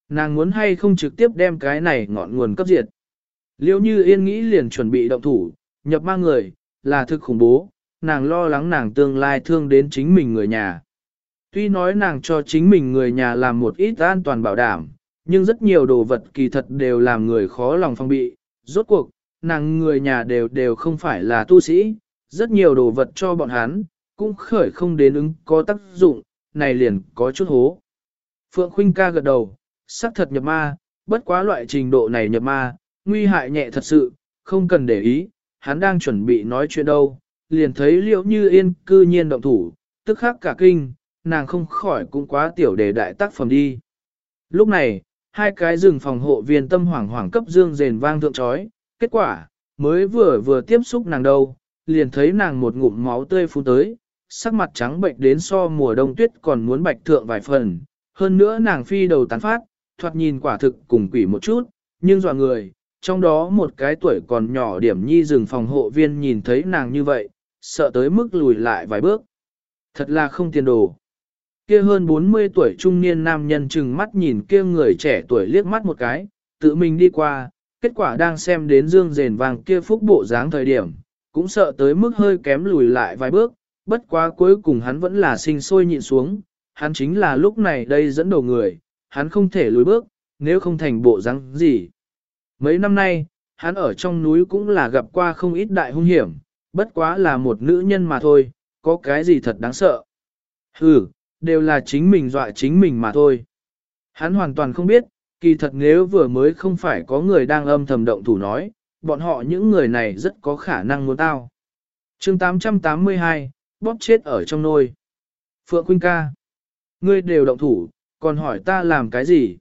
Nàng muốn hay không trực tiếp đem cái này ngọn nguồn cấp diệt. Liêu như yên nghĩ liền chuẩn bị động thủ, nhập ma người, là thực khủng bố, nàng lo lắng nàng tương lai thương đến chính mình người nhà. Tuy nói nàng cho chính mình người nhà làm một ít an toàn bảo đảm, nhưng rất nhiều đồ vật kỳ thật đều làm người khó lòng phong bị. Rốt cuộc, nàng người nhà đều đều không phải là tu sĩ, rất nhiều đồ vật cho bọn hắn, cũng khởi không đến ứng có tác dụng, này liền có chút hố. Phượng Khuynh ca gật đầu, sắc thật nhập ma, bất quá loại trình độ này nhập ma, nguy hại nhẹ thật sự, không cần để ý, hắn đang chuẩn bị nói chuyện đâu, liền thấy liệu như yên cư nhiên động thủ, tức khắc cả kinh, nàng không khỏi cũng quá tiểu đề đại tác phẩm đi. Lúc này, hai cái rừng phòng hộ viên tâm hoảng hoảng cấp dương rền vang thượng trói, kết quả, mới vừa vừa tiếp xúc nàng đâu, liền thấy nàng một ngụm máu tươi phun tới, sắc mặt trắng bệnh đến so mùa đông tuyết còn muốn bạch thượng vài phần, hơn nữa nàng phi đầu tán phát, thoạt nhìn quả thực cùng quỷ một chút, nhưng dọa người, trong đó một cái tuổi còn nhỏ điểm nhi rừng phòng hộ viên nhìn thấy nàng như vậy, sợ tới mức lùi lại vài bước. Thật là không tiền đồ. Kia hơn 40 tuổi trung niên nam nhân chừng mắt nhìn kia người trẻ tuổi liếc mắt một cái, tự mình đi qua, kết quả đang xem đến dương rền vàng kia phúc bộ dáng thời điểm, cũng sợ tới mức hơi kém lùi lại vài bước, bất quá cuối cùng hắn vẫn là sinh sôi nhịn xuống, hắn chính là lúc này đây dẫn đầu người, hắn không thể lùi bước, nếu không thành bộ dáng gì. Mấy năm nay, hắn ở trong núi cũng là gặp qua không ít đại hung hiểm, bất quá là một nữ nhân mà thôi, có cái gì thật đáng sợ. Hừ, đều là chính mình dọa chính mình mà thôi. Hắn hoàn toàn không biết, kỳ thật nếu vừa mới không phải có người đang âm thầm động thủ nói, bọn họ những người này rất có khả năng muốn tao. chương 882, bóp chết ở trong nôi. Phượng Quynh ca. Ngươi đều động thủ, còn hỏi ta làm cái gì?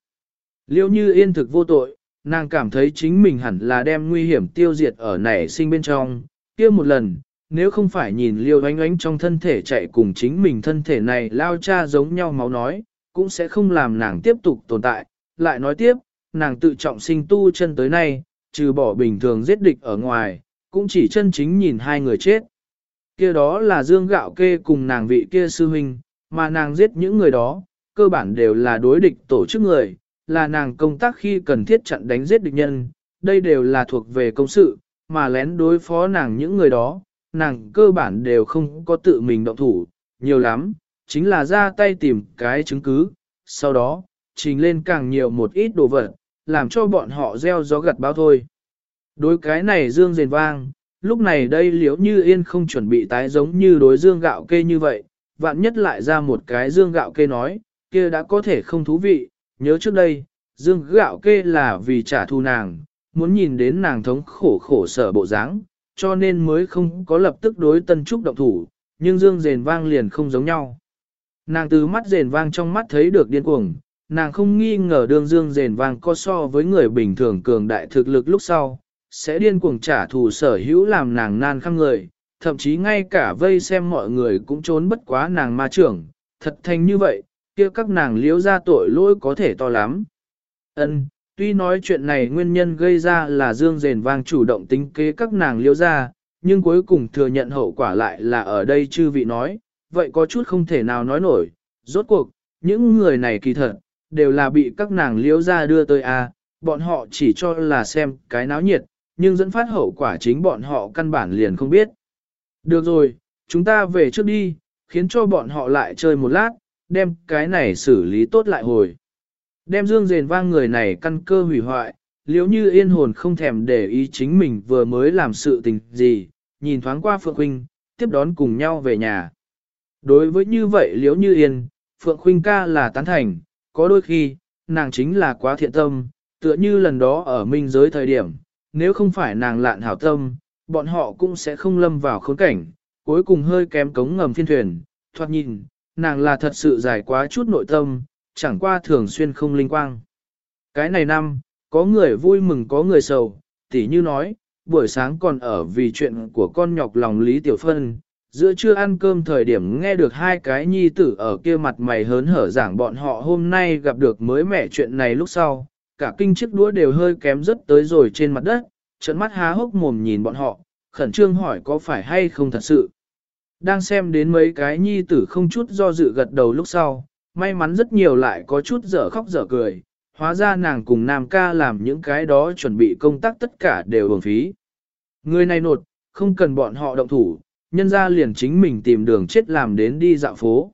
Liêu như yên thực vô tội, nàng cảm thấy chính mình hẳn là đem nguy hiểm tiêu diệt ở nảy sinh bên trong, kia một lần, nếu không phải nhìn liêu ánh ánh trong thân thể chạy cùng chính mình thân thể này lao cha giống nhau máu nói, cũng sẽ không làm nàng tiếp tục tồn tại. Lại nói tiếp, nàng tự trọng sinh tu chân tới nay, trừ bỏ bình thường giết địch ở ngoài, cũng chỉ chân chính nhìn hai người chết. kia đó là dương gạo kê cùng nàng vị kia sư huynh, mà nàng giết những người đó, cơ bản đều là đối địch tổ chức người, là nàng công tác khi cần thiết chặn đánh giết địch nhân, đây đều là thuộc về công sự, mà lén đối phó nàng những người đó, nàng cơ bản đều không có tự mình động thủ, nhiều lắm, chính là ra tay tìm cái chứng cứ, sau đó, trình lên càng nhiều một ít đồ vật, làm cho bọn họ gieo gió gặt bao thôi. Đối cái này dương rền vang, lúc này đây liếu như yên không chuẩn bị tái giống như đối dương gạo kê như vậy, vạn nhất lại ra một cái dương gạo kê nói, kia đã có thể không thú vị, nhớ trước đây, dương gạo kê là vì trả thù nàng, muốn nhìn đến nàng thống khổ khổ sở bộ dáng, cho nên mới không có lập tức đối tân trúc động thủ, nhưng dương rền vang liền không giống nhau. Nàng từ mắt rền vang trong mắt thấy được điên cuồng, nàng không nghi ngờ đương dương rền vang có so với người bình thường cường đại thực lực lúc sau, sẽ điên cuồng trả thù sở hữu làm nàng nan khăm người, thậm chí ngay cả vây xem mọi người cũng trốn bất quá nàng ma trưởng, thật thành như vậy, kia các nàng liếu ra tội lỗi có thể to lắm. Ân, tuy nói chuyện này nguyên nhân gây ra là dương rền vang chủ động tính kế các nàng liếu ra, nhưng cuối cùng thừa nhận hậu quả lại là ở đây chư vị nói, vậy có chút không thể nào nói nổi, rốt cuộc, những người này kỳ thật, đều là bị các nàng liếu ra đưa tới a à, bọn họ chỉ cho là xem cái náo nhiệt, nhưng dẫn phát hậu quả chính bọn họ căn bản liền không biết. Được rồi, chúng ta về trước đi, khiến cho bọn họ lại chơi một lát, đem cái này xử lý tốt lại hồi. Đem dương rền vang người này căn cơ hủy hoại, liếu như yên hồn không thèm để ý chính mình vừa mới làm sự tình gì, nhìn thoáng qua Phượng Huynh, tiếp đón cùng nhau về nhà. Đối với như vậy liếu như yên, Phượng Huynh ca là tán thành, có đôi khi, nàng chính là quá thiện tâm, tựa như lần đó ở minh giới thời điểm, nếu không phải nàng lạn hảo tâm, bọn họ cũng sẽ không lâm vào khốn cảnh, cuối cùng hơi kém cống ngầm phiên thuyền, thoát nhìn, nàng là thật sự giải quá chút nội tâm, chẳng qua thường xuyên không linh quang. Cái này năm, có người vui mừng có người sầu, tỉ như nói, buổi sáng còn ở vì chuyện của con nhọc lòng Lý Tiểu Phân, giữa trưa ăn cơm thời điểm nghe được hai cái nhi tử ở kia mặt mày hớn hở giảng bọn họ hôm nay gặp được mới mẻ chuyện này lúc sau, cả kinh chiếc đũa đều hơi kém rất tới rồi trên mặt đất, trận mắt há hốc mồm nhìn bọn họ, khẩn trương hỏi có phải hay không thật sự. Đang xem đến mấy cái nhi tử không chút do dự gật đầu lúc sau, may mắn rất nhiều lại có chút dở khóc dở cười, hóa ra nàng cùng nam ca làm những cái đó chuẩn bị công tác tất cả đều hưởng phí. Người này nột, không cần bọn họ động thủ, nhân ra liền chính mình tìm đường chết làm đến đi dạo phố.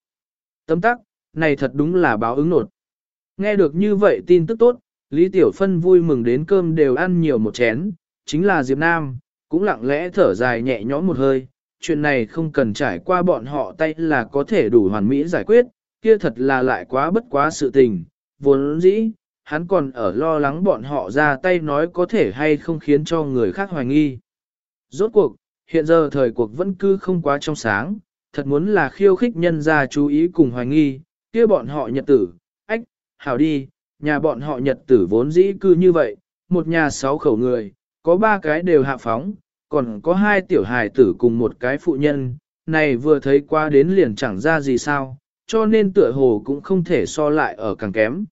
Tấm tắc, này thật đúng là báo ứng nột. Nghe được như vậy tin tức tốt, Lý Tiểu Phân vui mừng đến cơm đều ăn nhiều một chén, chính là Diệp Nam, cũng lặng lẽ thở dài nhẹ nhõm một hơi, chuyện này không cần trải qua bọn họ tay là có thể đủ hoàn mỹ giải quyết, kia thật là lại quá bất quá sự tình, vốn dĩ, hắn còn ở lo lắng bọn họ ra tay nói có thể hay không khiến cho người khác hoài nghi. Rốt cuộc, hiện giờ thời cuộc vẫn cứ không quá trong sáng, thật muốn là khiêu khích nhân ra chú ý cùng hoài nghi, kia bọn họ nhật tử, ách, hảo đi, nhà bọn họ nhật tử vốn dĩ cư như vậy, một nhà sáu khẩu người, có ba cái đều hạ phóng, còn có hai tiểu hài tử cùng một cái phụ nhân, này vừa thấy qua đến liền chẳng ra gì sao, cho nên tựa hồ cũng không thể so lại ở càng kém.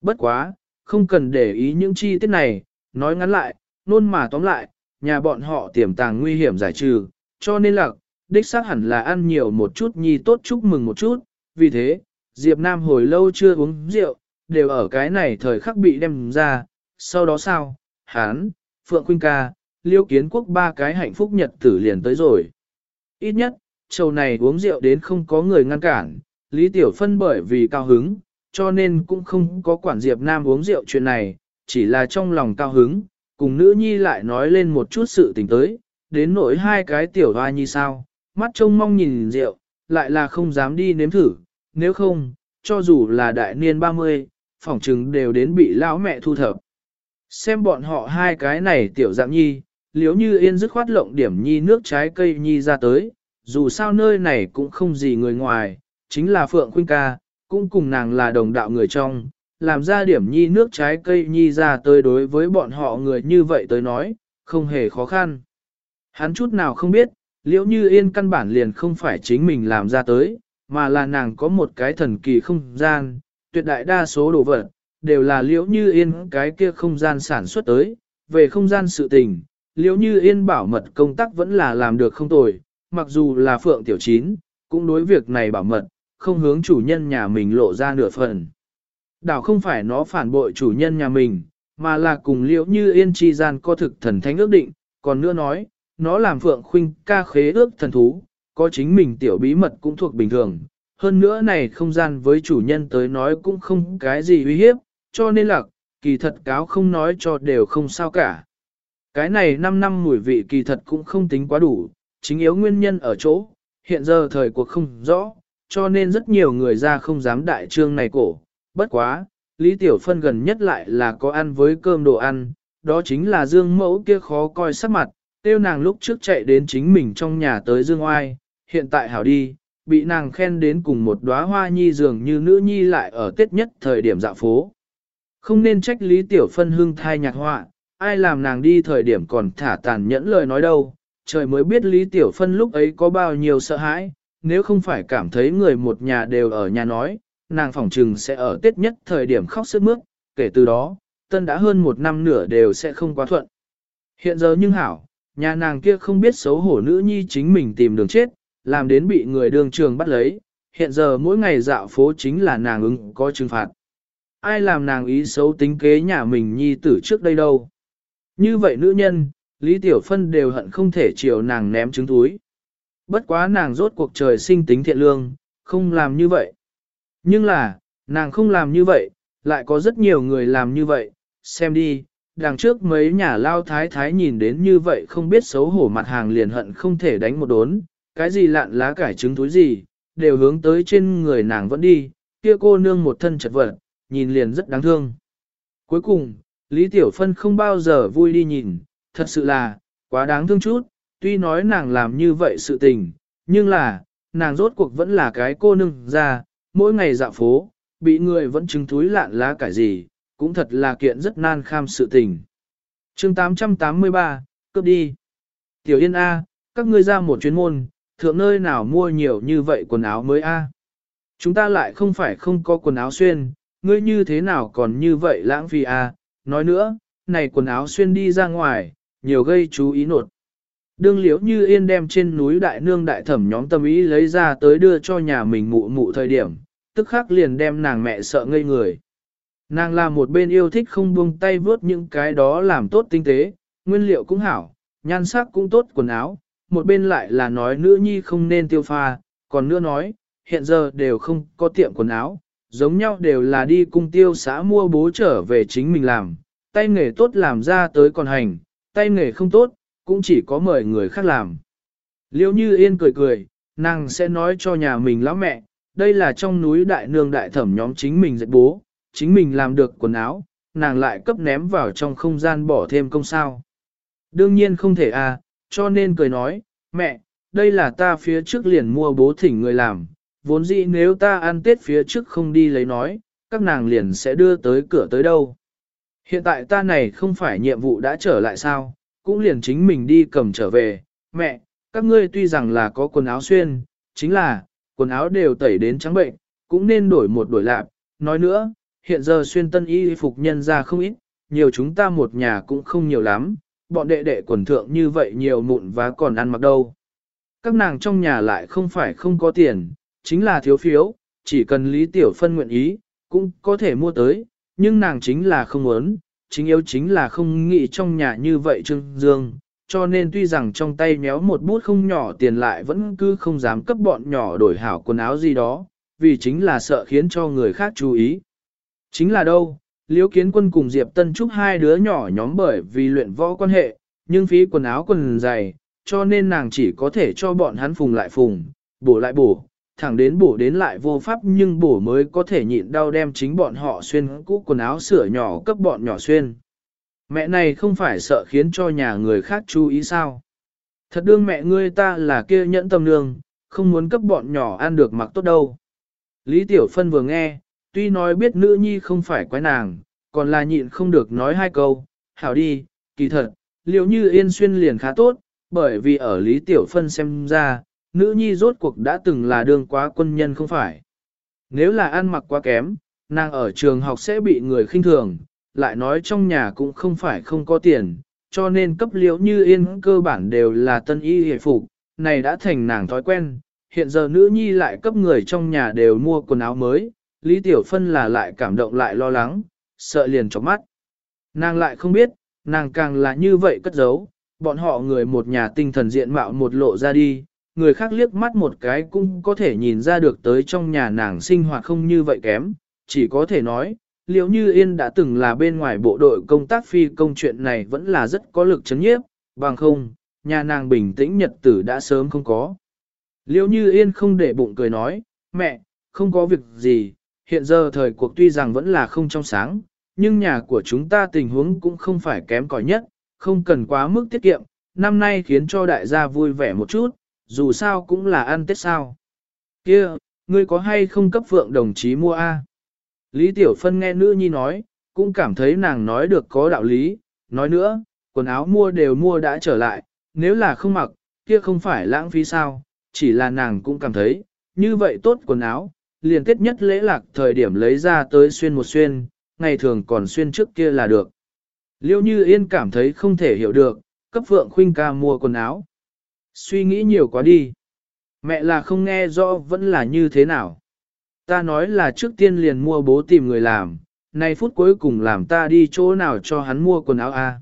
Bất quá, không cần để ý những chi tiết này, nói ngắn lại, nôn mà tóm lại, nhà bọn họ tiềm tàng nguy hiểm giải trừ, cho nên là, đích xác hẳn là ăn nhiều một chút nhi tốt chúc mừng một chút, vì thế, Diệp Nam hồi lâu chưa uống rượu, đều ở cái này thời khắc bị đem ra, sau đó sao, hán, Phượng Quynh ca, liêu kiến quốc ba cái hạnh phúc nhật tử liền tới rồi. Ít nhất, trầu này uống rượu đến không có người ngăn cản, Lý Tiểu Phân bởi vì cao hứng, cho nên cũng không có quản Diệp Nam uống rượu chuyện này, chỉ là trong lòng cao hứng, cùng nữ nhi lại nói lên một chút sự tình tới, đến nỗi hai cái tiểu hoa nhi sao, mắt trông mong nhìn rượu, lại là không dám đi nếm thử, nếu không, cho dù là đại niên 30, phỏng chừng đều đến bị lão mẹ thu thập. Xem bọn họ hai cái này tiểu dạng nhi, liếu như yên dứt khoát lộng điểm nhi nước trái cây nhi ra tới, dù sao nơi này cũng không gì người ngoài, chính là Phượng Khuynh ca, cũng cùng nàng là đồng đạo người trong, làm ra điểm nhi nước trái cây nhi ra tới đối với bọn họ người như vậy tới nói, không hề khó khăn. Hắn chút nào không biết, liễu như yên căn bản liền không phải chính mình làm ra tới, mà là nàng có một cái thần kỳ không gian, tuyệt đại đa số đồ vật, đều là liễu như yên cái kia không gian sản xuất tới, về không gian sự tình, liễu như yên bảo mật công tác vẫn là làm được không tồi, mặc dù là phượng tiểu chín, cũng đối việc này bảo mật, không hướng chủ nhân nhà mình lộ ra nửa phần. Đảo không phải nó phản bội chủ nhân nhà mình, mà là cùng liễu như yên chi gian có thực thần thánh ước định, còn nữa nói, nó làm phượng khuynh ca khế ước thần thú, có chính mình tiểu bí mật cũng thuộc bình thường. Hơn nữa này không gian với chủ nhân tới nói cũng không cái gì uy hiếp, cho nên là, kỳ thật cáo không nói cho đều không sao cả. Cái này 5 năm mùi vị kỳ thật cũng không tính quá đủ, chính yếu nguyên nhân ở chỗ, hiện giờ thời cuộc không rõ, cho nên rất nhiều người ra không dám đại trương này cổ. Bất quá, Lý Tiểu Phân gần nhất lại là có ăn với cơm đồ ăn, đó chính là Dương Mẫu kia khó coi sắc mặt, tiêu nàng lúc trước chạy đến chính mình trong nhà tới Dương Oai, hiện tại hảo đi, bị nàng khen đến cùng một đóa hoa nhi dường như nữ nhi lại ở tiết nhất thời điểm dạo phố. Không nên trách Lý Tiểu Phân hương thai nhạc họa, ai làm nàng đi thời điểm còn thả tàn nhẫn lời nói đâu, trời mới biết Lý Tiểu Phân lúc ấy có bao nhiêu sợ hãi, nếu không phải cảm thấy người một nhà đều ở nhà nói, nàng phỏng trừng sẽ ở tết nhất thời điểm khóc sức mướt, kể từ đó, tân đã hơn một năm nửa đều sẽ không quá thuận. Hiện giờ nhưng hảo, nhà nàng kia không biết xấu hổ nữ nhi chính mình tìm đường chết, làm đến bị người đường trường bắt lấy, hiện giờ mỗi ngày dạo phố chính là nàng ứng có trừng phạt. Ai làm nàng ý xấu tính kế nhà mình nhi tử trước đây đâu. Như vậy nữ nhân, Lý Tiểu Phân đều hận không thể chiều nàng ném trứng túi. Bất quá nàng rốt cuộc trời sinh tính thiện lương, không làm như vậy. Nhưng là, nàng không làm như vậy, lại có rất nhiều người làm như vậy, xem đi, đằng trước mấy nhà lao thái thái nhìn đến như vậy không biết xấu hổ mặt hàng liền hận không thể đánh một đốn, cái gì lạn lá cải trứng túi gì, đều hướng tới trên người nàng vẫn đi, kia cô nương một thân chật vật, nhìn liền rất đáng thương. Cuối cùng, Lý Tiểu Phân không bao giờ vui đi nhìn, thật sự là, quá đáng thương chút, tuy nói nàng làm như vậy sự tình, nhưng là, nàng rốt cuộc vẫn là cái cô nương ra, mỗi ngày dạo phố, bị người vẫn chứng túi lạn lá cải gì, cũng thật là kiện rất nan kham sự tình. chương 883, cướp đi. Tiểu Yên A, các ngươi ra một chuyến môn, thượng nơi nào mua nhiều như vậy quần áo mới a? Chúng ta lại không phải không có quần áo xuyên, ngươi như thế nào còn như vậy lãng phí a? Nói nữa, này quần áo xuyên đi ra ngoài, nhiều gây chú ý nột. Đương liễu như yên đem trên núi đại nương đại thẩm nhóm tâm ý lấy ra tới đưa cho nhà mình mụ mụ thời điểm, tức khắc liền đem nàng mẹ sợ ngây người. Nàng là một bên yêu thích không buông tay vớt những cái đó làm tốt tinh tế, nguyên liệu cũng hảo, nhan sắc cũng tốt quần áo, một bên lại là nói nữ nhi không nên tiêu pha, còn nữa nói, hiện giờ đều không có tiệm quần áo, giống nhau đều là đi cung tiêu xã mua bố trở về chính mình làm, tay nghề tốt làm ra tới còn hành, tay nghề không tốt, cũng chỉ có mời người khác làm. Liêu như yên cười cười, nàng sẽ nói cho nhà mình lão mẹ, đây là trong núi đại nương đại thẩm nhóm chính mình dạy bố, chính mình làm được quần áo, nàng lại cấp ném vào trong không gian bỏ thêm công sao. Đương nhiên không thể à, cho nên cười nói, mẹ, đây là ta phía trước liền mua bố thỉnh người làm, vốn dĩ nếu ta ăn tết phía trước không đi lấy nói, các nàng liền sẽ đưa tới cửa tới đâu. Hiện tại ta này không phải nhiệm vụ đã trở lại sao, cũng liền chính mình đi cầm trở về, mẹ, các ngươi tuy rằng là có quần áo xuyên, chính là, quần áo đều tẩy đến trắng bệnh, cũng nên đổi một đổi lạp, nói nữa, hiện giờ xuyên tân y phục nhân ra không ít, nhiều chúng ta một nhà cũng không nhiều lắm, bọn đệ đệ quần thượng như vậy nhiều mụn và còn ăn mặc đâu. Các nàng trong nhà lại không phải không có tiền, chính là thiếu phiếu, chỉ cần Lý Tiểu Phân nguyện ý, cũng có thể mua tới, nhưng nàng chính là không muốn, chính yếu chính là không nghĩ trong nhà như vậy Trương Dương, cho nên tuy rằng trong tay méo một bút không nhỏ tiền lại vẫn cứ không dám cấp bọn nhỏ đổi hảo quần áo gì đó, vì chính là sợ khiến cho người khác chú ý. Chính là đâu, Liễu Kiến Quân cùng Diệp Tân Trúc hai đứa nhỏ nhóm bởi vì luyện võ quan hệ, nhưng phí quần áo quần dày, cho nên nàng chỉ có thể cho bọn hắn phùng lại phùng, bổ lại bổ, thẳng đến bổ đến lại vô pháp nhưng bổ mới có thể nhịn đau đem chính bọn họ xuyên cũ quần áo sửa nhỏ cấp bọn nhỏ xuyên. Mẹ này không phải sợ khiến cho nhà người khác chú ý sao. Thật đương mẹ ngươi ta là kia nhẫn tâm nương, không muốn cấp bọn nhỏ ăn được mặc tốt đâu. Lý Tiểu Phân vừa nghe, tuy nói biết nữ nhi không phải quái nàng, còn là nhịn không được nói hai câu, hảo đi, kỳ thật, liệu như yên xuyên liền khá tốt, bởi vì ở Lý Tiểu Phân xem ra, nữ nhi rốt cuộc đã từng là đương quá quân nhân không phải. Nếu là ăn mặc quá kém, nàng ở trường học sẽ bị người khinh thường, lại nói trong nhà cũng không phải không có tiền, cho nên cấp liễu như yên cơ bản đều là tân y hề phục, này đã thành nàng thói quen, hiện giờ nữ nhi lại cấp người trong nhà đều mua quần áo mới, Lý Tiểu Phân là lại cảm động lại lo lắng, sợ liền chóng mắt. Nàng lại không biết, nàng càng là như vậy cất giấu, bọn họ người một nhà tinh thần diện mạo một lộ ra đi, người khác liếc mắt một cái cũng có thể nhìn ra được tới trong nhà nàng sinh hoạt không như vậy kém, chỉ có thể nói, liệu như Yên đã từng là bên ngoài bộ đội công tác phi công chuyện này vẫn là rất có lực chấn nhiếp, bằng không, nhà nàng bình tĩnh nhật tử đã sớm không có. Liệu như Yên không để bụng cười nói, mẹ, không có việc gì, hiện giờ thời cuộc tuy rằng vẫn là không trong sáng, nhưng nhà của chúng ta tình huống cũng không phải kém cỏi nhất, không cần quá mức tiết kiệm, năm nay khiến cho đại gia vui vẻ một chút, dù sao cũng là ăn Tết sao. Kia, ngươi có hay không cấp phượng đồng chí mua a? Lý Tiểu Phân nghe nữ nhi nói, cũng cảm thấy nàng nói được có đạo lý, nói nữa, quần áo mua đều mua đã trở lại, nếu là không mặc, kia không phải lãng phí sao, chỉ là nàng cũng cảm thấy, như vậy tốt quần áo, liền tết nhất lễ lạc thời điểm lấy ra tới xuyên một xuyên, ngày thường còn xuyên trước kia là được. Liêu như yên cảm thấy không thể hiểu được, cấp phượng khuynh ca mua quần áo. Suy nghĩ nhiều quá đi. Mẹ là không nghe rõ vẫn là như thế nào. Ta nói là trước tiên liền mua bố tìm người làm, nay phút cuối cùng làm ta đi chỗ nào cho hắn mua quần áo a.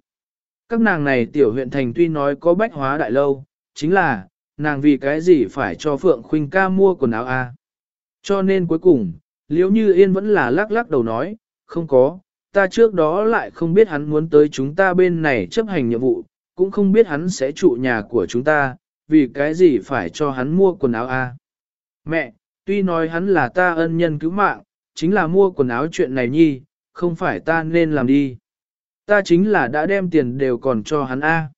Các nàng này tiểu huyện thành tuy nói có bách hóa đại lâu, chính là, nàng vì cái gì phải cho Phượng Khuynh ca mua quần áo a. Cho nên cuối cùng, liếu như yên vẫn là lắc lắc đầu nói, không có, ta trước đó lại không biết hắn muốn tới chúng ta bên này chấp hành nhiệm vụ, cũng không biết hắn sẽ trụ nhà của chúng ta, vì cái gì phải cho hắn mua quần áo a? Mẹ, tuy nói hắn là ta ân nhân cứu mạng, chính là mua quần áo chuyện này nhi, không phải ta nên làm đi. Ta chính là đã đem tiền đều còn cho hắn a.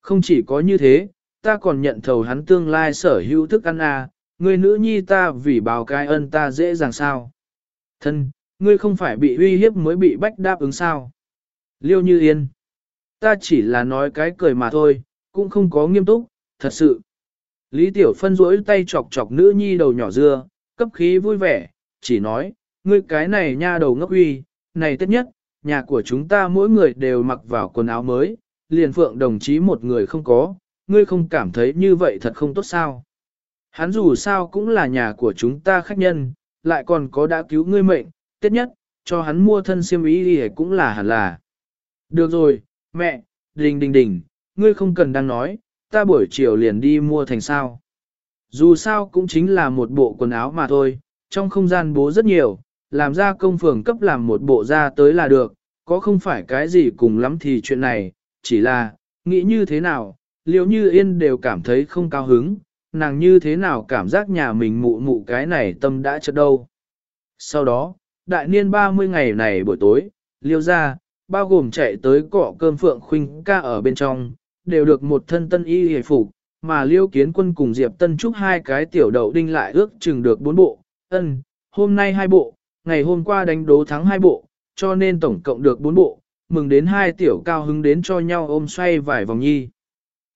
Không chỉ có như thế, ta còn nhận thầu hắn tương lai sở hữu thức ăn a, người nữ nhi ta vì báo cái ân ta dễ dàng sao. Thân, ngươi không phải bị uy hiếp mới bị bách đáp ứng sao. Liêu như yên. Ta chỉ là nói cái cười mà thôi, cũng không có nghiêm túc, thật sự. Lý Tiểu Phân rỗi tay chọc chọc nữ nhi đầu nhỏ dưa, cấp khí vui vẻ, chỉ nói, ngươi cái này nha đầu ngốc uy, này tất nhất, nhà của chúng ta mỗi người đều mặc vào quần áo mới, liền phượng đồng chí một người không có, ngươi không cảm thấy như vậy thật không tốt sao. Hắn dù sao cũng là nhà của chúng ta khách nhân, lại còn có đã cứu ngươi mệnh, tất nhất, cho hắn mua thân siêm ý đi cũng là hẳn là. Được rồi, mẹ, đình đình đình, ngươi không cần đang nói, ta buổi chiều liền đi mua thành sao. Dù sao cũng chính là một bộ quần áo mà thôi, trong không gian bố rất nhiều, làm ra công phường cấp làm một bộ ra tới là được, có không phải cái gì cùng lắm thì chuyện này, chỉ là, nghĩ như thế nào, liệu như yên đều cảm thấy không cao hứng, nàng như thế nào cảm giác nhà mình mụ mụ cái này tâm đã chất đâu. Sau đó, đại niên 30 ngày này buổi tối, liêu ra, bao gồm chạy tới cọ cơm phượng khuynh ca ở bên trong, đều được một thân tân y hề phục, mà liêu kiến quân cùng Diệp Tân Trúc hai cái tiểu đậu đinh lại ước chừng được bốn bộ, ân, hôm nay hai bộ, ngày hôm qua đánh đố thắng hai bộ, cho nên tổng cộng được bốn bộ, mừng đến hai tiểu cao hứng đến cho nhau ôm xoay vài vòng nhi.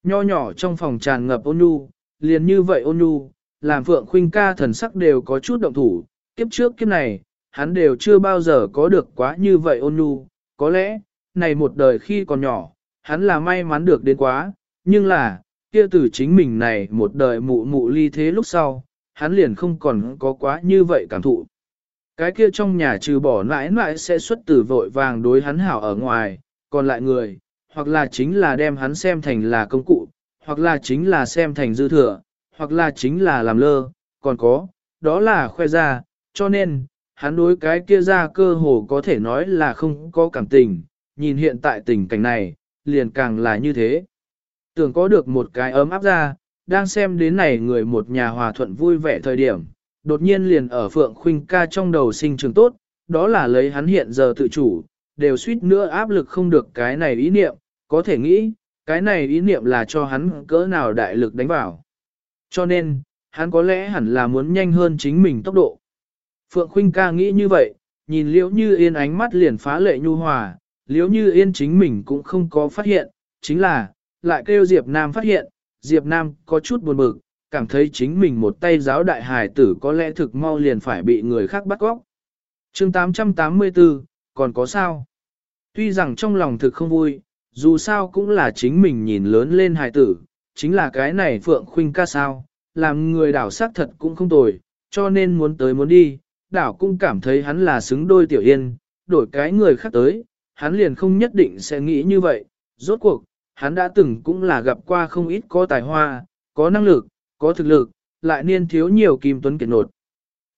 Nho nhỏ trong phòng tràn ngập ôn nhu, liền như vậy ôn nhu, làm Phượng Khuynh ca thần sắc đều có chút động thủ, kiếp trước kiếp này, hắn đều chưa bao giờ có được quá như vậy ôn nhu, có lẽ, này một đời khi còn nhỏ, hắn là may mắn được đến quá, nhưng là, kia từ chính mình này một đời mụ mụ ly thế lúc sau, hắn liền không còn có quá như vậy cảm thụ. Cái kia trong nhà trừ bỏ mãi mãi sẽ xuất tử vội vàng đối hắn hảo ở ngoài, còn lại người, hoặc là chính là đem hắn xem thành là công cụ, hoặc là chính là xem thành dư thừa, hoặc là chính là làm lơ, còn có, đó là khoe ra, cho nên, hắn đối cái kia ra cơ hồ có thể nói là không có cảm tình, nhìn hiện tại tình cảnh này, liền càng là như thế. Tưởng có được một cái ấm áp ra, đang xem đến này người một nhà hòa thuận vui vẻ thời điểm, đột nhiên liền ở Phượng Khuynh ca trong đầu sinh trường tốt, đó là lấy hắn hiện giờ tự chủ, đều suýt nữa áp lực không được cái này ý niệm, có thể nghĩ, cái này ý niệm là cho hắn cỡ nào đại lực đánh vào. Cho nên, hắn có lẽ hẳn là muốn nhanh hơn chính mình tốc độ. Phượng Khuynh ca nghĩ như vậy, nhìn liễu như yên ánh mắt liền phá lệ nhu hòa, liếu như yên chính mình cũng không có phát hiện, chính là, lại kêu Diệp Nam phát hiện, Diệp Nam có chút buồn bực, cảm thấy chính mình một tay giáo đại hài tử có lẽ thực mau liền phải bị người khác bắt góc. Chương 884, còn có sao? Tuy rằng trong lòng thực không vui, dù sao cũng là chính mình nhìn lớn lên hài tử, chính là cái này Phượng Khuynh ca sao, làm người đảo sắc thật cũng không tồi, cho nên muốn tới muốn đi, đảo cũng cảm thấy hắn là xứng đôi tiểu yên, đổi cái người khác tới, hắn liền không nhất định sẽ nghĩ như vậy, rốt cuộc, hắn đã từng cũng là gặp qua không ít có tài hoa, có năng lực, có thực lực, lại niên thiếu nhiều kim tuấn kiệt nột.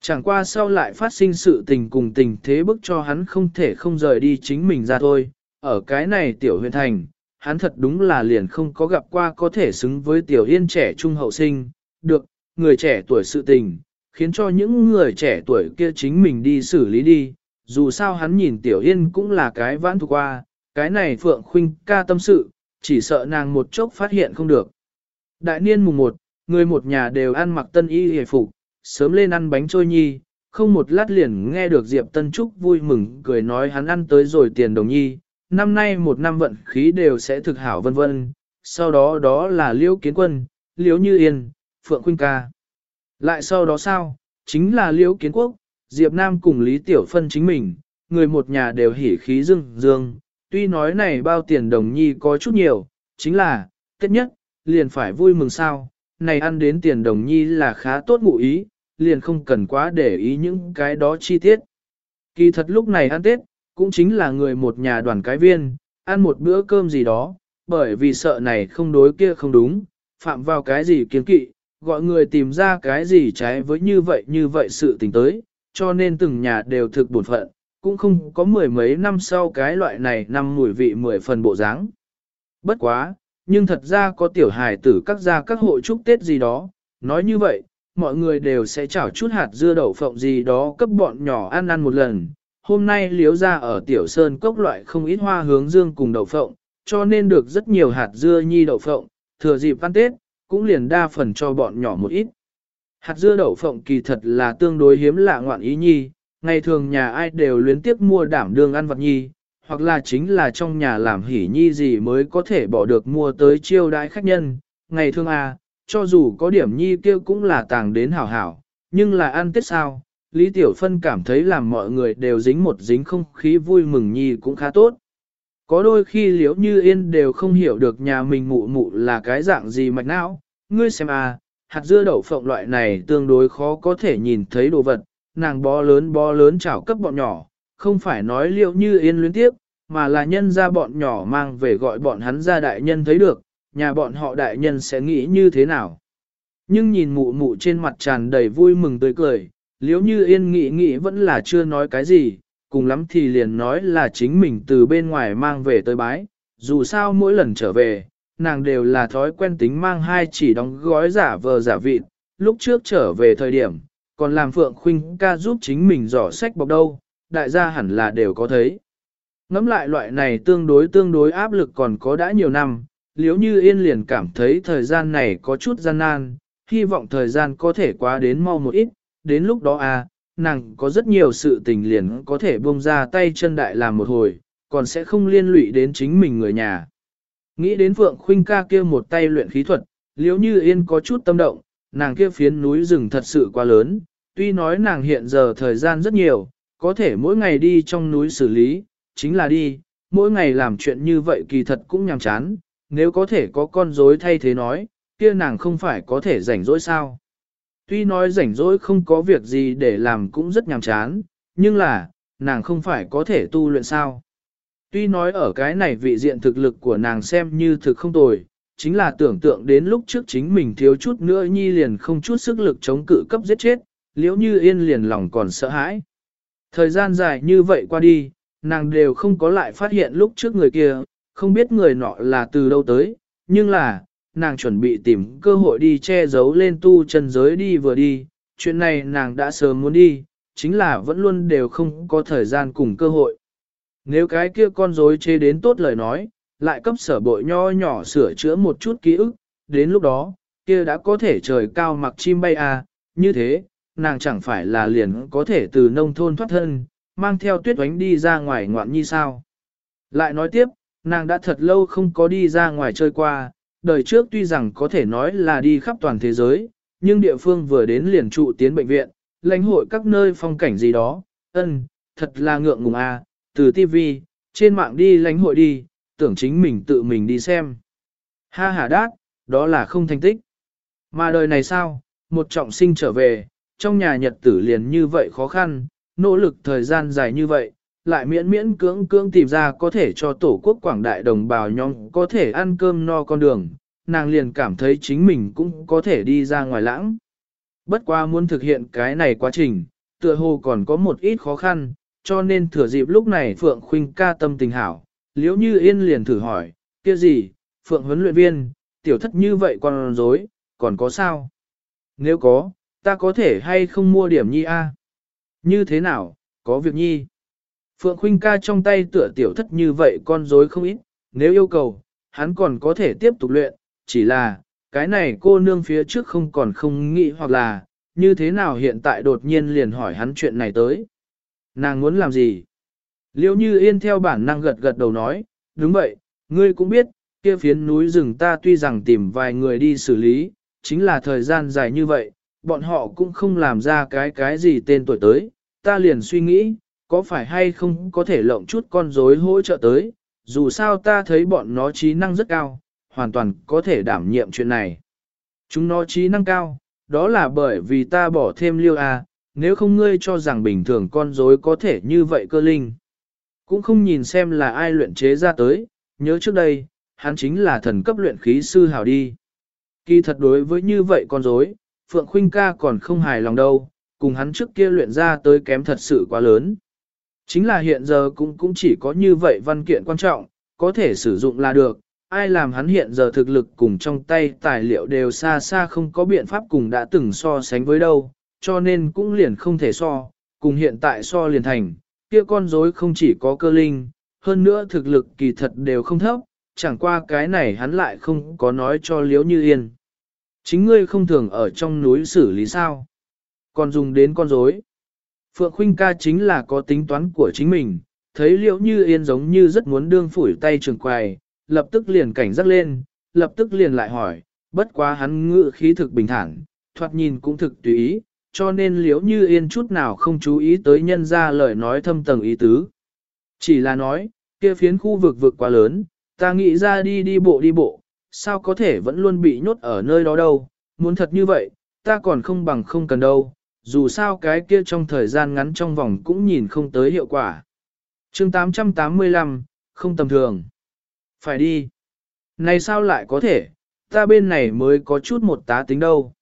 Chẳng qua sau lại phát sinh sự tình cùng tình thế bức cho hắn không thể không rời đi chính mình ra thôi, ở cái này tiểu huyện thành, hắn thật đúng là liền không có gặp qua có thể xứng với tiểu yên trẻ trung hậu sinh, được, người trẻ tuổi sự tình, khiến cho những người trẻ tuổi kia chính mình đi xử lý đi, dù sao hắn nhìn tiểu yên cũng là cái vãn thuộc qua, cái này phượng khuynh ca tâm sự, chỉ sợ nàng một chốc phát hiện không được. Đại niên mùng 1, người một nhà đều ăn mặc tân y hề phục, sớm lên ăn bánh trôi nhi, không một lát liền nghe được Diệp Tân Trúc vui mừng cười nói hắn ăn tới rồi tiền đồng nhi, năm nay một năm vận khí đều sẽ thực hảo vân vân, sau đó đó là Liễu Kiến Quân, Liễu Như Yên, Phượng Khuynh Ca. Lại sau đó sao, chính là Liễu Kiến Quốc, Diệp Nam cùng Lý Tiểu Phân chính mình, người một nhà đều hỉ khí dương dương, tuy nói này bao tiền đồng nhi có chút nhiều, chính là, tết nhất, liền phải vui mừng sao, này ăn đến tiền đồng nhi là khá tốt ngụ ý, liền không cần quá để ý những cái đó chi tiết. Kỳ thật lúc này ăn Tết, cũng chính là người một nhà đoàn cái viên, ăn một bữa cơm gì đó, bởi vì sợ này không đối kia không đúng, phạm vào cái gì kiến kỵ, gọi người tìm ra cái gì trái với như vậy như vậy sự tình tới, cho nên từng nhà đều thực buồn phận, cũng không có mười mấy năm sau cái loại này năm mùi vị mười phần bộ dáng. Bất quá, nhưng thật ra có tiểu hài tử các gia các hội chúc Tết gì đó, nói như vậy, mọi người đều sẽ chảo chút hạt dưa đậu phộng gì đó cấp bọn nhỏ ăn ăn một lần. Hôm nay liếu ra ở tiểu sơn cốc loại không ít hoa hướng dương cùng đậu phộng, cho nên được rất nhiều hạt dưa nhi đậu phộng, thừa dịp ăn Tết, cũng liền đa phần cho bọn nhỏ một ít. Hạt dưa đậu phộng kỳ thật là tương đối hiếm lạ ngoạn ý nhi, ngày thường nhà ai đều luyến tiếp mua đảm đương ăn vật nhi, hoặc là chính là trong nhà làm hỉ nhi gì mới có thể bỏ được mua tới chiêu đãi khách nhân. Ngày thường à, cho dù có điểm nhi kia cũng là tàng đến hảo hảo, nhưng là ăn tết sao, Lý Tiểu Phân cảm thấy làm mọi người đều dính một dính không khí vui mừng nhi cũng khá tốt. Có đôi khi liễu như yên đều không hiểu được nhà mình mụ mụ là cái dạng gì mạch não, ngươi xem à, hạt dưa đậu phộng loại này tương đối khó có thể nhìn thấy đồ vật, nàng bó lớn bó lớn chảo cấp bọn nhỏ, không phải nói liệu như yên luyến tiếp, mà là nhân ra bọn nhỏ mang về gọi bọn hắn ra đại nhân thấy được, nhà bọn họ đại nhân sẽ nghĩ như thế nào. Nhưng nhìn mụ mụ trên mặt tràn đầy vui mừng tươi cười, liếu như yên nghĩ nghĩ vẫn là chưa nói cái gì, cùng lắm thì liền nói là chính mình từ bên ngoài mang về tới bái, dù sao mỗi lần trở về, nàng đều là thói quen tính mang hai chỉ đóng gói giả vờ giả vịt, lúc trước trở về thời điểm, còn làm Phượng Khuynh ca giúp chính mình dò sách bọc đâu, đại gia hẳn là đều có thấy. Ngắm lại loại này tương đối tương đối áp lực còn có đã nhiều năm, liếu như yên liền cảm thấy thời gian này có chút gian nan, hy vọng thời gian có thể quá đến mau một ít, đến lúc đó à, nàng có rất nhiều sự tình liền có thể buông ra tay chân đại làm một hồi, còn sẽ không liên lụy đến chính mình người nhà. Nghĩ đến Phượng Khuynh ca kia một tay luyện khí thuật, liếu như yên có chút tâm động, nàng kia phiến núi rừng thật sự quá lớn, tuy nói nàng hiện giờ thời gian rất nhiều, có thể mỗi ngày đi trong núi xử lý, chính là đi, mỗi ngày làm chuyện như vậy kỳ thật cũng nhàm chán, nếu có thể có con rối thay thế nói, kia nàng không phải có thể rảnh rỗi sao. Tuy nói rảnh rỗi không có việc gì để làm cũng rất nhàm chán, nhưng là, nàng không phải có thể tu luyện sao. Tuy nói ở cái này vị diện thực lực của nàng xem như thực không tồi, chính là tưởng tượng đến lúc trước chính mình thiếu chút nữa nhi liền không chút sức lực chống cự cấp giết chết, liễu như yên liền lòng còn sợ hãi. Thời gian dài như vậy qua đi, nàng đều không có lại phát hiện lúc trước người kia, không biết người nọ là từ đâu tới, nhưng là, nàng chuẩn bị tìm cơ hội đi che giấu lên tu chân giới đi vừa đi, chuyện này nàng đã sớm muốn đi, chính là vẫn luôn đều không có thời gian cùng cơ hội. Nếu cái kia con rối chê đến tốt lời nói, lại cấp sở bội nho nhỏ sửa chữa một chút ký ức, đến lúc đó, kia đã có thể trời cao mặc chim bay à, như thế, nàng chẳng phải là liền có thể từ nông thôn thoát thân, mang theo tuyết oánh đi ra ngoài ngoạn nhi sao. Lại nói tiếp, nàng đã thật lâu không có đi ra ngoài chơi qua, đời trước tuy rằng có thể nói là đi khắp toàn thế giới, nhưng địa phương vừa đến liền trụ tiến bệnh viện, lãnh hội các nơi phong cảnh gì đó, ân, thật là ngượng ngùng à, từ TV, trên mạng đi lãnh hội đi, tưởng chính mình tự mình đi xem. Ha ha đát, đó là không thành tích. Mà đời này sao, một trọng sinh trở về, trong nhà nhật tử liền như vậy khó khăn, nỗ lực thời gian dài như vậy, lại miễn miễn cưỡng cưỡng tìm ra có thể cho tổ quốc quảng đại đồng bào nhóm có thể ăn cơm no con đường, nàng liền cảm thấy chính mình cũng có thể đi ra ngoài lãng. Bất qua muốn thực hiện cái này quá trình, tựa hồ còn có một ít khó khăn, cho nên thừa dịp lúc này Phượng Khuynh ca tâm tình hảo, liếu như yên liền thử hỏi, kia gì, Phượng huấn luyện viên, tiểu thất như vậy còn dối, còn có sao? Nếu có, ta có thể hay không mua điểm nhi a? Như thế nào, có việc nhi? Phượng Khuynh ca trong tay tựa tiểu thất như vậy con dối không ít, nếu yêu cầu, hắn còn có thể tiếp tục luyện, chỉ là, cái này cô nương phía trước không còn không nghĩ hoặc là, như thế nào hiện tại đột nhiên liền hỏi hắn chuyện này tới. Nàng muốn làm gì? Liêu như yên theo bản năng gật gật đầu nói, đúng vậy, ngươi cũng biết, kia phiến núi rừng ta tuy rằng tìm vài người đi xử lý, chính là thời gian dài như vậy, bọn họ cũng không làm ra cái cái gì tên tuổi tới, ta liền suy nghĩ, có phải hay không có thể lộng chút con rối hỗ trợ tới, dù sao ta thấy bọn nó trí năng rất cao, hoàn toàn có thể đảm nhiệm chuyện này. Chúng nó trí năng cao, đó là bởi vì ta bỏ thêm liêu à nếu không ngươi cho rằng bình thường con rối có thể như vậy cơ linh. Cũng không nhìn xem là ai luyện chế ra tới, nhớ trước đây, hắn chính là thần cấp luyện khí sư hào đi. Kỳ thật đối với như vậy con rối, Phượng Khuynh ca còn không hài lòng đâu, cùng hắn trước kia luyện ra tới kém thật sự quá lớn. Chính là hiện giờ cũng cũng chỉ có như vậy văn kiện quan trọng, có thể sử dụng là được, ai làm hắn hiện giờ thực lực cùng trong tay tài liệu đều xa xa không có biện pháp cùng đã từng so sánh với đâu, cho nên cũng liền không thể so, cùng hiện tại so liền thành, kia con rối không chỉ có cơ linh, hơn nữa thực lực kỳ thật đều không thấp, chẳng qua cái này hắn lại không có nói cho liếu như yên. Chính ngươi không thường ở trong núi xử lý sao, còn dùng đến con rối. Phượng Khuynh ca chính là có tính toán của chính mình, thấy liễu như yên giống như rất muốn đương phủi tay trường quài, lập tức liền cảnh giác lên, lập tức liền lại hỏi, bất quá hắn ngự khí thực bình thản, thoạt nhìn cũng thực tùy ý, cho nên liếu như yên chút nào không chú ý tới nhân ra lời nói thâm tầng ý tứ. Chỉ là nói, kia phiến khu vực vực quá lớn, ta nghĩ ra đi đi bộ đi bộ, sao có thể vẫn luôn bị nhốt ở nơi đó đâu, muốn thật như vậy, ta còn không bằng không cần đâu, dù sao cái kia trong thời gian ngắn trong vòng cũng nhìn không tới hiệu quả. chương 885, không tầm thường. Phải đi. Này sao lại có thể, ta bên này mới có chút một tá tính đâu.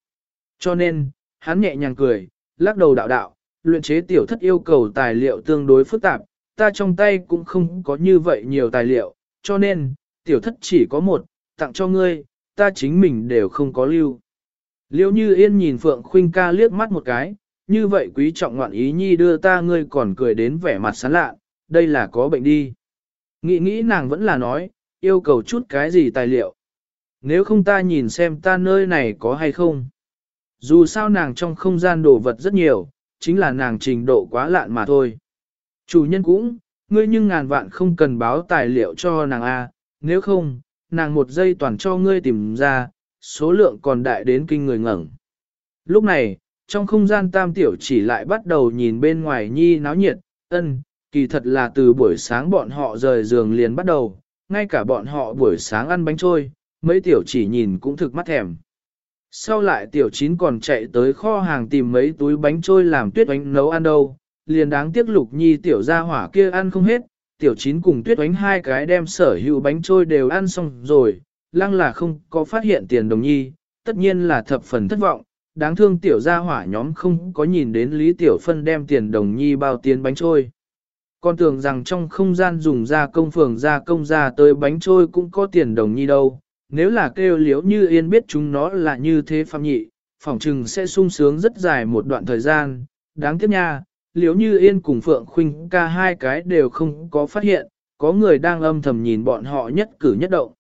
Cho nên, hắn nhẹ nhàng cười, lắc đầu đạo đạo, luyện chế tiểu thất yêu cầu tài liệu tương đối phức tạp, ta trong tay cũng không có như vậy nhiều tài liệu, cho nên, tiểu thất chỉ có một, tặng cho ngươi, ta chính mình đều không có lưu. Liêu như yên nhìn Phượng Khuynh ca liếc mắt một cái, như vậy quý trọng ngoạn ý nhi đưa ta ngươi còn cười đến vẻ mặt sán lạ, đây là có bệnh đi. Nghĩ nghĩ nàng vẫn là nói, yêu cầu chút cái gì tài liệu. Nếu không ta nhìn xem ta nơi này có hay không. Dù sao nàng trong không gian đồ vật rất nhiều, chính là nàng trình độ quá lạn mà thôi. Chủ nhân cũng, ngươi nhưng ngàn vạn không cần báo tài liệu cho nàng A, nếu không, nàng một giây toàn cho ngươi tìm ra, số lượng còn đại đến kinh người ngẩn. Lúc này, trong không gian tam tiểu chỉ lại bắt đầu nhìn bên ngoài nhi náo nhiệt, ân, kỳ thật là từ buổi sáng bọn họ rời giường liền bắt đầu, ngay cả bọn họ buổi sáng ăn bánh trôi, mấy tiểu chỉ nhìn cũng thực mắt thèm. Sau lại tiểu chín còn chạy tới kho hàng tìm mấy túi bánh trôi làm tuyết oánh nấu ăn đâu, liền đáng tiếc lục nhi tiểu gia hỏa kia ăn không hết, tiểu chín cùng tuyết oánh hai cái đem sở hữu bánh trôi đều ăn xong rồi, lăng là không có phát hiện tiền đồng nhi, tất nhiên là thập phần thất vọng, đáng thương tiểu gia hỏa nhóm không có nhìn đến Lý Tiểu Phân đem tiền đồng nhi bao tiền bánh trôi. Con tưởng rằng trong không gian dùng ra công phường ra công ra tới bánh trôi cũng có tiền đồng nhi đâu, nếu là kêu liếu như yên biết chúng nó là như thế phạm nhị, phỏng trừng sẽ sung sướng rất dài một đoạn thời gian, đáng tiếc nha, liếu như yên cùng Phượng Khuynh ca hai cái đều không có phát hiện, có người đang âm thầm nhìn bọn họ nhất cử nhất động.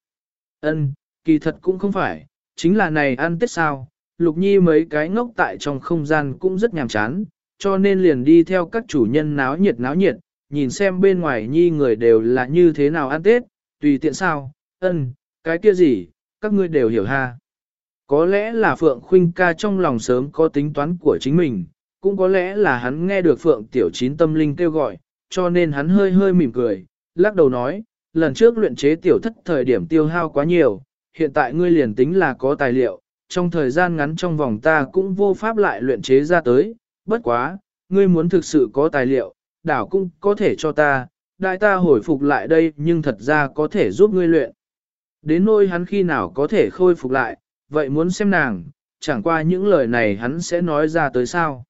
Ân, kỳ thật cũng không phải, chính là này ăn tết sao, Lục Nhi mấy cái ngốc tại trong không gian cũng rất nhàm chán, cho nên liền đi theo các chủ nhân náo nhiệt náo nhiệt, nhìn xem bên ngoài Nhi người đều là như thế nào ăn tết, tùy tiện sao, ân, cái kia gì, các ngươi đều hiểu ha. Có lẽ là Phượng Khuynh ca trong lòng sớm có tính toán của chính mình, cũng có lẽ là hắn nghe được Phượng Tiểu Chín tâm linh kêu gọi, cho nên hắn hơi hơi mỉm cười, lắc đầu nói, lần trước luyện chế tiểu thất thời điểm tiêu hao quá nhiều, hiện tại ngươi liền tính là có tài liệu, trong thời gian ngắn trong vòng ta cũng vô pháp lại luyện chế ra tới, bất quá, ngươi muốn thực sự có tài liệu, đảo cũng có thể cho ta, đại ta hồi phục lại đây nhưng thật ra có thể giúp ngươi luyện. Đến nỗi hắn khi nào có thể khôi phục lại, vậy muốn xem nàng, chẳng qua những lời này hắn sẽ nói ra tới sao.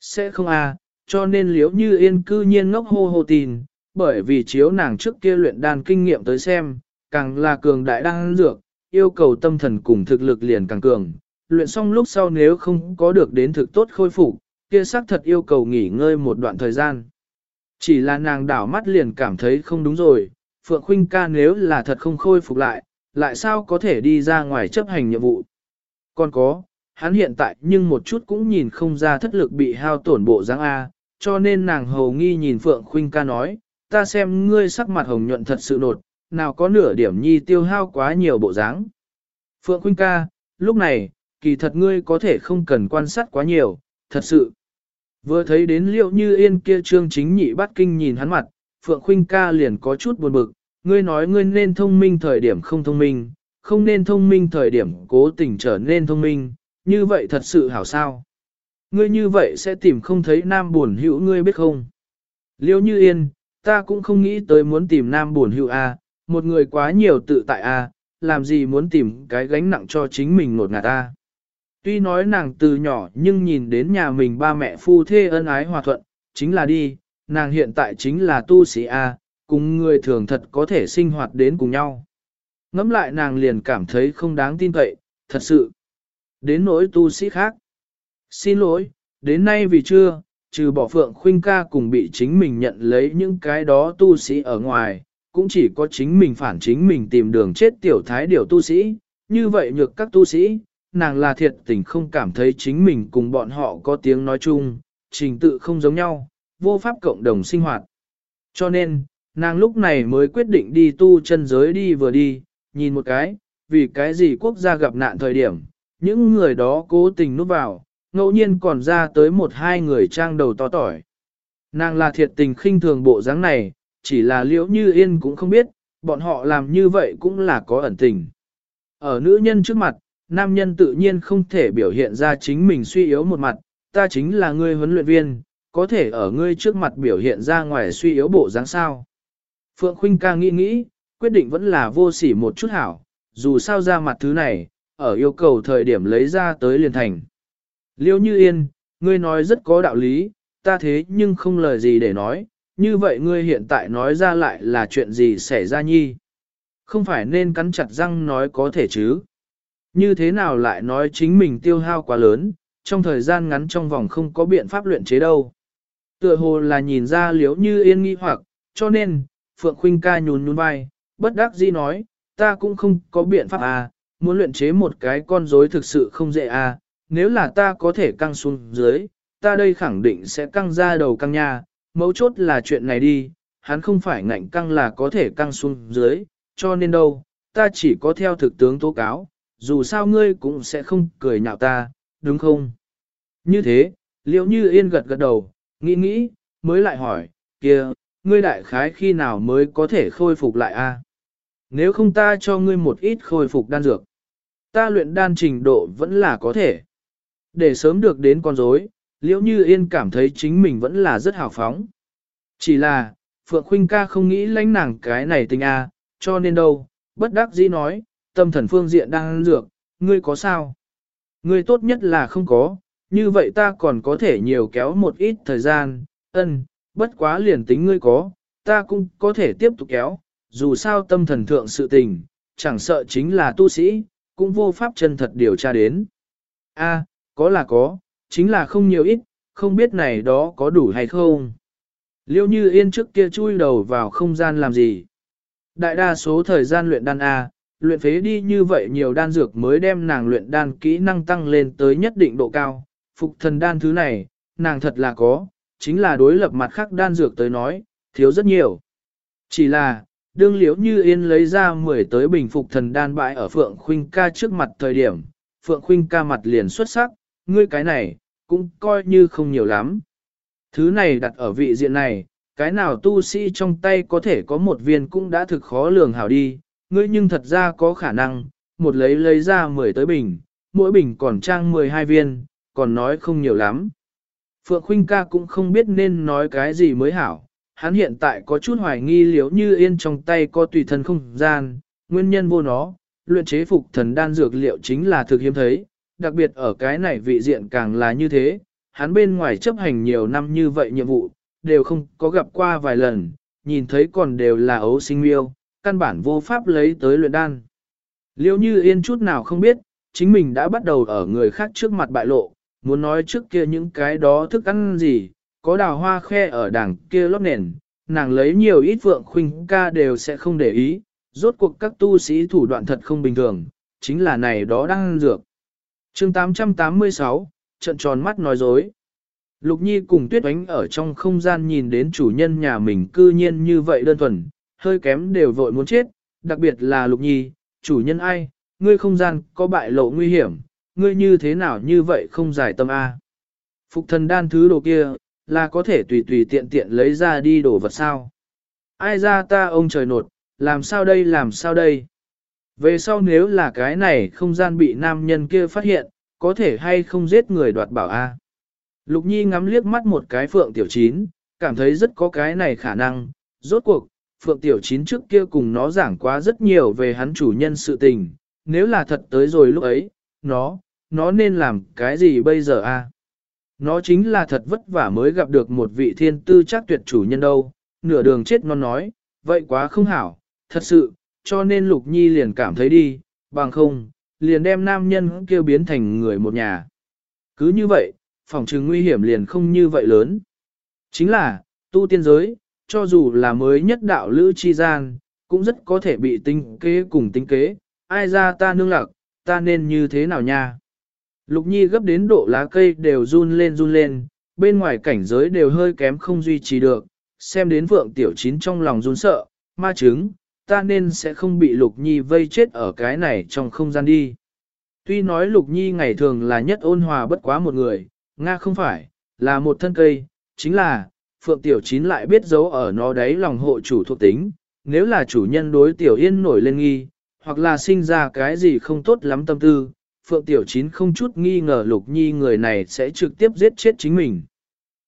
Sẽ không à, cho nên liếu như yên cư nhiên ngốc hô hô tin, bởi vì chiếu nàng trước kia luyện đan kinh nghiệm tới xem, càng là cường đại đan dược, yêu cầu tâm thần cùng thực lực liền càng cường. Luyện xong lúc sau nếu không có được đến thực tốt khôi phục, kia xác thật yêu cầu nghỉ ngơi một đoạn thời gian. Chỉ là nàng đảo mắt liền cảm thấy không đúng rồi, Phượng Khuynh ca nếu là thật không khôi phục lại, lại sao có thể đi ra ngoài chấp hành nhiệm vụ. Còn có, hắn hiện tại nhưng một chút cũng nhìn không ra thất lực bị hao tổn bộ dáng A, cho nên nàng hầu nghi nhìn Phượng Khuynh ca nói, ta xem ngươi sắc mặt hồng nhuận thật sự nột, nào có nửa điểm nhi tiêu hao quá nhiều bộ dáng. Phượng Khuynh ca, lúc này, kỳ thật ngươi có thể không cần quan sát quá nhiều, thật sự. Vừa thấy đến liệu như yên kia trương chính nhị bắt kinh nhìn hắn mặt, Phượng Khuynh ca liền có chút buồn bực, ngươi nói ngươi nên thông minh thời điểm không thông minh, không nên thông minh thời điểm cố tình trở nên thông minh, như vậy thật sự hảo sao. Ngươi như vậy sẽ tìm không thấy nam buồn hữu ngươi biết không? Liêu như yên, ta cũng không nghĩ tới muốn tìm nam buồn hữu A, một người quá nhiều tự tại A, làm gì muốn tìm cái gánh nặng cho chính mình nột ngạt ta. Tuy nói nàng từ nhỏ nhưng nhìn đến nhà mình ba mẹ phu thê ân ái hòa thuận, chính là đi, nàng hiện tại chính là tu sĩ A, cùng người thường thật có thể sinh hoạt đến cùng nhau. Ngắm lại nàng liền cảm thấy không đáng tin cậy, thật sự. Đến nỗi tu sĩ khác. Xin lỗi, đến nay vì chưa, trừ bỏ phượng khuynh ca cùng bị chính mình nhận lấy những cái đó tu sĩ ở ngoài, cũng chỉ có chính mình phản chính mình tìm đường chết tiểu thái điều tu sĩ, như vậy nhược các tu sĩ, nàng là thiệt tình không cảm thấy chính mình cùng bọn họ có tiếng nói chung, trình tự không giống nhau, vô pháp cộng đồng sinh hoạt. Cho nên, nàng lúc này mới quyết định đi tu chân giới đi vừa đi, nhìn một cái, vì cái gì quốc gia gặp nạn thời điểm, những người đó cố tình núp vào, ngẫu nhiên còn ra tới một hai người trang đầu to tỏi. Nàng là thiệt tình khinh thường bộ dáng này, chỉ là liễu như yên cũng không biết, bọn họ làm như vậy cũng là có ẩn tình. Ở nữ nhân trước mặt, nam nhân tự nhiên không thể biểu hiện ra chính mình suy yếu một mặt, ta chính là ngươi huấn luyện viên, có thể ở ngươi trước mặt biểu hiện ra ngoài suy yếu bộ dáng sao. Phượng Khuynh ca nghĩ nghĩ, quyết định vẫn là vô sỉ một chút hảo, dù sao ra mặt thứ này, ở yêu cầu thời điểm lấy ra tới liền thành. Liêu như yên, ngươi nói rất có đạo lý, ta thế nhưng không lời gì để nói, như vậy ngươi hiện tại nói ra lại là chuyện gì xảy ra nhi. Không phải nên cắn chặt răng nói có thể chứ. Như thế nào lại nói chính mình tiêu hao quá lớn, trong thời gian ngắn trong vòng không có biện pháp luyện chế đâu. Tựa hồ là nhìn ra liếu như yên nghi hoặc, cho nên, Phượng Khuynh ca nhún nhún vai, bất đắc dĩ nói, ta cũng không có biện pháp à, muốn luyện chế một cái con rối thực sự không dễ à, nếu là ta có thể căng xuống dưới, ta đây khẳng định sẽ căng ra đầu căng nha, mấu chốt là chuyện này đi, hắn không phải ngạnh căng là có thể căng xuống dưới, cho nên đâu, ta chỉ có theo thực tướng tố cáo, dù sao ngươi cũng sẽ không cười nhạo ta, đúng không? Như thế, liệu như yên gật gật đầu, nghĩ nghĩ, mới lại hỏi, kia, ngươi đại khái khi nào mới có thể khôi phục lại a? Nếu không ta cho ngươi một ít khôi phục đan dược, ta luyện đan trình độ vẫn là có thể. Để sớm được đến con rối, liễu như yên cảm thấy chính mình vẫn là rất hào phóng. Chỉ là, Phượng Khuynh ca không nghĩ lãnh nàng cái này tình a, cho nên đâu, bất đắc dĩ nói, tâm thần phương diện đang ăn dược, ngươi có sao? Ngươi tốt nhất là không có, như vậy ta còn có thể nhiều kéo một ít thời gian, ân, bất quá liền tính ngươi có, ta cũng có thể tiếp tục kéo, dù sao tâm thần thượng sự tình, chẳng sợ chính là tu sĩ, cũng vô pháp chân thật điều tra đến. A, có là có, chính là không nhiều ít, không biết này đó có đủ hay không. Liêu như yên trước kia chui đầu vào không gian làm gì. Đại đa số thời gian luyện đan A, luyện phế đi như vậy nhiều đan dược mới đem nàng luyện đan kỹ năng tăng lên tới nhất định độ cao. Phục thần đan thứ này, nàng thật là có, chính là đối lập mặt khác đan dược tới nói, thiếu rất nhiều. Chỉ là, đương liễu như yên lấy ra 10 tới bình phục thần đan bại ở Phượng Khuynh ca trước mặt thời điểm, Phượng Khuynh ca mặt liền xuất sắc, ngươi cái này, cũng coi như không nhiều lắm. Thứ này đặt ở vị diện này, cái nào tu sĩ trong tay có thể có một viên cũng đã thực khó lường hảo đi, ngươi nhưng thật ra có khả năng, một lấy lấy ra 10 tới bình, mỗi bình còn trang 12 viên, còn nói không nhiều lắm. Phượng Khuynh ca cũng không biết nên nói cái gì mới hảo, hắn hiện tại có chút hoài nghi liếu như yên trong tay có tùy thân không gian, nguyên nhân vô nó, luyện chế phục thần đan dược liệu chính là thực hiếm thấy, đặc biệt ở cái này vị diện càng là như thế, hắn bên ngoài chấp hành nhiều năm như vậy nhiệm vụ, đều không có gặp qua vài lần, nhìn thấy còn đều là ấu sinh miêu, căn bản vô pháp lấy tới luyện đan. Liêu như yên chút nào không biết, chính mình đã bắt đầu ở người khác trước mặt bại lộ, muốn nói trước kia những cái đó thức ăn gì, có đào hoa khe ở đằng kia lót nền, nàng lấy nhiều ít vượng khuynh ca đều sẽ không để ý, rốt cuộc các tu sĩ thủ đoạn thật không bình thường, chính là này đó đang dược. chương 886, trận tròn mắt nói dối. Lục Nhi cùng Tuyết Oánh ở trong không gian nhìn đến chủ nhân nhà mình cư nhiên như vậy đơn thuần, hơi kém đều vội muốn chết, đặc biệt là Lục Nhi, chủ nhân ai, ngươi không gian có bại lộ nguy hiểm, ngươi như thế nào như vậy không giải tâm A. Phục thần đan thứ đồ kia, là có thể tùy tùy tiện tiện lấy ra đi đổ vật sao. Ai ra ta ông trời nột, làm sao đây làm sao đây. Về sau nếu là cái này không gian bị nam nhân kia phát hiện, có thể hay không giết người đoạt bảo A. Lục Nhi ngắm liếc mắt một cái Phượng Tiểu Chín, cảm thấy rất có cái này khả năng. Rốt cuộc, Phượng Tiểu Chín trước kia cùng nó giảng quá rất nhiều về hắn chủ nhân sự tình. Nếu là thật tới rồi lúc ấy, nó, nó nên làm cái gì bây giờ a? Nó chính là thật vất vả mới gặp được một vị thiên tư chắc tuyệt chủ nhân đâu, nửa đường chết non nói, vậy quá không hảo, thật sự, cho nên Lục Nhi liền cảm thấy đi, bằng không, liền đem nam nhân kêu biến thành người một nhà. Cứ như vậy, phòng trừng nguy hiểm liền không như vậy lớn. Chính là, tu tiên giới, cho dù là mới nhất đạo lữ chi gian, cũng rất có thể bị tinh kế cùng tinh kế, ai ra ta nương lạc, ta nên như thế nào nha. Lục Nhi gấp đến độ lá cây đều run lên run lên, bên ngoài cảnh giới đều hơi kém không duy trì được, xem đến vượng tiểu chín trong lòng run sợ, ma chứng, ta nên sẽ không bị Lục Nhi vây chết ở cái này trong không gian đi. Tuy nói Lục Nhi ngày thường là nhất ôn hòa bất quá một người, Nga không phải, là một thân cây, chính là, Phượng Tiểu Chín lại biết giấu ở nó đấy lòng hộ chủ thuộc tính, nếu là chủ nhân đối Tiểu Yên nổi lên nghi, hoặc là sinh ra cái gì không tốt lắm tâm tư, Phượng Tiểu Chín không chút nghi ngờ Lục Nhi người này sẽ trực tiếp giết chết chính mình.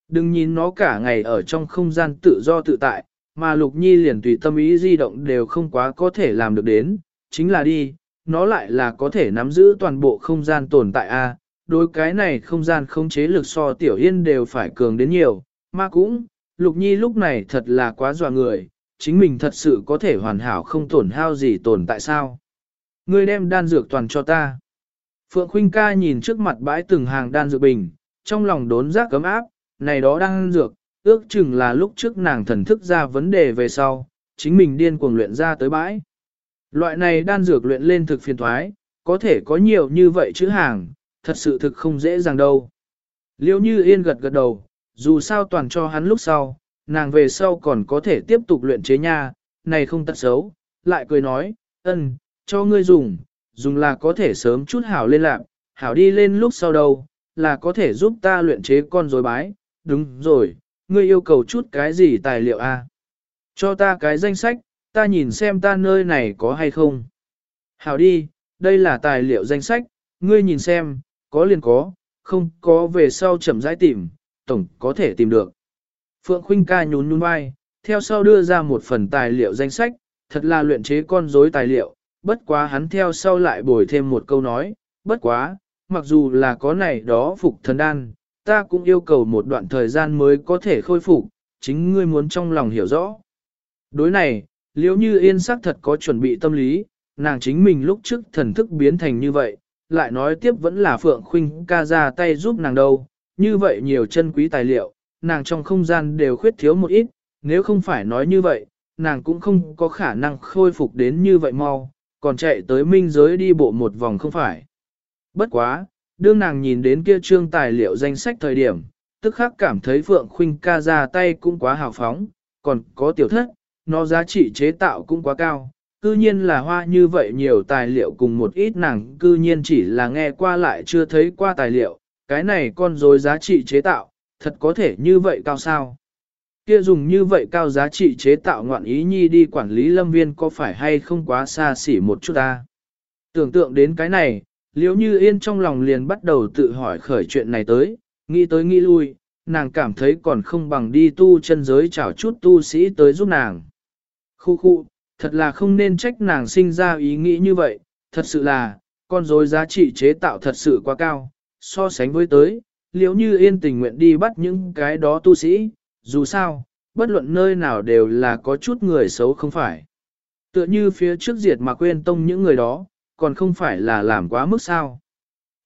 Đừng nhìn nó cả ngày ở trong không gian tự do tự tại, mà Lục Nhi liền tùy tâm ý di động đều không quá có thể làm được đến, chính là đi, nó lại là có thể nắm giữ toàn bộ không gian tồn tại a. Đối cái này không gian không chế lực so Tiểu Yên đều phải cường đến nhiều, mà cũng, Lục Nhi lúc này thật là quá dọa người, chính mình thật sự có thể hoàn hảo không tổn hao gì tồn tại sao. Ngươi đem đan dược toàn cho ta. Phượng Khuynh ca nhìn trước mặt bãi từng hàng đan dược bình, trong lòng đốn giác cấm áp, này đó đan dược, ước chừng là lúc trước nàng thần thức ra vấn đề về sau, chính mình điên cuồng luyện ra tới bãi. Loại này đan dược luyện lên thực phiền thoái, có thể có nhiều như vậy chữ hàng, thật sự thực không dễ dàng đâu. Liêu như yên gật gật đầu, dù sao toàn cho hắn lúc sau, nàng về sau còn có thể tiếp tục luyện chế nha, này không tật xấu, lại cười nói, ân, cho ngươi dùng, dùng là có thể sớm chút hảo lên lạc, hảo đi lên lúc sau đâu, là có thể giúp ta luyện chế con rối bái, đúng rồi, ngươi yêu cầu chút cái gì tài liệu a? Cho ta cái danh sách, ta nhìn xem ta nơi này có hay không. Hảo đi, đây là tài liệu danh sách, ngươi nhìn xem, có liền có, không có về sau chậm rãi tìm, tổng có thể tìm được. Phượng Khuynh ca nhún nhún vai, theo sau đưa ra một phần tài liệu danh sách, thật là luyện chế con rối tài liệu, bất quá hắn theo sau lại bồi thêm một câu nói, bất quá, mặc dù là có này đó phục thần đan, ta cũng yêu cầu một đoạn thời gian mới có thể khôi phục, chính ngươi muốn trong lòng hiểu rõ. Đối này, liếu như yên sắc thật có chuẩn bị tâm lý, nàng chính mình lúc trước thần thức biến thành như vậy, lại nói tiếp vẫn là Phượng Khuynh ca ra tay giúp nàng đâu, như vậy nhiều chân quý tài liệu, nàng trong không gian đều khuyết thiếu một ít, nếu không phải nói như vậy, nàng cũng không có khả năng khôi phục đến như vậy mau, còn chạy tới minh giới đi bộ một vòng không phải. Bất quá, đương nàng nhìn đến kia trương tài liệu danh sách thời điểm, tức khắc cảm thấy Phượng Khuynh ca ra tay cũng quá hào phóng, còn có tiểu thất, nó giá trị chế tạo cũng quá cao. Cư nhiên là hoa như vậy nhiều tài liệu cùng một ít nàng cư nhiên chỉ là nghe qua lại chưa thấy qua tài liệu, cái này con rồi giá trị chế tạo, thật có thể như vậy cao sao? Kia dùng như vậy cao giá trị chế tạo ngoạn ý nhi đi quản lý lâm viên có phải hay không quá xa xỉ một chút ta? Tưởng tượng đến cái này, liếu như yên trong lòng liền bắt đầu tự hỏi khởi chuyện này tới, nghĩ tới nghĩ lui, nàng cảm thấy còn không bằng đi tu chân giới chào chút tu sĩ tới giúp nàng. Khu khu, thật là không nên trách nàng sinh ra ý nghĩ như vậy, thật sự là, con rối giá trị chế tạo thật sự quá cao, so sánh với tới, liếu như yên tình nguyện đi bắt những cái đó tu sĩ, dù sao, bất luận nơi nào đều là có chút người xấu không phải. Tựa như phía trước diệt mà quên tông những người đó, còn không phải là làm quá mức sao.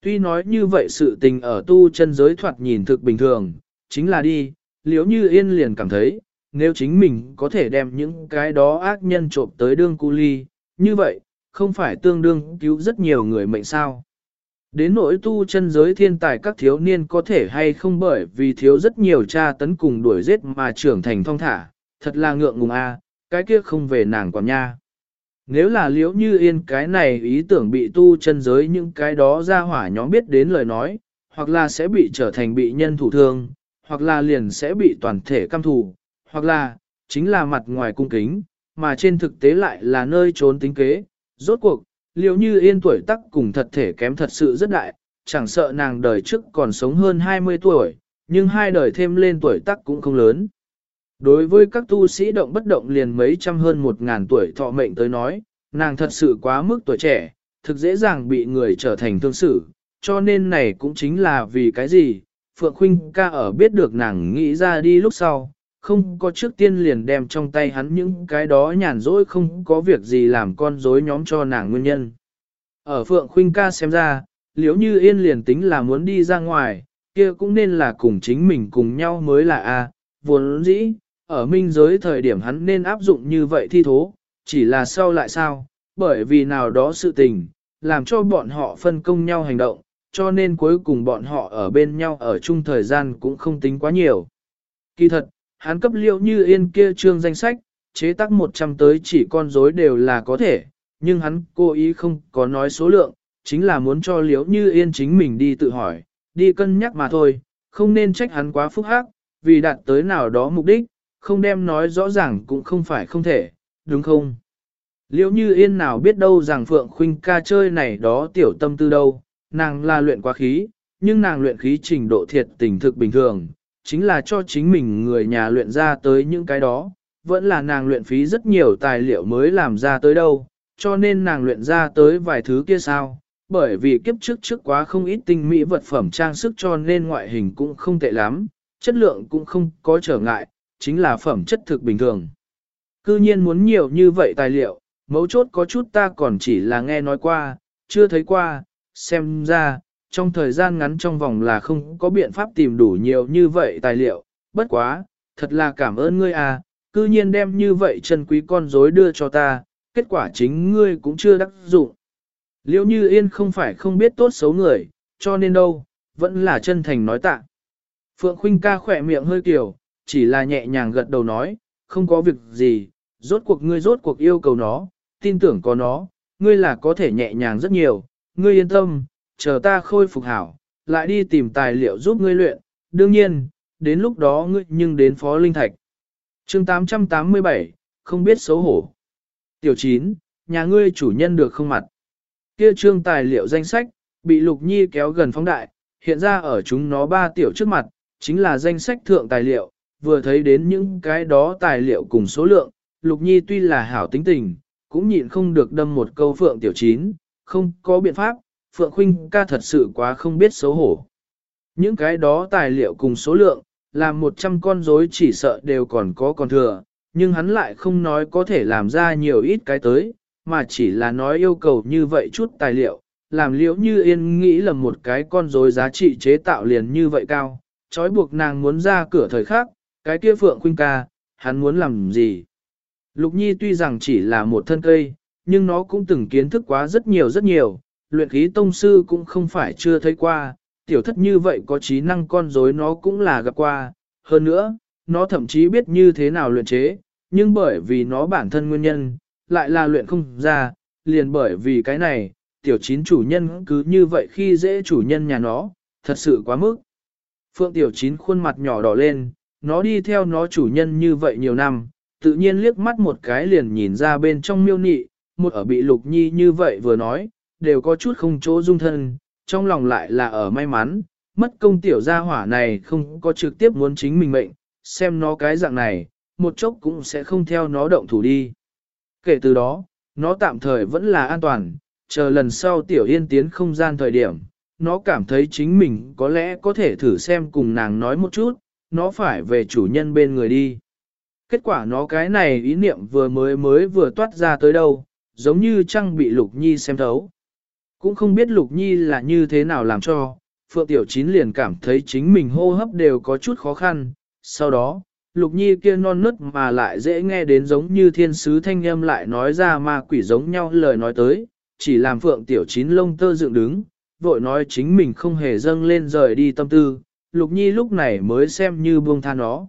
Tuy nói như vậy sự tình ở tu chân giới thoạt nhìn thực bình thường, chính là đi, liếu như yên liền cảm thấy, nếu chính mình có thể đem những cái đó ác nhân trộm tới đương cu ly, như vậy, không phải tương đương cứu rất nhiều người mệnh sao. Đến nỗi tu chân giới thiên tài các thiếu niên có thể hay không bởi vì thiếu rất nhiều cha tấn cùng đuổi giết mà trưởng thành thong thả, thật là ngượng ngùng a, cái kia không về nàng còn nha. Nếu là liễu như yên cái này ý tưởng bị tu chân giới những cái đó ra hỏa nhóm biết đến lời nói, hoặc là sẽ bị trở thành bị nhân thủ thương, hoặc là liền sẽ bị toàn thể căm thù, hoặc là, chính là mặt ngoài cung kính, mà trên thực tế lại là nơi trốn tính kế. Rốt cuộc, liệu như yên tuổi tắc cùng thật thể kém thật sự rất đại, chẳng sợ nàng đời trước còn sống hơn 20 tuổi, nhưng hai đời thêm lên tuổi tắc cũng không lớn. Đối với các tu sĩ động bất động liền mấy trăm hơn một ngàn tuổi thọ mệnh tới nói, nàng thật sự quá mức tuổi trẻ, thực dễ dàng bị người trở thành thương xử, cho nên này cũng chính là vì cái gì, Phượng Khuynh ca ở biết được nàng nghĩ ra đi lúc sau, không có trước tiên liền đem trong tay hắn những cái đó nhàn rỗi không có việc gì làm con rối nhóm cho nàng nguyên nhân. Ở Phượng Khuynh ca xem ra, liếu như yên liền tính là muốn đi ra ngoài, kia cũng nên là cùng chính mình cùng nhau mới là a vốn dĩ, ở minh giới thời điểm hắn nên áp dụng như vậy thi thố, chỉ là sau lại sao, bởi vì nào đó sự tình, làm cho bọn họ phân công nhau hành động, cho nên cuối cùng bọn họ ở bên nhau ở chung thời gian cũng không tính quá nhiều. Kỳ thật, hắn cấp liệu như yên kia trương danh sách, chế tác 100 tới chỉ con rối đều là có thể, nhưng hắn cố ý không có nói số lượng, chính là muốn cho liễu như yên chính mình đi tự hỏi, đi cân nhắc mà thôi, không nên trách hắn quá phúc hắc, vì đạt tới nào đó mục đích, không đem nói rõ ràng cũng không phải không thể, đúng không? Liễu như yên nào biết đâu rằng Phượng Khuynh ca chơi này đó tiểu tâm tư đâu, nàng là luyện quá khí, nhưng nàng luyện khí trình độ thiệt tình thực bình thường, chính là cho chính mình người nhà luyện ra tới những cái đó, vẫn là nàng luyện phí rất nhiều tài liệu mới làm ra tới đâu, cho nên nàng luyện ra tới vài thứ kia sao, bởi vì kiếp trước trước quá không ít tinh mỹ vật phẩm trang sức cho nên ngoại hình cũng không tệ lắm, chất lượng cũng không có trở ngại, chính là phẩm chất thực bình thường. Cư nhiên muốn nhiều như vậy tài liệu, mấu chốt có chút ta còn chỉ là nghe nói qua, chưa thấy qua, xem ra, trong thời gian ngắn trong vòng là không có biện pháp tìm đủ nhiều như vậy tài liệu, bất quá, thật là cảm ơn ngươi à, cư nhiên đem như vậy chân quý con rối đưa cho ta, kết quả chính ngươi cũng chưa đắc dụng. liễu như yên không phải không biết tốt xấu người, cho nên đâu, vẫn là chân thành nói tạ. Phượng Khuynh ca khỏe miệng hơi kiểu, chỉ là nhẹ nhàng gật đầu nói, không có việc gì, rốt cuộc ngươi rốt cuộc yêu cầu nó, tin tưởng có nó, ngươi là có thể nhẹ nhàng rất nhiều, ngươi yên tâm, chờ ta khôi phục hảo, lại đi tìm tài liệu giúp ngươi luyện, đương nhiên, đến lúc đó ngươi nhưng đến Phó Linh Thạch. chương 887, không biết xấu hổ. Tiểu 9, nhà ngươi chủ nhân được không mặt. Kia trương tài liệu danh sách, bị Lục Nhi kéo gần phóng đại, hiện ra ở chúng nó ba tiểu trước mặt, chính là danh sách thượng tài liệu, vừa thấy đến những cái đó tài liệu cùng số lượng, Lục Nhi tuy là hảo tính tình, cũng nhịn không được đâm một câu Phượng Tiểu Chín, không có biện pháp, Phượng Khuynh ca thật sự quá không biết xấu hổ. Những cái đó tài liệu cùng số lượng, làm 100 con rối chỉ sợ đều còn có còn thừa, nhưng hắn lại không nói có thể làm ra nhiều ít cái tới, mà chỉ là nói yêu cầu như vậy chút tài liệu, làm liễu như yên nghĩ là một cái con rối giá trị chế tạo liền như vậy cao, trói buộc nàng muốn ra cửa thời khác, cái kia Phượng Khuynh ca, hắn muốn làm gì? Lục Nhi tuy rằng chỉ là một thân cây, nhưng nó cũng từng kiến thức quá rất nhiều rất nhiều, luyện khí tông sư cũng không phải chưa thấy qua, tiểu thất như vậy có trí năng con rối nó cũng là gặp qua, hơn nữa, nó thậm chí biết như thế nào luyện chế, nhưng bởi vì nó bản thân nguyên nhân, lại là luyện không ra, liền bởi vì cái này, tiểu chín chủ nhân cứ như vậy khi dễ chủ nhân nhà nó, thật sự quá mức. Phượng tiểu chín khuôn mặt nhỏ đỏ lên, nó đi theo nó chủ nhân như vậy nhiều năm, tự nhiên liếc mắt một cái liền nhìn ra bên trong miêu nị, một ở bị lục nhi như vậy vừa nói, đều có chút không chỗ dung thân, trong lòng lại là ở may mắn, mất công tiểu gia hỏa này không có trực tiếp muốn chính mình mệnh, xem nó cái dạng này, một chốc cũng sẽ không theo nó động thủ đi. Kể từ đó, nó tạm thời vẫn là an toàn, chờ lần sau tiểu yên tiến không gian thời điểm, nó cảm thấy chính mình có lẽ có thể thử xem cùng nàng nói một chút, nó phải về chủ nhân bên người đi. Kết quả nó cái này ý niệm vừa mới mới vừa toát ra tới đâu, giống như trăng bị Lục Nhi xem thấu. Cũng không biết Lục Nhi là như thế nào làm cho, Phượng Tiểu Chín liền cảm thấy chính mình hô hấp đều có chút khó khăn. Sau đó, Lục Nhi kia non nứt mà lại dễ nghe đến giống như thiên sứ thanh âm lại nói ra ma quỷ giống nhau lời nói tới, chỉ làm Phượng Tiểu Chín lông tơ dựng đứng, vội nói chính mình không hề dâng lên rời đi tâm tư, Lục Nhi lúc này mới xem như buông tha nó.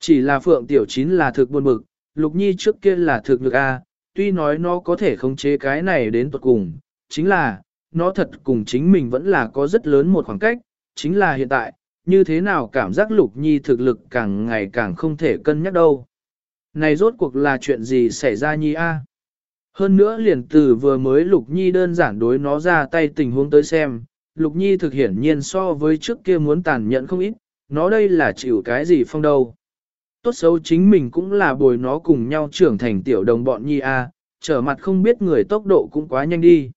Chỉ là Phượng Tiểu Chín là thực buồn bực, Lục Nhi trước kia là thực được A, tuy nói nó có thể khống chế cái này đến tuật cùng, chính là, nó thật cùng chính mình vẫn là có rất lớn một khoảng cách, chính là hiện tại, như thế nào cảm giác Lục Nhi thực lực càng ngày càng không thể cân nhắc đâu. Này rốt cuộc là chuyện gì xảy ra Nhi A? Hơn nữa liền từ vừa mới Lục Nhi đơn giản đối nó ra tay tình huống tới xem, Lục Nhi thực hiển nhiên so với trước kia muốn tàn nhẫn không ít, nó đây là chịu cái gì phong đâu. Tốt xấu chính mình cũng là bồi nó cùng nhau trưởng thành tiểu đồng bọn Nhi A, trở mặt không biết người tốc độ cũng quá nhanh đi.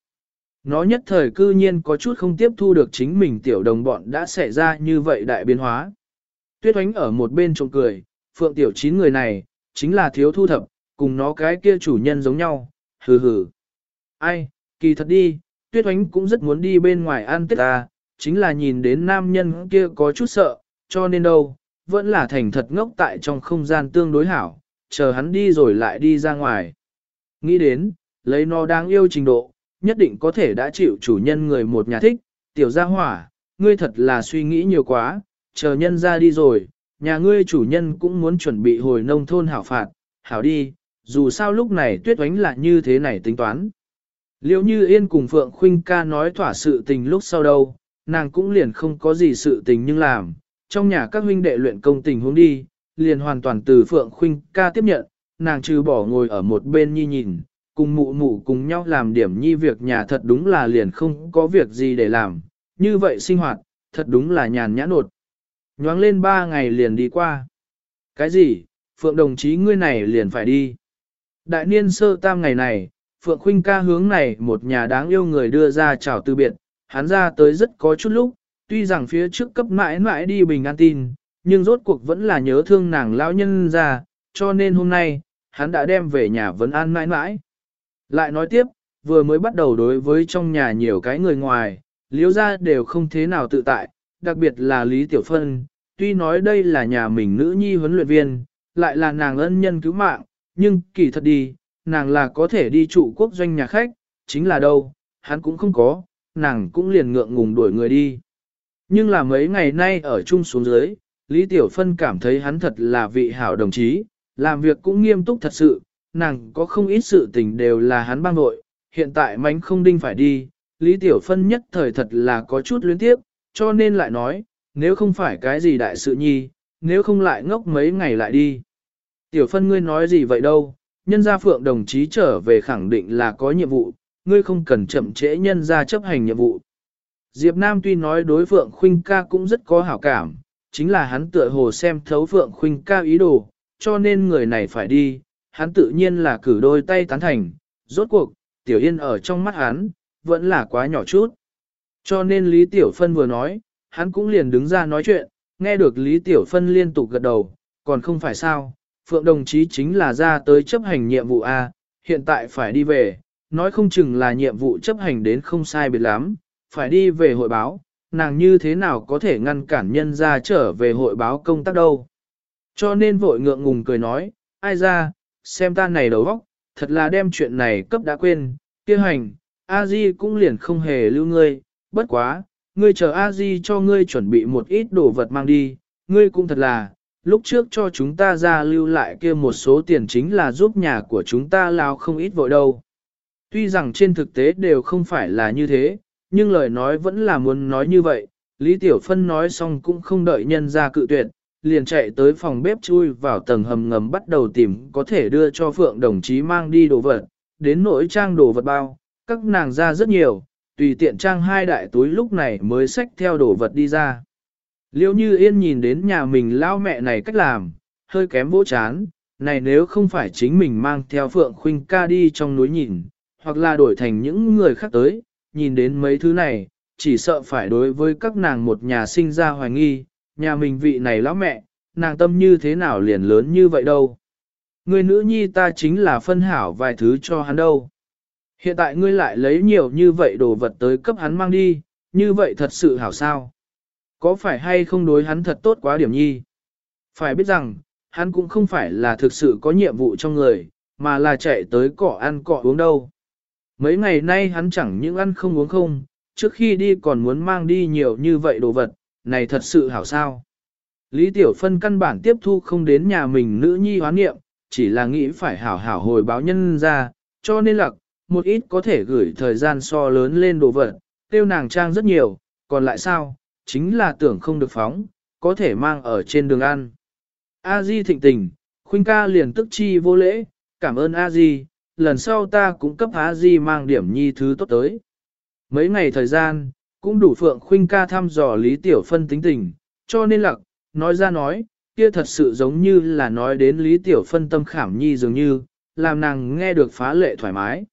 Nó nhất thời cư nhiên có chút không tiếp thu được chính mình tiểu đồng bọn đã xảy ra như vậy đại biến hóa. Tuyết oánh ở một bên trông cười, phượng tiểu chín người này, chính là thiếu thu thập, cùng nó cái kia chủ nhân giống nhau, hừ hừ. Ai, kỳ thật đi, tuyết oánh cũng rất muốn đi bên ngoài ăn tết ta, chính là nhìn đến nam nhân kia có chút sợ, cho nên đâu, vẫn là thành thật ngốc tại trong không gian tương đối hảo, chờ hắn đi rồi lại đi ra ngoài. Nghĩ đến, lấy nó đáng yêu trình độ, nhất định có thể đã chịu chủ nhân người một nhà thích, tiểu gia hỏa, ngươi thật là suy nghĩ nhiều quá, chờ nhân ra đi rồi, nhà ngươi chủ nhân cũng muốn chuẩn bị hồi nông thôn hảo phạt, hảo đi, dù sao lúc này tuyết oánh là như thế này tính toán. Liêu như yên cùng Phượng Khuynh ca nói thỏa sự tình lúc sau đâu, nàng cũng liền không có gì sự tình nhưng làm, trong nhà các huynh đệ luyện công tình huống đi, liền hoàn toàn từ Phượng Khuynh ca tiếp nhận, nàng trừ bỏ ngồi ở một bên nhi nhìn, cùng mụ mụ cùng nhau làm điểm nhi việc nhà thật đúng là liền không có việc gì để làm, như vậy sinh hoạt, thật đúng là nhàn nhã nột. Nhoáng lên ba ngày liền đi qua. Cái gì, Phượng đồng chí ngươi này liền phải đi. Đại niên sơ tam ngày này, Phượng Khuynh ca hướng này một nhà đáng yêu người đưa ra chào từ biệt, hắn ra tới rất có chút lúc, tuy rằng phía trước cấp mãi mãi đi bình an tin, nhưng rốt cuộc vẫn là nhớ thương nàng lão nhân ra, cho nên hôm nay, hắn đã đem về nhà vấn an mãi mãi. Lại nói tiếp, vừa mới bắt đầu đối với trong nhà nhiều cái người ngoài, liếu ra đều không thế nào tự tại, đặc biệt là Lý Tiểu Phân, tuy nói đây là nhà mình nữ nhi huấn luyện viên, lại là nàng ân nhân cứu mạng, nhưng kỳ thật đi, nàng là có thể đi trụ quốc doanh nhà khách, chính là đâu, hắn cũng không có, nàng cũng liền ngượng ngùng đuổi người đi. Nhưng là mấy ngày nay ở chung xuống dưới, Lý Tiểu Phân cảm thấy hắn thật là vị hảo đồng chí, làm việc cũng nghiêm túc thật sự, nàng có không ít sự tình đều là hắn bang nội, hiện tại mánh không đinh phải đi, Lý Tiểu Phân nhất thời thật là có chút luyến tiếp, cho nên lại nói, nếu không phải cái gì đại sự nhi, nếu không lại ngốc mấy ngày lại đi. Tiểu Phân ngươi nói gì vậy đâu, nhân gia phượng đồng chí trở về khẳng định là có nhiệm vụ, ngươi không cần chậm trễ nhân gia chấp hành nhiệm vụ. Diệp Nam tuy nói đối phượng khuynh ca cũng rất có hảo cảm, chính là hắn tựa hồ xem thấu phượng khuynh ca ý đồ, cho nên người này phải đi, hắn tự nhiên là cử đôi tay tán thành, rốt cuộc, tiểu yên ở trong mắt hắn, vẫn là quá nhỏ chút. Cho nên Lý Tiểu Phân vừa nói, hắn cũng liền đứng ra nói chuyện, nghe được Lý Tiểu Phân liên tục gật đầu, còn không phải sao, Phượng đồng chí chính là ra tới chấp hành nhiệm vụ A, hiện tại phải đi về, nói không chừng là nhiệm vụ chấp hành đến không sai biệt lắm, phải đi về hội báo, nàng như thế nào có thể ngăn cản nhân ra trở về hội báo công tác đâu. Cho nên vội ngượng ngùng cười nói, ai ra, xem ta này đầu óc, thật là đem chuyện này cấp đã quên, kia hành, a di cũng liền không hề lưu ngươi, bất quá, ngươi chờ a di cho ngươi chuẩn bị một ít đồ vật mang đi, ngươi cũng thật là, lúc trước cho chúng ta ra lưu lại kia một số tiền chính là giúp nhà của chúng ta lao không ít vội đâu. Tuy rằng trên thực tế đều không phải là như thế, nhưng lời nói vẫn là muốn nói như vậy, Lý Tiểu Phân nói xong cũng không đợi nhân ra cự tuyệt, liền chạy tới phòng bếp chui vào tầng hầm ngầm bắt đầu tìm có thể đưa cho Phượng đồng chí mang đi đồ vật, đến nỗi trang đồ vật bao, các nàng ra rất nhiều, tùy tiện trang hai đại túi lúc này mới xách theo đồ vật đi ra. Liêu như yên nhìn đến nhà mình lao mẹ này cách làm, hơi kém vỗ chán, này nếu không phải chính mình mang theo Phượng Khuynh ca đi trong núi nhìn, hoặc là đổi thành những người khác tới, nhìn đến mấy thứ này, chỉ sợ phải đối với các nàng một nhà sinh ra hoài nghi, nhà mình vị này lão mẹ, nàng tâm như thế nào liền lớn như vậy đâu. Người nữ nhi ta chính là phân hảo vài thứ cho hắn đâu. Hiện tại ngươi lại lấy nhiều như vậy đồ vật tới cấp hắn mang đi, như vậy thật sự hảo sao. Có phải hay không đối hắn thật tốt quá điểm nhi? Phải biết rằng, hắn cũng không phải là thực sự có nhiệm vụ trong người, mà là chạy tới cỏ ăn cỏ uống đâu. Mấy ngày nay hắn chẳng những ăn không uống không, trước khi đi còn muốn mang đi nhiều như vậy đồ vật, này thật sự hảo sao. Lý Tiểu Phân căn bản tiếp thu không đến nhà mình nữ nhi hoán nghiệm, chỉ là nghĩ phải hảo hảo hồi báo nhân ra, cho nên là một ít có thể gửi thời gian so lớn lên đồ vật, tiêu nàng trang rất nhiều, còn lại sao, chính là tưởng không được phóng, có thể mang ở trên đường ăn. A Di thịnh tình, Khuynh ca liền tức chi vô lễ, cảm ơn A Di, lần sau ta cũng cấp A Di mang điểm nhi thứ tốt tới. Mấy ngày thời gian, cũng đủ Phượng Khuynh ca thăm dò Lý Tiểu Phân tính tình, cho nên lặc, nói ra nói, kia thật sự giống như là nói đến Lý Tiểu Phân tâm khảm nhi dường như, làm nàng nghe được phá lệ thoải mái.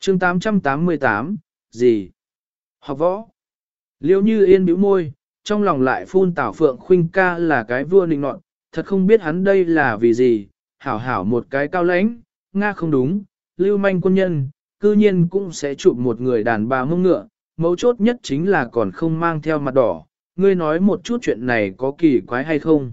chương 888, gì? Học võ. Liêu như yên bĩu môi, trong lòng lại phun tảo Phượng Khuynh ca là cái vua nịnh nọt, thật không biết hắn đây là vì gì, hảo hảo một cái cao lãnh, Nga không đúng, lưu manh quân nhân, cư nhiên cũng sẽ chụp một người đàn bà mông ngựa, mấu chốt nhất chính là còn không mang theo mặt đỏ, ngươi nói một chút chuyện này có kỳ quái hay không.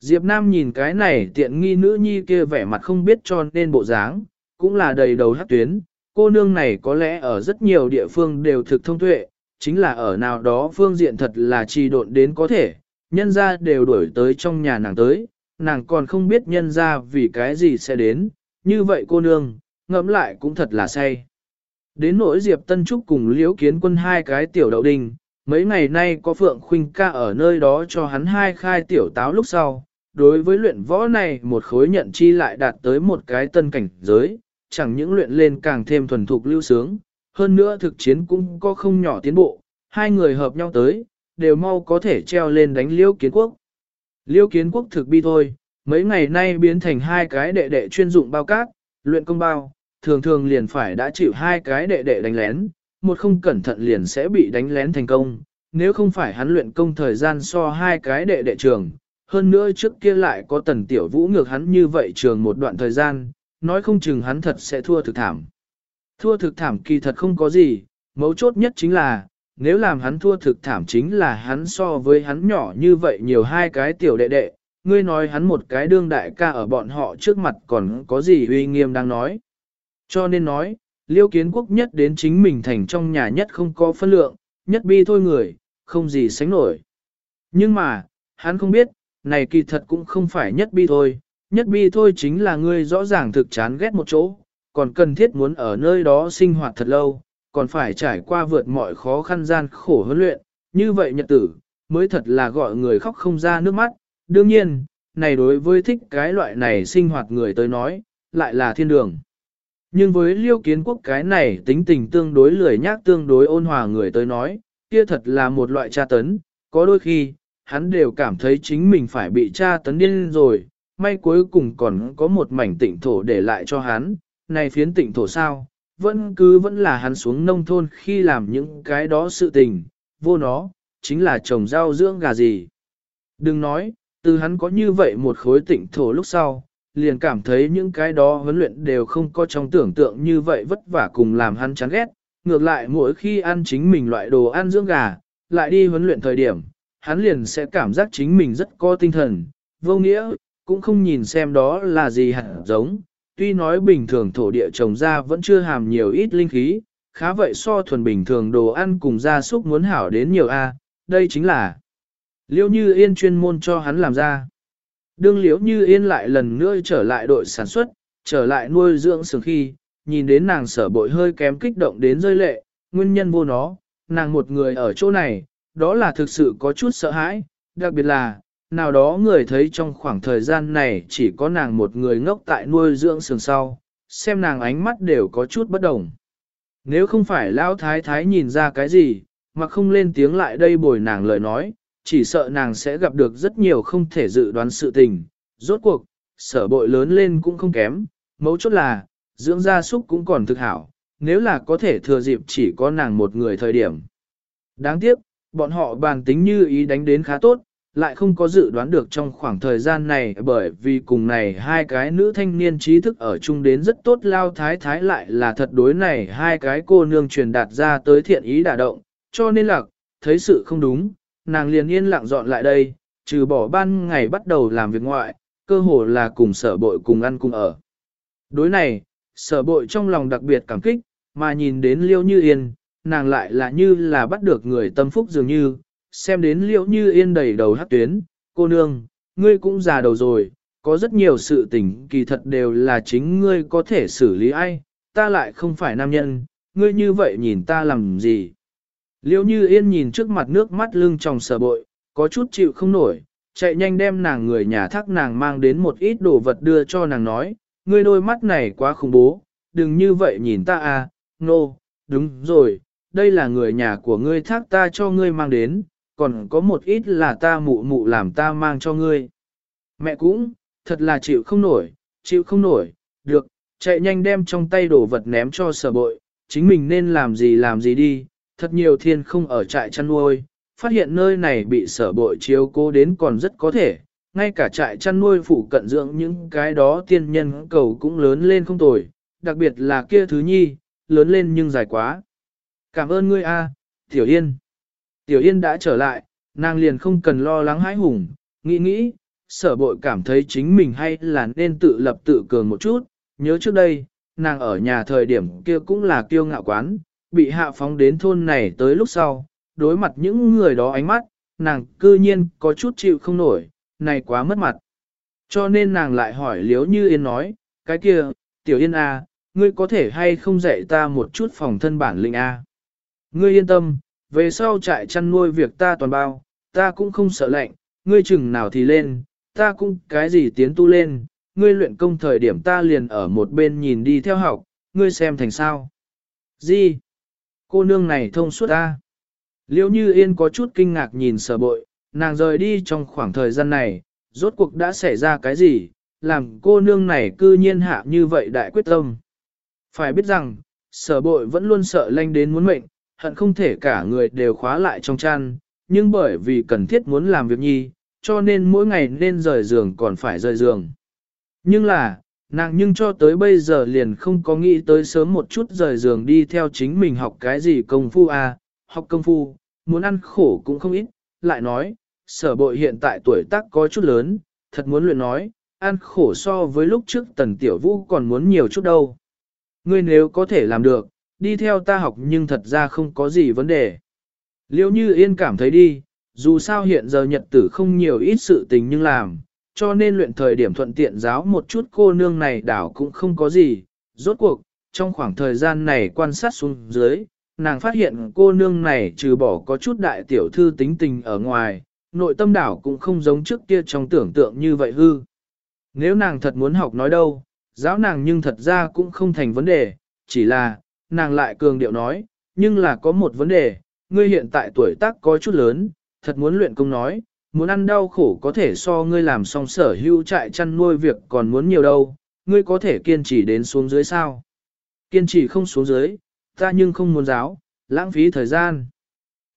Diệp Nam nhìn cái này tiện nghi nữ nhi kia vẻ mặt không biết cho nên bộ dáng, cũng là đầy đầu hát tuyến, cô nương này có lẽ ở rất nhiều địa phương đều thực thông tuệ, chính là ở nào đó phương diện thật là trì độn đến có thể, nhân gia đều đuổi tới trong nhà nàng tới, nàng còn không biết nhân gia vì cái gì sẽ đến, như vậy cô nương, ngẫm lại cũng thật là say. Đến nỗi Diệp Tân Trúc cùng Liễu Kiến Quân hai cái tiểu đậu đình, mấy ngày nay có Phượng Khuynh ca ở nơi đó cho hắn hai khai tiểu táo lúc sau. Đối với luyện võ này một khối nhận chi lại đạt tới một cái tân cảnh giới, chẳng những luyện lên càng thêm thuần thục lưu sướng, hơn nữa thực chiến cũng có không nhỏ tiến bộ, hai người hợp nhau tới, đều mau có thể treo lên đánh liễu kiến quốc. Liễu kiến quốc thực bi thôi, mấy ngày nay biến thành hai cái đệ đệ chuyên dụng bao cát, luyện công bao, thường thường liền phải đã chịu hai cái đệ đệ đánh lén, một không cẩn thận liền sẽ bị đánh lén thành công, nếu không phải hắn luyện công thời gian so hai cái đệ đệ trường, hơn nữa trước kia lại có tần tiểu vũ ngược hắn như vậy trường một đoạn thời gian, nói không chừng hắn thật sẽ thua thực thảm. Thua thực thảm kỳ thật không có gì, mấu chốt nhất chính là, nếu làm hắn thua thực thảm chính là hắn so với hắn nhỏ như vậy nhiều hai cái tiểu đệ đệ, ngươi nói hắn một cái đương đại ca ở bọn họ trước mặt còn có gì uy nghiêm đang nói. Cho nên nói, liêu kiến quốc nhất đến chính mình thành trong nhà nhất không có phân lượng, nhất bi thôi người, không gì sánh nổi. Nhưng mà, hắn không biết, này kỳ thật cũng không phải nhất bi thôi, nhất bi thôi chính là ngươi rõ ràng thực chán ghét một chỗ, còn cần thiết muốn ở nơi đó sinh hoạt thật lâu, còn phải trải qua vượt mọi khó khăn gian khổ huấn luyện, như vậy nhật tử, mới thật là gọi người khóc không ra nước mắt. Đương nhiên, này đối với thích cái loại này sinh hoạt người tới nói, lại là thiên đường. Nhưng với liêu kiến quốc cái này tính tình tương đối lười nhác tương đối ôn hòa người tới nói, kia thật là một loại tra tấn, có đôi khi, hắn đều cảm thấy chính mình phải bị tra tấn điên rồi, may cuối cùng còn có một mảnh tịnh thổ để lại cho hắn, này phiến tịnh thổ sao, vẫn cứ vẫn là hắn xuống nông thôn khi làm những cái đó sự tình, vô nó, chính là trồng rau dưỡng gà gì. Đừng nói, từ hắn có như vậy một khối tịnh thổ lúc sau, liền cảm thấy những cái đó huấn luyện đều không có trong tưởng tượng như vậy vất vả cùng làm hắn chán ghét. Ngược lại mỗi khi ăn chính mình loại đồ ăn dưỡng gà, lại đi huấn luyện thời điểm, hắn liền sẽ cảm giác chính mình rất có tinh thần, vô nghĩa, cũng không nhìn xem đó là gì hẳn giống. Tuy nói bình thường thổ địa trồng ra vẫn chưa hàm nhiều ít linh khí, khá vậy so thuần bình thường đồ ăn cùng gia súc muốn hảo đến nhiều a, đây chính là liêu như yên chuyên môn cho hắn làm ra. Đương liễu như yên lại lần nữa trở lại đội sản xuất, trở lại nuôi dưỡng sừng khi, nhìn đến nàng sở bội hơi kém kích động đến rơi lệ, nguyên nhân vô nó, nàng một người ở chỗ này, đó là thực sự có chút sợ hãi, đặc biệt là, nào đó người thấy trong khoảng thời gian này chỉ có nàng một người ngốc tại nuôi dưỡng sừng sau, xem nàng ánh mắt đều có chút bất đồng. Nếu không phải lão thái thái nhìn ra cái gì, mà không lên tiếng lại đây bồi nàng lời nói, chỉ sợ nàng sẽ gặp được rất nhiều không thể dự đoán sự tình. Rốt cuộc, sở bội lớn lên cũng không kém, mấu chốt là, dưỡng gia súc cũng còn thực hảo, nếu là có thể thừa dịp chỉ có nàng một người thời điểm. Đáng tiếc, bọn họ bàn tính như ý đánh đến khá tốt, lại không có dự đoán được trong khoảng thời gian này bởi vì cùng này hai cái nữ thanh niên trí thức ở chung đến rất tốt lao thái thái lại là thật đối này hai cái cô nương truyền đạt ra tới thiện ý đả động, cho nên là, thấy sự không đúng, nàng liền yên lặng dọn lại đây, trừ bỏ ban ngày bắt đầu làm việc ngoại, cơ hồ là cùng sở bội cùng ăn cùng ở. Đối này, sở bội trong lòng đặc biệt cảm kích, mà nhìn đến liêu như yên, nàng lại là như là bắt được người tâm phúc dường như, xem đến liêu như yên đầy đầu hát tuyến, cô nương, ngươi cũng già đầu rồi, có rất nhiều sự tình kỳ thật đều là chính ngươi có thể xử lý ai, ta lại không phải nam nhân, ngươi như vậy nhìn ta làm gì. Liêu như yên nhìn trước mặt nước mắt lưng tròng sờ bội, có chút chịu không nổi, chạy nhanh đem nàng người nhà thác nàng mang đến một ít đồ vật đưa cho nàng nói, ngươi đôi mắt này quá khủng bố, đừng như vậy nhìn ta à, nô, no, đúng rồi, đây là người nhà của ngươi thác ta cho ngươi mang đến, còn có một ít là ta mụ mụ làm ta mang cho ngươi. Mẹ cũng, thật là chịu không nổi, chịu không nổi, được, chạy nhanh đem trong tay đồ vật ném cho sở bội, chính mình nên làm gì làm gì đi, thật nhiều thiên không ở trại chăn nuôi, phát hiện nơi này bị sở bội chiếu cố đến còn rất có thể, ngay cả trại chăn nuôi phụ cận dưỡng những cái đó tiên nhân cầu cũng lớn lên không tồi, đặc biệt là kia thứ nhi, lớn lên nhưng dài quá. Cảm ơn ngươi a, Tiểu Yên. Tiểu Yên đã trở lại, nàng liền không cần lo lắng hãi hùng, nghĩ nghĩ, sở bội cảm thấy chính mình hay là nên tự lập tự cường một chút, nhớ trước đây, nàng ở nhà thời điểm kia cũng là kiêu ngạo quán, bị hạ phóng đến thôn này tới lúc sau, đối mặt những người đó ánh mắt, nàng cư nhiên có chút chịu không nổi, này quá mất mặt. cho nên nàng lại hỏi liếu như yên nói, cái kia, tiểu yên à, ngươi có thể hay không dạy ta một chút phòng thân bản lĩnh a? À? Ngươi yên tâm, về sau trại chăn nuôi việc ta toàn bao, ta cũng không sợ lạnh, ngươi chừng nào thì lên, ta cũng cái gì tiến tu lên, ngươi luyện công thời điểm ta liền ở một bên nhìn đi theo học, ngươi xem thành sao. Gì? Cô nương này thông suốt ta. Liêu như yên có chút kinh ngạc nhìn sở bội, nàng rời đi trong khoảng thời gian này, rốt cuộc đã xảy ra cái gì, làm cô nương này cư nhiên hạ như vậy đại quyết tâm. Phải biết rằng, sở bội vẫn luôn sợ lanh đến muốn mệnh, hận không thể cả người đều khóa lại trong chăn, nhưng bởi vì cần thiết muốn làm việc nhi, cho nên mỗi ngày nên rời giường còn phải rời giường. Nhưng là, nàng nhưng cho tới bây giờ liền không có nghĩ tới sớm một chút rời giường đi theo chính mình học cái gì công phu à, học công phu, muốn ăn khổ cũng không ít, lại nói, sở bội hiện tại tuổi tác có chút lớn, thật muốn luyện nói, ăn khổ so với lúc trước tần tiểu vũ còn muốn nhiều chút đâu. Ngươi nếu có thể làm được, đi theo ta học nhưng thật ra không có gì vấn đề. Liêu như yên cảm thấy đi, dù sao hiện giờ nhật tử không nhiều ít sự tình nhưng làm, cho nên luyện thời điểm thuận tiện giáo một chút cô nương này đảo cũng không có gì. Rốt cuộc, trong khoảng thời gian này quan sát xuống dưới, nàng phát hiện cô nương này trừ bỏ có chút đại tiểu thư tính tình ở ngoài, nội tâm đảo cũng không giống trước kia trong tưởng tượng như vậy hư. Nếu nàng thật muốn học nói đâu, giáo nàng nhưng thật ra cũng không thành vấn đề, chỉ là, nàng lại cường điệu nói, nhưng là có một vấn đề, ngươi hiện tại tuổi tác có chút lớn, thật muốn luyện công nói, muốn ăn đau khổ có thể so ngươi làm xong sở hữu trại chăn nuôi việc còn muốn nhiều đâu, ngươi có thể kiên trì đến xuống dưới sao. Kiên trì không xuống dưới, ta nhưng không muốn giáo, lãng phí thời gian.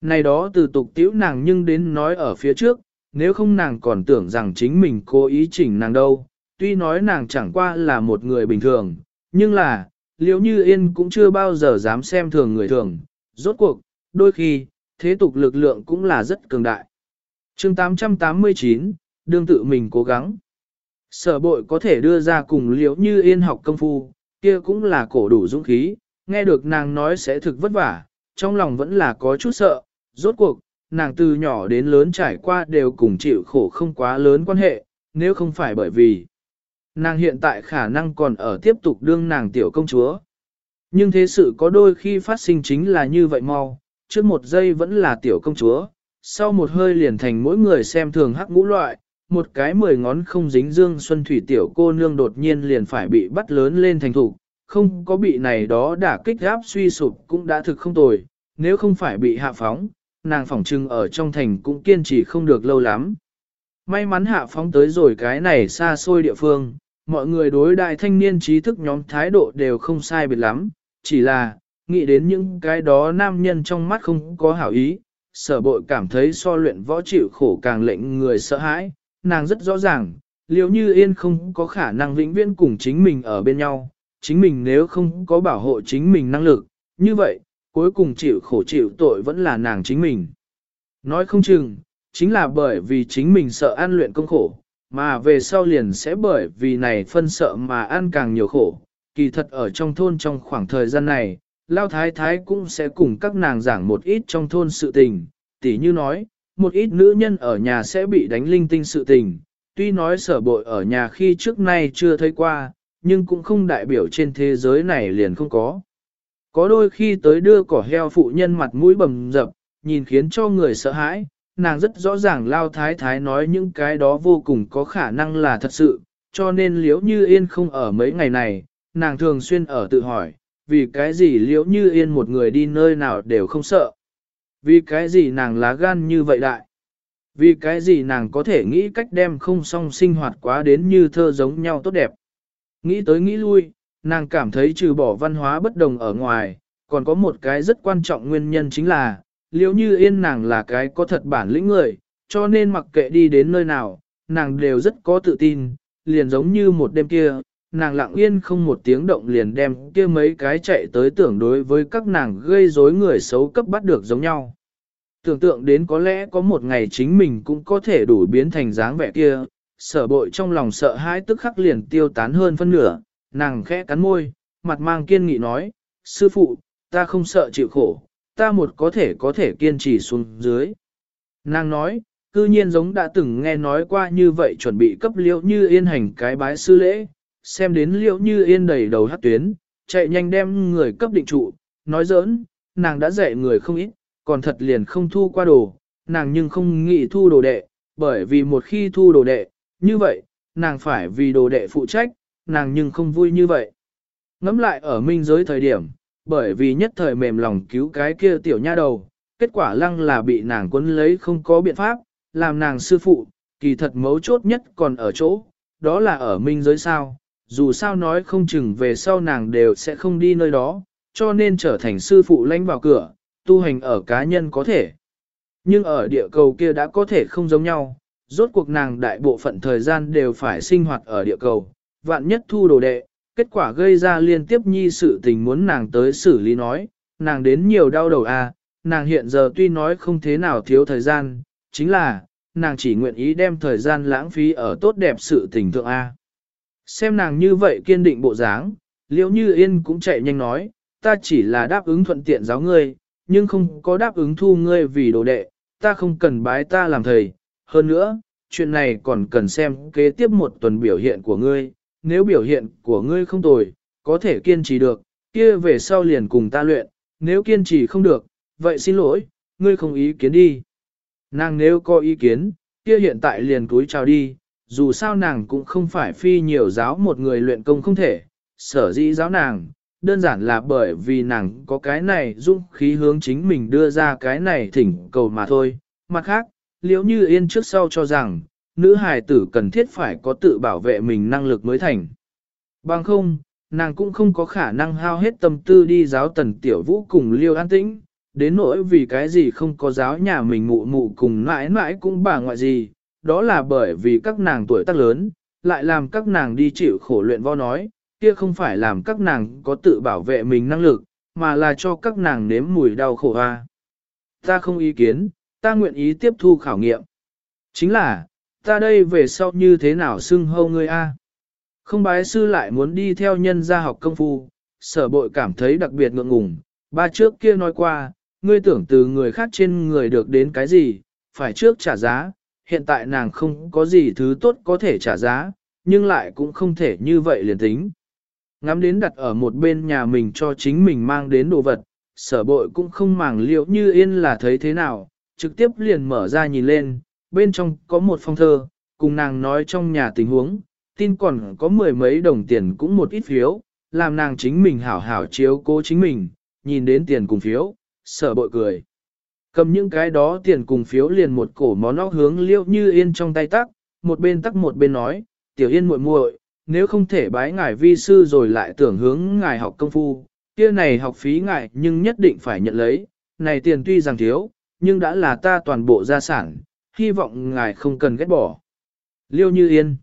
Này đó từ tục tiểu nàng nhưng đến nói ở phía trước, nếu không nàng còn tưởng rằng chính mình cố ý chỉnh nàng đâu, tuy nói nàng chẳng qua là một người bình thường, nhưng là, liếu như yên cũng chưa bao giờ dám xem thường người thường, rốt cuộc, đôi khi, thế tục lực lượng cũng là rất cường đại chương 889, đương tự mình cố gắng. Sở bội có thể đưa ra cùng liễu như yên học công phu, kia cũng là cổ đủ dũng khí, nghe được nàng nói sẽ thực vất vả, trong lòng vẫn là có chút sợ, rốt cuộc, nàng từ nhỏ đến lớn trải qua đều cùng chịu khổ không quá lớn quan hệ, nếu không phải bởi vì nàng hiện tại khả năng còn ở tiếp tục đương nàng tiểu công chúa. Nhưng thế sự có đôi khi phát sinh chính là như vậy mau, trước một giây vẫn là tiểu công chúa, sau một hơi liền thành mỗi người xem thường hắc ngũ loại, một cái mười ngón không dính dương xuân thủy tiểu cô nương đột nhiên liền phải bị bắt lớn lên thành thủ, không có bị này đó đả kích gáp suy sụp cũng đã thực không tồi, nếu không phải bị hạ phóng, nàng phỏng trưng ở trong thành cũng kiên trì không được lâu lắm. May mắn hạ phóng tới rồi cái này xa xôi địa phương, mọi người đối đại thanh niên trí thức nhóm thái độ đều không sai biệt lắm, chỉ là, nghĩ đến những cái đó nam nhân trong mắt không có hảo ý, sở bội cảm thấy so luyện võ chịu khổ càng lệnh người sợ hãi, nàng rất rõ ràng, liếu như yên không có khả năng vĩnh viễn cùng chính mình ở bên nhau, chính mình nếu không có bảo hộ chính mình năng lực, như vậy, cuối cùng chịu khổ chịu tội vẫn là nàng chính mình. Nói không chừng, chính là bởi vì chính mình sợ ăn luyện công khổ, mà về sau liền sẽ bởi vì này phân sợ mà ăn càng nhiều khổ. Kỳ thật ở trong thôn trong khoảng thời gian này, Lao Thái Thái cũng sẽ cùng các nàng giảng một ít trong thôn sự tình, tỉ như nói, một ít nữ nhân ở nhà sẽ bị đánh linh tinh sự tình, tuy nói sở bội ở nhà khi trước nay chưa thấy qua, nhưng cũng không đại biểu trên thế giới này liền không có. Có đôi khi tới đưa cỏ heo phụ nhân mặt mũi bầm dập, nhìn khiến cho người sợ hãi, nàng rất rõ ràng lao thái thái nói những cái đó vô cùng có khả năng là thật sự, cho nên liếu như yên không ở mấy ngày này, nàng thường xuyên ở tự hỏi, vì cái gì liễu như yên một người đi nơi nào đều không sợ. Vì cái gì nàng lá gan như vậy đại. Vì cái gì nàng có thể nghĩ cách đem không song sinh hoạt quá đến như thơ giống nhau tốt đẹp. Nghĩ tới nghĩ lui, nàng cảm thấy trừ bỏ văn hóa bất đồng ở ngoài, còn có một cái rất quan trọng nguyên nhân chính là, liễu như yên nàng là cái có thật bản lĩnh người, cho nên mặc kệ đi đến nơi nào, nàng đều rất có tự tin, liền giống như một đêm kia, nàng lặng yên không một tiếng động liền đem kia mấy cái chạy tới tưởng đối với các nàng gây rối người xấu cấp bắt được giống nhau. Tưởng tượng đến có lẽ có một ngày chính mình cũng có thể đủ biến thành dáng vẻ kia, sở bội trong lòng sợ hãi tức khắc liền tiêu tán hơn phân nửa, nàng khẽ cắn môi, mặt mang kiên nghị nói, sư phụ, ta không sợ chịu khổ, ta một có thể có thể kiên trì xuống dưới. Nàng nói, cư nhiên giống đã từng nghe nói qua như vậy chuẩn bị cấp liễu như yên hành cái bái sư lễ, xem đến liễu như yên đầy đầu hát tuyến, chạy nhanh đem người cấp định trụ, nói giỡn, nàng đã dạy người không ít, còn thật liền không thu qua đồ, nàng nhưng không nghĩ thu đồ đệ, bởi vì một khi thu đồ đệ, như vậy, nàng phải vì đồ đệ phụ trách, nàng nhưng không vui như vậy. Ngắm lại ở minh giới thời điểm, bởi vì nhất thời mềm lòng cứu cái kia tiểu nha đầu, kết quả lăng là bị nàng quấn lấy không có biện pháp, làm nàng sư phụ, kỳ thật mấu chốt nhất còn ở chỗ, đó là ở minh giới sao, dù sao nói không chừng về sau nàng đều sẽ không đi nơi đó, cho nên trở thành sư phụ lánh vào cửa, tu hành ở cá nhân có thể. Nhưng ở địa cầu kia đã có thể không giống nhau, rốt cuộc nàng đại bộ phận thời gian đều phải sinh hoạt ở địa cầu, vạn nhất thu đồ đệ, kết quả gây ra liên tiếp nhi sự tình muốn nàng tới xử lý nói, nàng đến nhiều đau đầu à, nàng hiện giờ tuy nói không thế nào thiếu thời gian, chính là, nàng chỉ nguyện ý đem thời gian lãng phí ở tốt đẹp sự tình thượng A. Xem nàng như vậy kiên định bộ dáng, liễu như yên cũng chạy nhanh nói, ta chỉ là đáp ứng thuận tiện giáo ngươi, nhưng không có đáp ứng thu ngươi vì đồ đệ, ta không cần bái ta làm thầy. Hơn nữa, chuyện này còn cần xem kế tiếp một tuần biểu hiện của ngươi, nếu biểu hiện của ngươi không tồi, có thể kiên trì được, kia về sau liền cùng ta luyện, nếu kiên trì không được, vậy xin lỗi, ngươi không ý kiến đi. Nàng nếu có ý kiến, kia hiện tại liền túi chào đi, dù sao nàng cũng không phải phi nhiều giáo một người luyện công không thể, sở dĩ giáo nàng, đơn giản là bởi vì nàng có cái này dung khí hướng chính mình đưa ra cái này thỉnh cầu mà thôi. Mặt khác, liễu như yên trước sau cho rằng, nữ hài tử cần thiết phải có tự bảo vệ mình năng lực mới thành. Bằng không, nàng cũng không có khả năng hao hết tâm tư đi giáo tần tiểu vũ cùng liêu an tĩnh, đến nỗi vì cái gì không có giáo nhà mình mụ mụ cùng mãi mãi cũng bà ngoại gì, đó là bởi vì các nàng tuổi tác lớn, lại làm các nàng đi chịu khổ luyện vo nói, kia không phải làm các nàng có tự bảo vệ mình năng lực, mà là cho các nàng nếm mùi đau khổ hoa. Ta không ý kiến, ta nguyện ý tiếp thu khảo nghiệm. Chính là, ta đây về sau như thế nào xưng hâu ngươi a? Không bái sư lại muốn đi theo nhân gia học công phu, sở bội cảm thấy đặc biệt ngượng ngùng, ba trước kia nói qua, ngươi tưởng từ người khác trên người được đến cái gì, phải trước trả giá, hiện tại nàng không có gì thứ tốt có thể trả giá, nhưng lại cũng không thể như vậy liền tính. Ngắm đến đặt ở một bên nhà mình cho chính mình mang đến đồ vật, sở bội cũng không màng liệu như yên là thấy thế nào, trực tiếp liền mở ra nhìn lên, bên trong có một phong thơ, cùng nàng nói trong nhà tình huống, tin còn có mười mấy đồng tiền cũng một ít phiếu, làm nàng chính mình hảo hảo chiếu cố chính mình, nhìn đến tiền cùng phiếu, sở bội cười. Cầm những cái đó tiền cùng phiếu liền một cổ món óc hướng liêu như yên trong tay tắc, một bên tắc một bên nói, tiểu yên muội muội, nếu không thể bái ngài vi sư rồi lại tưởng hướng ngài học công phu, kia này học phí ngài nhưng nhất định phải nhận lấy, này tiền tuy rằng thiếu, nhưng đã là ta toàn bộ gia sản, hy vọng ngài không cần ghét bỏ. Liêu như yên,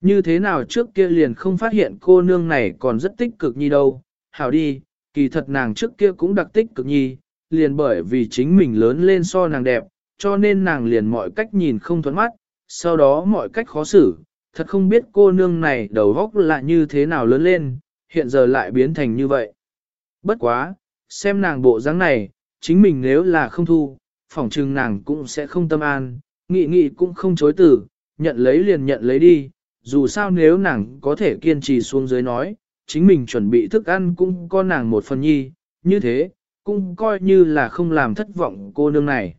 như thế nào trước kia liền không phát hiện cô nương này còn rất tích cực nhi đâu, hảo đi, kỳ thật nàng trước kia cũng đặc tích cực nhi, liền bởi vì chính mình lớn lên so nàng đẹp, cho nên nàng liền mọi cách nhìn không thuận mắt, sau đó mọi cách khó xử, thật không biết cô nương này đầu góc là như thế nào lớn lên, hiện giờ lại biến thành như vậy. Bất quá, xem nàng bộ dáng này, chính mình nếu là không thu, phỏng chừng nàng cũng sẽ không tâm an, nghị nghị cũng không chối từ, nhận lấy liền nhận lấy đi, dù sao nếu nàng có thể kiên trì xuống dưới nói, chính mình chuẩn bị thức ăn cũng có nàng một phần nhi, như thế, cũng coi như là không làm thất vọng cô nương này.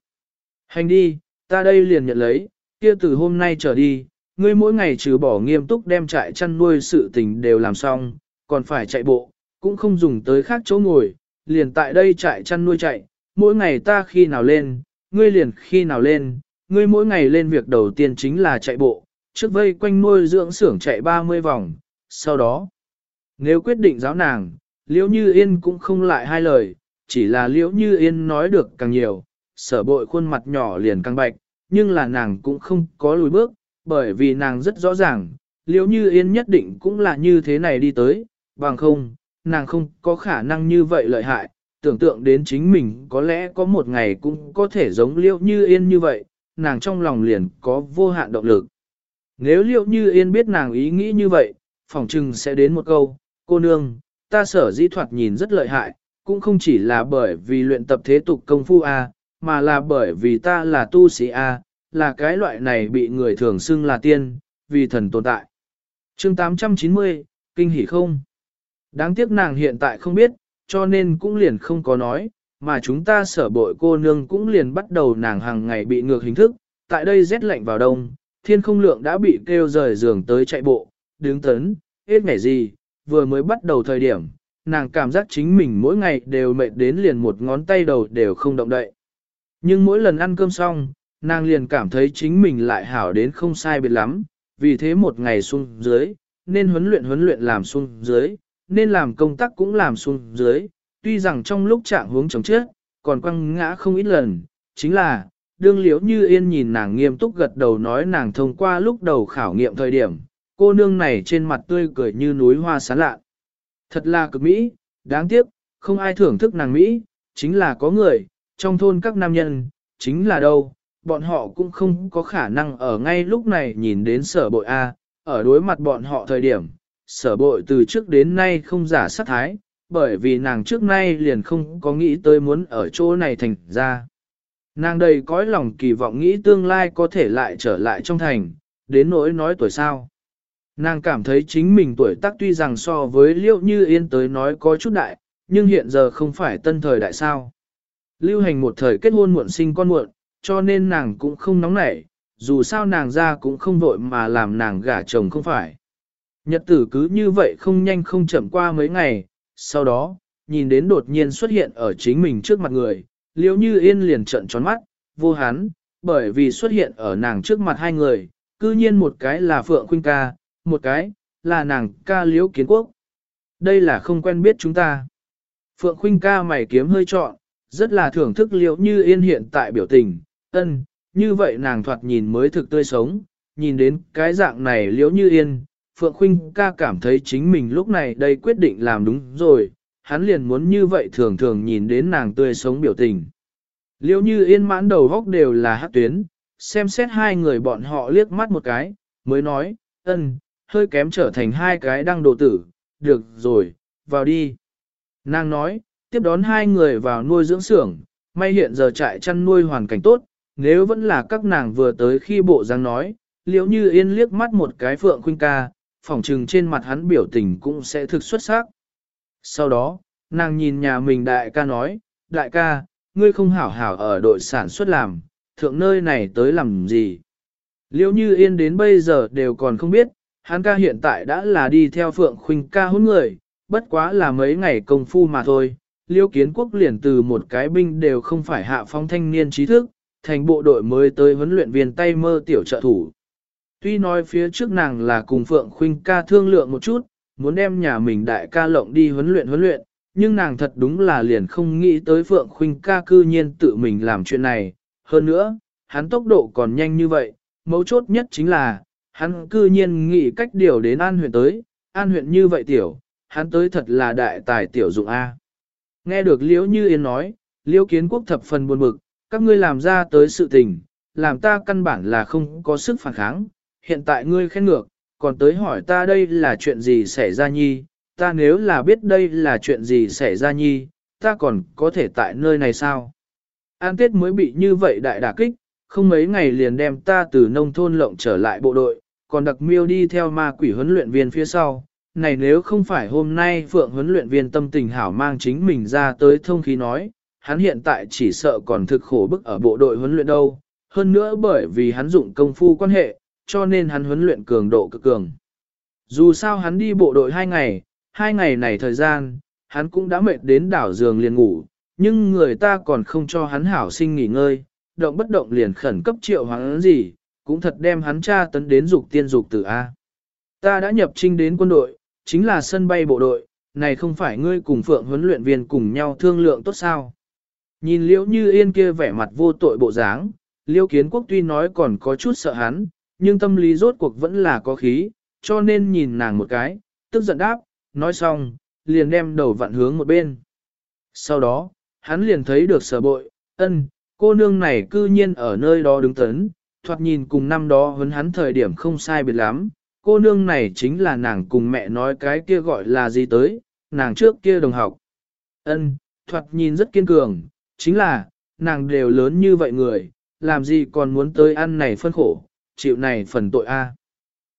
Hành đi, ta đây liền nhận lấy, kia từ hôm nay trở đi, ngươi mỗi ngày trừ bỏ nghiêm túc đem trại chăn nuôi sự tình đều làm xong, còn phải chạy bộ, cũng không dùng tới khác chỗ ngồi, liền tại đây trại chăn nuôi chạy, mỗi ngày ta khi nào lên, ngươi liền khi nào lên, ngươi mỗi ngày lên việc đầu tiên chính là chạy bộ, trước vây quanh nuôi dưỡng xưởng chạy 30 vòng, sau đó, nếu quyết định giáo nàng, liễu như yên cũng không lại hai lời, chỉ là liễu như yên nói được càng nhiều, sở bội khuôn mặt nhỏ liền càng bạch, nhưng là nàng cũng không có lùi bước, bởi vì nàng rất rõ ràng, liễu như yên nhất định cũng là như thế này đi tới, bằng không, nàng không có khả năng như vậy lợi hại, tưởng tượng đến chính mình có lẽ có một ngày cũng có thể giống liễu như yên như vậy, nàng trong lòng liền có vô hạn động lực. Nếu liễu như yên biết nàng ý nghĩ như vậy, phỏng chừng sẽ đến một câu, cô nương, ta sở di thoạt nhìn rất lợi hại, cũng không chỉ là bởi vì luyện tập thế tục công phu A, mà là bởi vì ta là tu sĩ A, là cái loại này bị người thường xưng là tiên, vì thần tồn tại. chương 890, kinh hỉ không? Đáng tiếc nàng hiện tại không biết, cho nên cũng liền không có nói, mà chúng ta sở bội cô nương cũng liền bắt đầu nàng hàng ngày bị ngược hình thức, tại đây rét lạnh vào đông, thiên không lượng đã bị kêu rời giường tới chạy bộ, đứng tấn, hết ngày gì, vừa mới bắt đầu thời điểm, nàng cảm giác chính mình mỗi ngày đều mệt đến liền một ngón tay đầu đều không động đậy. Nhưng mỗi lần ăn cơm xong, nàng liền cảm thấy chính mình lại hảo đến không sai biệt lắm, vì thế một ngày xuống dưới, nên huấn luyện huấn luyện làm xuống dưới, nên làm công tác cũng làm xuống dưới, tuy rằng trong lúc trạng hướng chống chết, còn quăng ngã không ít lần, chính là, đương liễu như yên nhìn nàng nghiêm túc gật đầu nói nàng thông qua lúc đầu khảo nghiệm thời điểm, cô nương này trên mặt tươi cười như núi hoa sán lạ. Thật là cực Mỹ, đáng tiếc, không ai thưởng thức nàng Mỹ, chính là có người, trong thôn các nam nhân, chính là đâu, bọn họ cũng không có khả năng ở ngay lúc này nhìn đến sở bội A, ở đối mặt bọn họ thời điểm, sở bội từ trước đến nay không giả sát thái, bởi vì nàng trước nay liền không có nghĩ tới muốn ở chỗ này thành ra. Nàng đầy cõi lòng kỳ vọng nghĩ tương lai có thể lại trở lại trong thành, đến nỗi nói tuổi sao. Nàng cảm thấy chính mình tuổi tác tuy rằng so với liễu như yên tới nói có chút đại, nhưng hiện giờ không phải tân thời đại sao. Lưu hành một thời kết hôn muộn sinh con muộn, cho nên nàng cũng không nóng nảy, dù sao nàng ra cũng không vội mà làm nàng gả chồng không phải. Nhật tử cứ như vậy không nhanh không chậm qua mấy ngày, sau đó, nhìn đến đột nhiên xuất hiện ở chính mình trước mặt người, liễu như yên liền trợn tròn mắt, vô hán, bởi vì xuất hiện ở nàng trước mặt hai người, cư nhiên một cái là Phượng Khuynh ca, một cái, là nàng ca liễu kiến quốc. Đây là không quen biết chúng ta. Phượng Khuynh ca mày kiếm hơi trọn, rất là thưởng thức liễu như yên hiện tại biểu tình, ân, như vậy nàng thoạt nhìn mới thực tươi sống, nhìn đến cái dạng này liễu như yên, Phượng Khuynh ca cảm thấy chính mình lúc này đây quyết định làm đúng rồi, hắn liền muốn như vậy thường thường nhìn đến nàng tươi sống biểu tình. Liễu như yên mãn đầu góc đều là hát tuyến, xem xét hai người bọn họ liếc mắt một cái, mới nói, ân, hơi kém trở thành hai cái đăng đồ tử, được rồi, vào đi. Nàng nói, tiếp đón hai người vào nuôi dưỡng xưởng, may hiện giờ trại chăn nuôi hoàn cảnh tốt, nếu vẫn là các nàng vừa tới khi bộ dáng nói, liễu như yên liếc mắt một cái phượng khuynh ca, phỏng trừng trên mặt hắn biểu tình cũng sẽ thực xuất sắc. Sau đó, nàng nhìn nhà mình đại ca nói, đại ca, ngươi không hảo hảo ở đội sản xuất làm, thượng nơi này tới làm gì. Liễu như yên đến bây giờ đều còn không biết, hắn ca hiện tại đã là đi theo phượng khuynh ca hôn người, bất quá là mấy ngày công phu mà thôi. Liêu kiến quốc liền từ một cái binh đều không phải hạ phong thanh niên trí thức, thành bộ đội mới tới huấn luyện viên tay mơ tiểu trợ thủ. Tuy nói phía trước nàng là cùng Phượng Khuynh ca thương lượng một chút, muốn đem nhà mình đại ca lộng đi huấn luyện huấn luyện, nhưng nàng thật đúng là liền không nghĩ tới Phượng Khuynh ca cư nhiên tự mình làm chuyện này. Hơn nữa, hắn tốc độ còn nhanh như vậy, mấu chốt nhất chính là, hắn cư nhiên nghĩ cách điều đến An huyện tới, An huyện như vậy tiểu, hắn tới thật là đại tài tiểu dụng A. Nghe được Liễu Như Yên nói, Liễu Kiến Quốc thập phần buồn bực, các ngươi làm ra tới sự tình, làm ta căn bản là không có sức phản kháng, hiện tại ngươi khen ngược, còn tới hỏi ta đây là chuyện gì xảy ra nhi, ta nếu là biết đây là chuyện gì xảy ra nhi, ta còn có thể tại nơi này sao? An Tết mới bị như vậy đại đả kích, không mấy ngày liền đem ta từ nông thôn lộng trở lại bộ đội, còn đặc miêu đi theo ma quỷ huấn luyện viên phía sau. Này nếu không phải hôm nay Phượng huấn luyện viên tâm tình hảo mang chính mình ra tới thông khí nói, hắn hiện tại chỉ sợ còn thực khổ bức ở bộ đội huấn luyện đâu. Hơn nữa bởi vì hắn dụng công phu quan hệ, cho nên hắn huấn luyện cường độ cực cường. Dù sao hắn đi bộ đội hai ngày, hai ngày này thời gian, hắn cũng đã mệt đến đảo giường liền ngủ, nhưng người ta còn không cho hắn hảo sinh nghỉ ngơi, động bất động liền khẩn cấp triệu hắn gì, cũng thật đem hắn cha tấn đến dục tiên dục tử A. Ta đã nhập trinh đến quân đội, chính là sân bay bộ đội, này không phải ngươi cùng phượng huấn luyện viên cùng nhau thương lượng tốt sao. Nhìn liễu như yên kia vẻ mặt vô tội bộ dáng, liễu kiến quốc tuy nói còn có chút sợ hắn, nhưng tâm lý rốt cuộc vẫn là có khí, cho nên nhìn nàng một cái, tức giận đáp, nói xong, liền đem đầu vặn hướng một bên. Sau đó, hắn liền thấy được sở bội, ân, cô nương này cư nhiên ở nơi đó đứng tấn, thoạt nhìn cùng năm đó hấn hắn thời điểm không sai biệt lắm, cô nương này chính là nàng cùng mẹ nói cái kia gọi là gì tới, nàng trước kia đồng học. Ân, thoạt nhìn rất kiên cường, chính là, nàng đều lớn như vậy người, làm gì còn muốn tới ăn này phân khổ, chịu này phần tội a.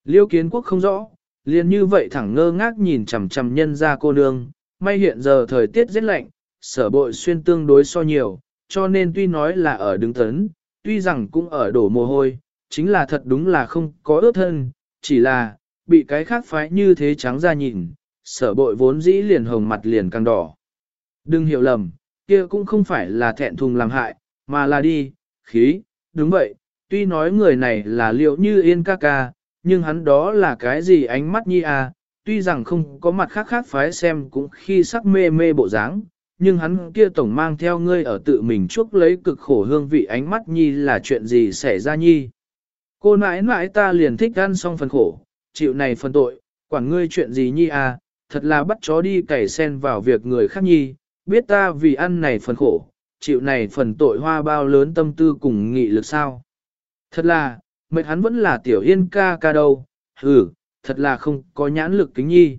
Liêu kiến quốc không rõ, liền như vậy thẳng ngơ ngác nhìn chằm chằm nhân ra cô nương, may hiện giờ thời tiết rất lạnh, sở bội xuyên tương đối so nhiều, cho nên tuy nói là ở đứng tấn, tuy rằng cũng ở đổ mồ hôi, chính là thật đúng là không có ướt thân, chỉ là, bị cái khác phái như thế trắng ra nhìn, sở bội vốn dĩ liền hồng mặt liền càng đỏ. Đừng hiểu lầm, kia cũng không phải là thẹn thùng làm hại, mà là đi, khí, đúng vậy, tuy nói người này là liệu như yên ca ca, nhưng hắn đó là cái gì ánh mắt nhi à, tuy rằng không có mặt khác khác phái xem cũng khi sắc mê mê bộ dáng, nhưng hắn kia tổng mang theo ngươi ở tự mình chuốc lấy cực khổ hương vị ánh mắt nhi là chuyện gì xảy ra nhi. Cô nãi nãi ta liền thích ăn xong phần khổ, chịu này phần tội, quản ngươi chuyện gì nhi à, thật là bắt chó đi cày sen vào việc người khác nhi, biết ta vì ăn này phần khổ, chịu này phần tội hoa bao lớn tâm tư cùng nghị lực sao. Thật là, mệt hắn vẫn là tiểu yên ca ca đâu, hừ, thật là không có nhãn lực kính nhi.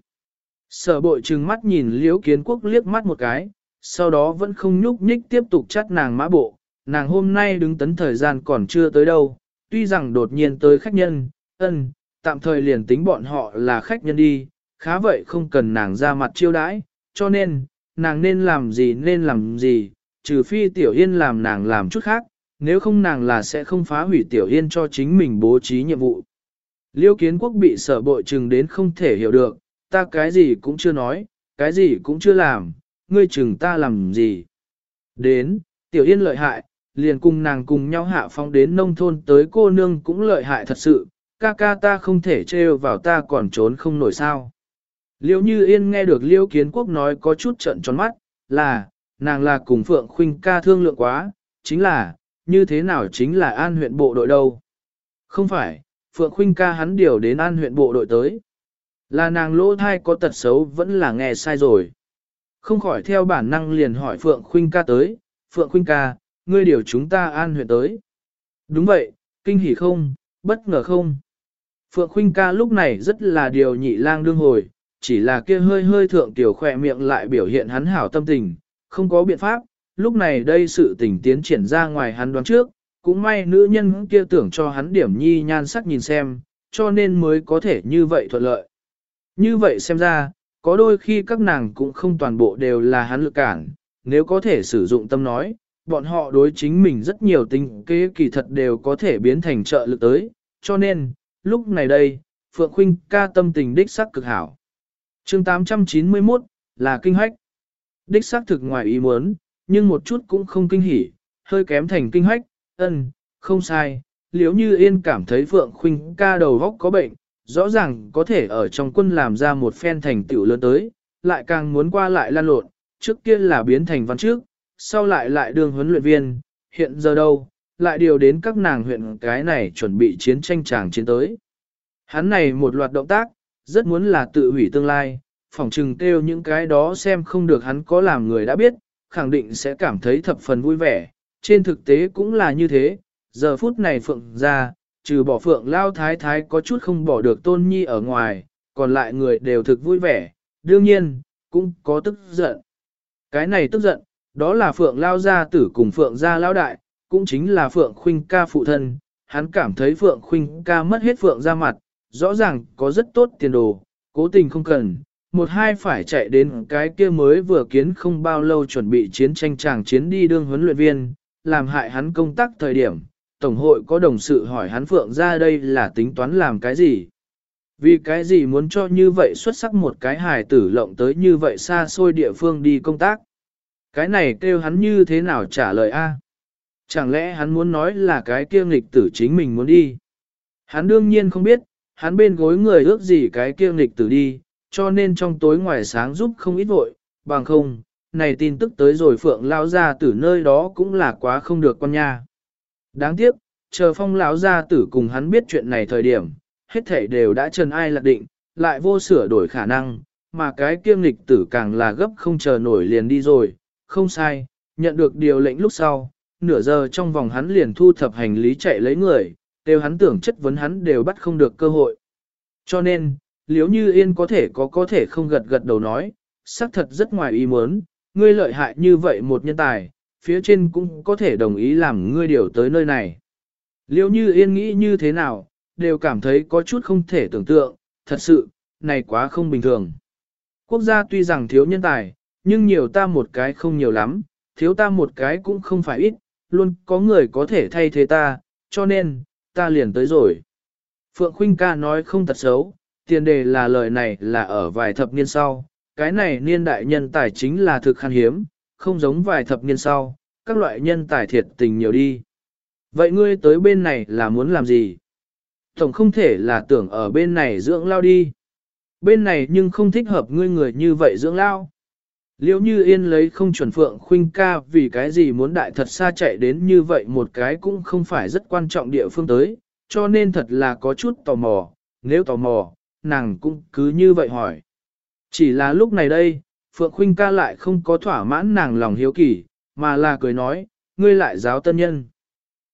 Sở bội trừng mắt nhìn liễu kiến quốc liếc mắt một cái, sau đó vẫn không nhúc nhích tiếp tục chắt nàng mã bộ, nàng hôm nay đứng tấn thời gian còn chưa tới đâu, tuy rằng đột nhiên tới khách nhân, ân, tạm thời liền tính bọn họ là khách nhân đi, khá vậy không cần nàng ra mặt chiêu đãi, cho nên, nàng nên làm gì nên làm gì, trừ phi tiểu yên làm nàng làm chút khác, nếu không nàng là sẽ không phá hủy tiểu yên cho chính mình bố trí nhiệm vụ. Liêu kiến quốc bị sở bội chừng đến không thể hiểu được, ta cái gì cũng chưa nói, cái gì cũng chưa làm, ngươi chừng ta làm gì. Đến, tiểu yên lợi hại, liền cùng nàng cùng nhau hạ phong đến nông thôn tới cô nương cũng lợi hại thật sự, ca ca ta không thể trêu vào ta còn trốn không nổi sao. Liêu như yên nghe được liêu kiến quốc nói có chút trận tròn mắt, là, nàng là cùng Phượng Khuynh ca thương lượng quá, chính là, như thế nào chính là an huyện bộ đội đâu. Không phải, Phượng Khuynh ca hắn điều đến an huyện bộ đội tới. Là nàng lỗ thai có tật xấu vẫn là nghe sai rồi. Không khỏi theo bản năng liền hỏi Phượng Khuynh ca tới, Phượng Khuynh ca, ngươi điều chúng ta an huyện tới. Đúng vậy, kinh hỉ không, bất ngờ không. Phượng Khuynh ca lúc này rất là điều nhị lang đương hồi, chỉ là kia hơi hơi thượng tiểu khỏe miệng lại biểu hiện hắn hảo tâm tình, không có biện pháp, lúc này đây sự tình tiến triển ra ngoài hắn đoán trước, cũng may nữ nhân kia tưởng cho hắn điểm nhi nhan sắc nhìn xem, cho nên mới có thể như vậy thuận lợi. Như vậy xem ra, có đôi khi các nàng cũng không toàn bộ đều là hắn lực cản, nếu có thể sử dụng tâm nói, bọn họ đối chính mình rất nhiều tính kế kỳ thật đều có thể biến thành trợ lực tới, cho nên, lúc này đây, Phượng Khuynh ca tâm tình đích sắc cực hảo. chương 891, là kinh hách. Đích xác thực ngoài ý muốn, nhưng một chút cũng không kinh hỉ, hơi kém thành kinh hách, ân, không sai, liếu như yên cảm thấy Phượng Khuynh ca đầu góc có bệnh, rõ ràng có thể ở trong quân làm ra một phen thành tựu lớn tới, lại càng muốn qua lại lan lộn, trước kia là biến thành văn trước, sau lại lại đường huấn luyện viên, hiện giờ đâu, lại điều đến các nàng huyện cái này chuẩn bị chiến tranh tràng chiến tới. Hắn này một loạt động tác, rất muốn là tự hủy tương lai, phỏng chừng kêu những cái đó xem không được hắn có làm người đã biết, khẳng định sẽ cảm thấy thập phần vui vẻ, trên thực tế cũng là như thế, giờ phút này Phượng ra, trừ bỏ Phượng Lao Thái Thái có chút không bỏ được Tôn Nhi ở ngoài, còn lại người đều thực vui vẻ, đương nhiên, cũng có tức giận. Cái này tức giận, đó là Phượng Lao Gia tử cùng Phượng Gia Lao Đại, cũng chính là Phượng Khuynh ca phụ thân, hắn cảm thấy Phượng Khuynh ca mất hết Phượng ra mặt, rõ ràng có rất tốt tiền đồ, cố tình không cần, một hai phải chạy đến cái kia mới vừa kiến không bao lâu chuẩn bị chiến tranh chàng chiến đi đương huấn luyện viên, làm hại hắn công tác thời điểm. Tổng hội có đồng sự hỏi hắn Phượng ra đây là tính toán làm cái gì? Vì cái gì muốn cho như vậy xuất sắc một cái hài tử lộng tới như vậy xa xôi địa phương đi công tác? Cái này kêu hắn như thế nào trả lời a? Chẳng lẽ hắn muốn nói là cái kia nghịch tử chính mình muốn đi? Hắn đương nhiên không biết, hắn bên gối người ước gì cái kia nghịch tử đi, cho nên trong tối ngoài sáng giúp không ít vội, bằng không, này tin tức tới rồi phượng lao ra tử nơi đó cũng là quá không được con nha. Đáng tiếc, chờ phong lão gia tử cùng hắn biết chuyện này thời điểm, hết thảy đều đã trần ai lạc định, lại vô sửa đổi khả năng, mà cái kiêm lịch tử càng là gấp không chờ nổi liền đi rồi, không sai, nhận được điều lệnh lúc sau, nửa giờ trong vòng hắn liền thu thập hành lý chạy lấy người, đều hắn tưởng chất vấn hắn đều bắt không được cơ hội. Cho nên, liếu như yên có thể có có thể không gật gật đầu nói, xác thật rất ngoài ý muốn, ngươi lợi hại như vậy một nhân tài, phía trên cũng có thể đồng ý làm ngươi điều tới nơi này. Liêu như yên nghĩ như thế nào, đều cảm thấy có chút không thể tưởng tượng, thật sự, này quá không bình thường. Quốc gia tuy rằng thiếu nhân tài, nhưng nhiều ta một cái không nhiều lắm, thiếu ta một cái cũng không phải ít, luôn có người có thể thay thế ta, cho nên, ta liền tới rồi. Phượng Khuynh ca nói không thật xấu, tiền đề là lời này là ở vài thập niên sau, cái này niên đại nhân tài chính là thực khan hiếm, không giống vài thập niên sau, các loại nhân tài thiệt tình nhiều đi. Vậy ngươi tới bên này là muốn làm gì? Tổng không thể là tưởng ở bên này dưỡng lao đi. Bên này nhưng không thích hợp ngươi người như vậy dưỡng lao. Liêu như yên lấy không chuẩn phượng khuynh ca vì cái gì muốn đại thật xa chạy đến như vậy một cái cũng không phải rất quan trọng địa phương tới, cho nên thật là có chút tò mò, nếu tò mò, nàng cũng cứ như vậy hỏi. Chỉ là lúc này đây, Phượng Khuynh ca lại không có thỏa mãn nàng lòng hiếu kỳ, mà là cười nói, ngươi lại giáo tân nhân.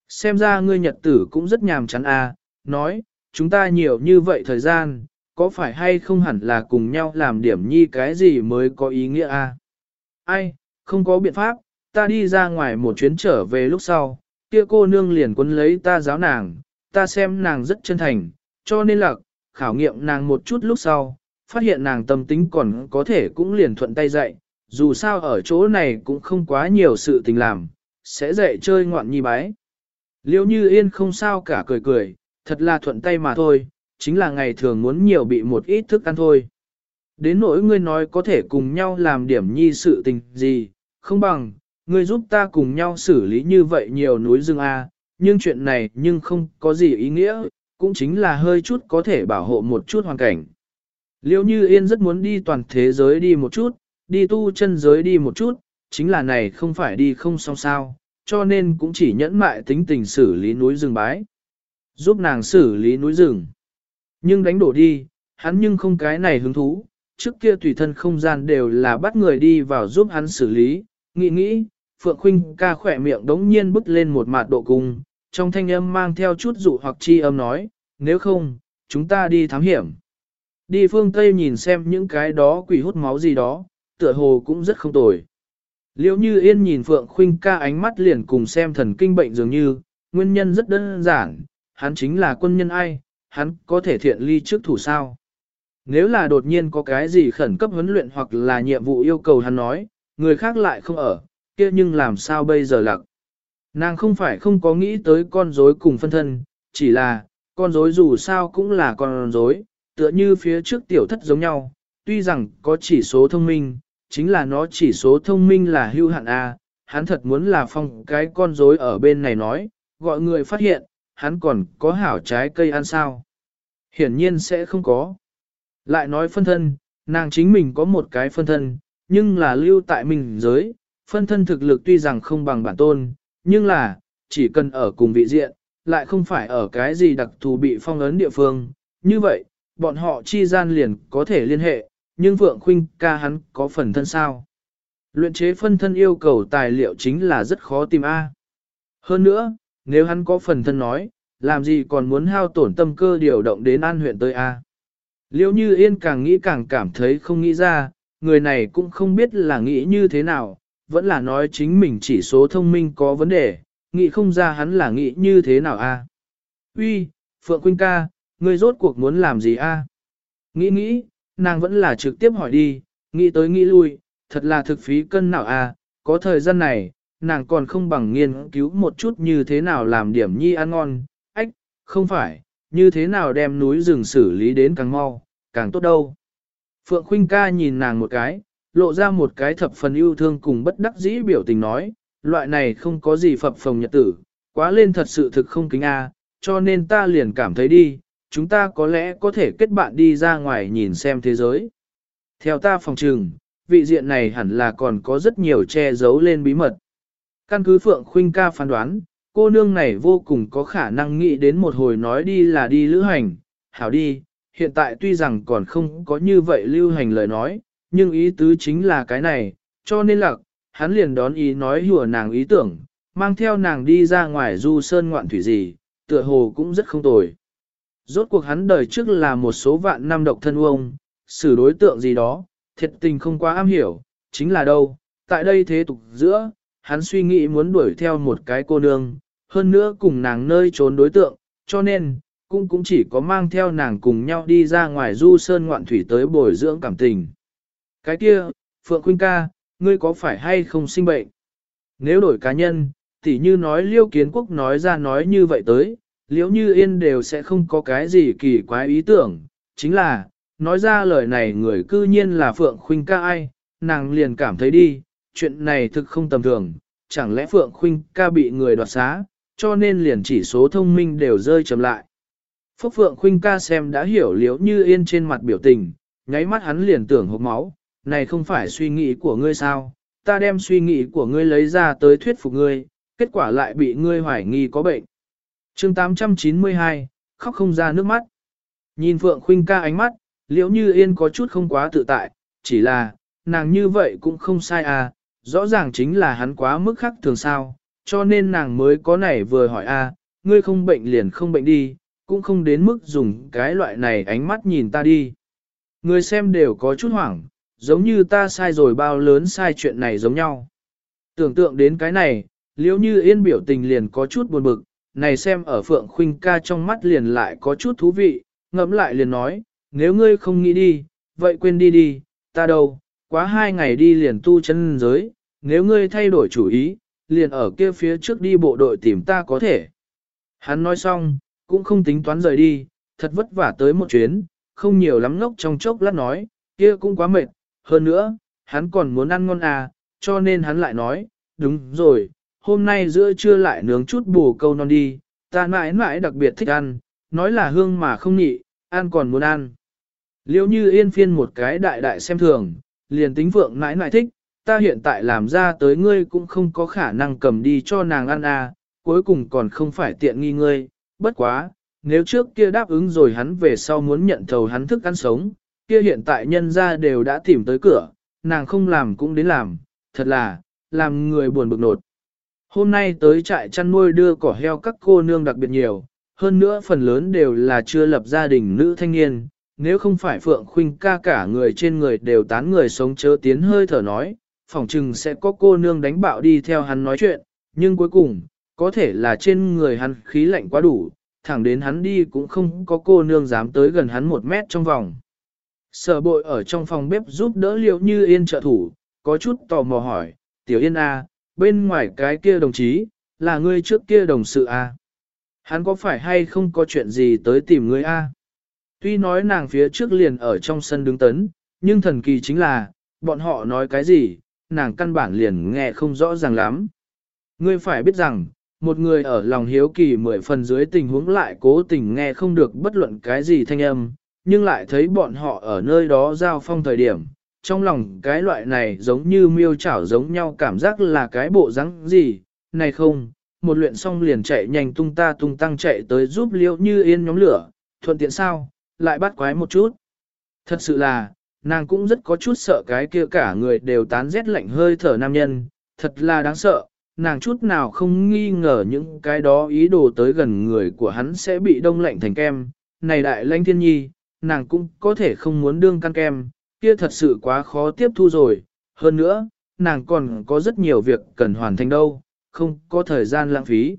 Xem ra ngươi nhật tử cũng rất nhàm chán à, nói, chúng ta nhiều như vậy thời gian, có phải hay không hẳn là cùng nhau làm điểm nhi cái gì mới có ý nghĩa? À? Ai, không có biện pháp, ta đi ra ngoài một chuyến trở về lúc sau, kia cô nương liền quấn lấy ta giáo nàng, ta xem nàng rất chân thành, cho nên là, khảo nghiệm nàng một chút lúc sau, phát hiện nàng tâm tính còn có thể cũng liền thuận tay dạy, dù sao ở chỗ này cũng không quá nhiều sự tình làm, sẽ dạy chơi ngoạn nhi bái. Liêu như yên không sao cả cười cười, thật là thuận tay mà thôi, chính là ngày thường muốn nhiều bị một ít thức ăn thôi. Đến nỗi ngươi nói có thể cùng nhau làm điểm nhi sự tình gì, không bằng, ngươi giúp ta cùng nhau xử lý như vậy nhiều núi rừng A, nhưng chuyện này nhưng không có gì ý nghĩa, cũng chính là hơi chút có thể bảo hộ một chút hoàn cảnh. Liêu như yên rất muốn đi toàn thế giới đi một chút, đi tu chân giới đi một chút, chính là này không phải đi không xong sao, cho nên cũng chỉ nhẫn mại tính tình xử lý núi rừng bái. Giúp nàng xử lý núi rừng. Nhưng đánh đổ đi, hắn nhưng không cái này hứng thú, trước kia tùy thân không gian đều là bắt người đi vào giúp hắn xử lý, nghĩ nghĩ, Phượng Khuynh ca khỏe miệng đống nhiên bứt lên một mạt độ cung, trong thanh âm mang theo chút dụ hoặc chi âm nói, nếu không, chúng ta đi thám hiểm. Đi phương Tây nhìn xem những cái đó quỷ hút máu gì đó, tựa hồ cũng rất không tồi. Liễu như yên nhìn Phượng Khuynh ca ánh mắt liền cùng xem thần kinh bệnh dường như, nguyên nhân rất đơn giản, hắn chính là quân nhân ai, hắn có thể thiện ly trước thủ sao. Nếu là đột nhiên có cái gì khẩn cấp huấn luyện hoặc là nhiệm vụ yêu cầu hắn nói, người khác lại không ở, kia nhưng làm sao bây giờ lặc. Nàng không phải không có nghĩ tới con rối cùng phân thân, chỉ là, con rối dù sao cũng là con rối, tựa như phía trước tiểu thất giống nhau, tuy rằng có chỉ số thông minh, chính là nó chỉ số thông minh là hưu hạn A, hắn thật muốn là phong cái con rối ở bên này nói, gọi người phát hiện, hắn còn có hảo trái cây ăn sao. Hiển nhiên sẽ không có. Lại nói phân thân, nàng chính mình có một cái phân thân, nhưng là lưu tại mình giới, phân thân thực lực tuy rằng không bằng bản tôn, nhưng là, chỉ cần ở cùng vị diện, lại không phải ở cái gì đặc thù bị phong ấn địa phương. Như vậy, bọn họ chi gian liền có thể liên hệ, nhưng Vượng Khuynh ca hắn có phần thân sao. Luyện chế phân thân yêu cầu tài liệu chính là rất khó tìm A. Hơn nữa, nếu hắn có phần thân nói, làm gì còn muốn hao tổn tâm cơ điều động đến an huyện tới A. Liêu như yên càng nghĩ càng cảm thấy không nghĩ ra, người này cũng không biết là nghĩ như thế nào, vẫn là nói chính mình chỉ số thông minh có vấn đề, nghĩ không ra hắn là nghĩ như thế nào a? Uy, Phượng Quynh ca, ngươi rốt cuộc muốn làm gì a? Nghĩ nghĩ, nàng vẫn là trực tiếp hỏi đi, nghĩ tới nghĩ lui, thật là thực phí cân nào a, có thời gian này, nàng còn không bằng nghiên cứu một chút như thế nào làm điểm nhi ăn ngon, ách, không phải, như thế nào đem núi rừng xử lý đến càng mau, càng tốt đâu. Phượng Khuynh ca nhìn nàng một cái, lộ ra một cái thập phần yêu thương cùng bất đắc dĩ biểu tình nói, loại này không có gì phập phồng nhật tử, quá lên thật sự thực không kính a, cho nên ta liền cảm thấy đi, chúng ta có lẽ có thể kết bạn đi ra ngoài nhìn xem thế giới. Theo ta phòng trừng, vị diện này hẳn là còn có rất nhiều che giấu lên bí mật. Căn cứ Phượng Khuynh ca phán đoán, cô nương này vô cùng có khả năng nghĩ đến một hồi nói đi là đi lữ hành, hảo đi, hiện tại tuy rằng còn không có như vậy lưu hành lời nói, nhưng ý tứ chính là cái này, cho nên là, hắn liền đón ý nói hùa nàng ý tưởng, mang theo nàng đi ra ngoài du sơn ngoạn thủy gì, tựa hồ cũng rất không tồi. Rốt cuộc hắn đời trước là một số vạn năm độc thân uông, xử đối tượng gì đó, thiệt tình không quá am hiểu, chính là đâu, tại đây thế tục giữa, hắn suy nghĩ muốn đuổi theo một cái cô nương, hơn nữa cùng nàng nơi trốn đối tượng, cho nên, cũng cũng chỉ có mang theo nàng cùng nhau đi ra ngoài du sơn ngoạn thủy tới bồi dưỡng cảm tình. Cái kia, Phượng Khuynh ca, ngươi có phải hay không sinh bệnh? Nếu đổi cá nhân, tỉ như nói liêu kiến quốc nói ra nói như vậy tới, liễu như yên đều sẽ không có cái gì kỳ quái ý tưởng, chính là, nói ra lời này người cư nhiên là Phượng Khuynh ca ai, nàng liền cảm thấy đi, chuyện này thực không tầm thường, chẳng lẽ Phượng Khuynh ca bị người đoạt xá, cho nên liền chỉ số thông minh đều rơi chậm lại. Phúc Phượng Khuynh ca xem đã hiểu liễu như yên trên mặt biểu tình, nháy mắt hắn liền tưởng hộp máu, này không phải suy nghĩ của ngươi sao, ta đem suy nghĩ của ngươi lấy ra tới thuyết phục ngươi, kết quả lại bị ngươi hoài nghi có bệnh chương 892, khóc không ra nước mắt. Nhìn Phượng Khuynh ca ánh mắt, liễu như yên có chút không quá tự tại, chỉ là, nàng như vậy cũng không sai à, rõ ràng chính là hắn quá mức khắc thường sao, cho nên nàng mới có nảy vừa hỏi a, à, ngươi không bệnh liền không bệnh đi, cũng không đến mức dùng cái loại này ánh mắt nhìn ta đi. Người xem đều có chút hoảng, giống như ta sai rồi bao lớn sai chuyện này giống nhau. Tưởng tượng đến cái này, liễu như yên biểu tình liền có chút buồn bực, này xem ở Phượng Khuynh ca trong mắt liền lại có chút thú vị, ngẫm lại liền nói, nếu ngươi không nghĩ đi, vậy quên đi đi, ta đâu, quá hai ngày đi liền tu chân giới, nếu ngươi thay đổi chủ ý, liền ở kia phía trước đi bộ đội tìm ta có thể. Hắn nói xong, cũng không tính toán rời đi, thật vất vả tới một chuyến, không nhiều lắm ngốc trong chốc lát nói, kia cũng quá mệt, hơn nữa, hắn còn muốn ăn ngon à, cho nên hắn lại nói, đúng rồi, hôm nay giữa trưa lại nướng chút bù câu non đi, ta mãi mãi đặc biệt thích ăn, nói là hương mà không nhị, ăn còn muốn ăn. Liêu như yên phiên một cái đại đại xem thường, liền tính vượng mãi mãi thích, ta hiện tại làm ra tới ngươi cũng không có khả năng cầm đi cho nàng ăn à, cuối cùng còn không phải tiện nghi ngươi, bất quá, nếu trước kia đáp ứng rồi hắn về sau muốn nhận thầu hắn thức ăn sống, kia hiện tại nhân ra đều đã tìm tới cửa, nàng không làm cũng đến làm, thật là, làm người buồn bực nột. Hôm nay tới trại chăn nuôi đưa cỏ heo các cô nương đặc biệt nhiều, hơn nữa phần lớn đều là chưa lập gia đình nữ thanh niên, nếu không phải Phượng Khuynh ca cả người trên người đều tán người sống chớ tiến hơi thở nói, phỏng chừng sẽ có cô nương đánh bạo đi theo hắn nói chuyện, nhưng cuối cùng, có thể là trên người hắn khí lạnh quá đủ, thẳng đến hắn đi cũng không có cô nương dám tới gần hắn một mét trong vòng. Sở bội ở trong phòng bếp giúp đỡ liệu như yên trợ thủ, có chút tò mò hỏi, tiểu yên a, bên ngoài cái kia đồng chí, là ngươi trước kia đồng sự à Hắn có phải hay không có chuyện gì tới tìm ngươi a? Tuy nói nàng phía trước liền ở trong sân đứng tấn, nhưng thần kỳ chính là, bọn họ nói cái gì, nàng căn bản liền nghe không rõ ràng lắm. Ngươi phải biết rằng, một người ở lòng hiếu kỳ mười phần dưới tình huống lại cố tình nghe không được bất luận cái gì thanh âm, nhưng lại thấy bọn họ ở nơi đó giao phong thời điểm. Trong lòng cái loại này giống như miêu chảo giống nhau cảm giác là cái bộ rắn gì, này không, một luyện xong liền chạy nhanh tung ta tung tăng chạy tới giúp liễu như yên nhóm lửa, thuận tiện sao, lại bắt quái một chút. Thật sự là, nàng cũng rất có chút sợ cái kia cả người đều tán rét lạnh hơi thở nam nhân, thật là đáng sợ, nàng chút nào không nghi ngờ những cái đó ý đồ tới gần người của hắn sẽ bị đông lạnh thành kem. Này đại lãnh thiên nhi, nàng cũng có thể không muốn đương căn kem, kia thật sự quá khó tiếp thu rồi. Hơn nữa, nàng còn có rất nhiều việc cần hoàn thành đâu, không có thời gian lãng phí.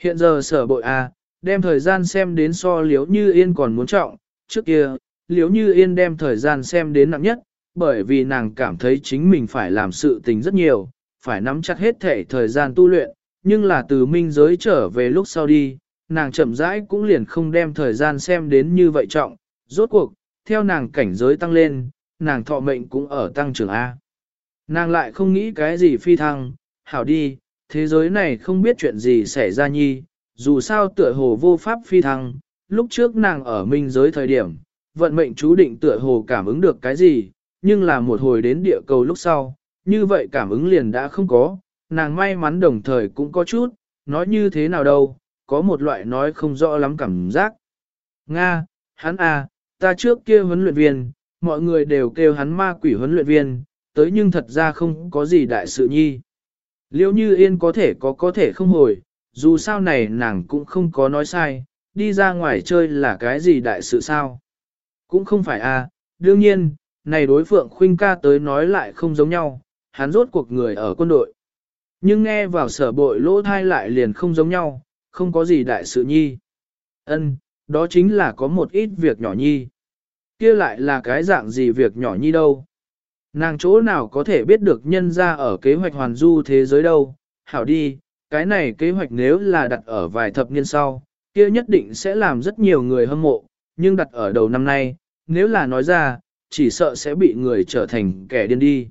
Hiện giờ sở bội A, đem thời gian xem đến so liếu như yên còn muốn trọng, trước kia, liếu như yên đem thời gian xem đến nặng nhất, bởi vì nàng cảm thấy chính mình phải làm sự tình rất nhiều, phải nắm chặt hết thể thời gian tu luyện, nhưng là từ minh giới trở về lúc sau đi, nàng chậm rãi cũng liền không đem thời gian xem đến như vậy trọng, rốt cuộc, theo nàng cảnh giới tăng lên, nàng thọ mệnh cũng ở tăng trưởng A. Nàng lại không nghĩ cái gì phi thăng, hảo đi, thế giới này không biết chuyện gì xảy ra nhi, dù sao tựa hồ vô pháp phi thăng, lúc trước nàng ở minh giới thời điểm, vận mệnh chú định tựa hồ cảm ứng được cái gì, nhưng là một hồi đến địa cầu lúc sau, như vậy cảm ứng liền đã không có, nàng may mắn đồng thời cũng có chút, nói như thế nào đâu, có một loại nói không rõ lắm cảm giác. Nga, hắn à, ta trước kia huấn luyện viên, mọi người đều kêu hắn ma quỷ huấn luyện viên, tới nhưng thật ra không có gì đại sự nhi. Liêu như yên có thể có có thể không hồi, dù sao này nàng cũng không có nói sai, đi ra ngoài chơi là cái gì đại sự sao. Cũng không phải à, đương nhiên, này đối phượng khuynh ca tới nói lại không giống nhau, hắn rốt cuộc người ở quân đội. Nhưng nghe vào sở bội lỗ thai lại liền không giống nhau, không có gì đại sự nhi. Ân, đó chính là có một ít việc nhỏ nhi kia lại là cái dạng gì việc nhỏ nhi đâu. Nàng chỗ nào có thể biết được nhân ra ở kế hoạch hoàn du thế giới đâu. Hảo đi, cái này kế hoạch nếu là đặt ở vài thập niên sau, kia nhất định sẽ làm rất nhiều người hâm mộ, nhưng đặt ở đầu năm nay, nếu là nói ra, chỉ sợ sẽ bị người trở thành kẻ điên đi.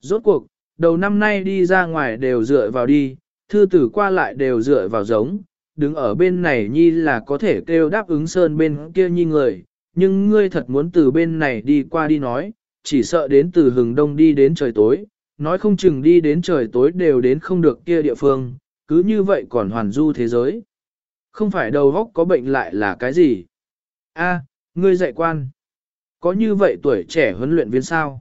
Rốt cuộc, đầu năm nay đi ra ngoài đều dựa vào đi, thư tử qua lại đều dựa vào giống, đứng ở bên này nhi là có thể kêu đáp ứng sơn bên kia nhi người, nhưng ngươi thật muốn từ bên này đi qua đi nói, chỉ sợ đến từ hừng đông đi đến trời tối, nói không chừng đi đến trời tối đều đến không được kia địa phương, cứ như vậy còn hoàn du thế giới. Không phải đầu góc có bệnh lại là cái gì? A, ngươi dạy quan. Có như vậy tuổi trẻ huấn luyện viên sao?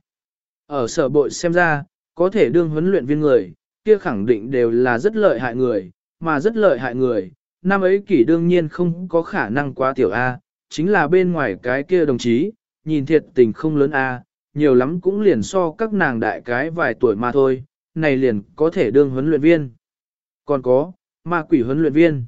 Ở sở bội xem ra, có thể đương huấn luyện viên người, kia khẳng định đều là rất lợi hại người, mà rất lợi hại người. Năm ấy kỷ đương nhiên không có khả năng quá tiểu A, chính là bên ngoài cái kia đồng chí, nhìn thiệt tình không lớn A, nhiều lắm cũng liền so các nàng đại cái vài tuổi mà thôi, này liền có thể đương huấn luyện viên. Còn có, ma quỷ huấn luyện viên.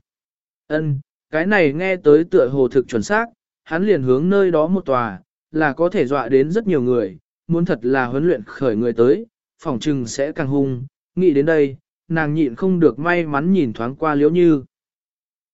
Ân, cái này nghe tới tựa hồ thực chuẩn xác, hắn liền hướng nơi đó một tòa, là có thể dọa đến rất nhiều người, muốn thật là huấn luyện khởi người tới, phòng trừng sẽ càng hung, nghĩ đến đây, nàng nhịn không được may mắn nhìn thoáng qua liễu như.